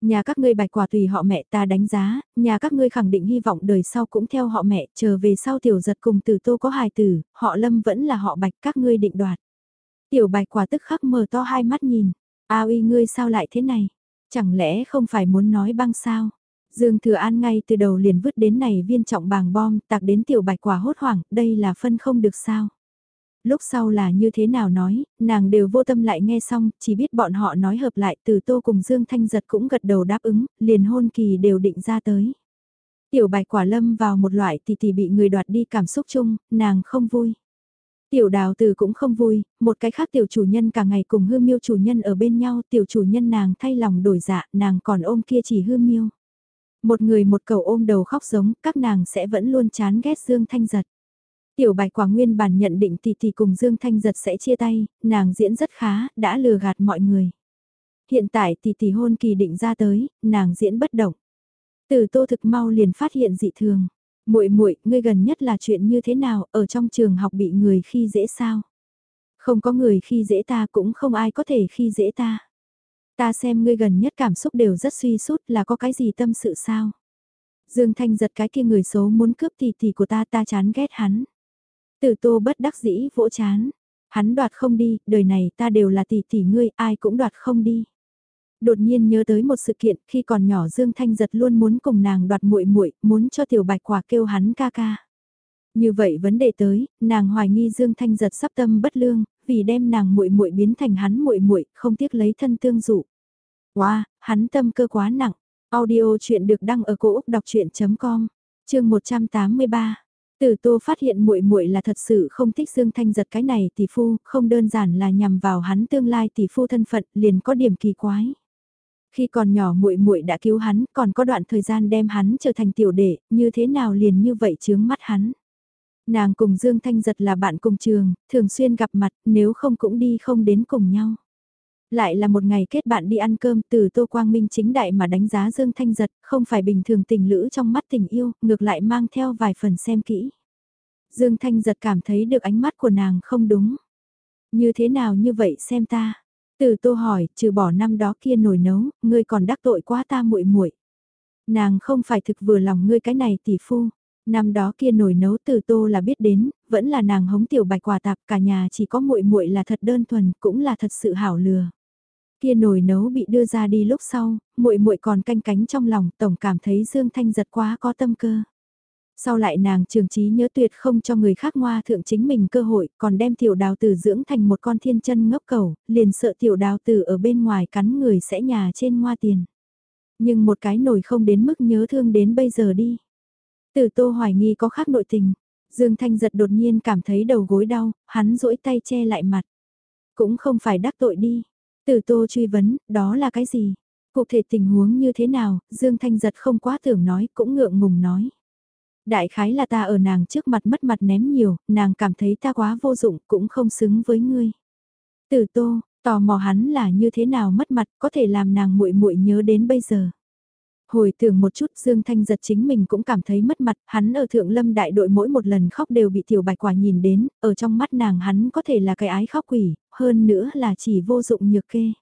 Nhà các ngươi bạch quả tùy họ mẹ ta đánh giá, nhà các ngươi khẳng định hy vọng đời sau cũng theo họ mẹ, chờ về sau tiểu giật cùng tử tô có hài tử, họ lâm vẫn là họ bạch các ngươi định đoạt. Tiểu bạch quả tức khắc mở to hai mắt nhìn, a uy ngươi sao lại thế này, chẳng lẽ không phải muốn nói băng sao? Dương Thừa An ngay từ đầu liền vứt đến này viên trọng bàng bom, tạc đến tiểu bạch quả hốt hoảng, đây là phân không được sao? Lúc sau là như thế nào nói, nàng đều vô tâm lại nghe xong, chỉ biết bọn họ nói hợp lại từ tô cùng Dương Thanh Giật cũng gật đầu đáp ứng, liền hôn kỳ đều định ra tới. Tiểu bạch quả lâm vào một loại thì thì bị người đoạt đi cảm xúc chung, nàng không vui. Tiểu đào từ cũng không vui, một cái khác tiểu chủ nhân cả ngày cùng hư miêu chủ nhân ở bên nhau, tiểu chủ nhân nàng thay lòng đổi dạ, nàng còn ôm kia chỉ hư miêu. Một người một cầu ôm đầu khóc giống, các nàng sẽ vẫn luôn chán ghét Dương Thanh Giật. Tiểu bạch quả nguyên bản nhận định tỷ tỷ cùng Dương Thanh giật sẽ chia tay, nàng diễn rất khá, đã lừa gạt mọi người. Hiện tại tỷ tỷ hôn kỳ định ra tới, nàng diễn bất động. Từ tô thực mau liền phát hiện dị thường. muội muội ngươi gần nhất là chuyện như thế nào, ở trong trường học bị người khi dễ sao? Không có người khi dễ ta cũng không ai có thể khi dễ ta. Ta xem ngươi gần nhất cảm xúc đều rất suy sút là có cái gì tâm sự sao? Dương Thanh giật cái kia người xấu muốn cướp tỷ tỷ của ta ta chán ghét hắn. Từ tô bất đắc dĩ vỗ chán. Hắn đoạt không đi, đời này ta đều là tỷ tỷ ngươi, ai cũng đoạt không đi. Đột nhiên nhớ tới một sự kiện, khi còn nhỏ Dương Thanh giật luôn muốn cùng nàng đoạt muội muội, muốn cho tiểu bạch quả kêu hắn ca ca. Như vậy vấn đề tới, nàng hoài nghi Dương Thanh giật sắp tâm bất lương, vì đem nàng muội muội biến thành hắn muội muội, không tiếc lấy thân tương dụ. Wow, hắn tâm cơ quá nặng. Audio chuyện được đăng ở cổ Úc đọc chuyện.com, chương 183. Từ Tô phát hiện muội muội là thật sự không thích Dương Thanh giật cái này tỷ phu, không đơn giản là nhằm vào hắn tương lai tỷ phu thân phận, liền có điểm kỳ quái. Khi còn nhỏ muội muội đã cứu hắn, còn có đoạn thời gian đem hắn trở thành tiểu đệ, như thế nào liền như vậy chướng mắt hắn. Nàng cùng Dương Thanh giật là bạn cùng trường, thường xuyên gặp mặt, nếu không cũng đi không đến cùng nhau. Lại là một ngày kết bạn đi ăn cơm từ Tô Quang Minh chính đại mà đánh giá Dương Thanh Giật, không phải bình thường tình lữ trong mắt tình yêu, ngược lại mang theo vài phần xem kỹ. Dương Thanh Giật cảm thấy được ánh mắt của nàng không đúng. Như thế nào như vậy xem ta? Từ Tô hỏi, trừ bỏ năm đó kia nổi nấu, ngươi còn đắc tội quá ta muội muội. Nàng không phải thực vừa lòng ngươi cái này tỷ phu. Năm đó kia nổi nấu từ Tô là biết đến, vẫn là nàng hống tiểu bạch quả tạp cả nhà chỉ có muội muội là thật đơn thuần, cũng là thật sự hảo lừa. Kia nồi nấu bị đưa ra đi lúc sau, muội muội còn canh cánh trong lòng, tổng cảm thấy Dương Thanh giật quá có tâm cơ. Sau lại nàng trường trí nhớ tuyệt không cho người khác ngoa thượng chính mình cơ hội, còn đem tiểu đào tử dưỡng thành một con thiên chân ngốc cầu, liền sợ tiểu đào tử ở bên ngoài cắn người sẽ nhà trên ngoa tiền. Nhưng một cái nổi không đến mức nhớ thương đến bây giờ đi. từ tô hoài nghi có khác nội tình. Dương Thanh giật đột nhiên cảm thấy đầu gối đau, hắn duỗi tay che lại mặt. Cũng không phải đắc tội đi, từ tô truy vấn, đó là cái gì? Cụ thể tình huống như thế nào, Dương Thanh giật không quá tưởng nói, cũng ngượng ngùng nói. Đại khái là ta ở nàng trước mặt mất mặt ném nhiều, nàng cảm thấy ta quá vô dụng, cũng không xứng với ngươi. Từ tô, tò mò hắn là như thế nào mất mặt, có thể làm nàng muội muội nhớ đến bây giờ. Hồi tưởng một chút Dương Thanh giật chính mình cũng cảm thấy mất mặt, hắn ở thượng lâm đại đội mỗi một lần khóc đều bị tiểu bạch quả nhìn đến, ở trong mắt nàng hắn có thể là cái ái khóc quỷ, hơn nữa là chỉ vô dụng nhược kê.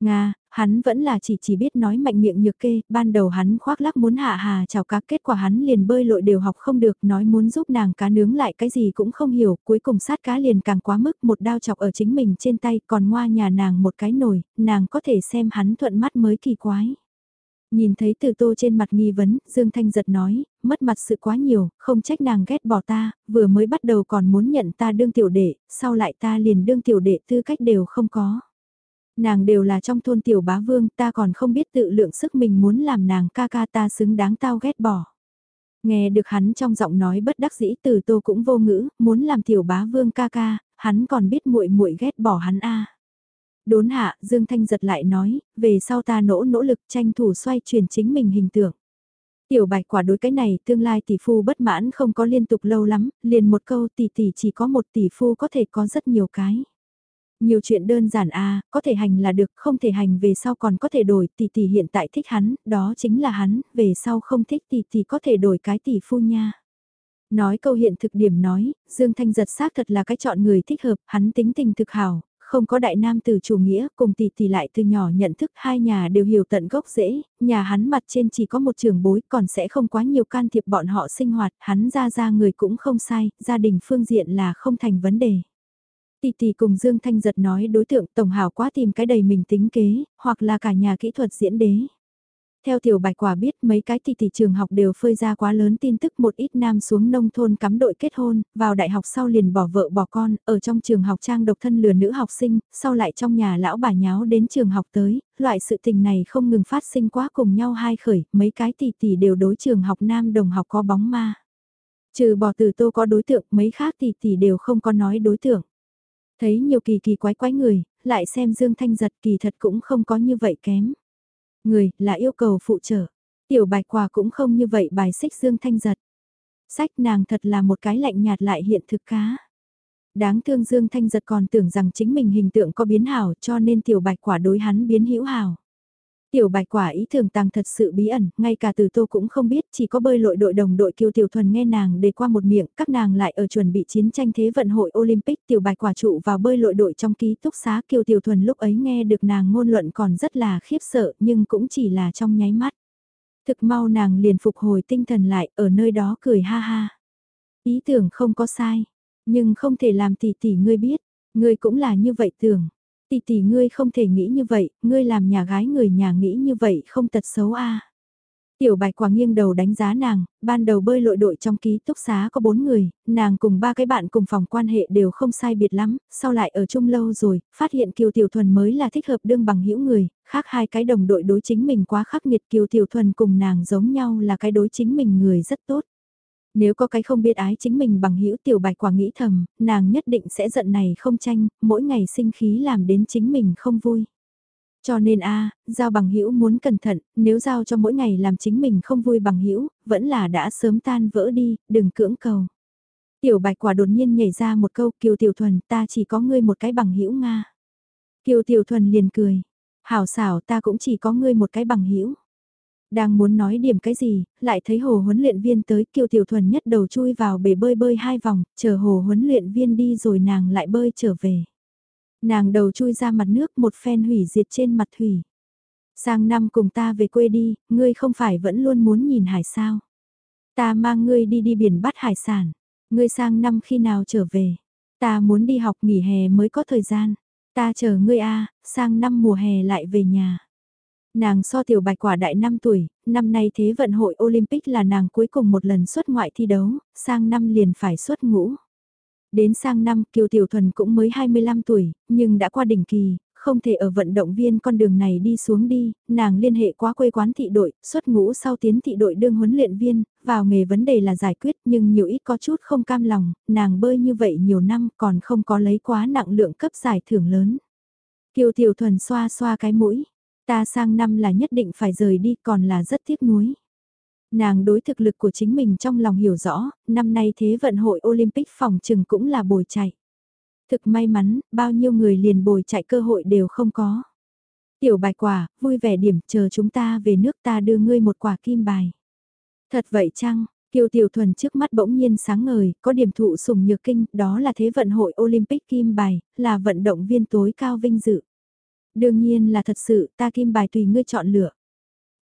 Nga, hắn vẫn là chỉ chỉ biết nói mạnh miệng nhược kê, ban đầu hắn khoác lác muốn hạ hà chào cá kết quả hắn liền bơi lội đều học không được, nói muốn giúp nàng cá nướng lại cái gì cũng không hiểu, cuối cùng sát cá liền càng quá mức một đao chọc ở chính mình trên tay, còn ngoa nhà nàng một cái nồi, nàng có thể xem hắn thuận mắt mới kỳ quái. Nhìn thấy từ tô trên mặt nghi vấn, Dương Thanh giật nói, mất mặt sự quá nhiều, không trách nàng ghét bỏ ta, vừa mới bắt đầu còn muốn nhận ta đương tiểu đệ, sau lại ta liền đương tiểu đệ tư cách đều không có. Nàng đều là trong thôn tiểu bá vương, ta còn không biết tự lượng sức mình muốn làm nàng ca ca ta xứng đáng tao ghét bỏ. Nghe được hắn trong giọng nói bất đắc dĩ từ tô cũng vô ngữ, muốn làm tiểu bá vương ca ca, hắn còn biết muội muội ghét bỏ hắn a. Đốn hạ, Dương Thanh giật lại nói, về sau ta nỗ nỗ lực tranh thủ xoay chuyển chính mình hình tượng. Tiểu bạch quả đối cái này tương lai tỷ phu bất mãn không có liên tục lâu lắm, liền một câu tỷ tỷ chỉ có một tỷ phu có thể có rất nhiều cái. Nhiều chuyện đơn giản a có thể hành là được, không thể hành về sau còn có thể đổi, tỷ tỷ hiện tại thích hắn, đó chính là hắn, về sau không thích tỷ tỷ có thể đổi cái tỷ phu nha. Nói câu hiện thực điểm nói, Dương Thanh giật xác thật là cái chọn người thích hợp, hắn tính tình thực hảo, không có đại nam từ chủ nghĩa, cùng tỷ tỷ lại từ nhỏ nhận thức hai nhà đều hiểu tận gốc rễ, nhà hắn mặt trên chỉ có một trường bối còn sẽ không quá nhiều can thiệp bọn họ sinh hoạt, hắn ra ra người cũng không sai, gia đình phương diện là không thành vấn đề. Tỷ tỷ cùng Dương Thanh giật nói đối tượng tổng hảo quá tìm cái đầy mình tính kế, hoặc là cả nhà kỹ thuật diễn đế. Theo tiểu bạch quả biết mấy cái tỷ tỷ trường học đều phơi ra quá lớn tin tức một ít nam xuống nông thôn cắm đội kết hôn, vào đại học sau liền bỏ vợ bỏ con, ở trong trường học trang độc thân lừa nữ học sinh, sau lại trong nhà lão bà nháo đến trường học tới, loại sự tình này không ngừng phát sinh quá cùng nhau hai khởi, mấy cái tỷ tỷ đều đối trường học nam đồng học có bóng ma. Trừ bỏ từ tô có đối tượng, mấy khác tỷ tỷ đều không có nói đối tượng. Thấy nhiều kỳ kỳ quái quái người, lại xem Dương Thanh giật kỳ thật cũng không có như vậy kém. Người, là yêu cầu phụ trợ. Tiểu bạch quả cũng không như vậy bài xích Dương Thanh giật. Sách nàng thật là một cái lạnh nhạt lại hiện thực cá. Đáng thương Dương Thanh giật còn tưởng rằng chính mình hình tượng có biến hảo cho nên tiểu bạch quả đối hắn biến hữu hảo. Tiểu bạch quả ý tưởng tàng thật sự bí ẩn, ngay cả từ tô cũng không biết, chỉ có bơi lội đội đồng đội Kiều tiểu thuần nghe nàng để qua một miệng, các nàng lại ở chuẩn bị chiến tranh thế vận hội Olympic tiểu bạch quả trụ vào bơi lội đội trong ký túc xá Kiều tiểu thuần lúc ấy nghe được nàng ngôn luận còn rất là khiếp sợ nhưng cũng chỉ là trong nháy mắt. Thực mau nàng liền phục hồi tinh thần lại ở nơi đó cười ha ha. Ý tưởng không có sai, nhưng không thể làm tỷ tỷ ngươi biết, ngươi cũng là như vậy tưởng tỷ tỷ ngươi không thể nghĩ như vậy, ngươi làm nhà gái người nhà nghĩ như vậy không tật xấu a. Tiểu bạch quả nghiêng đầu đánh giá nàng, ban đầu bơi lội đội trong ký túc xá có bốn người, nàng cùng ba cái bạn cùng phòng quan hệ đều không sai biệt lắm, sau lại ở chung lâu rồi, phát hiện Kiều Tiểu Thuần mới là thích hợp đương bằng hữu người, khác hai cái đồng đội đối chính mình quá khắc nghiệt Kiều Tiểu Thuần cùng nàng giống nhau là cái đối chính mình người rất tốt. Nếu có cái không biết ái chính mình bằng hữu tiểu bạch quả nghĩ thầm, nàng nhất định sẽ giận này không tranh, mỗi ngày sinh khí làm đến chính mình không vui. Cho nên a, giao bằng hữu muốn cẩn thận, nếu giao cho mỗi ngày làm chính mình không vui bằng hữu, vẫn là đã sớm tan vỡ đi, đừng cưỡng cầu. Tiểu bạch quả đột nhiên nhảy ra một câu kiều tiểu thuần ta chỉ có ngươi một cái bằng hữu Nga. Kiều tiểu thuần liền cười, hảo xảo ta cũng chỉ có ngươi một cái bằng hữu đang muốn nói điểm cái gì, lại thấy hồ huấn luyện viên tới kiều tiểu thuần nhất đầu chui vào bể bơi bơi hai vòng, chờ hồ huấn luyện viên đi rồi nàng lại bơi trở về. Nàng đầu chui ra mặt nước một phen hủy diệt trên mặt thủy. Sang năm cùng ta về quê đi, ngươi không phải vẫn luôn muốn nhìn hải sao. Ta mang ngươi đi đi biển bắt hải sản. Ngươi sang năm khi nào trở về. Ta muốn đi học nghỉ hè mới có thời gian. Ta chờ ngươi a sang năm mùa hè lại về nhà. Nàng so tiểu bạch quả đại 5 tuổi, năm nay Thế vận hội Olympic là nàng cuối cùng một lần xuất ngoại thi đấu, sang năm liền phải xuất ngũ. Đến sang năm Kiều Tiểu Thuần cũng mới 25 tuổi, nhưng đã qua đỉnh kỳ, không thể ở vận động viên con đường này đi xuống đi, nàng liên hệ quá quê quán thị đội, xuất ngũ sau tiến thị đội đương huấn luyện viên, vào nghề vấn đề là giải quyết nhưng nhiều ít có chút không cam lòng, nàng bơi như vậy nhiều năm còn không có lấy quá nặng lượng cấp giải thưởng lớn. Kiều Tiểu Thuần xoa xoa cái mũi, ta sang năm là nhất định phải rời đi còn là rất tiếc nuối. Nàng đối thực lực của chính mình trong lòng hiểu rõ, năm nay thế vận hội Olympic phòng trừng cũng là bồi chạy. Thực may mắn, bao nhiêu người liền bồi chạy cơ hội đều không có. Tiểu bài quả, vui vẻ điểm, chờ chúng ta về nước ta đưa ngươi một quả kim bài. Thật vậy chăng, Kiều Tiểu Thuần trước mắt bỗng nhiên sáng ngời, có điểm thụ sủng nhược kinh, đó là thế vận hội Olympic kim bài, là vận động viên tối cao vinh dự. Đương nhiên là thật sự, ta kim bài tùy ngươi chọn lựa.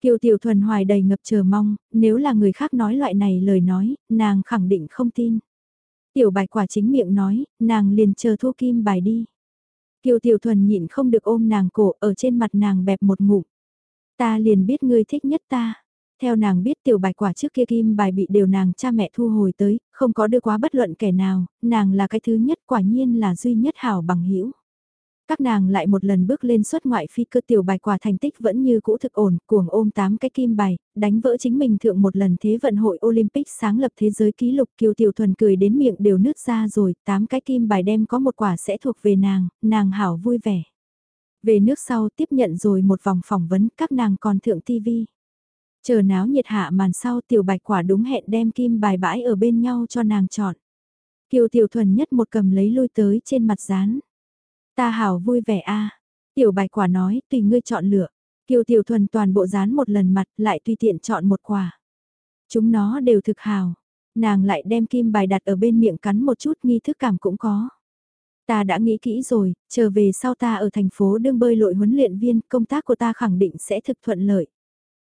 Kiều Tiểu Thuần hoài đầy ngập chờ mong, nếu là người khác nói loại này lời nói, nàng khẳng định không tin. Tiểu bạch quả chính miệng nói, nàng liền chờ thu kim bài đi. Kiều Tiểu Thuần nhịn không được ôm nàng cổ ở trên mặt nàng bẹp một ngụm. Ta liền biết ngươi thích nhất ta. Theo nàng biết tiểu bạch quả trước kia kim bài bị đều nàng cha mẹ thu hồi tới, không có đưa quá bất luận kẻ nào, nàng là cái thứ nhất quả nhiên là duy nhất hảo bằng hữu các nàng lại một lần bước lên xuất ngoại phi cơ tiểu bài quả thành tích vẫn như cũ thực ổn, cuồng ôm 8 cái kim bài, đánh vỡ chính mình thượng một lần thế vận hội Olympic sáng lập thế giới ký lục kiều tiểu thuần cười đến miệng đều nứt ra rồi, 8 cái kim bài đem có một quả sẽ thuộc về nàng, nàng hảo vui vẻ. Về nước sau tiếp nhận rồi một vòng phỏng vấn các nàng còn thượng TV. Chờ náo nhiệt hạ màn sau tiểu bạch quả đúng hẹn đem kim bài bãi ở bên nhau cho nàng chọn. Kiều tiểu thuần nhất một cầm lấy lôi tới trên mặt rán Ta hảo vui vẻ a Tiểu bạch quả nói, tùy ngươi chọn lựa. Kiều tiểu thuần toàn bộ dán một lần mặt, lại tùy tiện chọn một quả. Chúng nó đều thực hào. Nàng lại đem kim bài đặt ở bên miệng cắn một chút nghi thức cảm cũng có. Ta đã nghĩ kỹ rồi, trở về sau ta ở thành phố đương bơi lội huấn luyện viên, công tác của ta khẳng định sẽ thực thuận lợi.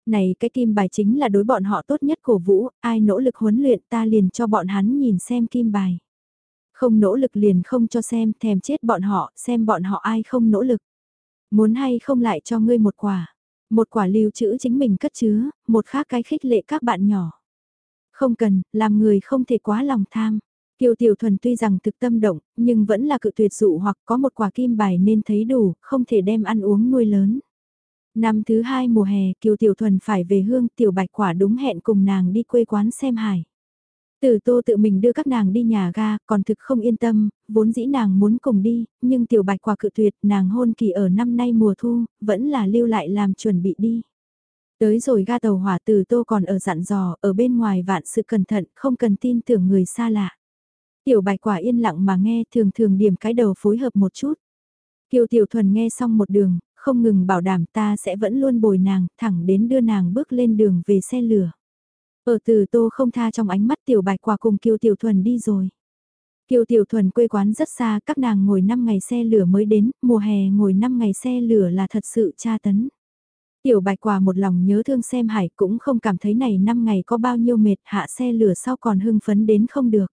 Này cái kim bài chính là đối bọn họ tốt nhất cổ vũ, ai nỗ lực huấn luyện ta liền cho bọn hắn nhìn xem kim bài. Không nỗ lực liền không cho xem, thèm chết bọn họ, xem bọn họ ai không nỗ lực. Muốn hay không lại cho ngươi một quả. Một quả lưu trữ chính mình cất chứa, một khác cái khích lệ các bạn nhỏ. Không cần, làm người không thể quá lòng tham. Kiều Tiểu Thuần tuy rằng thực tâm động, nhưng vẫn là cự tuyệt dụ hoặc có một quả kim bài nên thấy đủ, không thể đem ăn uống nuôi lớn. Năm thứ hai mùa hè, Kiều Tiểu Thuần phải về hương, Tiểu Bạch Quả đúng hẹn cùng nàng đi quê quán xem hải. Từ tô tự mình đưa các nàng đi nhà ga, còn thực không yên tâm, vốn dĩ nàng muốn cùng đi, nhưng tiểu bạch quả cự tuyệt, nàng hôn kỳ ở năm nay mùa thu, vẫn là lưu lại làm chuẩn bị đi. Tới rồi ga tàu hỏa từ tô còn ở dặn dò, ở bên ngoài vạn sự cẩn thận, không cần tin tưởng người xa lạ. Tiểu bạch quả yên lặng mà nghe thường thường điểm cái đầu phối hợp một chút. Kiều tiểu thuần nghe xong một đường, không ngừng bảo đảm ta sẽ vẫn luôn bồi nàng, thẳng đến đưa nàng bước lên đường về xe lửa. Ở từ tô không tha trong ánh mắt tiểu bạch quả cùng kiều tiểu thuần đi rồi. Kiều Tiểu Thuần quê quán rất xa, các nàng ngồi 5 ngày xe lửa mới đến, mùa hè ngồi 5 ngày xe lửa là thật sự tra tấn. Tiểu Bạch Quả một lòng nhớ thương xem hải cũng không cảm thấy này 5 ngày có bao nhiêu mệt hạ xe lửa sau còn hưng phấn đến không được.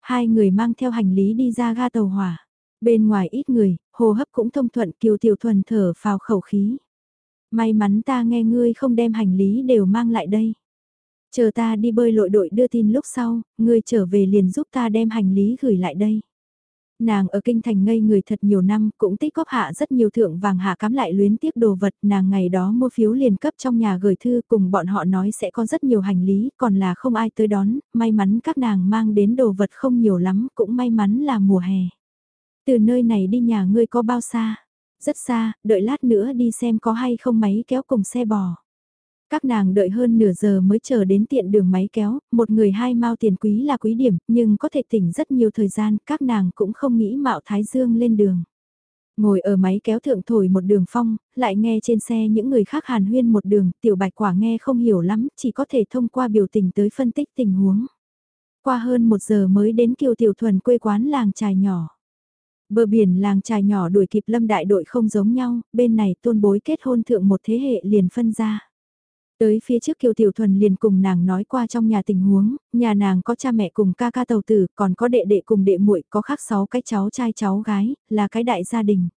Hai người mang theo hành lý đi ra ga tàu hỏa. Bên ngoài ít người, hô hấp cũng thông thuận Kiều Tiểu Thuần thở vào khẩu khí. May mắn ta nghe ngươi không đem hành lý đều mang lại đây. Chờ ta đi bơi lội đội đưa tin lúc sau, ngươi trở về liền giúp ta đem hành lý gửi lại đây. Nàng ở kinh thành ngây người thật nhiều năm, cũng tích góp hạ rất nhiều thượng vàng hạ cắm lại luyến tiếc đồ vật, nàng ngày đó mua phiếu liền cấp trong nhà gửi thư cùng bọn họ nói sẽ có rất nhiều hành lý, còn là không ai tới đón, may mắn các nàng mang đến đồ vật không nhiều lắm, cũng may mắn là mùa hè. Từ nơi này đi nhà ngươi có bao xa? Rất xa, đợi lát nữa đi xem có hay không máy kéo cùng xe bò. Các nàng đợi hơn nửa giờ mới chờ đến tiện đường máy kéo, một người hai mao tiền quý là quý điểm, nhưng có thể tỉnh rất nhiều thời gian, các nàng cũng không nghĩ mạo Thái Dương lên đường. Ngồi ở máy kéo thượng thổi một đường phong, lại nghe trên xe những người khác hàn huyên một đường, tiểu bạch quả nghe không hiểu lắm, chỉ có thể thông qua biểu tình tới phân tích tình huống. Qua hơn một giờ mới đến kiều tiểu thuần quê quán làng trài nhỏ. Bờ biển làng trài nhỏ đuổi kịp lâm đại đội không giống nhau, bên này tôn bối kết hôn thượng một thế hệ liền phân ra. Tới phía trước Kiều Tiểu Thuần liền cùng nàng nói qua trong nhà tình huống, nhà nàng có cha mẹ cùng ca ca tàu tử, còn có đệ đệ cùng đệ muội, có khác sáu cái cháu trai cháu gái, là cái đại gia đình.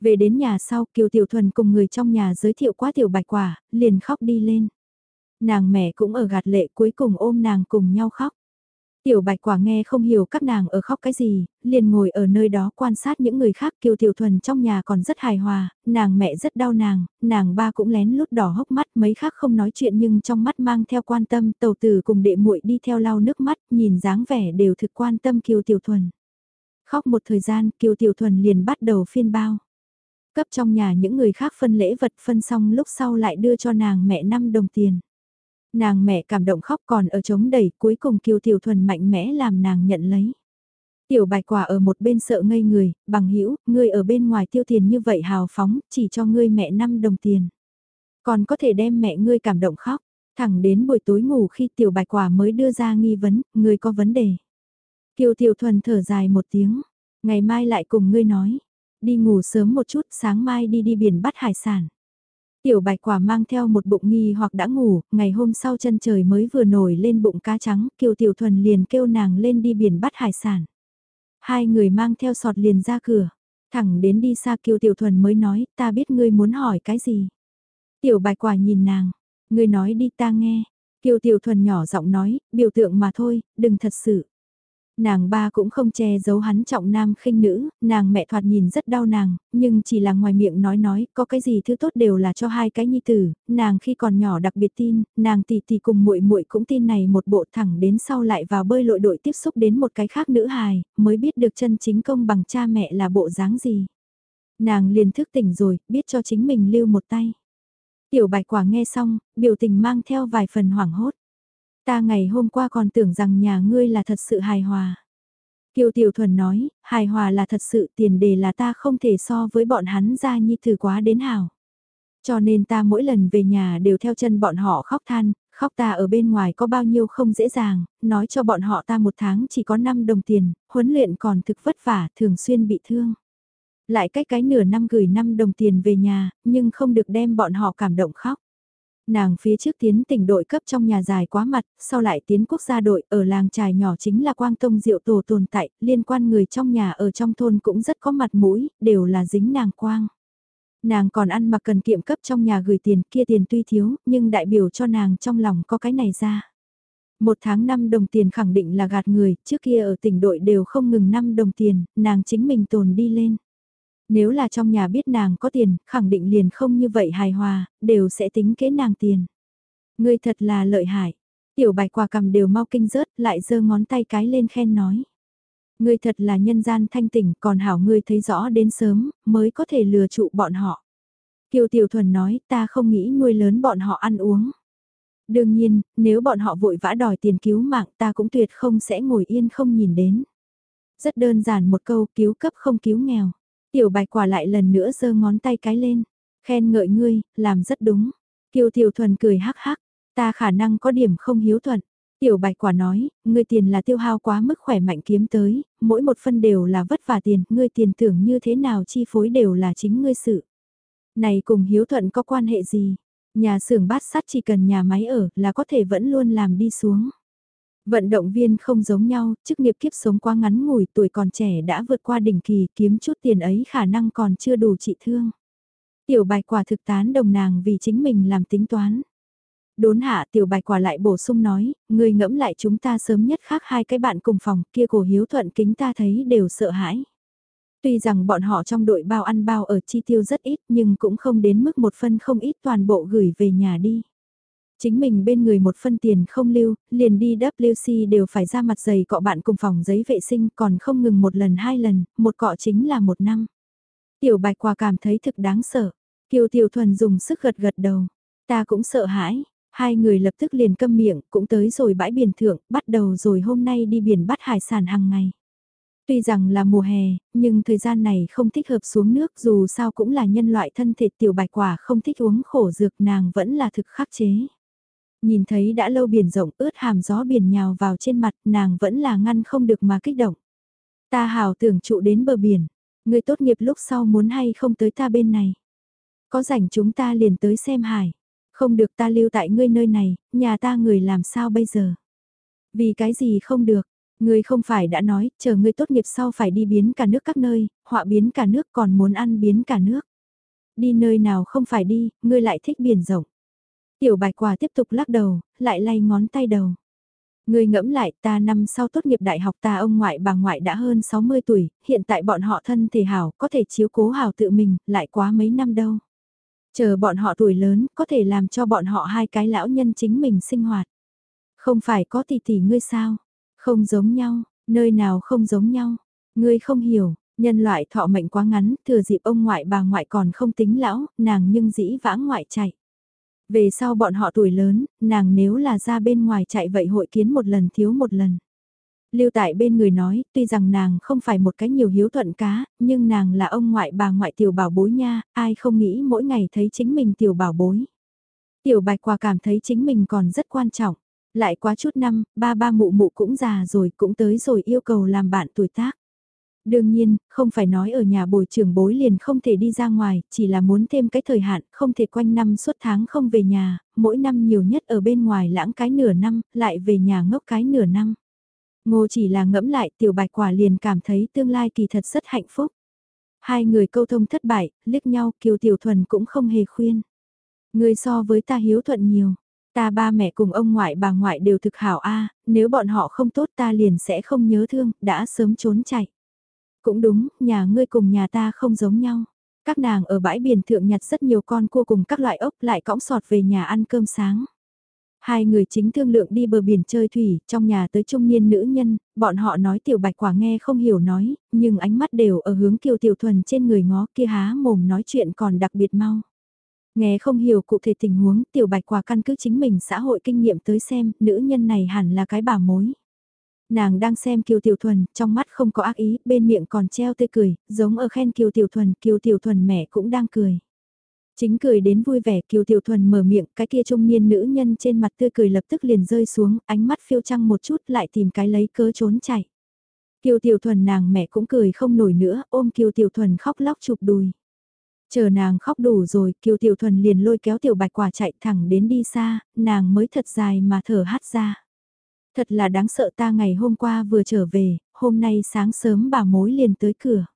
Về đến nhà sau Kiều Tiểu Thuần cùng người trong nhà giới thiệu quá Tiểu Bạch Quả, liền khóc đi lên. Nàng mẹ cũng ở gạt lệ cuối cùng ôm nàng cùng nhau khóc. Tiểu bạch quả nghe không hiểu các nàng ở khóc cái gì, liền ngồi ở nơi đó quan sát những người khác kiều tiểu thuần trong nhà còn rất hài hòa, nàng mẹ rất đau nàng, nàng ba cũng lén lút đỏ hốc mắt mấy khác không nói chuyện nhưng trong mắt mang theo quan tâm tàu tử cùng đệ muội đi theo lau nước mắt nhìn dáng vẻ đều thực quan tâm kiều tiểu thuần. Khóc một thời gian kiều tiểu thuần liền bắt đầu phiên bao. Cấp trong nhà những người khác phân lễ vật phân xong lúc sau lại đưa cho nàng mẹ 5 đồng tiền. Nàng mẹ cảm động khóc còn ở chống đẩy cuối cùng Kiều Tiểu Thuần mạnh mẽ làm nàng nhận lấy. Tiểu bạch quả ở một bên sợ ngây người, bằng hữu ngươi ở bên ngoài tiêu tiền như vậy hào phóng, chỉ cho ngươi mẹ 5 đồng tiền. Còn có thể đem mẹ ngươi cảm động khóc, thẳng đến buổi tối ngủ khi tiểu bạch quả mới đưa ra nghi vấn, ngươi có vấn đề. Kiều Tiểu Thuần thở dài một tiếng, ngày mai lại cùng ngươi nói, đi ngủ sớm một chút, sáng mai đi đi biển bắt hải sản. Tiểu bạch quả mang theo một bụng nghi hoặc đã ngủ, ngày hôm sau chân trời mới vừa nổi lên bụng cá trắng, kiều tiểu thuần liền kêu nàng lên đi biển bắt hải sản. Hai người mang theo sọt liền ra cửa, thẳng đến đi xa kiều tiểu thuần mới nói, ta biết ngươi muốn hỏi cái gì. Tiểu bạch quả nhìn nàng, ngươi nói đi ta nghe. Kiều tiểu thuần nhỏ giọng nói, biểu tượng mà thôi, đừng thật sự. Nàng ba cũng không che giấu hắn trọng nam khinh nữ, nàng mẹ thoạt nhìn rất đau nàng, nhưng chỉ là ngoài miệng nói nói, có cái gì thứ tốt đều là cho hai cái nhi tử, nàng khi còn nhỏ đặc biệt tin, nàng tỷ tỷ cùng muội muội cũng tin này một bộ thẳng đến sau lại vào bơi lội đội tiếp xúc đến một cái khác nữ hài, mới biết được chân chính công bằng cha mẹ là bộ dáng gì. Nàng liền thức tỉnh rồi, biết cho chính mình lưu một tay. Tiểu bạch quả nghe xong, biểu tình mang theo vài phần hoảng hốt. Ta ngày hôm qua còn tưởng rằng nhà ngươi là thật sự hài hòa. Kiều Tiểu Thuần nói, hài hòa là thật sự tiền đề là ta không thể so với bọn hắn ra nhi thử quá đến hào. Cho nên ta mỗi lần về nhà đều theo chân bọn họ khóc than, khóc ta ở bên ngoài có bao nhiêu không dễ dàng, nói cho bọn họ ta một tháng chỉ có 5 đồng tiền, huấn luyện còn thực vất vả, thường xuyên bị thương. Lại cách cái nửa năm gửi 5 đồng tiền về nhà, nhưng không được đem bọn họ cảm động khóc. Nàng phía trước tiến tỉnh đội cấp trong nhà dài quá mặt, sau lại tiến quốc gia đội ở làng trài nhỏ chính là quang tông diệu tổ tồn tại, liên quan người trong nhà ở trong thôn cũng rất có mặt mũi, đều là dính nàng quang. Nàng còn ăn mặc cần kiệm cấp trong nhà gửi tiền kia tiền tuy thiếu, nhưng đại biểu cho nàng trong lòng có cái này ra. Một tháng 5 đồng tiền khẳng định là gạt người, trước kia ở tỉnh đội đều không ngừng 5 đồng tiền, nàng chính mình tồn đi lên. Nếu là trong nhà biết nàng có tiền, khẳng định liền không như vậy hài hòa, đều sẽ tính kế nàng tiền. Ngươi thật là lợi hại. Tiểu bạch quả cầm đều mau kinh rớt, lại giơ ngón tay cái lên khen nói. Ngươi thật là nhân gian thanh tỉnh, còn hảo ngươi thấy rõ đến sớm, mới có thể lừa trụ bọn họ. Kiều Tiểu Thuần nói, ta không nghĩ nuôi lớn bọn họ ăn uống. Đương nhiên, nếu bọn họ vội vã đòi tiền cứu mạng ta cũng tuyệt không sẽ ngồi yên không nhìn đến. Rất đơn giản một câu cứu cấp không cứu nghèo. Tiểu bạch quả lại lần nữa giơ ngón tay cái lên, khen ngợi ngươi, làm rất đúng. Kiều Tiểu Thuần cười hắc hắc, ta khả năng có điểm không hiếu thuận. Tiểu bạch quả nói, ngươi tiền là tiêu hao quá mức khỏe mạnh kiếm tới, mỗi một phân đều là vất vả tiền, ngươi tiền tưởng như thế nào chi phối đều là chính ngươi sự. Này cùng hiếu thuận có quan hệ gì? Nhà xưởng bát sắt chỉ cần nhà máy ở là có thể vẫn luôn làm đi xuống. Vận động viên không giống nhau, chức nghiệp kiếp sống quá ngắn ngủi tuổi còn trẻ đã vượt qua đỉnh kỳ kiếm chút tiền ấy khả năng còn chưa đủ trị thương. Tiểu bạch quả thực tán đồng nàng vì chính mình làm tính toán. Đốn hạ tiểu bạch quả lại bổ sung nói, người ngẫm lại chúng ta sớm nhất khác hai cái bạn cùng phòng kia cổ hiếu thuận kính ta thấy đều sợ hãi. Tuy rằng bọn họ trong đội bao ăn bao ở chi tiêu rất ít nhưng cũng không đến mức một phân không ít toàn bộ gửi về nhà đi. Chính mình bên người một phân tiền không lưu, liền đi WC đều phải ra mặt giày cọ bạn cùng phòng giấy vệ sinh còn không ngừng một lần hai lần, một cọ chính là một năm. Tiểu bạch quả cảm thấy thực đáng sợ. Kiều Tiểu Thuần dùng sức gật gật đầu. Ta cũng sợ hãi. Hai người lập tức liền câm miệng, cũng tới rồi bãi biển thượng, bắt đầu rồi hôm nay đi biển bắt hải sản hàng ngày. Tuy rằng là mùa hè, nhưng thời gian này không thích hợp xuống nước dù sao cũng là nhân loại thân thể tiểu bạch quả không thích uống khổ dược nàng vẫn là thực khắc chế. Nhìn thấy đã lâu biển rộng ướt hàm gió biển nhào vào trên mặt nàng vẫn là ngăn không được mà kích động. Ta hào tưởng trụ đến bờ biển, người tốt nghiệp lúc sau muốn hay không tới ta bên này. Có rảnh chúng ta liền tới xem hải. Không được ta lưu tại ngươi nơi này, nhà ta người làm sao bây giờ? Vì cái gì không được? Ngươi không phải đã nói, chờ ngươi tốt nghiệp sau phải đi biến cả nước các nơi, họa biến cả nước còn muốn ăn biến cả nước. Đi nơi nào không phải đi, ngươi lại thích biển rộng. Tiểu bạch quả tiếp tục lắc đầu, lại lay ngón tay đầu. Người ngẫm lại ta năm sau tốt nghiệp đại học ta ông ngoại bà ngoại đã hơn 60 tuổi, hiện tại bọn họ thân thể hảo, có thể chiếu cố hảo tự mình, lại quá mấy năm đâu. Chờ bọn họ tuổi lớn, có thể làm cho bọn họ hai cái lão nhân chính mình sinh hoạt. Không phải có tỷ tỷ ngươi sao? Không giống nhau, nơi nào không giống nhau. Ngươi không hiểu, nhân loại thọ mệnh quá ngắn, thừa dịp ông ngoại bà ngoại còn không tính lão, nàng nhưng dĩ vãng ngoại chạy. Về sau bọn họ tuổi lớn, nàng nếu là ra bên ngoài chạy vậy hội kiến một lần thiếu một lần. Lưu tại bên người nói, tuy rằng nàng không phải một cái nhiều hiếu thuận cá, nhưng nàng là ông ngoại bà ngoại tiểu bảo bối nha, ai không nghĩ mỗi ngày thấy chính mình tiểu bảo bối. Tiểu bạch quả cảm thấy chính mình còn rất quan trọng. Lại quá chút năm, ba ba mụ mụ cũng già rồi, cũng tới rồi yêu cầu làm bạn tuổi tác. Đương nhiên, không phải nói ở nhà bồi trưởng bối liền không thể đi ra ngoài, chỉ là muốn thêm cái thời hạn, không thể quanh năm suốt tháng không về nhà, mỗi năm nhiều nhất ở bên ngoài lãng cái nửa năm, lại về nhà ngốc cái nửa năm. Ngô chỉ là ngẫm lại tiểu bạch quả liền cảm thấy tương lai kỳ thật rất hạnh phúc. Hai người câu thông thất bại, liếc nhau kiều tiểu thuần cũng không hề khuyên. Người so với ta hiếu thuận nhiều. Ta ba mẹ cùng ông ngoại bà ngoại đều thực hảo a nếu bọn họ không tốt ta liền sẽ không nhớ thương, đã sớm trốn chạy. Cũng đúng, nhà ngươi cùng nhà ta không giống nhau. Các nàng ở bãi biển thượng nhặt rất nhiều con cua cùng các loại ốc lại cõng sọt về nhà ăn cơm sáng. Hai người chính thương lượng đi bờ biển chơi thủy, trong nhà tới trung niên nữ nhân, bọn họ nói tiểu bạch quả nghe không hiểu nói, nhưng ánh mắt đều ở hướng kiều tiểu thuần trên người ngó kia há mồm nói chuyện còn đặc biệt mau. Nghe không hiểu cụ thể tình huống, tiểu bạch quả căn cứ chính mình xã hội kinh nghiệm tới xem, nữ nhân này hẳn là cái bà mối. Nàng đang xem Kiều Tiểu Thuần, trong mắt không có ác ý, bên miệng còn treo tươi cười, giống ở khen Kiều Tiểu Thuần, Kiều Tiểu Thuần mẹ cũng đang cười. Chính cười đến vui vẻ Kiều Tiểu Thuần mở miệng, cái kia trung niên nữ nhân trên mặt tươi cười lập tức liền rơi xuống, ánh mắt phiêu trăng một chút lại tìm cái lấy cớ trốn chạy. Kiều Tiểu Thuần nàng mẹ cũng cười không nổi nữa, ôm Kiều Tiểu Thuần khóc lóc chụp đùi. Chờ nàng khóc đủ rồi, Kiều Tiểu Thuần liền lôi kéo Tiểu Bạch Quả chạy thẳng đến đi xa, nàng mới thật dài mà thở hắt ra. Thật là đáng sợ ta ngày hôm qua vừa trở về, hôm nay sáng sớm bà mối liền tới cửa.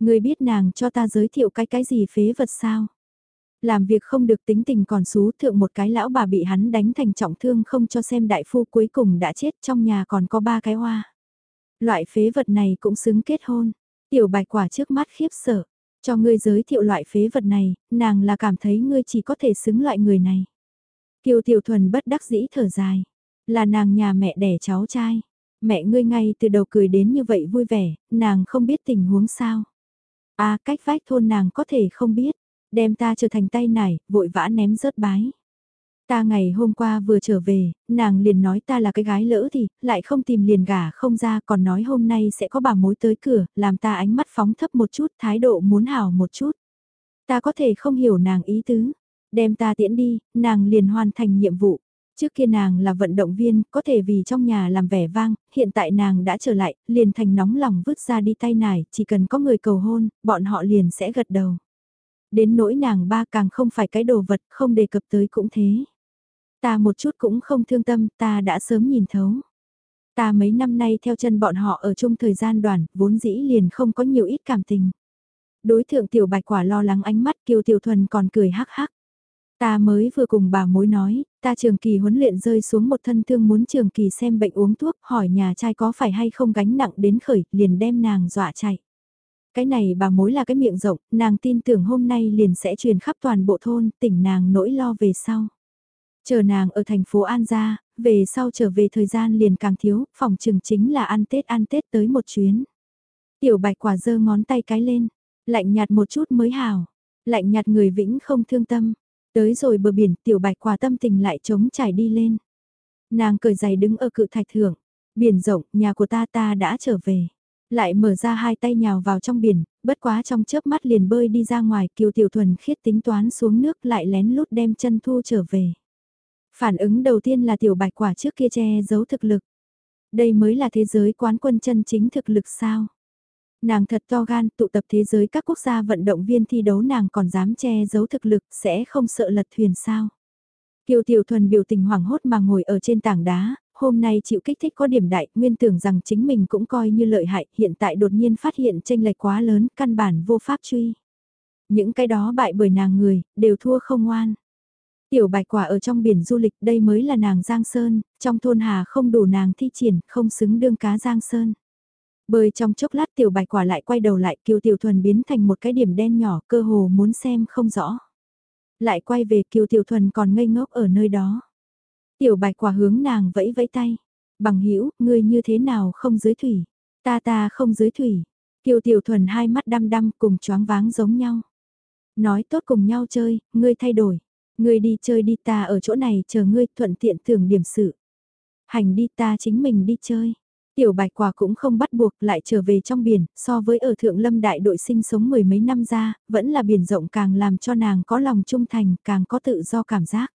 Người biết nàng cho ta giới thiệu cái cái gì phế vật sao? Làm việc không được tính tình còn xú thượng một cái lão bà bị hắn đánh thành trọng thương không cho xem đại phu cuối cùng đã chết trong nhà còn có ba cái hoa. Loại phế vật này cũng xứng kết hôn. Tiểu bạch quả trước mắt khiếp sợ. Cho ngươi giới thiệu loại phế vật này, nàng là cảm thấy ngươi chỉ có thể xứng loại người này. Kiều tiểu thuần bất đắc dĩ thở dài. Là nàng nhà mẹ đẻ cháu trai. Mẹ ngươi ngay từ đầu cười đến như vậy vui vẻ, nàng không biết tình huống sao. À cách vách thôn nàng có thể không biết, đem ta trở thành tay nải, vội vã ném rớt bái. Ta ngày hôm qua vừa trở về, nàng liền nói ta là cái gái lỡ thì, lại không tìm liền gả không ra còn nói hôm nay sẽ có bà mối tới cửa, làm ta ánh mắt phóng thấp một chút, thái độ muốn hảo một chút. Ta có thể không hiểu nàng ý tứ, đem ta tiễn đi, nàng liền hoàn thành nhiệm vụ. Trước kia nàng là vận động viên, có thể vì trong nhà làm vẻ vang, hiện tại nàng đã trở lại, liền thành nóng lòng vứt ra đi tay nải, chỉ cần có người cầu hôn, bọn họ liền sẽ gật đầu. Đến nỗi nàng ba càng không phải cái đồ vật, không đề cập tới cũng thế. Ta một chút cũng không thương tâm, ta đã sớm nhìn thấu. Ta mấy năm nay theo chân bọn họ ở chung thời gian đoàn, vốn dĩ liền không có nhiều ít cảm tình. Đối thượng tiểu bạch quả lo lắng ánh mắt kiều tiểu thuần còn cười hắc hắc. Ta mới vừa cùng bà mối nói, ta trường kỳ huấn luyện rơi xuống một thân thương muốn trường kỳ xem bệnh uống thuốc hỏi nhà trai có phải hay không gánh nặng đến khởi liền đem nàng dọa chạy. Cái này bà mối là cái miệng rộng, nàng tin tưởng hôm nay liền sẽ truyền khắp toàn bộ thôn, tỉnh nàng nỗi lo về sau. Chờ nàng ở thành phố An Gia, về sau trở về thời gian liền càng thiếu, phòng trường chính là ăn Tết ăn Tết tới một chuyến. Tiểu bạch quả giơ ngón tay cái lên, lạnh nhạt một chút mới hào, lạnh nhạt người vĩnh không thương tâm. Tới rồi bờ biển tiểu bạch quả tâm tình lại trống trải đi lên. Nàng cởi giày đứng ở cự thạch thượng biển rộng, nhà của ta ta đã trở về. Lại mở ra hai tay nhào vào trong biển, bất quá trong chớp mắt liền bơi đi ra ngoài kiều tiểu thuần khiết tính toán xuống nước lại lén lút đem chân thu trở về. Phản ứng đầu tiên là tiểu bạch quả trước kia che giấu thực lực. Đây mới là thế giới quán quân chân chính thực lực sao. Nàng thật to gan tụ tập thế giới các quốc gia vận động viên thi đấu nàng còn dám che giấu thực lực sẽ không sợ lật thuyền sao. Kiều Tiểu Thuần biểu tình hoảng hốt mà ngồi ở trên tảng đá, hôm nay chịu kích thích có điểm đại, nguyên tưởng rằng chính mình cũng coi như lợi hại, hiện tại đột nhiên phát hiện tranh lệch quá lớn, căn bản vô pháp truy. Những cái đó bại bởi nàng người, đều thua không ngoan. Tiểu bạch quả ở trong biển du lịch đây mới là nàng Giang Sơn, trong thôn hà không đủ nàng thi triển, không xứng đương cá Giang Sơn. Bơi trong chốc lát tiểu bạch quả lại quay đầu lại kiều tiểu thuần biến thành một cái điểm đen nhỏ cơ hồ muốn xem không rõ. Lại quay về kiều tiểu thuần còn ngây ngốc ở nơi đó. Tiểu bạch quả hướng nàng vẫy vẫy tay. Bằng hữu ngươi như thế nào không dưới thủy. Ta ta không dưới thủy. Kiều tiểu thuần hai mắt đăm đăm cùng choáng váng giống nhau. Nói tốt cùng nhau chơi, ngươi thay đổi. Ngươi đi chơi đi ta ở chỗ này chờ ngươi thuận tiện thưởng điểm sự. Hành đi ta chính mình đi chơi. Tiểu bạch quả cũng không bắt buộc lại trở về trong biển, so với ở thượng lâm đại đội sinh sống mười mấy năm ra, vẫn là biển rộng càng làm cho nàng có lòng trung thành, càng có tự do cảm giác.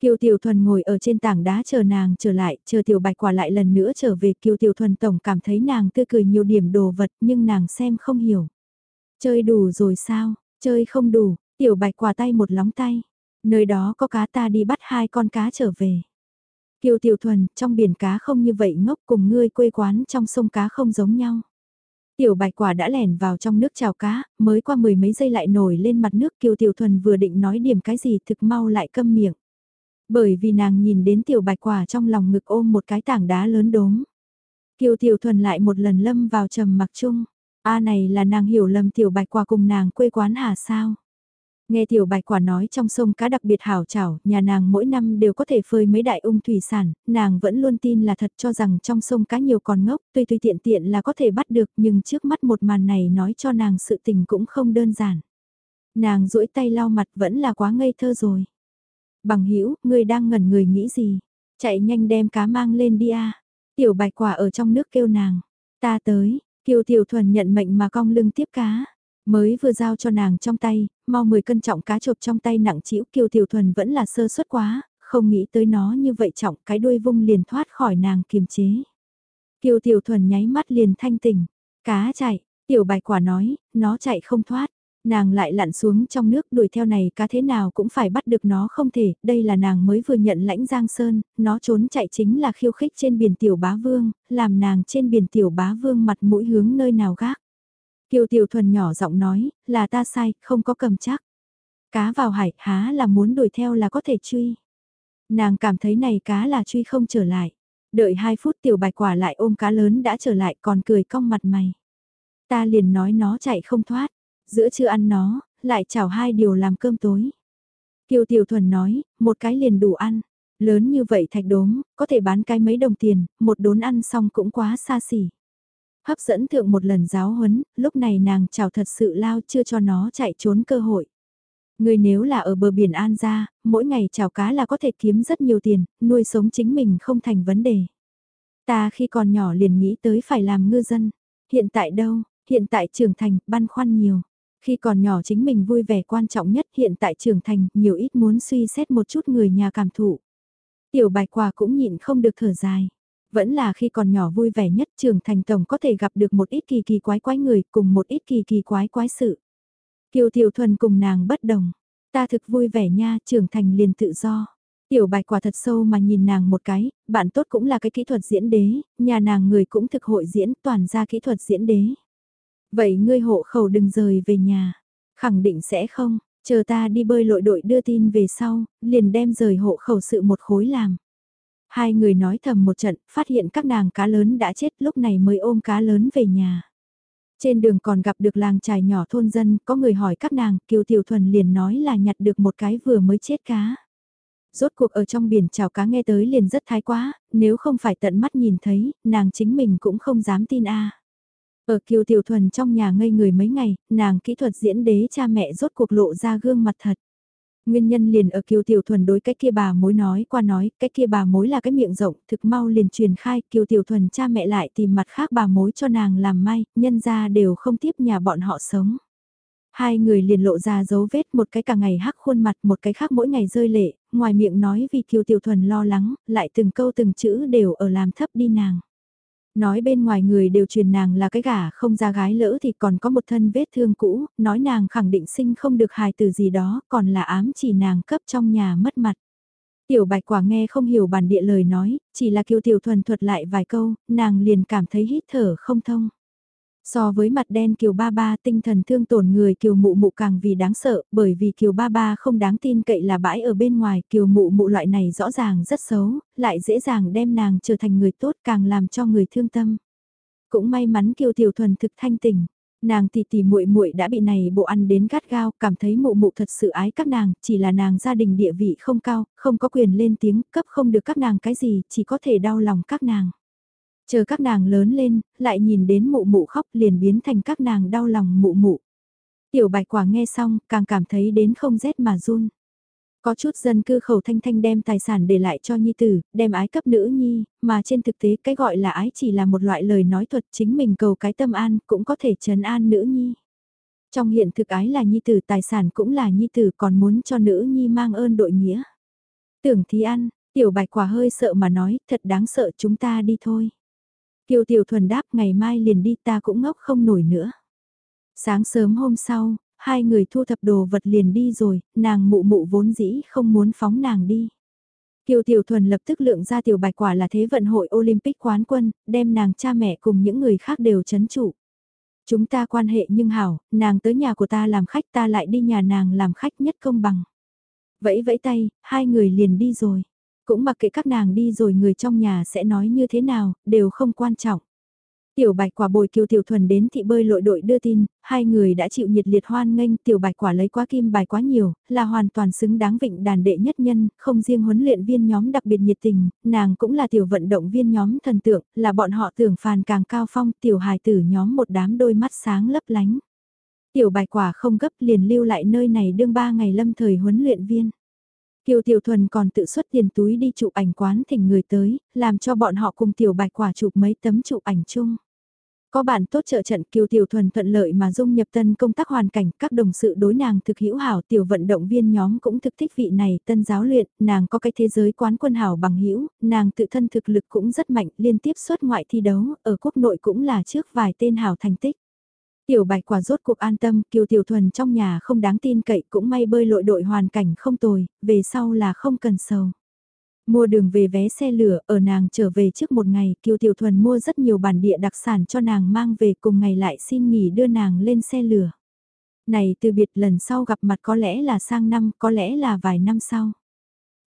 Kiều Tiểu Thuần ngồi ở trên tảng đá chờ nàng trở lại, chờ Tiểu Bạch quả lại lần nữa trở về Kiều Tiểu Thuần tổng cảm thấy nàng tươi cười nhiều điểm đồ vật nhưng nàng xem không hiểu. Chơi đủ rồi sao, chơi không đủ, Tiểu Bạch quả tay một lóng tay. Nơi đó có cá ta đi bắt hai con cá trở về. Kiều Tiểu Thuần, trong biển cá không như vậy ngốc cùng ngươi quê quán trong sông cá không giống nhau. Tiểu bạch quả đã lẻn vào trong nước chào cá, mới qua mười mấy giây lại nổi lên mặt nước Kiều Tiểu Thuần vừa định nói điểm cái gì thực mau lại câm miệng. Bởi vì nàng nhìn đến tiểu bạch quả trong lòng ngực ôm một cái tảng đá lớn đốm. Kiều Tiểu Thuần lại một lần lâm vào trầm mặc chung. A này là nàng hiểu lầm tiểu bạch quả cùng nàng quê quán hà sao. Nghe tiểu bạch quả nói trong sông cá đặc biệt hảo chảo, nhà nàng mỗi năm đều có thể phơi mấy đại ung thủy sản, nàng vẫn luôn tin là thật cho rằng trong sông cá nhiều còn ngốc, tuy tuy tiện tiện là có thể bắt được nhưng trước mắt một màn này nói cho nàng sự tình cũng không đơn giản. Nàng duỗi tay lau mặt vẫn là quá ngây thơ rồi. Bằng hữu ngươi đang ngẩn người nghĩ gì? Chạy nhanh đem cá mang lên đi a Tiểu bạch quả ở trong nước kêu nàng. Ta tới, kiều tiểu thuần nhận mệnh mà cong lưng tiếp cá. Mới vừa giao cho nàng trong tay, mau 10 cân trọng cá chộp trong tay nặng chịu kiều tiểu thuần vẫn là sơ suất quá, không nghĩ tới nó như vậy trọng cái đuôi vung liền thoát khỏi nàng kiềm chế. Kiều tiểu thuần nháy mắt liền thanh tỉnh, cá chạy, tiểu bạch quả nói, nó chạy không thoát. Nàng lại lặn xuống trong nước đuổi theo này cá thế nào cũng phải bắt được nó không thể, đây là nàng mới vừa nhận lãnh Giang Sơn, nó trốn chạy chính là khiêu khích trên biển tiểu bá vương, làm nàng trên biển tiểu bá vương mặt mũi hướng nơi nào gác. Kiều Tiểu Thuần nhỏ giọng nói, là ta sai, không có cầm chắc. Cá vào hải, há là muốn đuổi theo là có thể truy. Nàng cảm thấy này cá là truy không trở lại. Đợi 2 phút tiểu bạch quả lại ôm cá lớn đã trở lại còn cười cong mặt mày. Ta liền nói nó chạy không thoát, giữa chưa ăn nó, lại chảo hai điều làm cơm tối. Kiều Tiểu Thuần nói, một cái liền đủ ăn. Lớn như vậy thạch đốm, có thể bán cái mấy đồng tiền, một đốn ăn xong cũng quá xa xỉ. Hấp dẫn thượng một lần giáo huấn, lúc này nàng chào thật sự lao chưa cho nó chạy trốn cơ hội. Người nếu là ở bờ biển An gia mỗi ngày chào cá là có thể kiếm rất nhiều tiền, nuôi sống chính mình không thành vấn đề. Ta khi còn nhỏ liền nghĩ tới phải làm ngư dân. Hiện tại đâu, hiện tại trưởng thành, băn khoăn nhiều. Khi còn nhỏ chính mình vui vẻ quan trọng nhất hiện tại trưởng thành, nhiều ít muốn suy xét một chút người nhà cảm thụ. Tiểu bạch quả cũng nhịn không được thở dài. Vẫn là khi còn nhỏ vui vẻ nhất trưởng thành tổng có thể gặp được một ít kỳ kỳ quái quái người cùng một ít kỳ kỳ quái quái sự. Kiều Tiểu Thuần cùng nàng bất đồng. Ta thực vui vẻ nha, trưởng thành liền tự do. Tiểu bạch quả thật sâu mà nhìn nàng một cái, bạn tốt cũng là cái kỹ thuật diễn đế, nhà nàng người cũng thực hội diễn toàn ra kỹ thuật diễn đế. Vậy ngươi hộ khẩu đừng rời về nhà. Khẳng định sẽ không, chờ ta đi bơi lội đội đưa tin về sau, liền đem rời hộ khẩu sự một khối làm. Hai người nói thầm một trận, phát hiện các nàng cá lớn đã chết lúc này mới ôm cá lớn về nhà. Trên đường còn gặp được làng trài nhỏ thôn dân, có người hỏi các nàng, Kiều Tiểu Thuần liền nói là nhặt được một cái vừa mới chết cá. Rốt cuộc ở trong biển chào cá nghe tới liền rất thái quá, nếu không phải tận mắt nhìn thấy, nàng chính mình cũng không dám tin a. Ở Kiều Tiểu Thuần trong nhà ngây người mấy ngày, nàng kỹ thuật diễn đế cha mẹ rốt cuộc lộ ra gương mặt thật. Nguyên nhân liền ở Kiều Tiểu Thuần đối cái kia bà mối nói qua nói, cái kia bà mối là cái miệng rộng, thực mau liền truyền khai, Kiều Tiểu Thuần cha mẹ lại tìm mặt khác bà mối cho nàng làm may, nhân ra đều không tiếp nhà bọn họ sống. Hai người liền lộ ra dấu vết một cái cả ngày hắc khuôn mặt một cái khác mỗi ngày rơi lệ, ngoài miệng nói vì Kiều Tiểu Thuần lo lắng, lại từng câu từng chữ đều ở làm thấp đi nàng. Nói bên ngoài người đều truyền nàng là cái gả không ra gái lỡ thì còn có một thân vết thương cũ, nói nàng khẳng định sinh không được hài từ gì đó, còn là ám chỉ nàng cấp trong nhà mất mặt. Tiểu bạch quả nghe không hiểu bản địa lời nói, chỉ là kiều tiểu thuần thuật lại vài câu, nàng liền cảm thấy hít thở không thông. So với mặt đen Kiều Ba Ba tinh thần thương tổn người Kiều Mụ Mụ càng vì đáng sợ, bởi vì Kiều Ba Ba không đáng tin cậy là bãi ở bên ngoài, Kiều Mụ Mụ loại này rõ ràng rất xấu, lại dễ dàng đem nàng trở thành người tốt càng làm cho người thương tâm. Cũng may mắn Kiều Tiểu Thuần thực thanh tỉnh, nàng tỷ tỷ muội muội đã bị này bộ ăn đến gắt gao, cảm thấy mụ mụ thật sự ái các nàng, chỉ là nàng gia đình địa vị không cao, không có quyền lên tiếng, cấp không được các nàng cái gì, chỉ có thể đau lòng các nàng. Chờ các nàng lớn lên, lại nhìn đến mụ mụ khóc liền biến thành các nàng đau lòng mụ mụ. Tiểu bạch quả nghe xong, càng cảm thấy đến không rét mà run. Có chút dân cư khẩu thanh thanh đem tài sản để lại cho nhi tử, đem ái cấp nữ nhi, mà trên thực tế cái gọi là ái chỉ là một loại lời nói thuật chính mình cầu cái tâm an cũng có thể trấn an nữ nhi. Trong hiện thực ái là nhi tử tài sản cũng là nhi tử còn muốn cho nữ nhi mang ơn đội nghĩa. Tưởng thì ăn, tiểu bạch quả hơi sợ mà nói, thật đáng sợ chúng ta đi thôi. Kiều Tiểu Thuần đáp ngày mai liền đi ta cũng ngốc không nổi nữa. Sáng sớm hôm sau, hai người thu thập đồ vật liền đi rồi, nàng mụ mụ vốn dĩ không muốn phóng nàng đi. Kiều Tiểu Thuần lập tức lượng ra tiểu bạch quả là thế vận hội Olympic quán quân, đem nàng cha mẹ cùng những người khác đều chấn trụ. Chúng ta quan hệ nhưng hảo, nàng tới nhà của ta làm khách ta lại đi nhà nàng làm khách nhất công bằng. Vẫy vẫy tay, hai người liền đi rồi. Cũng mặc kệ các nàng đi rồi người trong nhà sẽ nói như thế nào, đều không quan trọng. Tiểu bạch quả bồi kiều tiểu thuần đến thị bơi lội đội đưa tin, hai người đã chịu nhiệt liệt hoan nghênh tiểu bạch quả lấy quá kim bài quá nhiều, là hoàn toàn xứng đáng vịnh đàn đệ nhất nhân, không riêng huấn luyện viên nhóm đặc biệt nhiệt tình, nàng cũng là tiểu vận động viên nhóm thần tượng, là bọn họ tưởng phàn càng cao phong tiểu hài tử nhóm một đám đôi mắt sáng lấp lánh. Tiểu bạch quả không gấp liền lưu lại nơi này đương ba ngày lâm thời huấn luyện viên. Kiều Tiểu Thuần còn tự xuất tiền túi đi chụp ảnh quán thỉnh người tới, làm cho bọn họ cùng Tiểu Bạch Quả chụp mấy tấm chụp ảnh chung. Có bạn tốt trợ trận Kiều Tiểu Thuần thuận lợi mà dung nhập tân công tác hoàn cảnh, các đồng sự đối nàng thực hữu hảo, tiểu vận động viên nhóm cũng thực thích vị này, tân giáo luyện, nàng có cái thế giới quán quân hảo bằng hữu, nàng tự thân thực lực cũng rất mạnh, liên tiếp xuất ngoại thi đấu, ở quốc nội cũng là trước vài tên hảo thành tích. Tiểu bạch quả rốt cuộc an tâm, kiều tiểu thuần trong nhà không đáng tin cậy cũng may bơi lội đội hoàn cảnh không tồi, về sau là không cần sầu. Mua đường về vé xe lửa, ở nàng trở về trước một ngày, kiều tiểu thuần mua rất nhiều bản địa đặc sản cho nàng mang về cùng ngày lại xin nghỉ đưa nàng lên xe lửa. Này từ biệt lần sau gặp mặt có lẽ là sang năm, có lẽ là vài năm sau.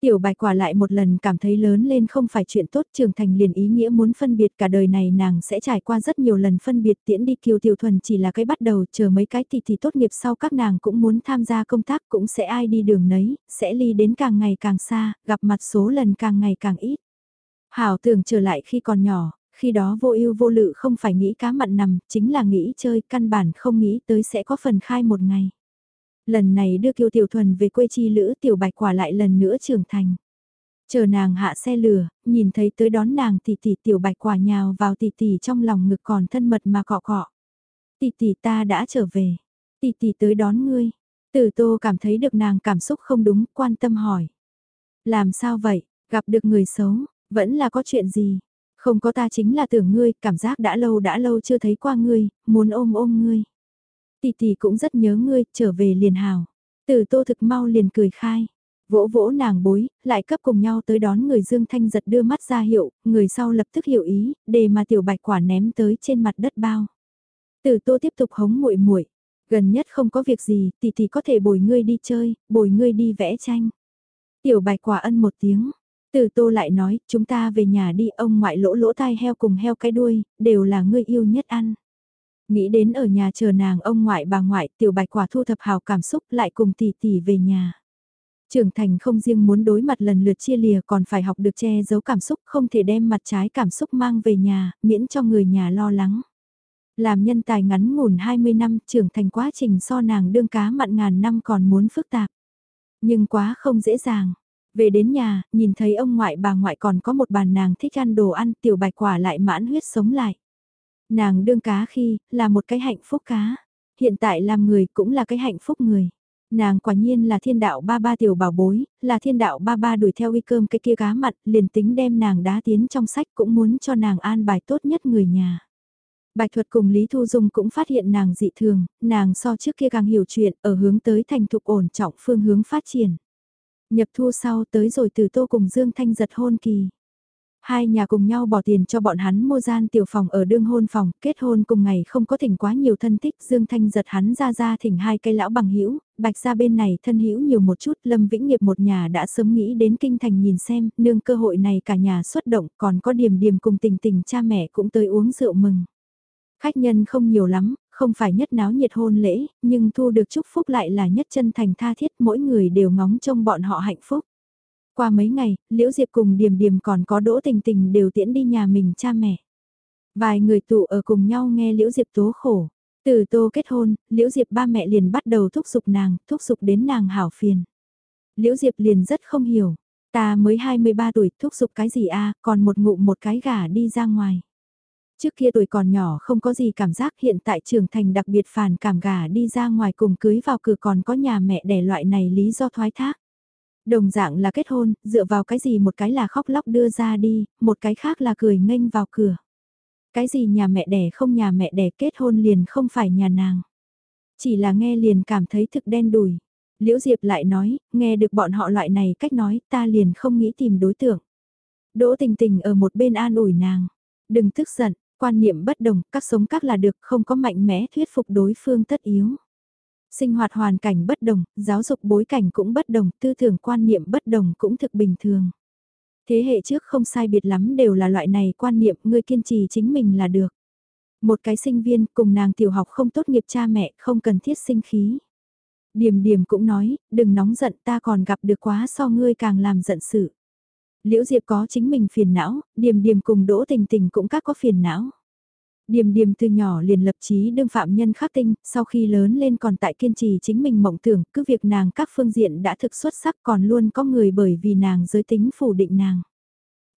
Tiểu bạch quả lại một lần cảm thấy lớn lên không phải chuyện tốt trưởng thành liền ý nghĩa muốn phân biệt cả đời này nàng sẽ trải qua rất nhiều lần phân biệt tiễn đi kiều tiểu thuần chỉ là cái bắt đầu chờ mấy cái thì thì tốt nghiệp sau các nàng cũng muốn tham gia công tác cũng sẽ ai đi đường nấy, sẽ ly đến càng ngày càng xa, gặp mặt số lần càng ngày càng ít. Hảo tưởng trở lại khi còn nhỏ, khi đó vô ưu vô lự không phải nghĩ cá mặn nằm, chính là nghĩ chơi, căn bản không nghĩ tới sẽ có phần khai một ngày. Lần này đưa Kiều Tiểu Thuần về quê chi lữ Tiểu Bạch quả lại lần nữa trưởng thành. Chờ nàng hạ xe lửa, nhìn thấy tới đón nàng tỷ tỷ Tiểu Bạch quả nhào vào tỷ tỷ trong lòng ngực còn thân mật mà cọ cọ. Tỷ tỷ ta đã trở về. Tỷ tỷ tới đón ngươi. Tử tô cảm thấy được nàng cảm xúc không đúng, quan tâm hỏi. Làm sao vậy, gặp được người xấu, vẫn là có chuyện gì? Không có ta chính là tưởng ngươi, cảm giác đã lâu đã lâu chưa thấy qua ngươi, muốn ôm ôm ngươi tỷ tỷ cũng rất nhớ ngươi, trở về liền hào. Từ tô thực mau liền cười khai. Vỗ vỗ nàng bối, lại cấp cùng nhau tới đón người Dương Thanh giật đưa mắt ra hiệu, người sau lập tức hiểu ý, để mà tiểu bạch quả ném tới trên mặt đất bao. Từ tô tiếp tục hống muội muội gần nhất không có việc gì, tỷ tỷ có thể bồi ngươi đi chơi, bồi ngươi đi vẽ tranh. Tiểu bạch quả ân một tiếng, từ tô lại nói, chúng ta về nhà đi ông ngoại lỗ lỗ tai heo cùng heo cái đuôi, đều là ngươi yêu nhất ăn. Nghĩ đến ở nhà chờ nàng ông ngoại bà ngoại tiểu bạch quả thu thập hào cảm xúc lại cùng tỷ tỷ về nhà. Trưởng thành không riêng muốn đối mặt lần lượt chia lìa còn phải học được che giấu cảm xúc không thể đem mặt trái cảm xúc mang về nhà, miễn cho người nhà lo lắng. Làm nhân tài ngắn ngủn 20 năm trưởng thành quá trình so nàng đương cá mặn ngàn năm còn muốn phức tạp. Nhưng quá không dễ dàng. Về đến nhà, nhìn thấy ông ngoại bà ngoại còn có một bàn nàng thích ăn đồ ăn tiểu bạch quả lại mãn huyết sống lại. Nàng đương cá khi, là một cái hạnh phúc cá. Hiện tại làm người cũng là cái hạnh phúc người. Nàng quả nhiên là thiên đạo ba ba tiểu bảo bối, là thiên đạo ba ba đuổi theo uy cơm cái kia cá mặn, liền tính đem nàng đá tiến trong sách cũng muốn cho nàng an bài tốt nhất người nhà. Bạch thuật cùng Lý Thu Dung cũng phát hiện nàng dị thường, nàng so trước kia càng hiểu chuyện ở hướng tới thành thục ổn trọng phương hướng phát triển. Nhập thu sau tới rồi từ tô cùng Dương Thanh giật hôn kỳ. Hai nhà cùng nhau bỏ tiền cho bọn hắn mua gian tiểu phòng ở đương hôn phòng, kết hôn cùng ngày không có thỉnh quá nhiều thân tích Dương Thanh giật hắn ra ra thỉnh hai cây lão bằng hữu bạch ra bên này thân hữu nhiều một chút, Lâm Vĩnh Nghiệp một nhà đã sớm nghĩ đến kinh thành nhìn xem, nương cơ hội này cả nhà xuất động, còn có điểm điểm cùng tình tình cha mẹ cũng tới uống rượu mừng. Khách nhân không nhiều lắm, không phải nhất náo nhiệt hôn lễ, nhưng thu được chúc phúc lại là nhất chân thành tha thiết mỗi người đều ngóng trông bọn họ hạnh phúc. Qua mấy ngày, Liễu Diệp cùng Điềm Điềm còn có Đỗ Tình Tình đều tiễn đi nhà mình cha mẹ. Vài người tụ ở cùng nhau nghe Liễu Diệp tố khổ. Từ tô kết hôn, Liễu Diệp ba mẹ liền bắt đầu thúc giục nàng, thúc giục đến nàng hảo phiền. Liễu Diệp liền rất không hiểu, ta mới 23 tuổi thúc giục cái gì a còn một ngụ một cái gà đi ra ngoài. Trước kia tuổi còn nhỏ không có gì cảm giác hiện tại trưởng thành đặc biệt phản cảm gà đi ra ngoài cùng cưới vào cửa còn có nhà mẹ đẻ loại này lý do thoái thác. Đồng dạng là kết hôn, dựa vào cái gì một cái là khóc lóc đưa ra đi, một cái khác là cười nghênh vào cửa. Cái gì nhà mẹ đẻ không nhà mẹ đẻ kết hôn liền không phải nhà nàng. Chỉ là nghe liền cảm thấy thực đen đùi. Liễu Diệp lại nói, nghe được bọn họ loại này cách nói ta liền không nghĩ tìm đối tượng. Đỗ tình tình ở một bên an ủi nàng. Đừng tức giận, Quan niệm bất đồng, các sống các là được, không có mạnh mẽ thuyết phục đối phương tất yếu. Sinh hoạt hoàn cảnh bất đồng, giáo dục bối cảnh cũng bất đồng, tư tưởng quan niệm bất đồng cũng thực bình thường. Thế hệ trước không sai biệt lắm đều là loại này quan niệm, người kiên trì chính mình là được. Một cái sinh viên cùng nàng tiểu học không tốt nghiệp cha mẹ, không cần thiết sinh khí. Điềm điềm cũng nói, đừng nóng giận ta còn gặp được quá so ngươi càng làm giận sự. Liễu Diệp có chính mình phiền não, Điềm Điềm cùng Đỗ Tình Tình cũng các có phiền não. Điềm Điềm từ nhỏ liền lập chí đương phạm nhân khắc tinh, sau khi lớn lên còn tại kiên trì chính mình mộng tưởng, cứ việc nàng các phương diện đã thực xuất sắc còn luôn có người bởi vì nàng giới tính phủ định nàng.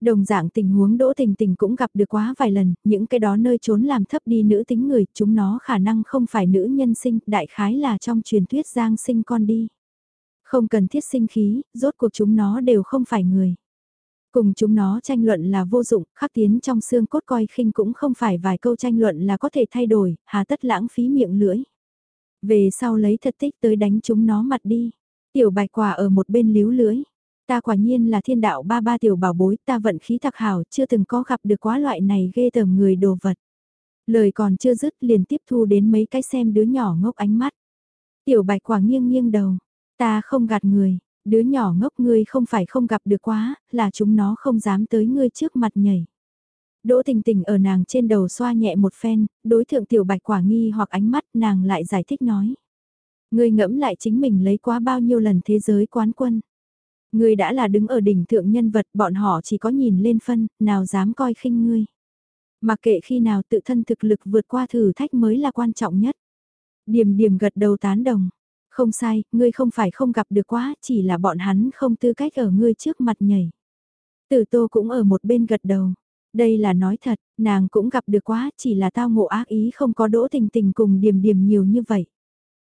Đồng dạng tình huống Đỗ Tình Tình cũng gặp được quá vài lần, những cái đó nơi trốn làm thấp đi nữ tính người, chúng nó khả năng không phải nữ nhân sinh, đại khái là trong truyền thuyết giang sinh con đi. Không cần thiết sinh khí, rốt cuộc chúng nó đều không phải người. Cùng chúng nó tranh luận là vô dụng, khắc tiến trong xương cốt coi khinh cũng không phải vài câu tranh luận là có thể thay đổi, hà tất lãng phí miệng lưỡi. Về sau lấy thật tích tới đánh chúng nó mặt đi. Tiểu bạch quả ở một bên líu lưỡi. Ta quả nhiên là thiên đạo ba ba tiểu bảo bối, ta vận khí thạc hảo, chưa từng có gặp được quá loại này ghê tởm người đồ vật. Lời còn chưa dứt liền tiếp thu đến mấy cái xem đứa nhỏ ngốc ánh mắt. Tiểu bạch quả nghiêng nghiêng đầu, ta không gạt người, Đứa nhỏ ngốc ngươi không phải không gặp được quá, là chúng nó không dám tới ngươi trước mặt nhảy. Đỗ tình tình ở nàng trên đầu xoa nhẹ một phen, đối thượng tiểu bạch quả nghi hoặc ánh mắt nàng lại giải thích nói. Ngươi ngẫm lại chính mình lấy quá bao nhiêu lần thế giới quán quân. Ngươi đã là đứng ở đỉnh thượng nhân vật bọn họ chỉ có nhìn lên phân, nào dám coi khinh ngươi. Mặc kệ khi nào tự thân thực lực vượt qua thử thách mới là quan trọng nhất. Điềm điềm gật đầu tán đồng. Không sai, ngươi không phải không gặp được quá, chỉ là bọn hắn không tư cách ở ngươi trước mặt nhảy. Tử tô cũng ở một bên gật đầu. Đây là nói thật, nàng cũng gặp được quá, chỉ là tao ngộ ác ý không có đỗ tình tình cùng điểm điểm nhiều như vậy.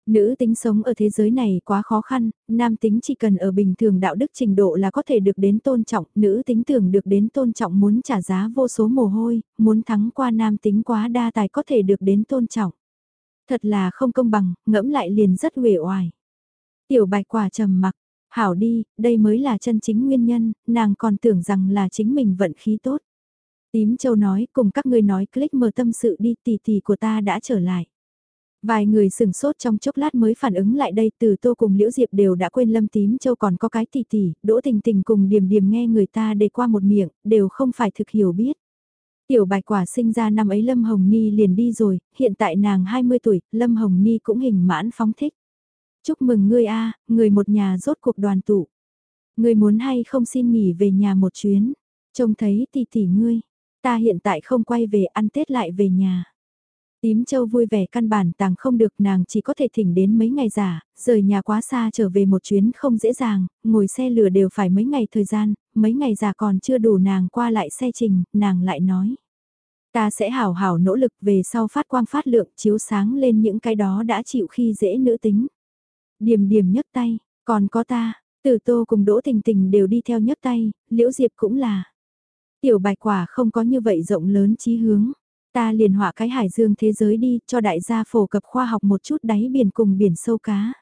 Nữ tính sống ở thế giới này quá khó khăn, nam tính chỉ cần ở bình thường đạo đức trình độ là có thể được đến tôn trọng, nữ tính tưởng được đến tôn trọng muốn trả giá vô số mồ hôi, muốn thắng qua nam tính quá đa tài có thể được đến tôn trọng. Thật là không công bằng, ngẫm lại liền rất uể oải. Tiểu bạch quả trầm mặc, hảo đi, đây mới là chân chính nguyên nhân, nàng còn tưởng rằng là chính mình vận khí tốt. Tím Châu nói, cùng các ngươi nói click mở tâm sự đi, tỷ tỷ của ta đã trở lại. Vài người sừng sốt trong chốc lát mới phản ứng lại đây từ tô cùng Liễu Diệp đều đã quên Lâm Tím Châu còn có cái tỷ tỷ, Đỗ Tình Tình cùng Điềm Điềm nghe người ta đề qua một miệng, đều không phải thực hiểu biết. Tiểu bạch quả sinh ra năm ấy Lâm Hồng Ni liền đi rồi, hiện tại nàng 20 tuổi, Lâm Hồng Ni cũng hình mãn phóng thích. Chúc mừng ngươi a người một nhà rốt cuộc đoàn tụ. Ngươi muốn hay không xin nghỉ về nhà một chuyến, trông thấy tỷ tỷ ngươi, ta hiện tại không quay về ăn Tết lại về nhà. Tím châu vui vẻ căn bản tàng không được nàng chỉ có thể thỉnh đến mấy ngày giả, rời nhà quá xa trở về một chuyến không dễ dàng, ngồi xe lửa đều phải mấy ngày thời gian, mấy ngày giả còn chưa đủ nàng qua lại xe trình, nàng lại nói. Ta sẽ hảo hảo nỗ lực về sau phát quang phát lượng chiếu sáng lên những cái đó đã chịu khi dễ nữ tính. Điềm điềm nhấc tay, còn có ta, tử tô cùng đỗ tình tình đều đi theo nhấc tay, liễu diệp cũng là. Tiểu bạch quả không có như vậy rộng lớn chí hướng. Ta liền họa cái hải dương thế giới đi cho đại gia phổ cập khoa học một chút đáy biển cùng biển sâu cá.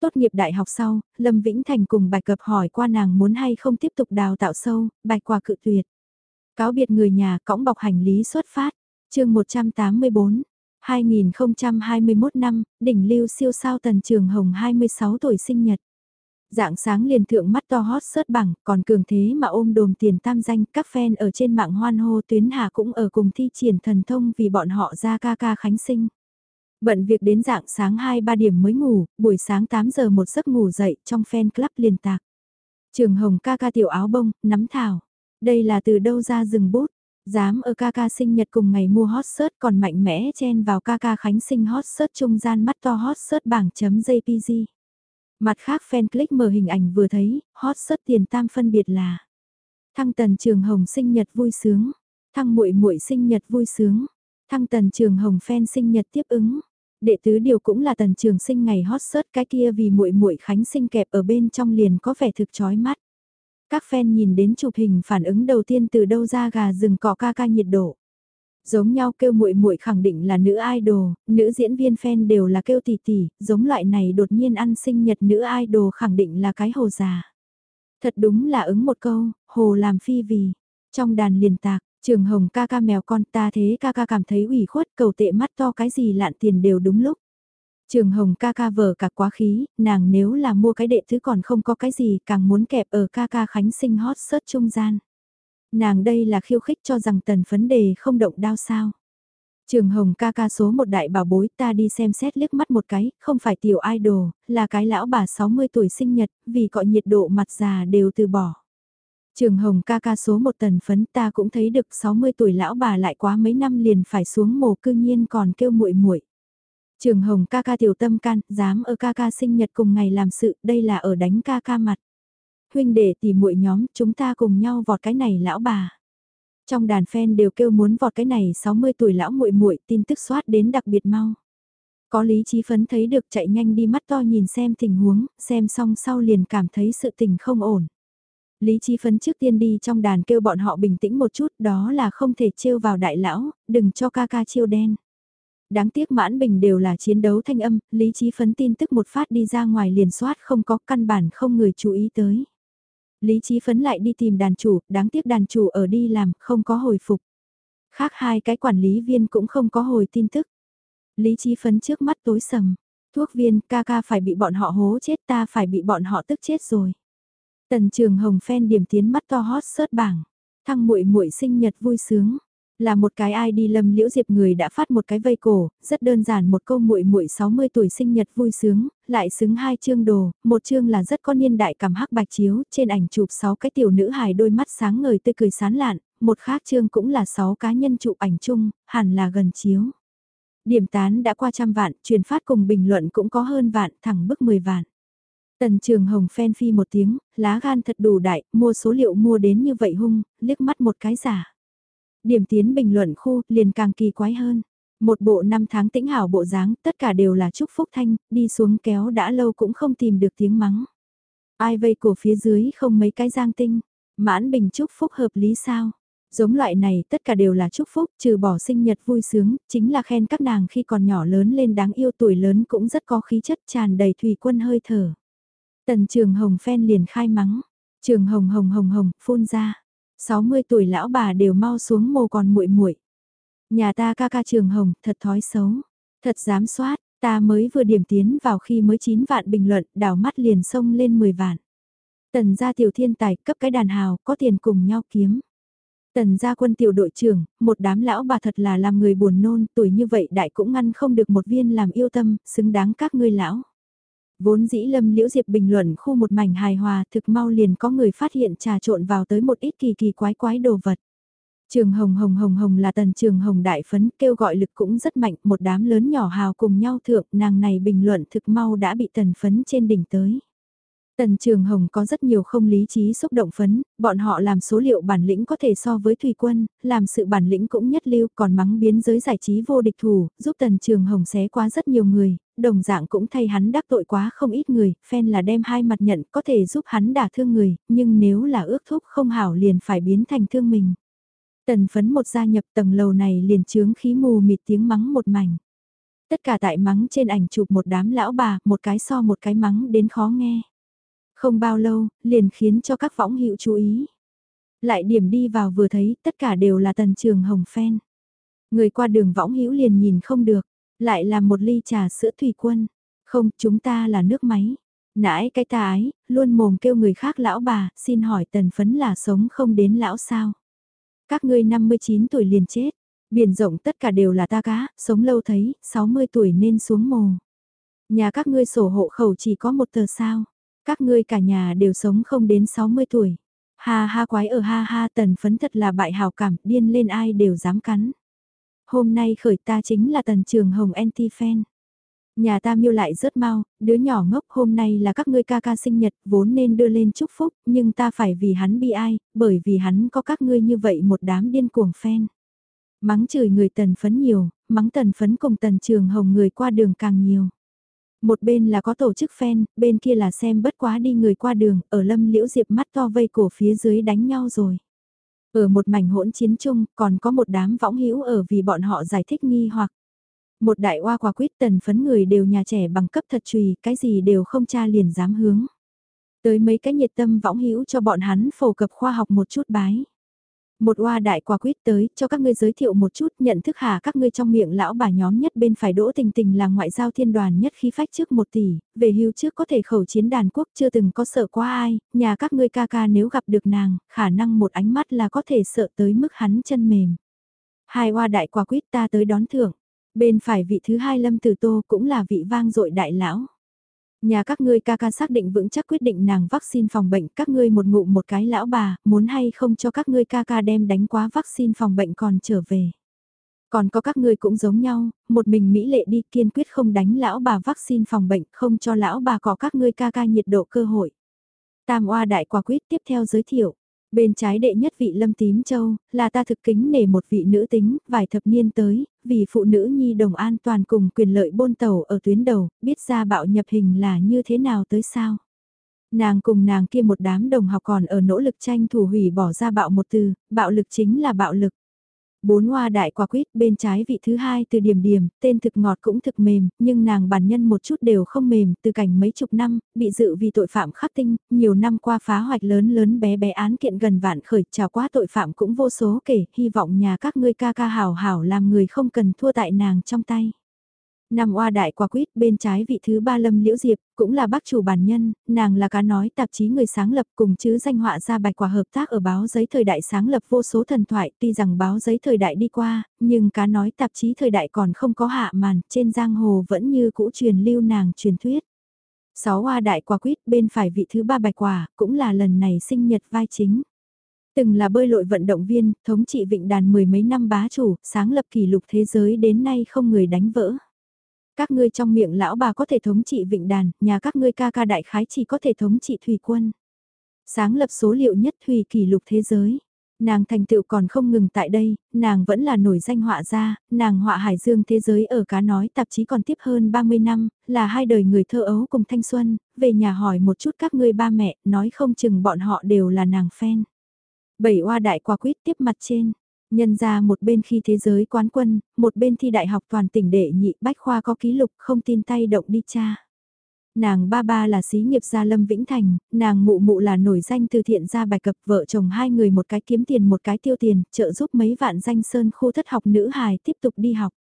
Tốt nghiệp đại học sau, Lâm Vĩnh Thành cùng bạch cập hỏi qua nàng muốn hay không tiếp tục đào tạo sâu, bạch quả cự tuyệt. Cáo biệt người nhà cõng bọc hành lý xuất phát, chương 184, 2021 năm, đỉnh lưu siêu sao tần trường hồng 26 tuổi sinh nhật. Dạng sáng liền thượng mắt to hot sớt bằng, còn cường thế mà ôm đồm tiền tam danh, các fan ở trên mạng hoan hô tuyến hà cũng ở cùng thi triển thần thông vì bọn họ ra ca ca khánh sinh. Bận việc đến dạng sáng 2-3 điểm mới ngủ, buổi sáng 8 giờ một giấc ngủ dậy trong fan club liền tạc. Trường Hồng ca ca tiểu áo bông, nắm thảo. Đây là từ đâu ra rừng bút. Dám ở ca ca sinh nhật cùng ngày mua hot search còn mạnh mẽ chen vào ca ca khánh sinh hot search trung gian mắt to hot search bảng.jpg. Mặt khác fan click mở hình ảnh vừa thấy, hot search tiền tam phân biệt là Thăng tần trường hồng sinh nhật vui sướng, thăng muội muội sinh nhật vui sướng, thăng tần trường hồng fan sinh nhật tiếp ứng. Đệ tứ điều cũng là tần trường sinh ngày hot search cái kia vì muội muội khánh sinh kẹp ở bên trong liền có vẻ thực chói mắt. Các fan nhìn đến chụp hình phản ứng đầu tiên từ đâu ra gà rừng cọ ca ca nhiệt độ. Giống nhau kêu muội muội khẳng định là nữ idol, nữ diễn viên fan đều là kêu tỷ tỷ, giống loại này đột nhiên ăn sinh nhật nữ idol khẳng định là cái hồ già. Thật đúng là ứng một câu, hồ làm phi vì. Trong đàn liền tạc, trường hồng ca ca mèo con ta thế ca ca cảm thấy ủy khuất cầu tệ mắt to cái gì lạn tiền đều đúng lúc. Trường Hồng ca ca vờ cả quá khí, nàng nếu là mua cái đệ thứ còn không có cái gì càng muốn kẹp ở ca ca khánh sinh hot search trung gian. Nàng đây là khiêu khích cho rằng tần phấn đề không động đao sao. Trường Hồng ca ca số một đại bảo bối ta đi xem xét liếc mắt một cái, không phải tiểu idol, là cái lão bà 60 tuổi sinh nhật, vì cọ nhiệt độ mặt già đều từ bỏ. Trường Hồng ca ca số một tần phấn ta cũng thấy được 60 tuổi lão bà lại quá mấy năm liền phải xuống mồ cư nhiên còn kêu muội muội. Trường Hồng ca ca tiểu tâm can, dám ở ca ca sinh nhật cùng ngày làm sự, đây là ở đánh ca ca mặt. Huynh đệ tìm muội nhóm, chúng ta cùng nhau vọt cái này lão bà. Trong đàn fan đều kêu muốn vọt cái này 60 tuổi lão muội muội, tin tức soát đến đặc biệt mau. Có lý trí phấn thấy được chạy nhanh đi mắt to nhìn xem tình huống, xem xong sau liền cảm thấy sự tình không ổn. Lý trí phấn trước tiên đi trong đàn kêu bọn họ bình tĩnh một chút, đó là không thể trêu vào đại lão, đừng cho ca ca chiêu đen. Đáng tiếc mãn bình đều là chiến đấu thanh âm, lý trí phấn tin tức một phát đi ra ngoài liền soát không có căn bản không người chú ý tới. Lý Chí phấn lại đi tìm đàn chủ, đáng tiếc đàn chủ ở đi làm, không có hồi phục. Khác hai cái quản lý viên cũng không có hồi tin tức. Lý Chí phấn trước mắt tối sầm. Thuốc viên ca ca phải bị bọn họ hố chết ta phải bị bọn họ tức chết rồi. Tần trường hồng phen điểm tiến mắt to hot sớt bảng. Thăng muội muội sinh nhật vui sướng. Là một cái ai đi lâm liễu diệp người đã phát một cái vây cổ, rất đơn giản một câu muội muội 60 tuổi sinh nhật vui sướng, lại xứng hai chương đồ, một chương là rất có niên đại cảm hắc bạch chiếu, trên ảnh chụp 6 cái tiểu nữ hài đôi mắt sáng ngời tươi cười sán lạn, một khác chương cũng là 6 cá nhân chụp ảnh chung, hẳn là gần chiếu. Điểm tán đã qua trăm vạn, truyền phát cùng bình luận cũng có hơn vạn, thẳng bức 10 vạn. Tần Trường Hồng phen phi một tiếng, lá gan thật đủ đại, mua số liệu mua đến như vậy hung, liếc mắt một cái giả. Điểm tiến bình luận khu liền càng kỳ quái hơn. Một bộ năm tháng tĩnh hảo bộ dáng, tất cả đều là chúc phúc thanh, đi xuống kéo đã lâu cũng không tìm được tiếng mắng. Ai vây cổ phía dưới không mấy cái giang tinh, mãn bình chúc phúc hợp lý sao? Giống loại này tất cả đều là chúc phúc, trừ bỏ sinh nhật vui sướng, chính là khen các nàng khi còn nhỏ lớn lên đáng yêu tuổi lớn cũng rất có khí chất tràn đầy thủy quân hơi thở. Tần trường hồng phen liền khai mắng, trường hồng hồng hồng hồng, phun ra. 60 tuổi lão bà đều mau xuống mồ còn muội muội. Nhà ta ca ca trường hồng, thật thói xấu. Thật dám soát, ta mới vừa điểm tiến vào khi mới 9 vạn bình luận, đảo mắt liền sông lên 10 vạn. Tần gia tiểu thiên tài cấp cái đàn hào, có tiền cùng nhau kiếm. Tần gia quân tiểu đội trưởng, một đám lão bà thật là làm người buồn nôn, tuổi như vậy đại cũng ngăn không được một viên làm yêu tâm, xứng đáng các ngươi lão. Vốn dĩ lâm liễu diệp bình luận khu một mảnh hài hòa thực mau liền có người phát hiện trà trộn vào tới một ít kỳ kỳ quái quái đồ vật. Trường hồng hồng hồng hồng là tần trường hồng đại phấn kêu gọi lực cũng rất mạnh, một đám lớn nhỏ hào cùng nhau thượng, nàng này bình luận thực mau đã bị tần phấn trên đỉnh tới. Tần Trường Hồng có rất nhiều không lý trí xúc động phấn, bọn họ làm số liệu bản lĩnh có thể so với Thủy Quân, làm sự bản lĩnh cũng nhất lưu còn mắng biến giới giải trí vô địch thủ, giúp Tần Trường Hồng xé quá rất nhiều người, đồng dạng cũng thay hắn đắc tội quá không ít người, phen là đem hai mặt nhận có thể giúp hắn đả thương người, nhưng nếu là ước thúc không hảo liền phải biến thành thương mình. Tần phấn một gia nhập tầng lầu này liền chướng khí mù mịt tiếng mắng một mảnh. Tất cả tại mắng trên ảnh chụp một đám lão bà, một cái so một cái mắng đến khó nghe. Không bao lâu, liền khiến cho các võng hữu chú ý. Lại điểm đi vào vừa thấy, tất cả đều là tần trường hồng phen. Người qua đường võng hữu liền nhìn không được, lại làm một ly trà sữa thủy quân. Không, chúng ta là nước máy. Nãi cái ta ái, luôn mồm kêu người khác lão bà, xin hỏi tần phấn là sống không đến lão sao. Các ngươi 59 tuổi liền chết, biển rộng tất cả đều là ta cá, sống lâu thấy, 60 tuổi nên xuống mồ. Nhà các ngươi sổ hộ khẩu chỉ có một tờ sao. Các ngươi cả nhà đều sống không đến 60 tuổi. Ha ha quái ở ha ha tần phấn thật là bại hào cảm, điên lên ai đều dám cắn. Hôm nay khởi ta chính là tần trường hồng anti-fan. Nhà ta miêu lại rớt mau, đứa nhỏ ngốc hôm nay là các ngươi ca ca sinh nhật vốn nên đưa lên chúc phúc, nhưng ta phải vì hắn bi ai, bởi vì hắn có các ngươi như vậy một đám điên cuồng fan. Mắng chửi người tần phấn nhiều, mắng tần phấn cùng tần trường hồng người qua đường càng nhiều. Một bên là có tổ chức fan, bên kia là xem bất quá đi người qua đường, ở lâm liễu diệp mắt to vây cổ phía dưới đánh nhau rồi. Ở một mảnh hỗn chiến chung, còn có một đám võng hữu ở vì bọn họ giải thích nghi hoặc. Một đại oa quả quyết tần phấn người đều nhà trẻ bằng cấp thật trùy, cái gì đều không cha liền dám hướng. Tới mấy cái nhiệt tâm võng hữu cho bọn hắn phổ cập khoa học một chút bái. Một oa đại quả quyết tới, cho các ngươi giới thiệu một chút, nhận thức hà các ngươi trong miệng lão bà nhóm nhất bên phải đỗ tình tình là ngoại giao thiên đoàn nhất khi phách trước một tỷ, về hưu trước có thể khẩu chiến đàn quốc chưa từng có sợ qua ai, nhà các ngươi ca ca nếu gặp được nàng, khả năng một ánh mắt là có thể sợ tới mức hắn chân mềm. Hai oa đại quả quyết ta tới đón thưởng, bên phải vị thứ hai lâm tử tô cũng là vị vang dội đại lão. Nhà các ngươi ca ca xác định vững chắc quyết định nàng vaccine phòng bệnh, các ngươi một ngụ một cái lão bà, muốn hay không cho các ngươi ca ca đem đánh quá vaccine phòng bệnh còn trở về. Còn có các ngươi cũng giống nhau, một mình Mỹ lệ đi kiên quyết không đánh lão bà vaccine phòng bệnh, không cho lão bà có các ngươi ca ca nhiệt độ cơ hội. Tam oa đại quả quyết tiếp theo giới thiệu. Bên trái đệ nhất vị Lâm Tím Châu, là ta thực kính nể một vị nữ tính, vài thập niên tới, vì phụ nữ nhi đồng an toàn cùng quyền lợi bôn tàu ở tuyến đầu, biết ra bạo nhập hình là như thế nào tới sao. Nàng cùng nàng kia một đám đồng học còn ở nỗ lực tranh thủ hủy bỏ ra bạo một từ, bạo lực chính là bạo lực. Bốn hoa đại quả quýt bên trái vị thứ hai từ điểm điểm, tên thực ngọt cũng thực mềm, nhưng nàng bản nhân một chút đều không mềm, từ cảnh mấy chục năm, bị dự vì tội phạm khắc tinh, nhiều năm qua phá hoạch lớn lớn bé bé án kiện gần vạn khởi, trào quá tội phạm cũng vô số kể, hy vọng nhà các ngươi ca ca hảo hảo làm người không cần thua tại nàng trong tay. Năm oa đại quả quýt bên trái vị thứ ba lâm liễu diệp, cũng là bác chủ bản nhân, nàng là cá nói tạp chí người sáng lập cùng chứ danh họa ra bạch quả hợp tác ở báo giấy thời đại sáng lập vô số thần thoại tuy rằng báo giấy thời đại đi qua, nhưng cá nói tạp chí thời đại còn không có hạ màn, trên giang hồ vẫn như cũ truyền lưu nàng truyền thuyết. Sáu oa đại quả quýt bên phải vị thứ ba bạch quả, cũng là lần này sinh nhật vai chính. Từng là bơi lội vận động viên, thống trị vịnh đàn mười mấy năm bá chủ, sáng lập kỷ lục thế giới đến nay không người đánh vỡ. Các ngươi trong miệng lão bà có thể thống trị vịnh đàn, nhà các ngươi ca ca đại khái chỉ có thể thống trị thủy quân. Sáng lập số liệu nhất thủy kỷ lục thế giới. Nàng thành tựu còn không ngừng tại đây, nàng vẫn là nổi danh họa gia, nàng họa hải dương thế giới ở cá nói tạp chí còn tiếp hơn 30 năm, là hai đời người thơ ấu cùng thanh xuân, về nhà hỏi một chút các ngươi ba mẹ, nói không chừng bọn họ đều là nàng fan. Bảy oa đại quả quyết tiếp mặt trên, Nhân ra một bên khi thế giới quán quân, một bên thi đại học toàn tỉnh đệ nhị bách khoa có ký lục không tin tay động đi cha. Nàng ba ba là xí nghiệp gia Lâm Vĩnh Thành, nàng mụ mụ là nổi danh từ thiện gia bài cập vợ chồng hai người một cái kiếm tiền một cái tiêu tiền, trợ giúp mấy vạn danh sơn khu thất học nữ hài tiếp tục đi học.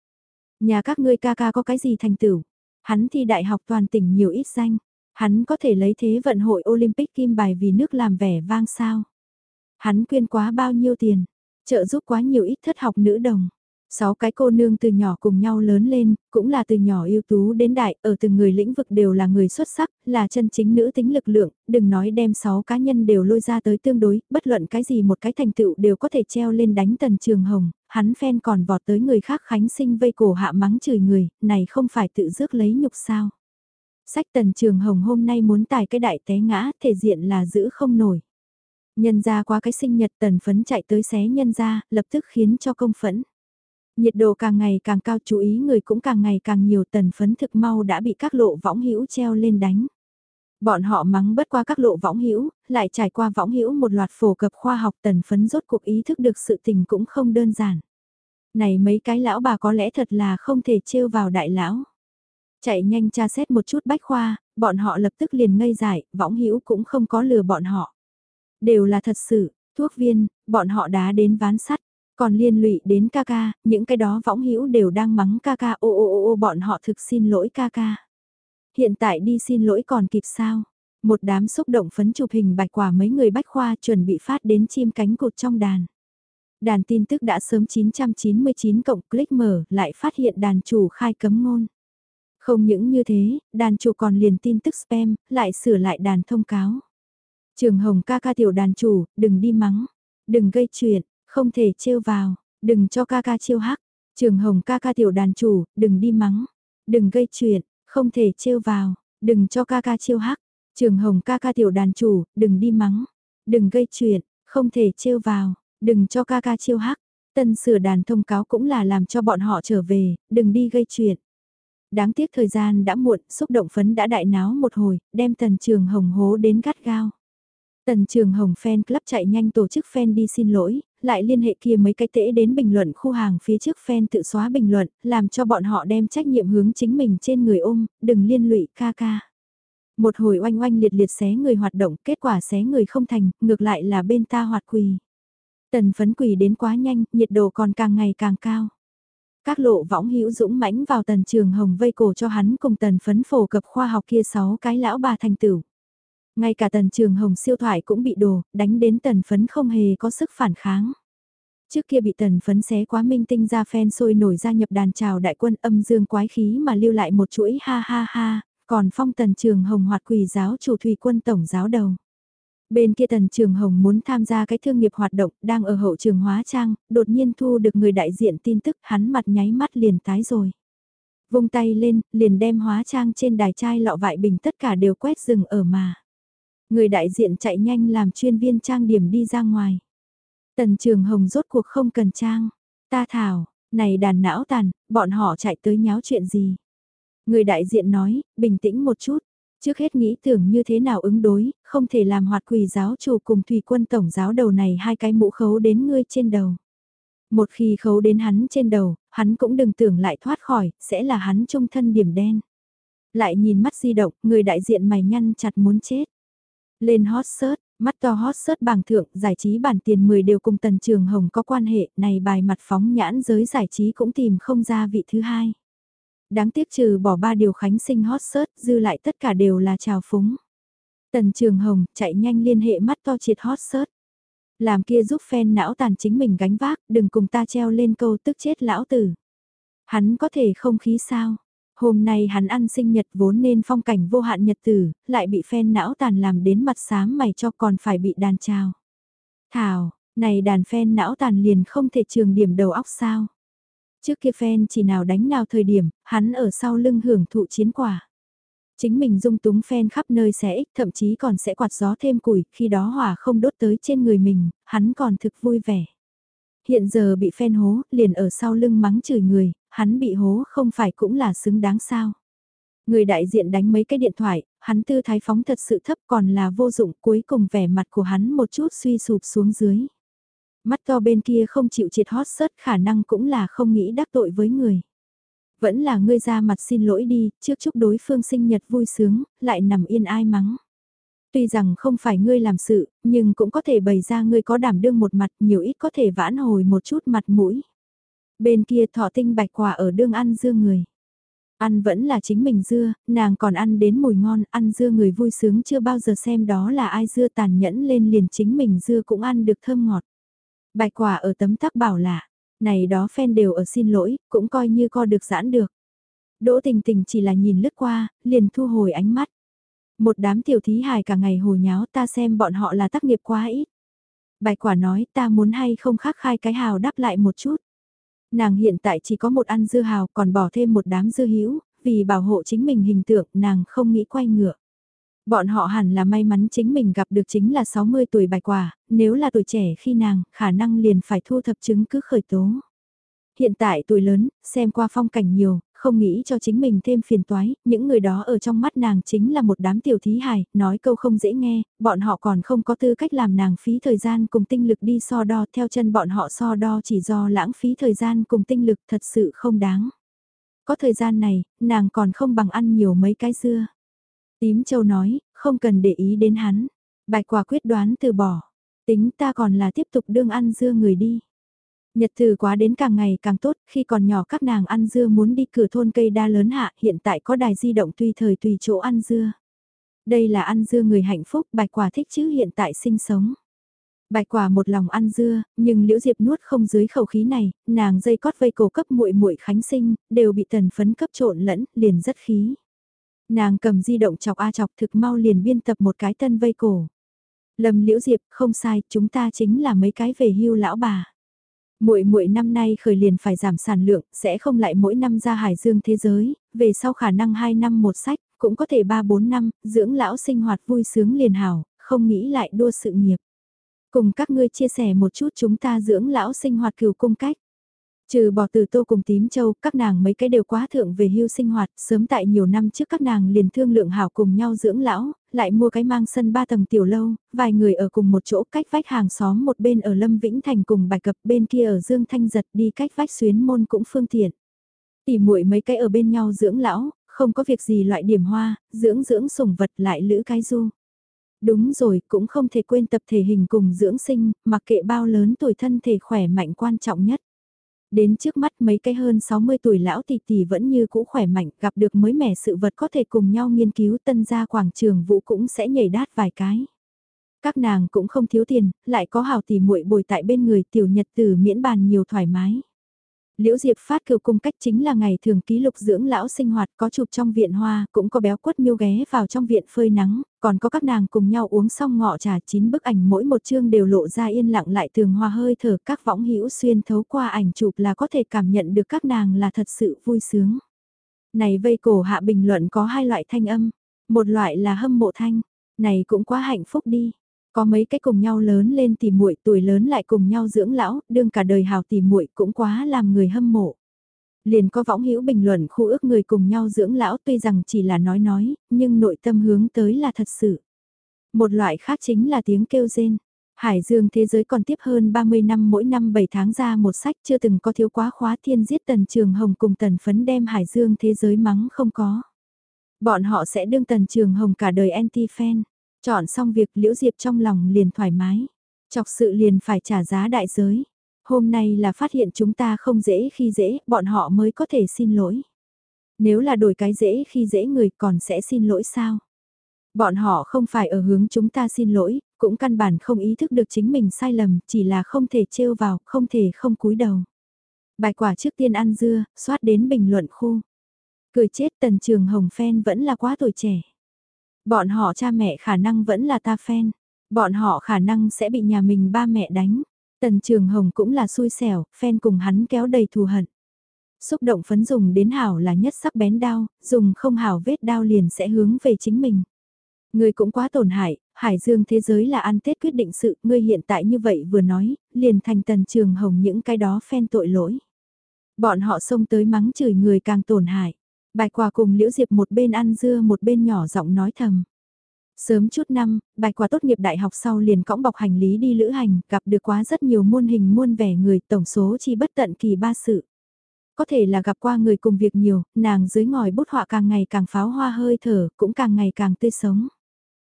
Nhà các ngươi ca ca có cái gì thành tựu? Hắn thi đại học toàn tỉnh nhiều ít danh. Hắn có thể lấy thế vận hội Olympic kim bài vì nước làm vẻ vang sao? Hắn quyên quá bao nhiêu tiền? Trợ giúp quá nhiều ít thất học nữ đồng. Sáu cái cô nương từ nhỏ cùng nhau lớn lên, cũng là từ nhỏ ưu tú đến đại, ở từng người lĩnh vực đều là người xuất sắc, là chân chính nữ tính lực lượng, đừng nói đem sáu cá nhân đều lôi ra tới tương đối, bất luận cái gì một cái thành tựu đều có thể treo lên đánh tần trường hồng, hắn phen còn vọt tới người khác khánh sinh vây cổ hạ mắng chửi người, này không phải tự rước lấy nhục sao. Sách tần trường hồng hôm nay muốn tài cái đại té ngã, thể diện là giữ không nổi. Nhân ra qua cái sinh nhật tần phấn chạy tới xé nhân ra, lập tức khiến cho công phẫn. Nhiệt độ càng ngày càng cao chú ý người cũng càng ngày càng nhiều tần phấn thực mau đã bị các lộ võng hữu treo lên đánh. Bọn họ mắng bất qua các lộ võng hữu lại trải qua võng hữu một loạt phổ cập khoa học tần phấn rốt cuộc ý thức được sự tình cũng không đơn giản. Này mấy cái lão bà có lẽ thật là không thể trêu vào đại lão. Chạy nhanh tra xét một chút bách khoa, bọn họ lập tức liền ngây dại, võng hữu cũng không có lừa bọn họ. Đều là thật sự, thuốc viên, bọn họ đá đến ván sắt, còn liên lụy đến ca ca, những cái đó võng hữu đều đang mắng ca ca ô ô ô ô bọn họ thực xin lỗi ca ca. Hiện tại đi xin lỗi còn kịp sao? Một đám xúc động phấn chụp hình bạch quả mấy người bách khoa chuẩn bị phát đến chim cánh cụt trong đàn. Đàn tin tức đã sớm 999 cộng click mở lại phát hiện đàn chủ khai cấm ngôn. Không những như thế, đàn chủ còn liền tin tức spam, lại sửa lại đàn thông cáo. Trường Hồng ca ca tiểu đàn chủ, đừng đi mắng, đừng gây chuyện, không thể trêu vào, đừng cho ca ca trêu hắc. Trường Hồng ca ca tiểu đàn chủ, đừng đi mắng, đừng gây chuyện, không thể trêu vào, đừng cho ca ca trêu hắc. Trường Hồng ca ca tiểu đàn chủ, đừng đi mắng, đừng gây chuyện, không thể trêu vào, đừng cho ca ca trêu hắc. Tân sửa đàn thông cáo cũng là làm cho bọn họ trở về, đừng đi gây chuyện. Đáng tiếc thời gian đã muộn, xúc động phấn đã đại náo một hồi, đem tần trường hồng hố đến gắt gao. Tần Trường Hồng fan club chạy nhanh tổ chức fan đi xin lỗi, lại liên hệ kia mấy cái tễ đến bình luận khu hàng phía trước fan tự xóa bình luận, làm cho bọn họ đem trách nhiệm hướng chính mình trên người ôm, đừng liên lụy ca ca. Một hồi oanh oanh liệt liệt xé người hoạt động, kết quả xé người không thành, ngược lại là bên ta hoạt quỳ. Tần phấn quỳ đến quá nhanh, nhiệt độ còn càng ngày càng cao. Các lộ võng hữu dũng mãnh vào tần trường hồng vây cổ cho hắn cùng tần phấn phổ cập khoa học kia sáu cái lão bà thành tửu. Ngay cả tần trường hồng siêu thoại cũng bị đồ, đánh đến tần phấn không hề có sức phản kháng. Trước kia bị tần phấn xé quá minh tinh ra phen sôi nổi ra nhập đàn trào đại quân âm dương quái khí mà lưu lại một chuỗi ha ha ha, còn phong tần trường hồng hoạt quỷ giáo chủ thủy quân tổng giáo đầu. Bên kia tần trường hồng muốn tham gia cái thương nghiệp hoạt động đang ở hậu trường hóa trang, đột nhiên thu được người đại diện tin tức hắn mặt nháy mắt liền tái rồi. Vung tay lên, liền đem hóa trang trên đài chai lọ vại bình tất cả đều quét rừng ở mà. Người đại diện chạy nhanh làm chuyên viên trang điểm đi ra ngoài. Tần Trường Hồng rốt cuộc không cần trang. Ta thảo, này đàn não tàn, bọn họ chạy tới nháo chuyện gì. Người đại diện nói, bình tĩnh một chút. Trước hết nghĩ tưởng như thế nào ứng đối, không thể làm hoạt quỳ giáo chủ cùng thủy quân tổng giáo đầu này hai cái mũ khấu đến ngươi trên đầu. Một khi khấu đến hắn trên đầu, hắn cũng đừng tưởng lại thoát khỏi, sẽ là hắn trung thân điểm đen. Lại nhìn mắt di động, người đại diện mày nhăn chặt muốn chết. Lên hot search, mắt to hot search bảng thượng, giải trí bản tiền 10 đều cùng Tần Trường Hồng có quan hệ, này bài mặt phóng nhãn giới giải trí cũng tìm không ra vị thứ hai. Đáng tiếc trừ bỏ ba điều khánh sinh hot search, dư lại tất cả đều là trào phúng. Tần Trường Hồng chạy nhanh liên hệ mắt to triệt hot search. Làm kia giúp fan não tàn chính mình gánh vác, đừng cùng ta treo lên câu tức chết lão tử. Hắn có thể không khí sao? Hôm nay hắn ăn sinh nhật vốn nên phong cảnh vô hạn nhật tử, lại bị phen não tàn làm đến mặt xám mày cho còn phải bị đàn trào. Thảo, này đàn phen não tàn liền không thể trường điểm đầu óc sao. Trước kia phen chỉ nào đánh nào thời điểm, hắn ở sau lưng hưởng thụ chiến quả. Chính mình dung túng phen khắp nơi sẽ ích, thậm chí còn sẽ quạt gió thêm củi, khi đó hỏa không đốt tới trên người mình, hắn còn thực vui vẻ. Hiện giờ bị phen hố, liền ở sau lưng mắng chửi người, hắn bị hố không phải cũng là xứng đáng sao. Người đại diện đánh mấy cái điện thoại, hắn tư thái phóng thật sự thấp còn là vô dụng cuối cùng vẻ mặt của hắn một chút suy sụp xuống dưới. Mắt to bên kia không chịu triệt hót sớt khả năng cũng là không nghĩ đắc tội với người. Vẫn là ngươi ra mặt xin lỗi đi, trước chúc đối phương sinh nhật vui sướng, lại nằm yên ai mắng. Tuy rằng không phải ngươi làm sự, nhưng cũng có thể bày ra ngươi có đảm đương một mặt, nhiều ít có thể vãn hồi một chút mặt mũi. Bên kia thọ tinh bạch quả ở đương ăn dưa người. Ăn vẫn là chính mình dưa, nàng còn ăn đến mùi ngon, ăn dưa người vui sướng chưa bao giờ xem đó là ai dưa tàn nhẫn lên liền chính mình dưa cũng ăn được thơm ngọt. Bạch quả ở tấm tắc bảo là, này đó fan đều ở xin lỗi, cũng coi như co được giãn được. Đỗ tình tình chỉ là nhìn lướt qua, liền thu hồi ánh mắt. Một đám tiểu thí hài cả ngày hồ nháo ta xem bọn họ là tác nghiệp quá ít. Bạch quả nói ta muốn hay không khác khai cái hào đáp lại một chút. Nàng hiện tại chỉ có một ăn dưa hào còn bỏ thêm một đám dưa hữu vì bảo hộ chính mình hình tượng nàng không nghĩ quay ngựa. Bọn họ hẳn là may mắn chính mình gặp được chính là 60 tuổi bài quả, nếu là tuổi trẻ khi nàng, khả năng liền phải thu thập chứng cứ khởi tố. Hiện tại tuổi lớn, xem qua phong cảnh nhiều, không nghĩ cho chính mình thêm phiền toái, những người đó ở trong mắt nàng chính là một đám tiểu thí hài, nói câu không dễ nghe, bọn họ còn không có tư cách làm nàng phí thời gian cùng tinh lực đi so đo theo chân bọn họ so đo chỉ do lãng phí thời gian cùng tinh lực thật sự không đáng. Có thời gian này, nàng còn không bằng ăn nhiều mấy cái dưa. Tím châu nói, không cần để ý đến hắn. Bạch quả quyết đoán từ bỏ. Tính ta còn là tiếp tục đương ăn dưa người đi. Nhật từ quá đến càng ngày càng tốt, khi còn nhỏ các nàng ăn dưa muốn đi cửa thôn cây đa lớn hạ, hiện tại có đài di động tùy thời tùy chỗ ăn dưa. Đây là ăn dưa người hạnh phúc, bạch quả thích chứ hiện tại sinh sống. Bạch quả một lòng ăn dưa, nhưng Liễu Diệp nuốt không dưới khẩu khí này, nàng dây cót vây cổ cấp muội muội khánh sinh, đều bị tần phấn cấp trộn lẫn, liền rất khí. Nàng cầm di động chọc a chọc thực mau liền biên tập một cái tân vây cổ. Lâm Liễu Diệp, không sai, chúng ta chính là mấy cái về hưu lão bà. Muội muội năm nay khởi liền phải giảm sản lượng, sẽ không lại mỗi năm ra hải dương thế giới, về sau khả năng 2 năm một sách, cũng có thể 3-4 năm, dưỡng lão sinh hoạt vui sướng liền hảo, không nghĩ lại đua sự nghiệp. Cùng các ngươi chia sẻ một chút chúng ta dưỡng lão sinh hoạt cửu cung cách. Trừ bỏ từ tô cùng tím châu, các nàng mấy cái đều quá thượng về hưu sinh hoạt, sớm tại nhiều năm trước các nàng liền thương lượng hảo cùng nhau dưỡng lão, lại mua cái mang sân ba tầng tiểu lâu, vài người ở cùng một chỗ cách vách hàng xóm một bên ở Lâm Vĩnh Thành cùng bài cập bên kia ở Dương Thanh Giật đi cách vách xuyến môn cũng phương tiện. Tỉ muội mấy cái ở bên nhau dưỡng lão, không có việc gì loại điểm hoa, dưỡng dưỡng sủng vật lại lữ cái du. Đúng rồi, cũng không thể quên tập thể hình cùng dưỡng sinh, mặc kệ bao lớn tuổi thân thể khỏe mạnh quan trọng nhất. Đến trước mắt mấy cái hơn 60 tuổi lão tỷ tỷ vẫn như cũ khỏe mạnh, gặp được mới mẻ sự vật có thể cùng nhau nghiên cứu tân gia quảng trường vũ cũng sẽ nhảy đát vài cái. Các nàng cũng không thiếu tiền, lại có hào tỷ muội bồi tại bên người tiểu nhật tử miễn bàn nhiều thoải mái. Liễu Diệp phát cựu cung cách chính là ngày thường ký lục dưỡng lão sinh hoạt có chụp trong viện hoa, cũng có béo quất miêu ghé vào trong viện phơi nắng, còn có các nàng cùng nhau uống xong ngọ trà chín bức ảnh mỗi một chương đều lộ ra yên lặng lại thường hoa hơi thở các võng hữu xuyên thấu qua ảnh chụp là có thể cảm nhận được các nàng là thật sự vui sướng. Này vây cổ hạ bình luận có hai loại thanh âm, một loại là hâm mộ thanh, này cũng quá hạnh phúc đi. Có mấy cái cùng nhau lớn lên tìm muội tuổi lớn lại cùng nhau dưỡng lão, đương cả đời hào tìm muội cũng quá làm người hâm mộ. Liền có võng hữu bình luận khu ước người cùng nhau dưỡng lão tuy rằng chỉ là nói nói, nhưng nội tâm hướng tới là thật sự. Một loại khác chính là tiếng kêu rên. Hải dương thế giới còn tiếp hơn 30 năm mỗi năm 7 tháng ra một sách chưa từng có thiếu quá khóa thiên giết tần trường hồng cùng tần phấn đem hải dương thế giới mắng không có. Bọn họ sẽ đương tần trường hồng cả đời anti-fan. Chọn xong việc Liễu Diệp trong lòng liền thoải mái. Chọc sự liền phải trả giá đại giới. Hôm nay là phát hiện chúng ta không dễ khi dễ, bọn họ mới có thể xin lỗi. Nếu là đổi cái dễ khi dễ người còn sẽ xin lỗi sao? Bọn họ không phải ở hướng chúng ta xin lỗi, cũng căn bản không ý thức được chính mình sai lầm, chỉ là không thể trêu vào, không thể không cúi đầu. Bài quả trước tiên ăn dưa, xoát đến bình luận khu. Cười chết tần trường hồng phen vẫn là quá tuổi trẻ. Bọn họ cha mẹ khả năng vẫn là ta phen Bọn họ khả năng sẽ bị nhà mình ba mẹ đánh. Tần Trường Hồng cũng là xui xẻo, fan cùng hắn kéo đầy thù hận. Xúc động phấn dùng đến hảo là nhất sắc bén đao, dùng không hảo vết đao liền sẽ hướng về chính mình. Ngươi cũng quá tổn hại, Hải Dương thế giới là ăn Tết quyết định sự, ngươi hiện tại như vậy vừa nói, liền thành Tần Trường Hồng những cái đó phen tội lỗi. Bọn họ xông tới mắng chửi người càng tổn hại. Bài quà cùng Liễu Diệp một bên ăn dưa một bên nhỏ giọng nói thầm. Sớm chút năm, bạch quả tốt nghiệp đại học sau liền cõng bọc hành lý đi lữ hành, gặp được quá rất nhiều muôn hình muôn vẻ người tổng số chi bất tận kỳ ba sự. Có thể là gặp qua người cùng việc nhiều, nàng dưới ngòi bút họa càng ngày càng pháo hoa hơi thở, cũng càng ngày càng tươi sống.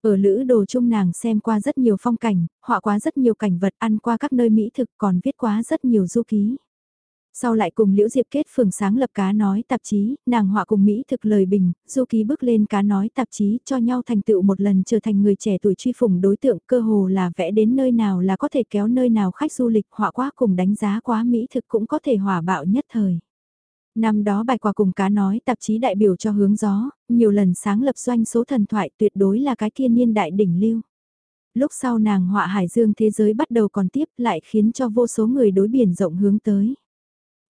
Ở lữ đồ chung nàng xem qua rất nhiều phong cảnh, họa quá rất nhiều cảnh vật ăn qua các nơi mỹ thực còn viết quá rất nhiều du ký. Sau lại cùng Liễu Diệp kết phường sáng lập cá nói tạp chí, nàng họa cùng Mỹ thực lời bình, du ký bước lên cá nói tạp chí cho nhau thành tựu một lần trở thành người trẻ tuổi truy phủng đối tượng cơ hồ là vẽ đến nơi nào là có thể kéo nơi nào khách du lịch họa quá cùng đánh giá quá Mỹ thực cũng có thể hỏa bạo nhất thời. Năm đó bài quả cùng cá nói tạp chí đại biểu cho hướng gió, nhiều lần sáng lập doanh số thần thoại tuyệt đối là cái kia niên đại đỉnh lưu. Lúc sau nàng họa hải dương thế giới bắt đầu còn tiếp lại khiến cho vô số người đối biển rộng hướng tới.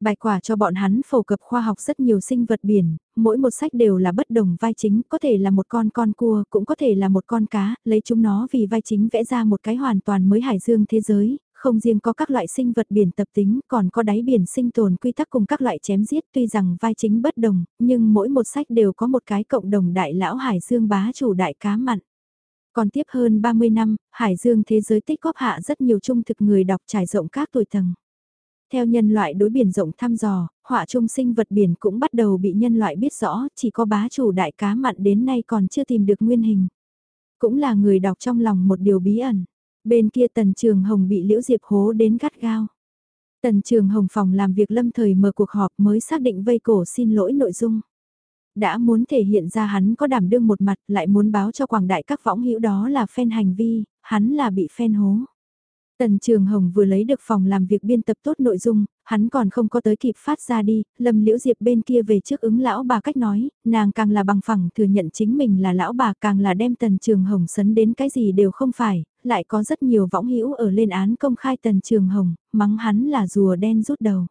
Bài quả cho bọn hắn phổ cập khoa học rất nhiều sinh vật biển, mỗi một sách đều là bất đồng vai chính, có thể là một con con cua, cũng có thể là một con cá, lấy chúng nó vì vai chính vẽ ra một cái hoàn toàn mới hải dương thế giới, không riêng có các loại sinh vật biển tập tính, còn có đáy biển sinh tồn quy tắc cùng các loại chém giết tuy rằng vai chính bất đồng, nhưng mỗi một sách đều có một cái cộng đồng đại lão hải dương bá chủ đại cá mặn. Còn tiếp hơn 30 năm, hải dương thế giới tích góp hạ rất nhiều trung thực người đọc trải rộng các tuổi tầng. Theo nhân loại đối biển rộng thăm dò, họa trung sinh vật biển cũng bắt đầu bị nhân loại biết rõ, chỉ có bá chủ đại cá mặn đến nay còn chưa tìm được nguyên hình. Cũng là người đọc trong lòng một điều bí ẩn. Bên kia Tần Trường Hồng bị Liễu Diệp hố đến gắt gao. Tần Trường Hồng phòng làm việc lâm thời mở cuộc họp mới xác định vây cổ xin lỗi nội dung. Đã muốn thể hiện ra hắn có đảm đương một mặt lại muốn báo cho quảng đại các võng hữu đó là phen hành vi, hắn là bị phen hố. Tần Trường Hồng vừa lấy được phòng làm việc biên tập tốt nội dung, hắn còn không có tới kịp phát ra đi, Lâm Liễu Diệp bên kia về trước ứng lão bà cách nói, nàng càng là bằng phẳng thừa nhận chính mình là lão bà càng là đem Tần Trường Hồng sấn đến cái gì đều không phải, lại có rất nhiều võng hữu ở lên án công khai Tần Trường Hồng, mắng hắn là rùa đen rút đầu.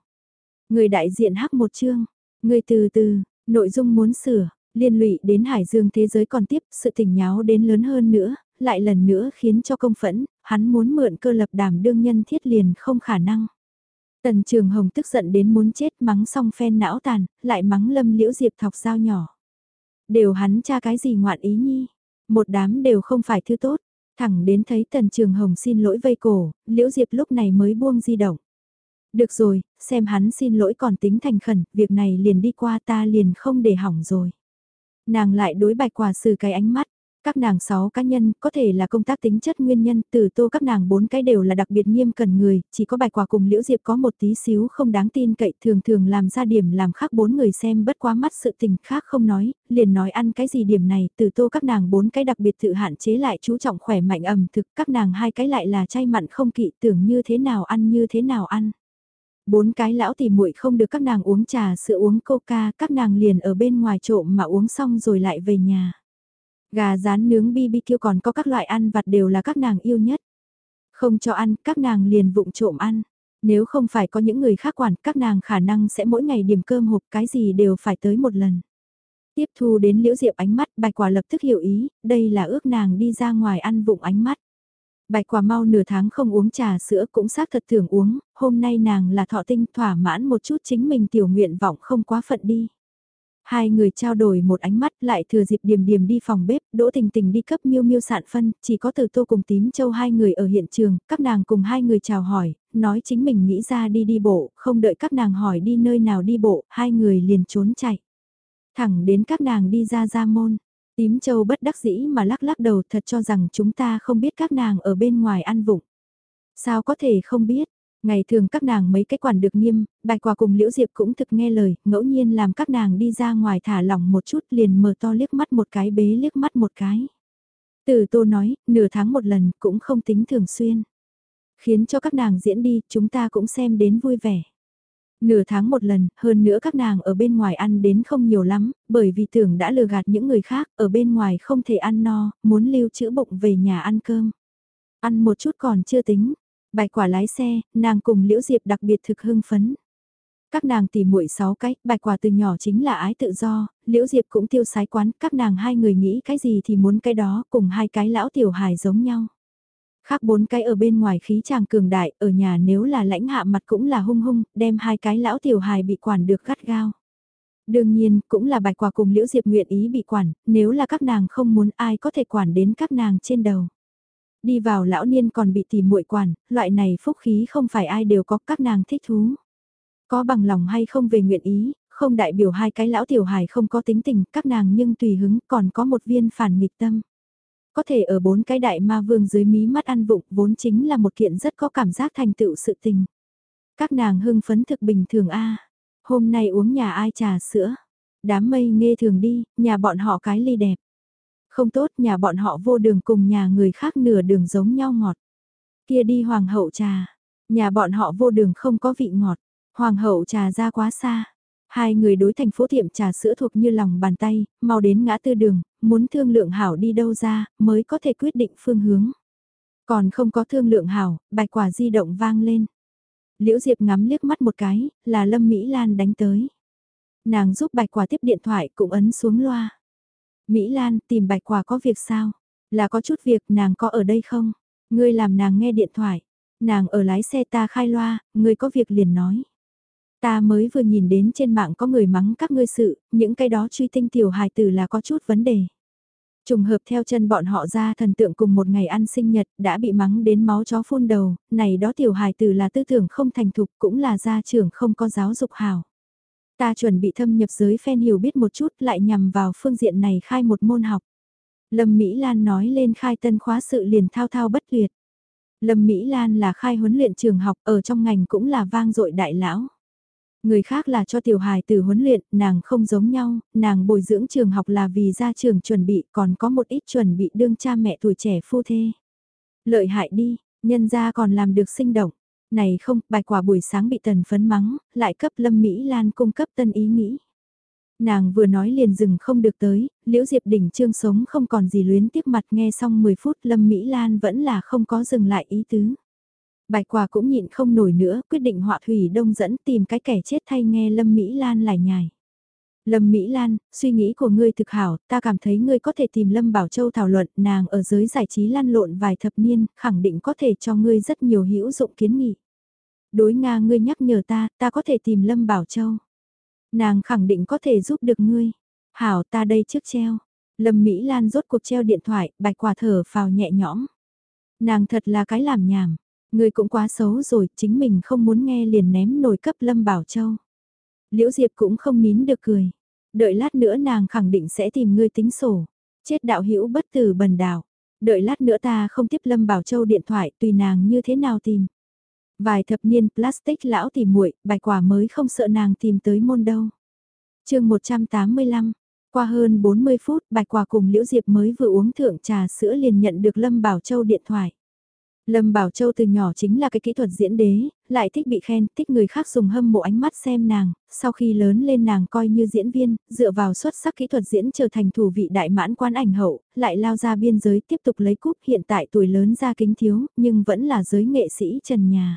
Người đại diện hắc một chương, người từ từ, nội dung muốn sửa, liên lụy đến Hải Dương thế giới còn tiếp, sự tình nháo đến lớn hơn nữa, lại lần nữa khiến cho công phẫn, hắn muốn mượn cơ lập đảm đương nhân thiết liền không khả năng. Tần Trường Hồng tức giận đến muốn chết mắng xong phen não tàn, lại mắng lâm liễu diệp thọc dao nhỏ. Đều hắn cha cái gì ngoạn ý nhi, một đám đều không phải thứ tốt, thẳng đến thấy Tần Trường Hồng xin lỗi vây cổ, liễu diệp lúc này mới buông di động. Được rồi, xem hắn xin lỗi còn tính thành khẩn, việc này liền đi qua ta liền không để hỏng rồi. Nàng lại đối bạch quả sử cái ánh mắt, các nàng 6 cá nhân có thể là công tác tính chất nguyên nhân từ tô các nàng 4 cái đều là đặc biệt nghiêm cần người, chỉ có bài quả cùng Liễu Diệp có một tí xíu không đáng tin cậy thường thường làm ra điểm làm khác bốn người xem bất quá mắt sự tình khác không nói, liền nói ăn cái gì điểm này từ tô các nàng 4 cái đặc biệt tự hạn chế lại chú trọng khỏe mạnh ẩm thực các nàng hai cái lại là chay mặn không kỵ tưởng như thế nào ăn như thế nào ăn. Bốn cái lão thì muội không được các nàng uống trà sữa uống coca các nàng liền ở bên ngoài trộm mà uống xong rồi lại về nhà Gà rán nướng BBQ còn có các loại ăn vặt đều là các nàng yêu nhất. Không cho ăn, các nàng liền vụng trộm ăn. Nếu không phải có những người khác quản, các nàng khả năng sẽ mỗi ngày điểm cơm hộp cái gì đều phải tới một lần. Tiếp thu đến liễu diệp ánh mắt, bạch quả lập tức hiểu ý, đây là ước nàng đi ra ngoài ăn vụng ánh mắt. Bạch quả mau nửa tháng không uống trà sữa cũng xác thật thường uống, hôm nay nàng là thọ tinh thỏa mãn một chút chính mình tiểu nguyện vọng không quá phận đi. Hai người trao đổi một ánh mắt lại thừa dịp điểm điểm đi phòng bếp, đỗ tình tình đi cấp miêu miêu sạn phân, chỉ có từ tô cùng tím châu hai người ở hiện trường, các nàng cùng hai người chào hỏi, nói chính mình nghĩ ra đi đi bộ, không đợi các nàng hỏi đi nơi nào đi bộ, hai người liền trốn chạy. Thẳng đến các nàng đi ra ra môn, tím châu bất đắc dĩ mà lắc lắc đầu thật cho rằng chúng ta không biết các nàng ở bên ngoài ăn vụng. Sao có thể không biết, Ngày thường các nàng mấy cái quản được nghiêm, bạch quả cùng Liễu Diệp cũng thực nghe lời, ngẫu nhiên làm các nàng đi ra ngoài thả lỏng một chút liền mở to liếc mắt một cái bế liếc mắt một cái. Từ tô nói, nửa tháng một lần cũng không tính thường xuyên. Khiến cho các nàng diễn đi, chúng ta cũng xem đến vui vẻ. Nửa tháng một lần, hơn nữa các nàng ở bên ngoài ăn đến không nhiều lắm, bởi vì tưởng đã lừa gạt những người khác, ở bên ngoài không thể ăn no, muốn lưu trữ bụng về nhà ăn cơm. Ăn một chút còn chưa tính, Bạch quả lái xe, nàng cùng Liễu Diệp đặc biệt thực hưng phấn. Các nàng tỉ muội sáu cách, bạch quả từ nhỏ chính là ái tự do, Liễu Diệp cũng tiêu sái quán, các nàng hai người nghĩ cái gì thì muốn cái đó, cùng hai cái lão tiểu hài giống nhau. Khác bốn cái ở bên ngoài khí chàng cường đại, ở nhà nếu là lãnh hạ mặt cũng là hung hung, đem hai cái lão tiểu hài bị quản được gắt gao. Đương nhiên, cũng là bạch quả cùng Liễu Diệp nguyện ý bị quản, nếu là các nàng không muốn ai có thể quản đến các nàng trên đầu. Đi vào lão niên còn bị tìm muội quản, loại này phúc khí không phải ai đều có các nàng thích thú. Có bằng lòng hay không về nguyện ý, không đại biểu hai cái lão tiểu hài không có tính tình, các nàng nhưng tùy hứng còn có một viên phản nghịch tâm. Có thể ở bốn cái đại ma vương dưới mí mắt ăn vụng vốn chính là một kiện rất có cảm giác thành tựu sự tình. Các nàng hưng phấn thực bình thường a Hôm nay uống nhà ai trà sữa. Đám mây nghe thường đi, nhà bọn họ cái ly đẹp. Không tốt nhà bọn họ vô đường cùng nhà người khác nửa đường giống nhau ngọt. Kia đi hoàng hậu trà. Nhà bọn họ vô đường không có vị ngọt. Hoàng hậu trà ra quá xa. Hai người đối thành phố tiệm trà sữa thuộc như lòng bàn tay, mau đến ngã tư đường, muốn thương lượng hảo đi đâu ra, mới có thể quyết định phương hướng. Còn không có thương lượng hảo, bạch quả di động vang lên. Liễu Diệp ngắm liếc mắt một cái, là Lâm Mỹ Lan đánh tới. Nàng giúp bạch quả tiếp điện thoại cũng ấn xuống loa. Mỹ Lan tìm bạch quả có việc sao? Là có chút việc nàng có ở đây không? Ngươi làm nàng nghe điện thoại. Nàng ở lái xe ta khai loa, ngươi có việc liền nói. Ta mới vừa nhìn đến trên mạng có người mắng các ngươi sự, những cái đó truy tinh tiểu hài tử là có chút vấn đề. Trùng hợp theo chân bọn họ ra thần tượng cùng một ngày ăn sinh nhật đã bị mắng đến máu chó phun đầu, này đó tiểu hài tử là tư tưởng không thành thục cũng là gia trưởng không có giáo dục hào. Ta chuẩn bị thâm nhập giới fan hiểu biết một chút lại nhằm vào phương diện này khai một môn học. Lâm Mỹ Lan nói lên khai tân khóa sự liền thao thao bất tuyệt. Lâm Mỹ Lan là khai huấn luyện trường học ở trong ngành cũng là vang dội đại lão. Người khác là cho tiểu hài từ huấn luyện, nàng không giống nhau, nàng bồi dưỡng trường học là vì ra trường chuẩn bị còn có một ít chuẩn bị đương cha mẹ tuổi trẻ phu thê. Lợi hại đi, nhân gia còn làm được sinh động. Này không, bài quả buổi sáng bị tần phấn mắng, lại cấp Lâm Mỹ Lan cung cấp tân ý nghĩ. Nàng vừa nói liền dừng không được tới, liễu diệp đỉnh trương sống không còn gì luyến tiếc mặt nghe xong 10 phút Lâm Mỹ Lan vẫn là không có dừng lại ý tứ. Bạch quả cũng nhịn không nổi nữa, quyết định họa thủy đông dẫn tìm cái kẻ chết thay nghe Lâm Mỹ Lan lại nhài. Lâm Mỹ Lan, suy nghĩ của ngươi thực hảo, ta cảm thấy ngươi có thể tìm Lâm Bảo Châu thảo luận, nàng ở giới giải trí lăn lộn vài thập niên, khẳng định có thể cho ngươi rất nhiều hữu dụng kiến nghị. Đối Nga ngươi nhắc nhở ta, ta có thể tìm Lâm Bảo Châu. Nàng khẳng định có thể giúp được ngươi. Hảo ta đây trước treo. Lâm Mỹ Lan rốt cuộc treo điện thoại, bạch quả thở phào nhẹ nhõm. Nàng thật là cái làm nhảm. Ngươi cũng quá xấu rồi, chính mình không muốn nghe liền ném nổi cấp Lâm Bảo Châu. Liễu Diệp cũng không nín được cười. Đợi lát nữa nàng khẳng định sẽ tìm ngươi tính sổ. Chết đạo hữu bất tử bần đạo. Đợi lát nữa ta không tiếp Lâm Bảo Châu điện thoại tùy nàng như thế nào tìm. Vài thập niên plastic lão tìm muội, bài quả mới không sợ nàng tìm tới môn đâu. chương 185, qua hơn 40 phút, bạch quả cùng Liễu Diệp mới vừa uống thượng trà sữa liền nhận được Lâm Bảo Châu điện thoại. Lâm Bảo Châu từ nhỏ chính là cái kỹ thuật diễn đế, lại thích bị khen, thích người khác dùng hâm mộ ánh mắt xem nàng, sau khi lớn lên nàng coi như diễn viên, dựa vào xuất sắc kỹ thuật diễn trở thành thủ vị đại mãn quan ảnh hậu, lại lao ra biên giới tiếp tục lấy cúp hiện tại tuổi lớn ra kính thiếu, nhưng vẫn là giới nghệ sĩ trần nhà.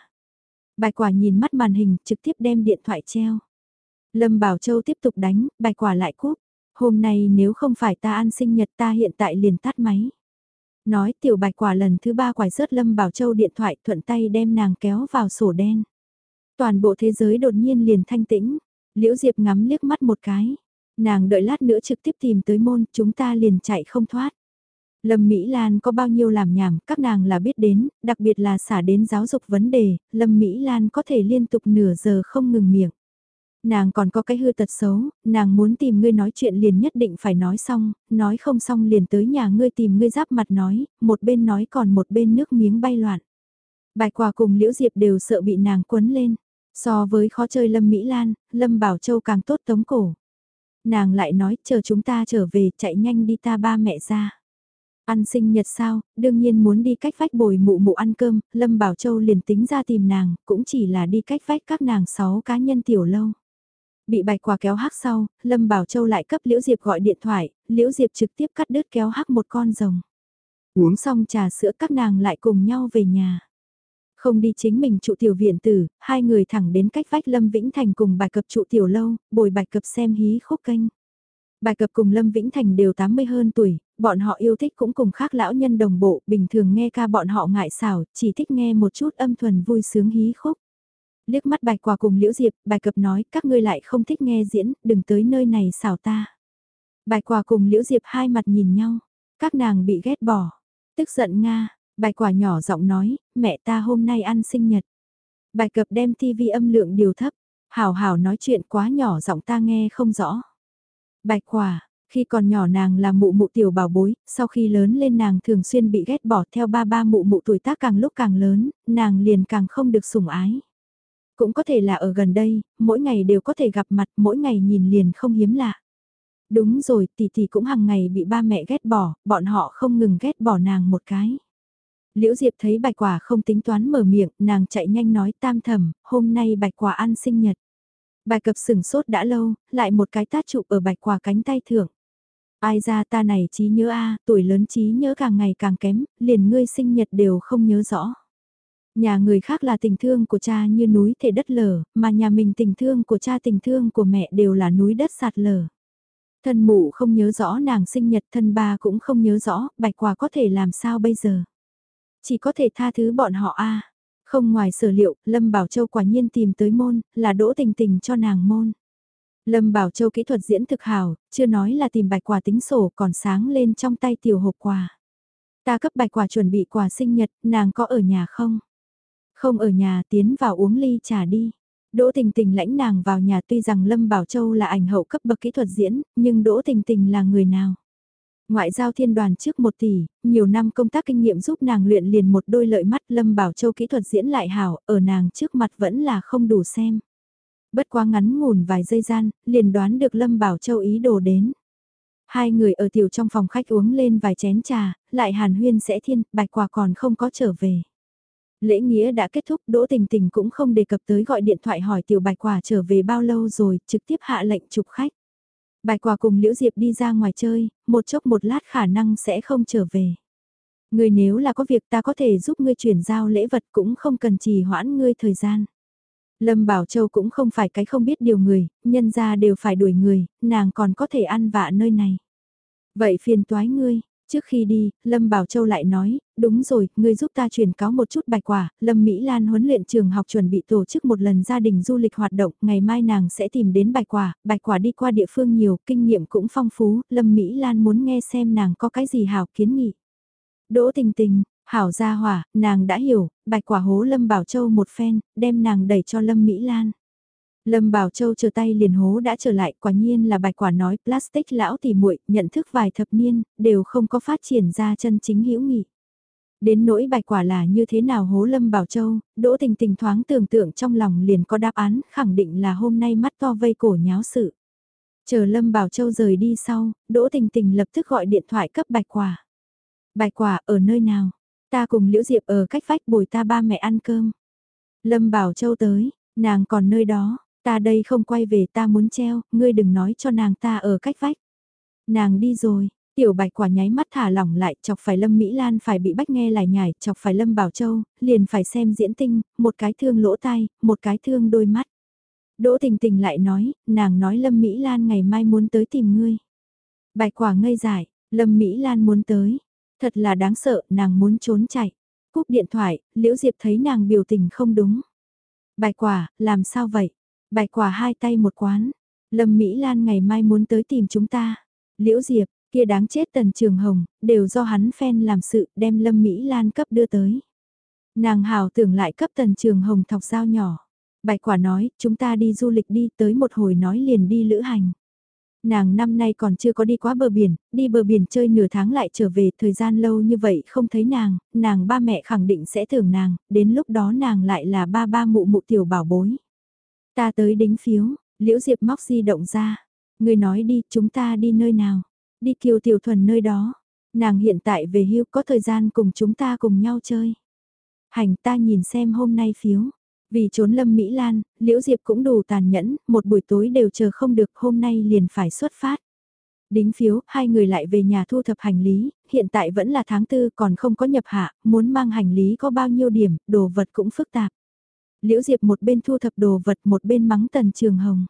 Bạch quả nhìn mắt màn hình trực tiếp đem điện thoại treo. Lâm Bảo Châu tiếp tục đánh, bạch quả lại cúp. Hôm nay nếu không phải ta ăn sinh nhật ta hiện tại liền tắt máy. Nói tiểu bạch quả lần thứ ba quải rớt Lâm Bảo Châu điện thoại thuận tay đem nàng kéo vào sổ đen. Toàn bộ thế giới đột nhiên liền thanh tĩnh, Liễu Diệp ngắm liếc mắt một cái. Nàng đợi lát nữa trực tiếp tìm tới môn, chúng ta liền chạy không thoát. Lâm Mỹ Lan có bao nhiêu làm nhảm, các nàng là biết đến, đặc biệt là xả đến giáo dục vấn đề, Lâm Mỹ Lan có thể liên tục nửa giờ không ngừng miệng. Nàng còn có cái hư tật xấu, nàng muốn tìm ngươi nói chuyện liền nhất định phải nói xong, nói không xong liền tới nhà ngươi tìm ngươi giáp mặt nói, một bên nói còn một bên nước miếng bay loạn. Bài quà cùng Liễu Diệp đều sợ bị nàng quấn lên. So với khó chơi Lâm Mỹ Lan, Lâm Bảo Châu càng tốt tống cổ. Nàng lại nói chờ chúng ta trở về chạy nhanh đi ta ba mẹ ra. Ăn sinh nhật sao, đương nhiên muốn đi cách vách bồi mụ mụ ăn cơm, Lâm Bảo Châu liền tính ra tìm nàng, cũng chỉ là đi cách vách các nàng sáu cá nhân tiểu lâu. Bị bạch quả kéo hắc sau, Lâm Bảo Châu lại cấp Liễu Diệp gọi điện thoại, Liễu Diệp trực tiếp cắt đứt kéo hắc một con rồng. Uống xong trà sữa các nàng lại cùng nhau về nhà. Không đi chính mình trụ tiểu viện tử, hai người thẳng đến cách vách Lâm Vĩnh Thành cùng bài cập trụ tiểu lâu, bồi bài cập xem hí khúc kênh. Bài cập cùng Lâm Vĩnh Thành đều 80 hơn tuổi, bọn họ yêu thích cũng cùng khác lão nhân đồng bộ, bình thường nghe ca bọn họ ngại xảo, chỉ thích nghe một chút âm thuần vui sướng hí khúc. Liếc mắt bạch quả cùng Liễu Diệp, bài cập nói các ngươi lại không thích nghe diễn, đừng tới nơi này xảo ta. Bạch quả cùng Liễu Diệp hai mặt nhìn nhau, các nàng bị ghét bỏ, tức giận Nga, bạch quả nhỏ giọng nói, mẹ ta hôm nay ăn sinh nhật. bài cập đem tivi âm lượng điều thấp, Hảo hảo nói chuyện quá nhỏ giọng ta nghe không rõ. Bạch quả, khi còn nhỏ nàng là mụ mụ tiểu bảo bối, sau khi lớn lên nàng thường xuyên bị ghét bỏ theo ba ba mụ mụ tuổi tác càng lúc càng lớn, nàng liền càng không được sủng ái. Cũng có thể là ở gần đây, mỗi ngày đều có thể gặp mặt, mỗi ngày nhìn liền không hiếm lạ. Đúng rồi, tỷ tỷ cũng hàng ngày bị ba mẹ ghét bỏ, bọn họ không ngừng ghét bỏ nàng một cái. Liễu Diệp thấy bạch quả không tính toán mở miệng, nàng chạy nhanh nói tam thầm, hôm nay bạch quả ăn sinh nhật. Bài cập sừng sốt đã lâu, lại một cái tát chụp ở bạch quả cánh tay thượng. Ai ra ta này trí nhớ a tuổi lớn trí nhớ càng ngày càng kém, liền ngươi sinh nhật đều không nhớ rõ. Nhà người khác là tình thương của cha như núi thể đất lở, mà nhà mình tình thương của cha tình thương của mẹ đều là núi đất sạt lở. Thân mụ không nhớ rõ nàng sinh nhật thân ba cũng không nhớ rõ, bạch quả có thể làm sao bây giờ. Chỉ có thể tha thứ bọn họ a Không ngoài sở liệu, Lâm Bảo Châu quả nhiên tìm tới môn, là đỗ tình tình cho nàng môn. Lâm Bảo Châu kỹ thuật diễn thực hào, chưa nói là tìm bạch quả tính sổ còn sáng lên trong tay tiểu hộp quà. Ta cấp bạch quả chuẩn bị quà sinh nhật, nàng có ở nhà không? Không ở nhà tiến vào uống ly trà đi. Đỗ Tình Tình lãnh nàng vào nhà tuy rằng Lâm Bảo Châu là ảnh hậu cấp bậc kỹ thuật diễn, nhưng Đỗ Tình Tình là người nào? Ngoại giao thiên đoàn trước một tỷ, nhiều năm công tác kinh nghiệm giúp nàng luyện liền một đôi lợi mắt Lâm Bảo Châu kỹ thuật diễn lại hảo, ở nàng trước mặt vẫn là không đủ xem. Bất quá ngắn ngủn vài giây gian, liền đoán được Lâm Bảo Châu ý đồ đến. Hai người ở tiểu trong phòng khách uống lên vài chén trà, lại hàn huyên sẽ thiên, bạch quả còn không có trở về. Lễ nghĩa đã kết thúc, Đỗ Tình Tình cũng không đề cập tới gọi điện thoại hỏi tiểu bạch quả trở về bao lâu rồi, trực tiếp hạ lệnh chụp khách. Bạch quả cùng Liễu Diệp đi ra ngoài chơi, một chốc một lát khả năng sẽ không trở về. Người nếu là có việc ta có thể giúp ngươi chuyển giao lễ vật cũng không cần trì hoãn ngươi thời gian. Lâm Bảo Châu cũng không phải cái không biết điều người, nhân ra đều phải đuổi người, nàng còn có thể ăn vạ nơi này. Vậy phiền toái ngươi, Trước khi đi, Lâm Bảo Châu lại nói, đúng rồi, ngươi giúp ta truyền cáo một chút bạch quả, Lâm Mỹ Lan huấn luyện trường học chuẩn bị tổ chức một lần gia đình du lịch hoạt động, ngày mai nàng sẽ tìm đến bạch quả, bạch quả đi qua địa phương nhiều, kinh nghiệm cũng phong phú, Lâm Mỹ Lan muốn nghe xem nàng có cái gì hảo kiến nghị. Đỗ tình tình, hảo gia hỏa, nàng đã hiểu, bạch quả hố Lâm Bảo Châu một phen, đem nàng đẩy cho Lâm Mỹ Lan. Lâm Bảo Châu chờ tay liền hố đã trở lại, quả nhiên là bạch quả nói, plastic lão tỉ muội nhận thức vài thập niên, đều không có phát triển ra chân chính hữu nghị. Đến nỗi bạch quả là như thế nào hố Lâm Bảo Châu, Đỗ Tình Tình thoáng tưởng tượng trong lòng liền có đáp án, khẳng định là hôm nay mắt to vây cổ nháo sự. Chờ Lâm Bảo Châu rời đi sau, Đỗ Tình Tình lập tức gọi điện thoại cấp bạch quả. Bạch quả ở nơi nào? Ta cùng Liễu Diệp ở cách vách bồi ta ba mẹ ăn cơm. Lâm Bảo Châu tới, nàng còn nơi đó, Ta đây không quay về ta muốn treo, ngươi đừng nói cho nàng ta ở cách vách. Nàng đi rồi, Tiểu bạch quả nháy mắt thả lỏng lại, chọc phải Lâm Mỹ Lan phải bị bách nghe lại nhảy, chọc phải Lâm Bảo Châu, liền phải xem diễn tinh, một cái thương lỗ tai, một cái thương đôi mắt. Đỗ tình tình lại nói, nàng nói Lâm Mỹ Lan ngày mai muốn tới tìm ngươi. Bạch quả ngây dại, Lâm Mỹ Lan muốn tới. Thật là đáng sợ, nàng muốn trốn chạy. Cúp điện thoại, Liễu Diệp thấy nàng biểu tình không đúng. Bạch quả, làm sao vậy? Bạch quả hai tay một quán. Lâm Mỹ Lan ngày mai muốn tới tìm chúng ta. Liễu Diệp, kia đáng chết Tần Trường Hồng, đều do hắn phen làm sự đem Lâm Mỹ Lan cấp đưa tới. Nàng hào tưởng lại cấp Tần Trường Hồng thọc dao nhỏ. Bạch quả nói, chúng ta đi du lịch đi tới một hồi nói liền đi lữ hành. Nàng năm nay còn chưa có đi quá bờ biển, đi bờ biển chơi nửa tháng lại trở về thời gian lâu như vậy không thấy nàng, nàng ba mẹ khẳng định sẽ tưởng nàng, đến lúc đó nàng lại là ba ba mụ mụ tiểu bảo bối. Ta tới đính phiếu, Liễu Diệp móc di động ra. Người nói đi, chúng ta đi nơi nào? Đi kiều tiểu thuần nơi đó. Nàng hiện tại về hưu có thời gian cùng chúng ta cùng nhau chơi. Hành ta nhìn xem hôm nay phiếu. Vì trốn Lâm Mỹ Lan, Liễu Diệp cũng đủ tàn nhẫn, một buổi tối đều chờ không được hôm nay liền phải xuất phát. Đính phiếu, hai người lại về nhà thu thập hành lý, hiện tại vẫn là tháng tư còn không có nhập hạ, muốn mang hành lý có bao nhiêu điểm, đồ vật cũng phức tạp. Liễu Diệp một bên thu thập đồ vật một bên mắng Tần Trường Hồng.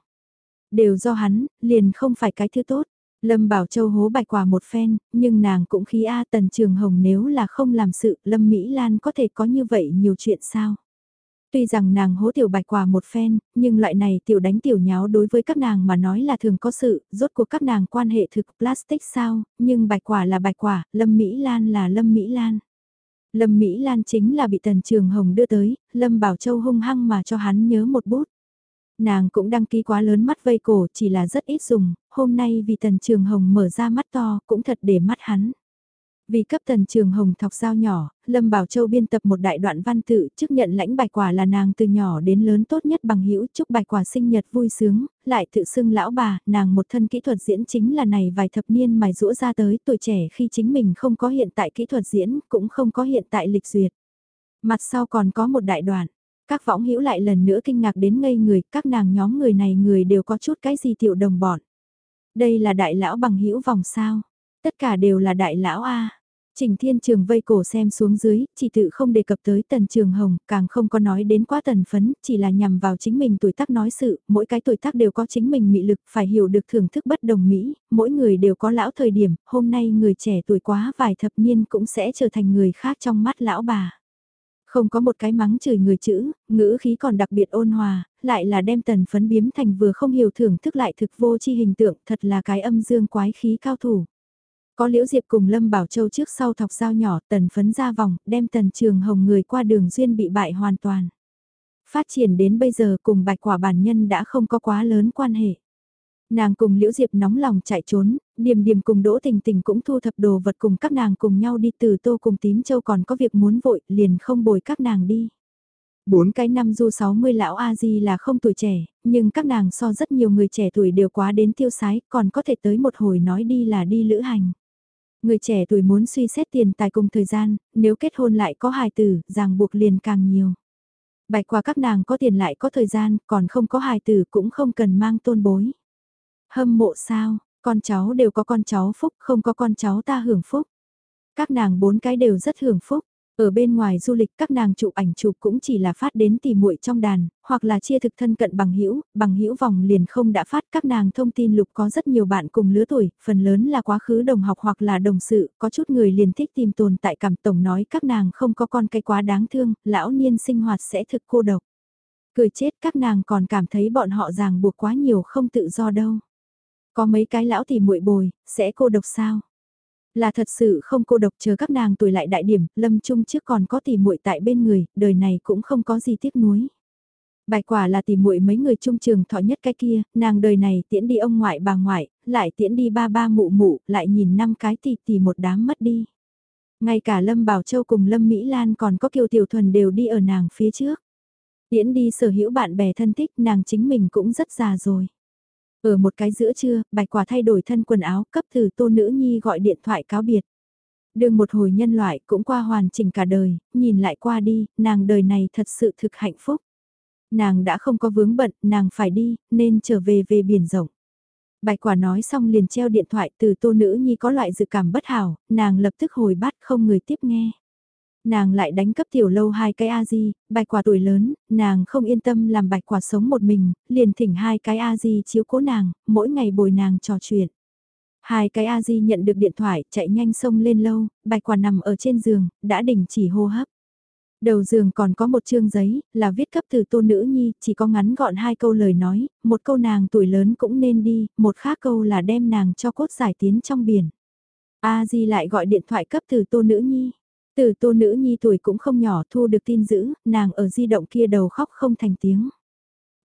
Đều do hắn, liền không phải cái thứ tốt. Lâm Bảo Châu hố bạch quả một phen, nhưng nàng cũng khí A Tần Trường Hồng nếu là không làm sự, Lâm Mỹ Lan có thể có như vậy nhiều chuyện sao? Tuy rằng nàng hố tiểu bạch quả một phen, nhưng loại này tiểu đánh tiểu nháo đối với các nàng mà nói là thường có sự, rốt cuộc các nàng quan hệ thực plastic sao, nhưng bạch quả là bạch quả, Lâm Mỹ Lan là Lâm Mỹ Lan. Lâm Mỹ Lan chính là bị Tần Trường Hồng đưa tới, Lâm Bảo Châu hung hăng mà cho hắn nhớ một bút. Nàng cũng đăng ký quá lớn mắt vây cổ chỉ là rất ít dùng, hôm nay vì Tần Trường Hồng mở ra mắt to cũng thật để mắt hắn. Vì cấp tần trường hồng thọc dao nhỏ, Lâm Bảo Châu biên tập một đại đoạn văn tự, chức nhận lãnh bài quả là nàng từ nhỏ đến lớn tốt nhất bằng hữu chúc bài quả sinh nhật vui sướng, lại tự xưng lão bà, nàng một thân kỹ thuật diễn chính là này vài thập niên mài rũa ra tới tuổi trẻ khi chính mình không có hiện tại kỹ thuật diễn, cũng không có hiện tại lịch duyệt. Mặt sau còn có một đại đoạn, các võng hữu lại lần nữa kinh ngạc đến ngây người, các nàng nhóm người này người đều có chút cái gì tiểu đồng bọn. Đây là đại lão bằng hữu vòng sao Tất cả đều là đại lão A. Trình Thiên Trường vây cổ xem xuống dưới, chỉ tự không đề cập tới Tần Trường Hồng, càng không có nói đến quá tần phấn, chỉ là nhằm vào chính mình tuổi tác nói sự, mỗi cái tuổi tác đều có chính mình mị lực, phải hiểu được thưởng thức bất đồng Mỹ, mỗi người đều có lão thời điểm, hôm nay người trẻ tuổi quá vài thập niên cũng sẽ trở thành người khác trong mắt lão bà. Không có một cái mắng chửi người chữ, ngữ khí còn đặc biệt ôn hòa, lại là đem tần phấn biếm thành vừa không hiểu thưởng thức lại thực vô chi hình tượng, thật là cái âm dương quái khí cao thủ. Có Liễu Diệp cùng Lâm Bảo Châu trước sau thọc dao nhỏ tần phấn ra vòng, đem tần trường hồng người qua đường duyên bị bại hoàn toàn. Phát triển đến bây giờ cùng bạch quả bản nhân đã không có quá lớn quan hệ. Nàng cùng Liễu Diệp nóng lòng chạy trốn, Điềm Điềm cùng Đỗ Tình Tình cũng thu thập đồ vật cùng các nàng cùng nhau đi từ Tô cùng Tím Châu còn có việc muốn vội, liền không bồi các nàng đi. Bốn cái năm du 60 lão A-di là không tuổi trẻ, nhưng các nàng so rất nhiều người trẻ tuổi đều quá đến tiêu sái, còn có thể tới một hồi nói đi là đi lữ hành. Người trẻ tuổi muốn suy xét tiền tài cùng thời gian, nếu kết hôn lại có hài tử, ràng buộc liền càng nhiều. Bạch qua các nàng có tiền lại có thời gian, còn không có hài tử cũng không cần mang tôn bối. Hâm mộ sao, con cháu đều có con cháu phúc, không có con cháu ta hưởng phúc. Các nàng bốn cái đều rất hưởng phúc. Ở bên ngoài du lịch các nàng chụp ảnh chụp cũng chỉ là phát đến tỉ muội trong đàn, hoặc là chia thực thân cận bằng hữu bằng hữu vòng liền không đã phát các nàng thông tin lục có rất nhiều bạn cùng lứa tuổi, phần lớn là quá khứ đồng học hoặc là đồng sự, có chút người liền thích tìm tồn tại cảm tổng nói các nàng không có con cái quá đáng thương, lão niên sinh hoạt sẽ thực cô độc. Cười chết các nàng còn cảm thấy bọn họ ràng buộc quá nhiều không tự do đâu. Có mấy cái lão thì muội bồi, sẽ cô độc sao? Là thật sự không cô độc chờ các nàng tuổi lại đại điểm, lâm trung trước còn có tỷ muội tại bên người, đời này cũng không có gì tiếc nuối. Bài quả là tỷ muội mấy người trung trường thọ nhất cái kia, nàng đời này tiễn đi ông ngoại bà ngoại, lại tiễn đi ba ba mụ mụ, lại nhìn năm cái tỷ tỷ một đám mất đi. Ngay cả Lâm Bảo Châu cùng Lâm Mỹ Lan còn có Kiều Tiểu Thuần đều đi ở nàng phía trước. Tiễn đi sở hữu bạn bè thân thích nàng chính mình cũng rất già rồi. Ở một cái giữa trưa, bạch quả thay đổi thân quần áo cấp từ tô nữ nhi gọi điện thoại cáo biệt. Đường một hồi nhân loại cũng qua hoàn chỉnh cả đời, nhìn lại qua đi, nàng đời này thật sự thực hạnh phúc. Nàng đã không có vướng bận, nàng phải đi, nên trở về về biển rộng. Bạch quả nói xong liền treo điện thoại từ tô nữ nhi có loại dự cảm bất hảo, nàng lập tức hồi bắt không người tiếp nghe nàng lại đánh cấp tiểu lâu hai cái A-di, bạch quả tuổi lớn, nàng không yên tâm làm bạch quả sống một mình, liền thỉnh hai cái A-di chiếu cố nàng, mỗi ngày bồi nàng trò chuyện. Hai cái A-di nhận được điện thoại, chạy nhanh sông lên lâu, bạch quả nằm ở trên giường, đã đình chỉ hô hấp. Đầu giường còn có một chương giấy, là viết cấp từ tô nữ nhi, chỉ có ngắn gọn hai câu lời nói, một câu nàng tuổi lớn cũng nên đi, một khác câu là đem nàng cho cốt giải tiến trong biển. A Di lại gọi điện thoại cấp từ tô nữ nhi. Từ tô nữ nhi tuổi cũng không nhỏ thu được tin dữ, nàng ở di động kia đầu khóc không thành tiếng.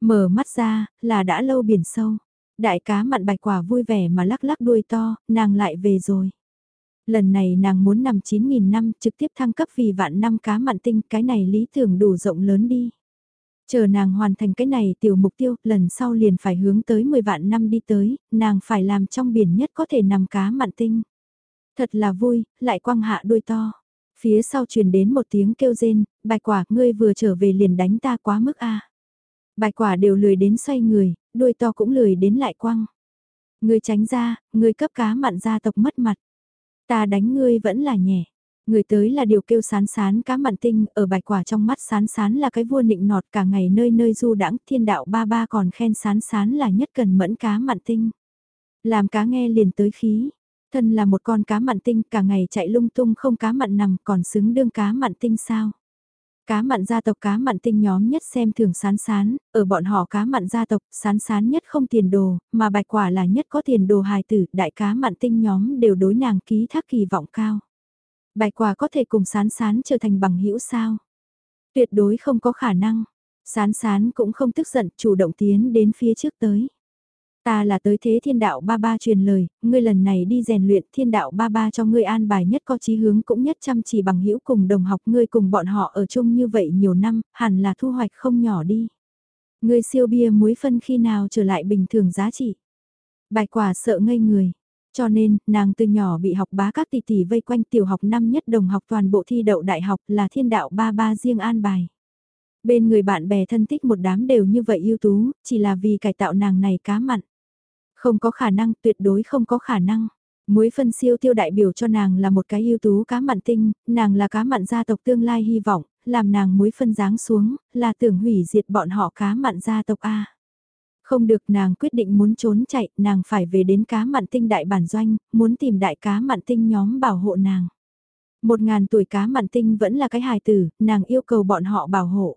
Mở mắt ra, là đã lâu biển sâu. Đại cá mặn bạch quả vui vẻ mà lắc lắc đuôi to, nàng lại về rồi. Lần này nàng muốn nằm 9.000 năm trực tiếp thăng cấp vì vạn năm cá mặn tinh, cái này lý tưởng đủ rộng lớn đi. Chờ nàng hoàn thành cái này tiểu mục tiêu, lần sau liền phải hướng tới 10 vạn năm đi tới, nàng phải làm trong biển nhất có thể nằm cá mặn tinh. Thật là vui, lại quăng hạ đuôi to. Phía sau truyền đến một tiếng kêu rên, bạch quả, ngươi vừa trở về liền đánh ta quá mức a. Bạch quả đều lười đến xoay người, đuôi to cũng lười đến lại quăng. Ngươi tránh ra, ngươi cấp cá mặn gia tộc mất mặt. Ta đánh ngươi vẫn là nhẹ. Người tới là điều kêu sán sán cá mặn tinh, ở bạch quả trong mắt sán sán là cái vua nịnh nọt cả ngày nơi nơi du đãng thiên đạo ba ba còn khen sán sán là nhất cần mẫn cá mặn tinh. Làm cá nghe liền tới khí, Thân là một con cá mặn tinh cả ngày chạy lung tung không cá mặn nằm còn xứng đương cá mặn tinh sao. Cá mặn gia tộc cá mặn tinh nhóm nhất xem thường sán sán, ở bọn họ cá mặn gia tộc sán sán nhất không tiền đồ, mà bạch quả là nhất có tiền đồ hài tử, đại cá mặn tinh nhóm đều đối nàng ký thác kỳ vọng cao. Bạch quả có thể cùng sán sán trở thành bằng hữu sao? Tuyệt đối không có khả năng. Sán sán cũng không tức giận, chủ động tiến đến phía trước tới. Ta là tới thế thiên đạo ba ba truyền lời, ngươi lần này đi rèn luyện thiên đạo ba ba cho ngươi an bài nhất có chí hướng cũng nhất chăm chỉ bằng hữu cùng đồng học ngươi cùng bọn họ ở chung như vậy nhiều năm, hẳn là thu hoạch không nhỏ đi. Ngươi siêu bia muối phân khi nào trở lại bình thường giá trị. Bài quả sợ ngây người. Cho nên, nàng từ nhỏ bị học bá các tỷ tỷ vây quanh tiểu học năm nhất đồng học toàn bộ thi đậu đại học là thiên đạo ba ba riêng an bài. Bên người bạn bè thân thích một đám đều như vậy ưu tú, chỉ là vì cải tạo nàng này cá mặn. Không có khả năng, tuyệt đối không có khả năng. Muối phân siêu tiêu đại biểu cho nàng là một cái ưu tú cá mặn tinh, nàng là cá mặn gia tộc tương lai hy vọng, làm nàng muối phân dáng xuống, là tưởng hủy diệt bọn họ cá mặn gia tộc A. Không được nàng quyết định muốn trốn chạy, nàng phải về đến cá mặn tinh đại bản doanh, muốn tìm đại cá mặn tinh nhóm bảo hộ nàng. Một ngàn tuổi cá mặn tinh vẫn là cái hài tử, nàng yêu cầu bọn họ bảo hộ.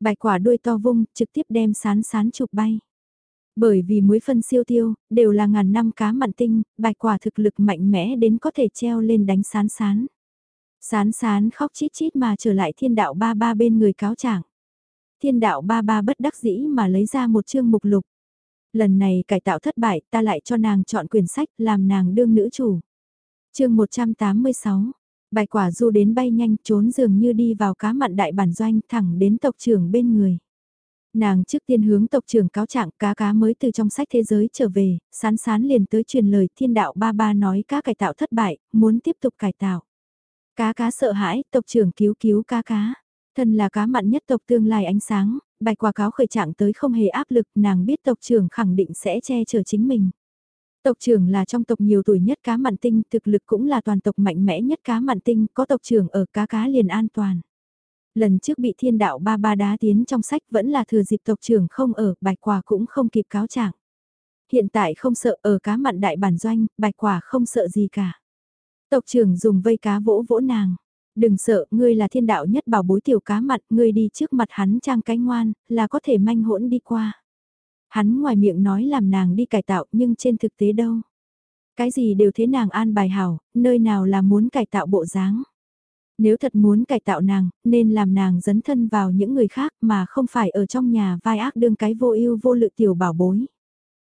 Bạch quả đuôi to vung, trực tiếp đem sán sán chụp bay. Bởi vì muối phân siêu tiêu, đều là ngàn năm cá mặn tinh, bạch quả thực lực mạnh mẽ đến có thể treo lên đánh sán sán. Sán sán khóc chít chít mà trở lại thiên đạo ba ba bên người cáo trạng. Thiên đạo ba ba bất đắc dĩ mà lấy ra một chương mục lục. Lần này cải tạo thất bại ta lại cho nàng chọn quyển sách làm nàng đương nữ chủ. chương 186, bài quả du đến bay nhanh trốn dường như đi vào cá mặn đại bản doanh thẳng đến tộc trưởng bên người. Nàng trước tiên hướng tộc trưởng cáo trạng cá cá mới từ trong sách thế giới trở về, sán sán liền tới truyền lời thiên đạo ba ba nói cá cải tạo thất bại, muốn tiếp tục cải tạo. Cá cá sợ hãi, tộc trưởng cứu cứu cá cá. Thân là cá mặn nhất tộc tương lai ánh sáng, bạch quả cáo khởi trạng tới không hề áp lực, nàng biết tộc trưởng khẳng định sẽ che chở chính mình. Tộc trưởng là trong tộc nhiều tuổi nhất cá mặn tinh, thực lực cũng là toàn tộc mạnh mẽ nhất cá mặn tinh, có tộc trưởng ở cá cá liền an toàn. Lần trước bị thiên đạo ba ba đá tiến trong sách vẫn là thừa dịp tộc trưởng không ở, bạch quả cũng không kịp cáo trạng. Hiện tại không sợ ở cá mặn đại bản doanh, bạch quả không sợ gì cả. Tộc trưởng dùng vây cá vỗ vỗ nàng. Đừng sợ, ngươi là thiên đạo nhất bảo bối tiểu cá mặn, ngươi đi trước mặt hắn trang cái ngoan, là có thể manh hỗn đi qua. Hắn ngoài miệng nói làm nàng đi cải tạo nhưng trên thực tế đâu. Cái gì đều thế nàng an bài hảo, nơi nào là muốn cải tạo bộ dáng. Nếu thật muốn cải tạo nàng, nên làm nàng dấn thân vào những người khác mà không phải ở trong nhà vai ác đương cái vô ưu vô lự tiểu bảo bối.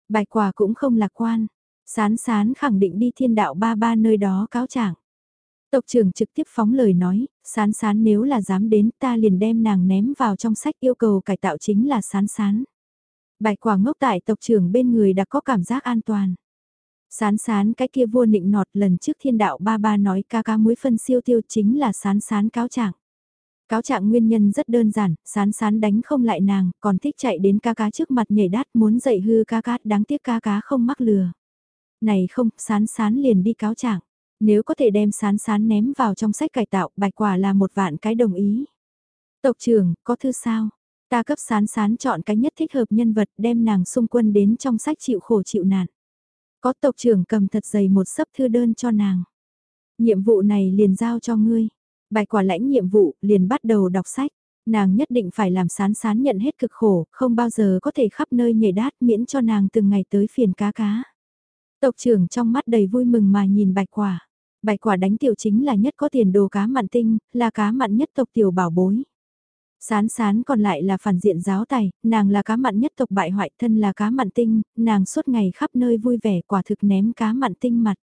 Bài quả cũng không lạc quan, sán sán khẳng định đi thiên đạo ba ba nơi đó cáo trạng. Tộc trưởng trực tiếp phóng lời nói, sán sán nếu là dám đến ta liền đem nàng ném vào trong sách yêu cầu cải tạo chính là sán sán. Bài quả ngốc tại tộc trưởng bên người đã có cảm giác an toàn. Sán sán cái kia vua nịnh nọt lần trước thiên đạo ba ba nói ca ca muối phân siêu tiêu chính là sán sán cáo trạng. Cáo trạng nguyên nhân rất đơn giản, sán sán đánh không lại nàng, còn thích chạy đến ca cá trước mặt nhảy đát muốn dạy hư ca cá, đáng tiếc ca cá không mắc lừa. Này không, sán sán liền đi cáo trạng. Nếu có thể đem sán sán ném vào trong sách cải tạo, bạch quả là một vạn cái đồng ý. Tộc trưởng, có thư sao? Ta cấp sán sán chọn cái nhất thích hợp nhân vật đem nàng xung quân đến trong sách chịu khổ chịu nạn. Có tộc trưởng cầm thật dày một sấp thư đơn cho nàng. Nhiệm vụ này liền giao cho ngươi. Bài quả lãnh nhiệm vụ liền bắt đầu đọc sách. Nàng nhất định phải làm sán sán nhận hết cực khổ, không bao giờ có thể khắp nơi nhảy đát miễn cho nàng từng ngày tới phiền cá cá. Tộc trưởng trong mắt đầy vui mừng mà nhìn bạch quả. Bạch quả đánh tiểu chính là nhất có tiền đồ cá mặn tinh, là cá mặn nhất tộc tiểu bảo bối. Sán sán còn lại là phản diện giáo tài, nàng là cá mặn nhất tộc bại hoại thân là cá mặn tinh, nàng suốt ngày khắp nơi vui vẻ quả thực ném cá mặn tinh mặt.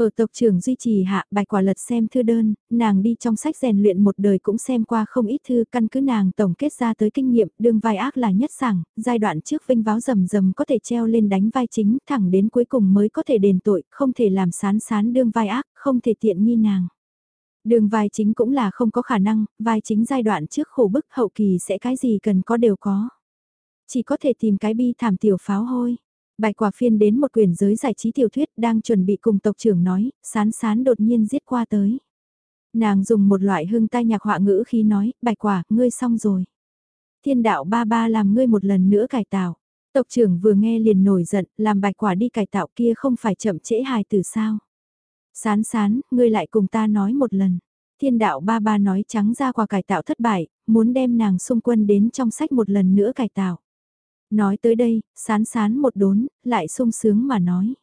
Ở tộc trưởng duy trì hạ bài quả lật xem thư đơn, nàng đi trong sách rèn luyện một đời cũng xem qua không ít thư căn cứ nàng tổng kết ra tới kinh nghiệm đương vai ác là nhất sảng, giai đoạn trước vinh váo rầm rầm có thể treo lên đánh vai chính thẳng đến cuối cùng mới có thể đền tội, không thể làm sán sán đương vai ác, không thể tiện nghi nàng. Đường vai chính cũng là không có khả năng, vai chính giai đoạn trước khổ bức hậu kỳ sẽ cái gì cần có đều có. Chỉ có thể tìm cái bi thảm tiểu pháo hôi. Bài quả phiên đến một quyển giới giải trí tiểu thuyết đang chuẩn bị cùng tộc trưởng nói, sán sán đột nhiên giết qua tới. Nàng dùng một loại hương tai nhạc họa ngữ khi nói, bài quả, ngươi xong rồi. Thiên đạo ba ba làm ngươi một lần nữa cải tạo. Tộc trưởng vừa nghe liền nổi giận, làm bạch quả đi cải tạo kia không phải chậm trễ hài từ sao. Sán sán, ngươi lại cùng ta nói một lần. Thiên đạo ba ba nói trắng ra quả cải tạo thất bại, muốn đem nàng xung quân đến trong sách một lần nữa cải tạo. Nói tới đây, sán sán một đốn, lại sung sướng mà nói.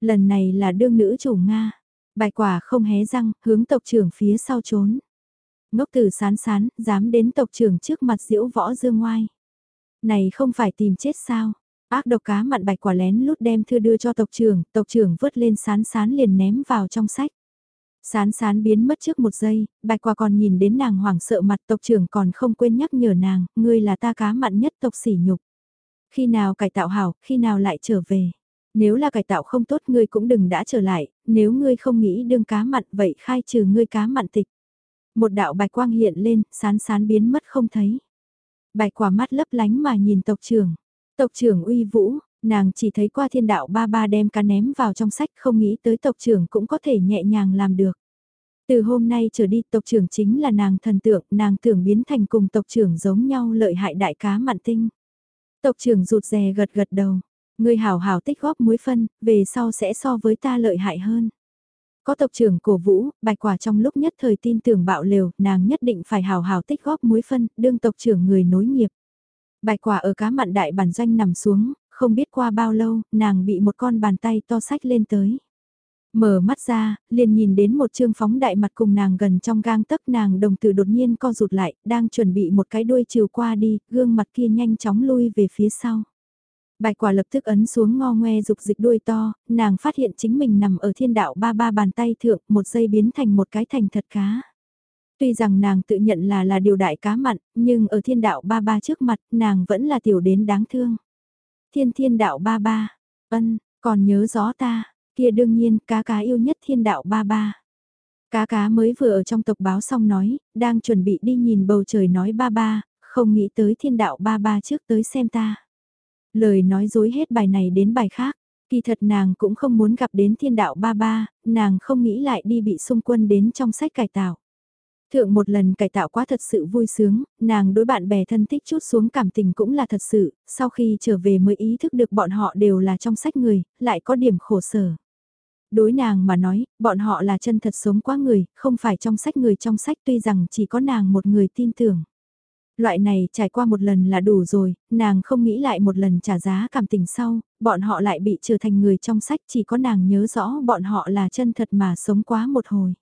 Lần này là đương nữ chủ Nga. Bài quả không hé răng, hướng tộc trưởng phía sau trốn. Ngốc tử sán sán, dám đến tộc trưởng trước mặt diễu võ dương ngoai. Này không phải tìm chết sao? Ác độc cá mặn bạch quả lén lút đem thư đưa cho tộc trưởng, tộc trưởng vứt lên sán sán liền ném vào trong sách. Sán sán biến mất trước một giây, bạch quả còn nhìn đến nàng hoảng sợ mặt tộc trưởng còn không quên nhắc nhở nàng, ngươi là ta cá mặn nhất tộc sỉ nhục. Khi nào cải tạo hảo, khi nào lại trở về. Nếu là cải tạo không tốt ngươi cũng đừng đã trở lại, nếu ngươi không nghĩ đương cá mặn vậy khai trừ ngươi cá mặn tịch. Một đạo bạch quang hiện lên, sán sán biến mất không thấy. Bạch quả mắt lấp lánh mà nhìn tộc trưởng. Tộc trưởng uy vũ, nàng chỉ thấy qua thiên đạo ba ba đem cá ném vào trong sách không nghĩ tới tộc trưởng cũng có thể nhẹ nhàng làm được. Từ hôm nay trở đi tộc trưởng chính là nàng thần tượng, nàng tưởng biến thành cùng tộc trưởng giống nhau lợi hại đại cá mặn tinh. Tộc trưởng rụt rè gật gật đầu, người hảo hảo tích góp muối phân, về sau sẽ so với ta lợi hại hơn. Có tộc trưởng cổ vũ, bạch quả trong lúc nhất thời tin tưởng bạo lều, nàng nhất định phải hào hào tích góp muối phân, đương tộc trưởng người nối nghiệp. Bạch quả ở cá mặn đại bản doanh nằm xuống, không biết qua bao lâu, nàng bị một con bàn tay to sách lên tới. Mở mắt ra, liền nhìn đến một trương phóng đại mặt cùng nàng gần trong gang tấc nàng đồng tử đột nhiên co rụt lại, đang chuẩn bị một cái đuôi chiều qua đi, gương mặt kia nhanh chóng lui về phía sau. Bạch quả lập tức ấn xuống ngo ngoe dục dịch đuôi to, nàng phát hiện chính mình nằm ở thiên đạo ba ba bàn tay thượng, một giây biến thành một cái thành thật cá. Tuy rằng nàng tự nhận là là điều đại cá mặn, nhưng ở thiên đạo ba ba trước mặt, nàng vẫn là tiểu đến đáng thương. Thiên thiên đạo ba ba, ân, còn nhớ rõ ta, kia đương nhiên cá cá yêu nhất thiên đạo ba ba. Cá cá mới vừa ở trong tộc báo xong nói, đang chuẩn bị đi nhìn bầu trời nói ba ba, không nghĩ tới thiên đạo ba ba trước tới xem ta. Lời nói dối hết bài này đến bài khác, kỳ thật nàng cũng không muốn gặp đến thiên đạo ba ba, nàng không nghĩ lại đi bị xung quân đến trong sách cải tạo. Thượng một lần cải tạo quá thật sự vui sướng, nàng đối bạn bè thân thích chút xuống cảm tình cũng là thật sự, sau khi trở về mới ý thức được bọn họ đều là trong sách người, lại có điểm khổ sở. Đối nàng mà nói, bọn họ là chân thật sống quá người, không phải trong sách người trong sách tuy rằng chỉ có nàng một người tin tưởng. Loại này trải qua một lần là đủ rồi, nàng không nghĩ lại một lần trả giá cảm tình sau, bọn họ lại bị trở thành người trong sách chỉ có nàng nhớ rõ bọn họ là chân thật mà sống quá một hồi.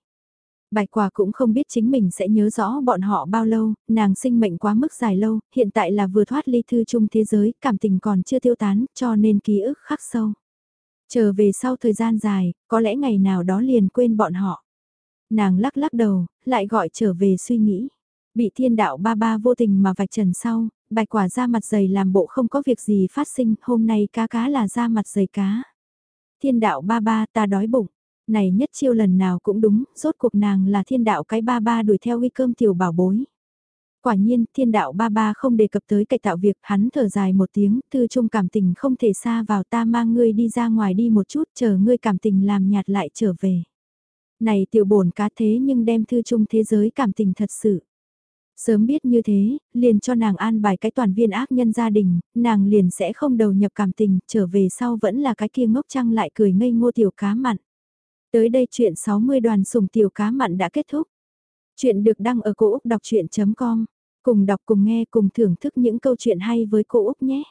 Bạch quả cũng không biết chính mình sẽ nhớ rõ bọn họ bao lâu, nàng sinh mệnh quá mức dài lâu, hiện tại là vừa thoát ly thư chung thế giới, cảm tình còn chưa tiêu tán, cho nên ký ức khắc sâu. Chờ về sau thời gian dài, có lẽ ngày nào đó liền quên bọn họ. Nàng lắc lắc đầu, lại gọi trở về suy nghĩ. Bị thiên đạo ba ba vô tình mà vạch trần sau, bạch quả ra mặt dày làm bộ không có việc gì phát sinh, hôm nay cá cá là ra mặt dày cá. Thiên đạo ba ba ta đói bụng, này nhất chiêu lần nào cũng đúng, rốt cuộc nàng là thiên đạo cái ba ba đuổi theo uy cơm tiểu bảo bối. Quả nhiên, thiên đạo ba ba không đề cập tới cải tạo việc, hắn thở dài một tiếng, tư trung cảm tình không thể xa vào ta mang ngươi đi ra ngoài đi một chút, chờ ngươi cảm tình làm nhạt lại trở về. Này tiểu bổn cá thế nhưng đem thư trung thế giới cảm tình thật sự. Sớm biết như thế, liền cho nàng an bài cái toàn viên ác nhân gia đình, nàng liền sẽ không đầu nhập cảm tình, trở về sau vẫn là cái kia ngốc trăng lại cười ngây ngô tiểu cá mặn. Tới đây chuyện 60 đoàn sùng tiểu cá mặn đã kết thúc. Chuyện được đăng ở cổ Úc đọc chuyện.com. Cùng đọc, cùng nghe, cùng thưởng thức những câu chuyện hay với cô Úc nhé.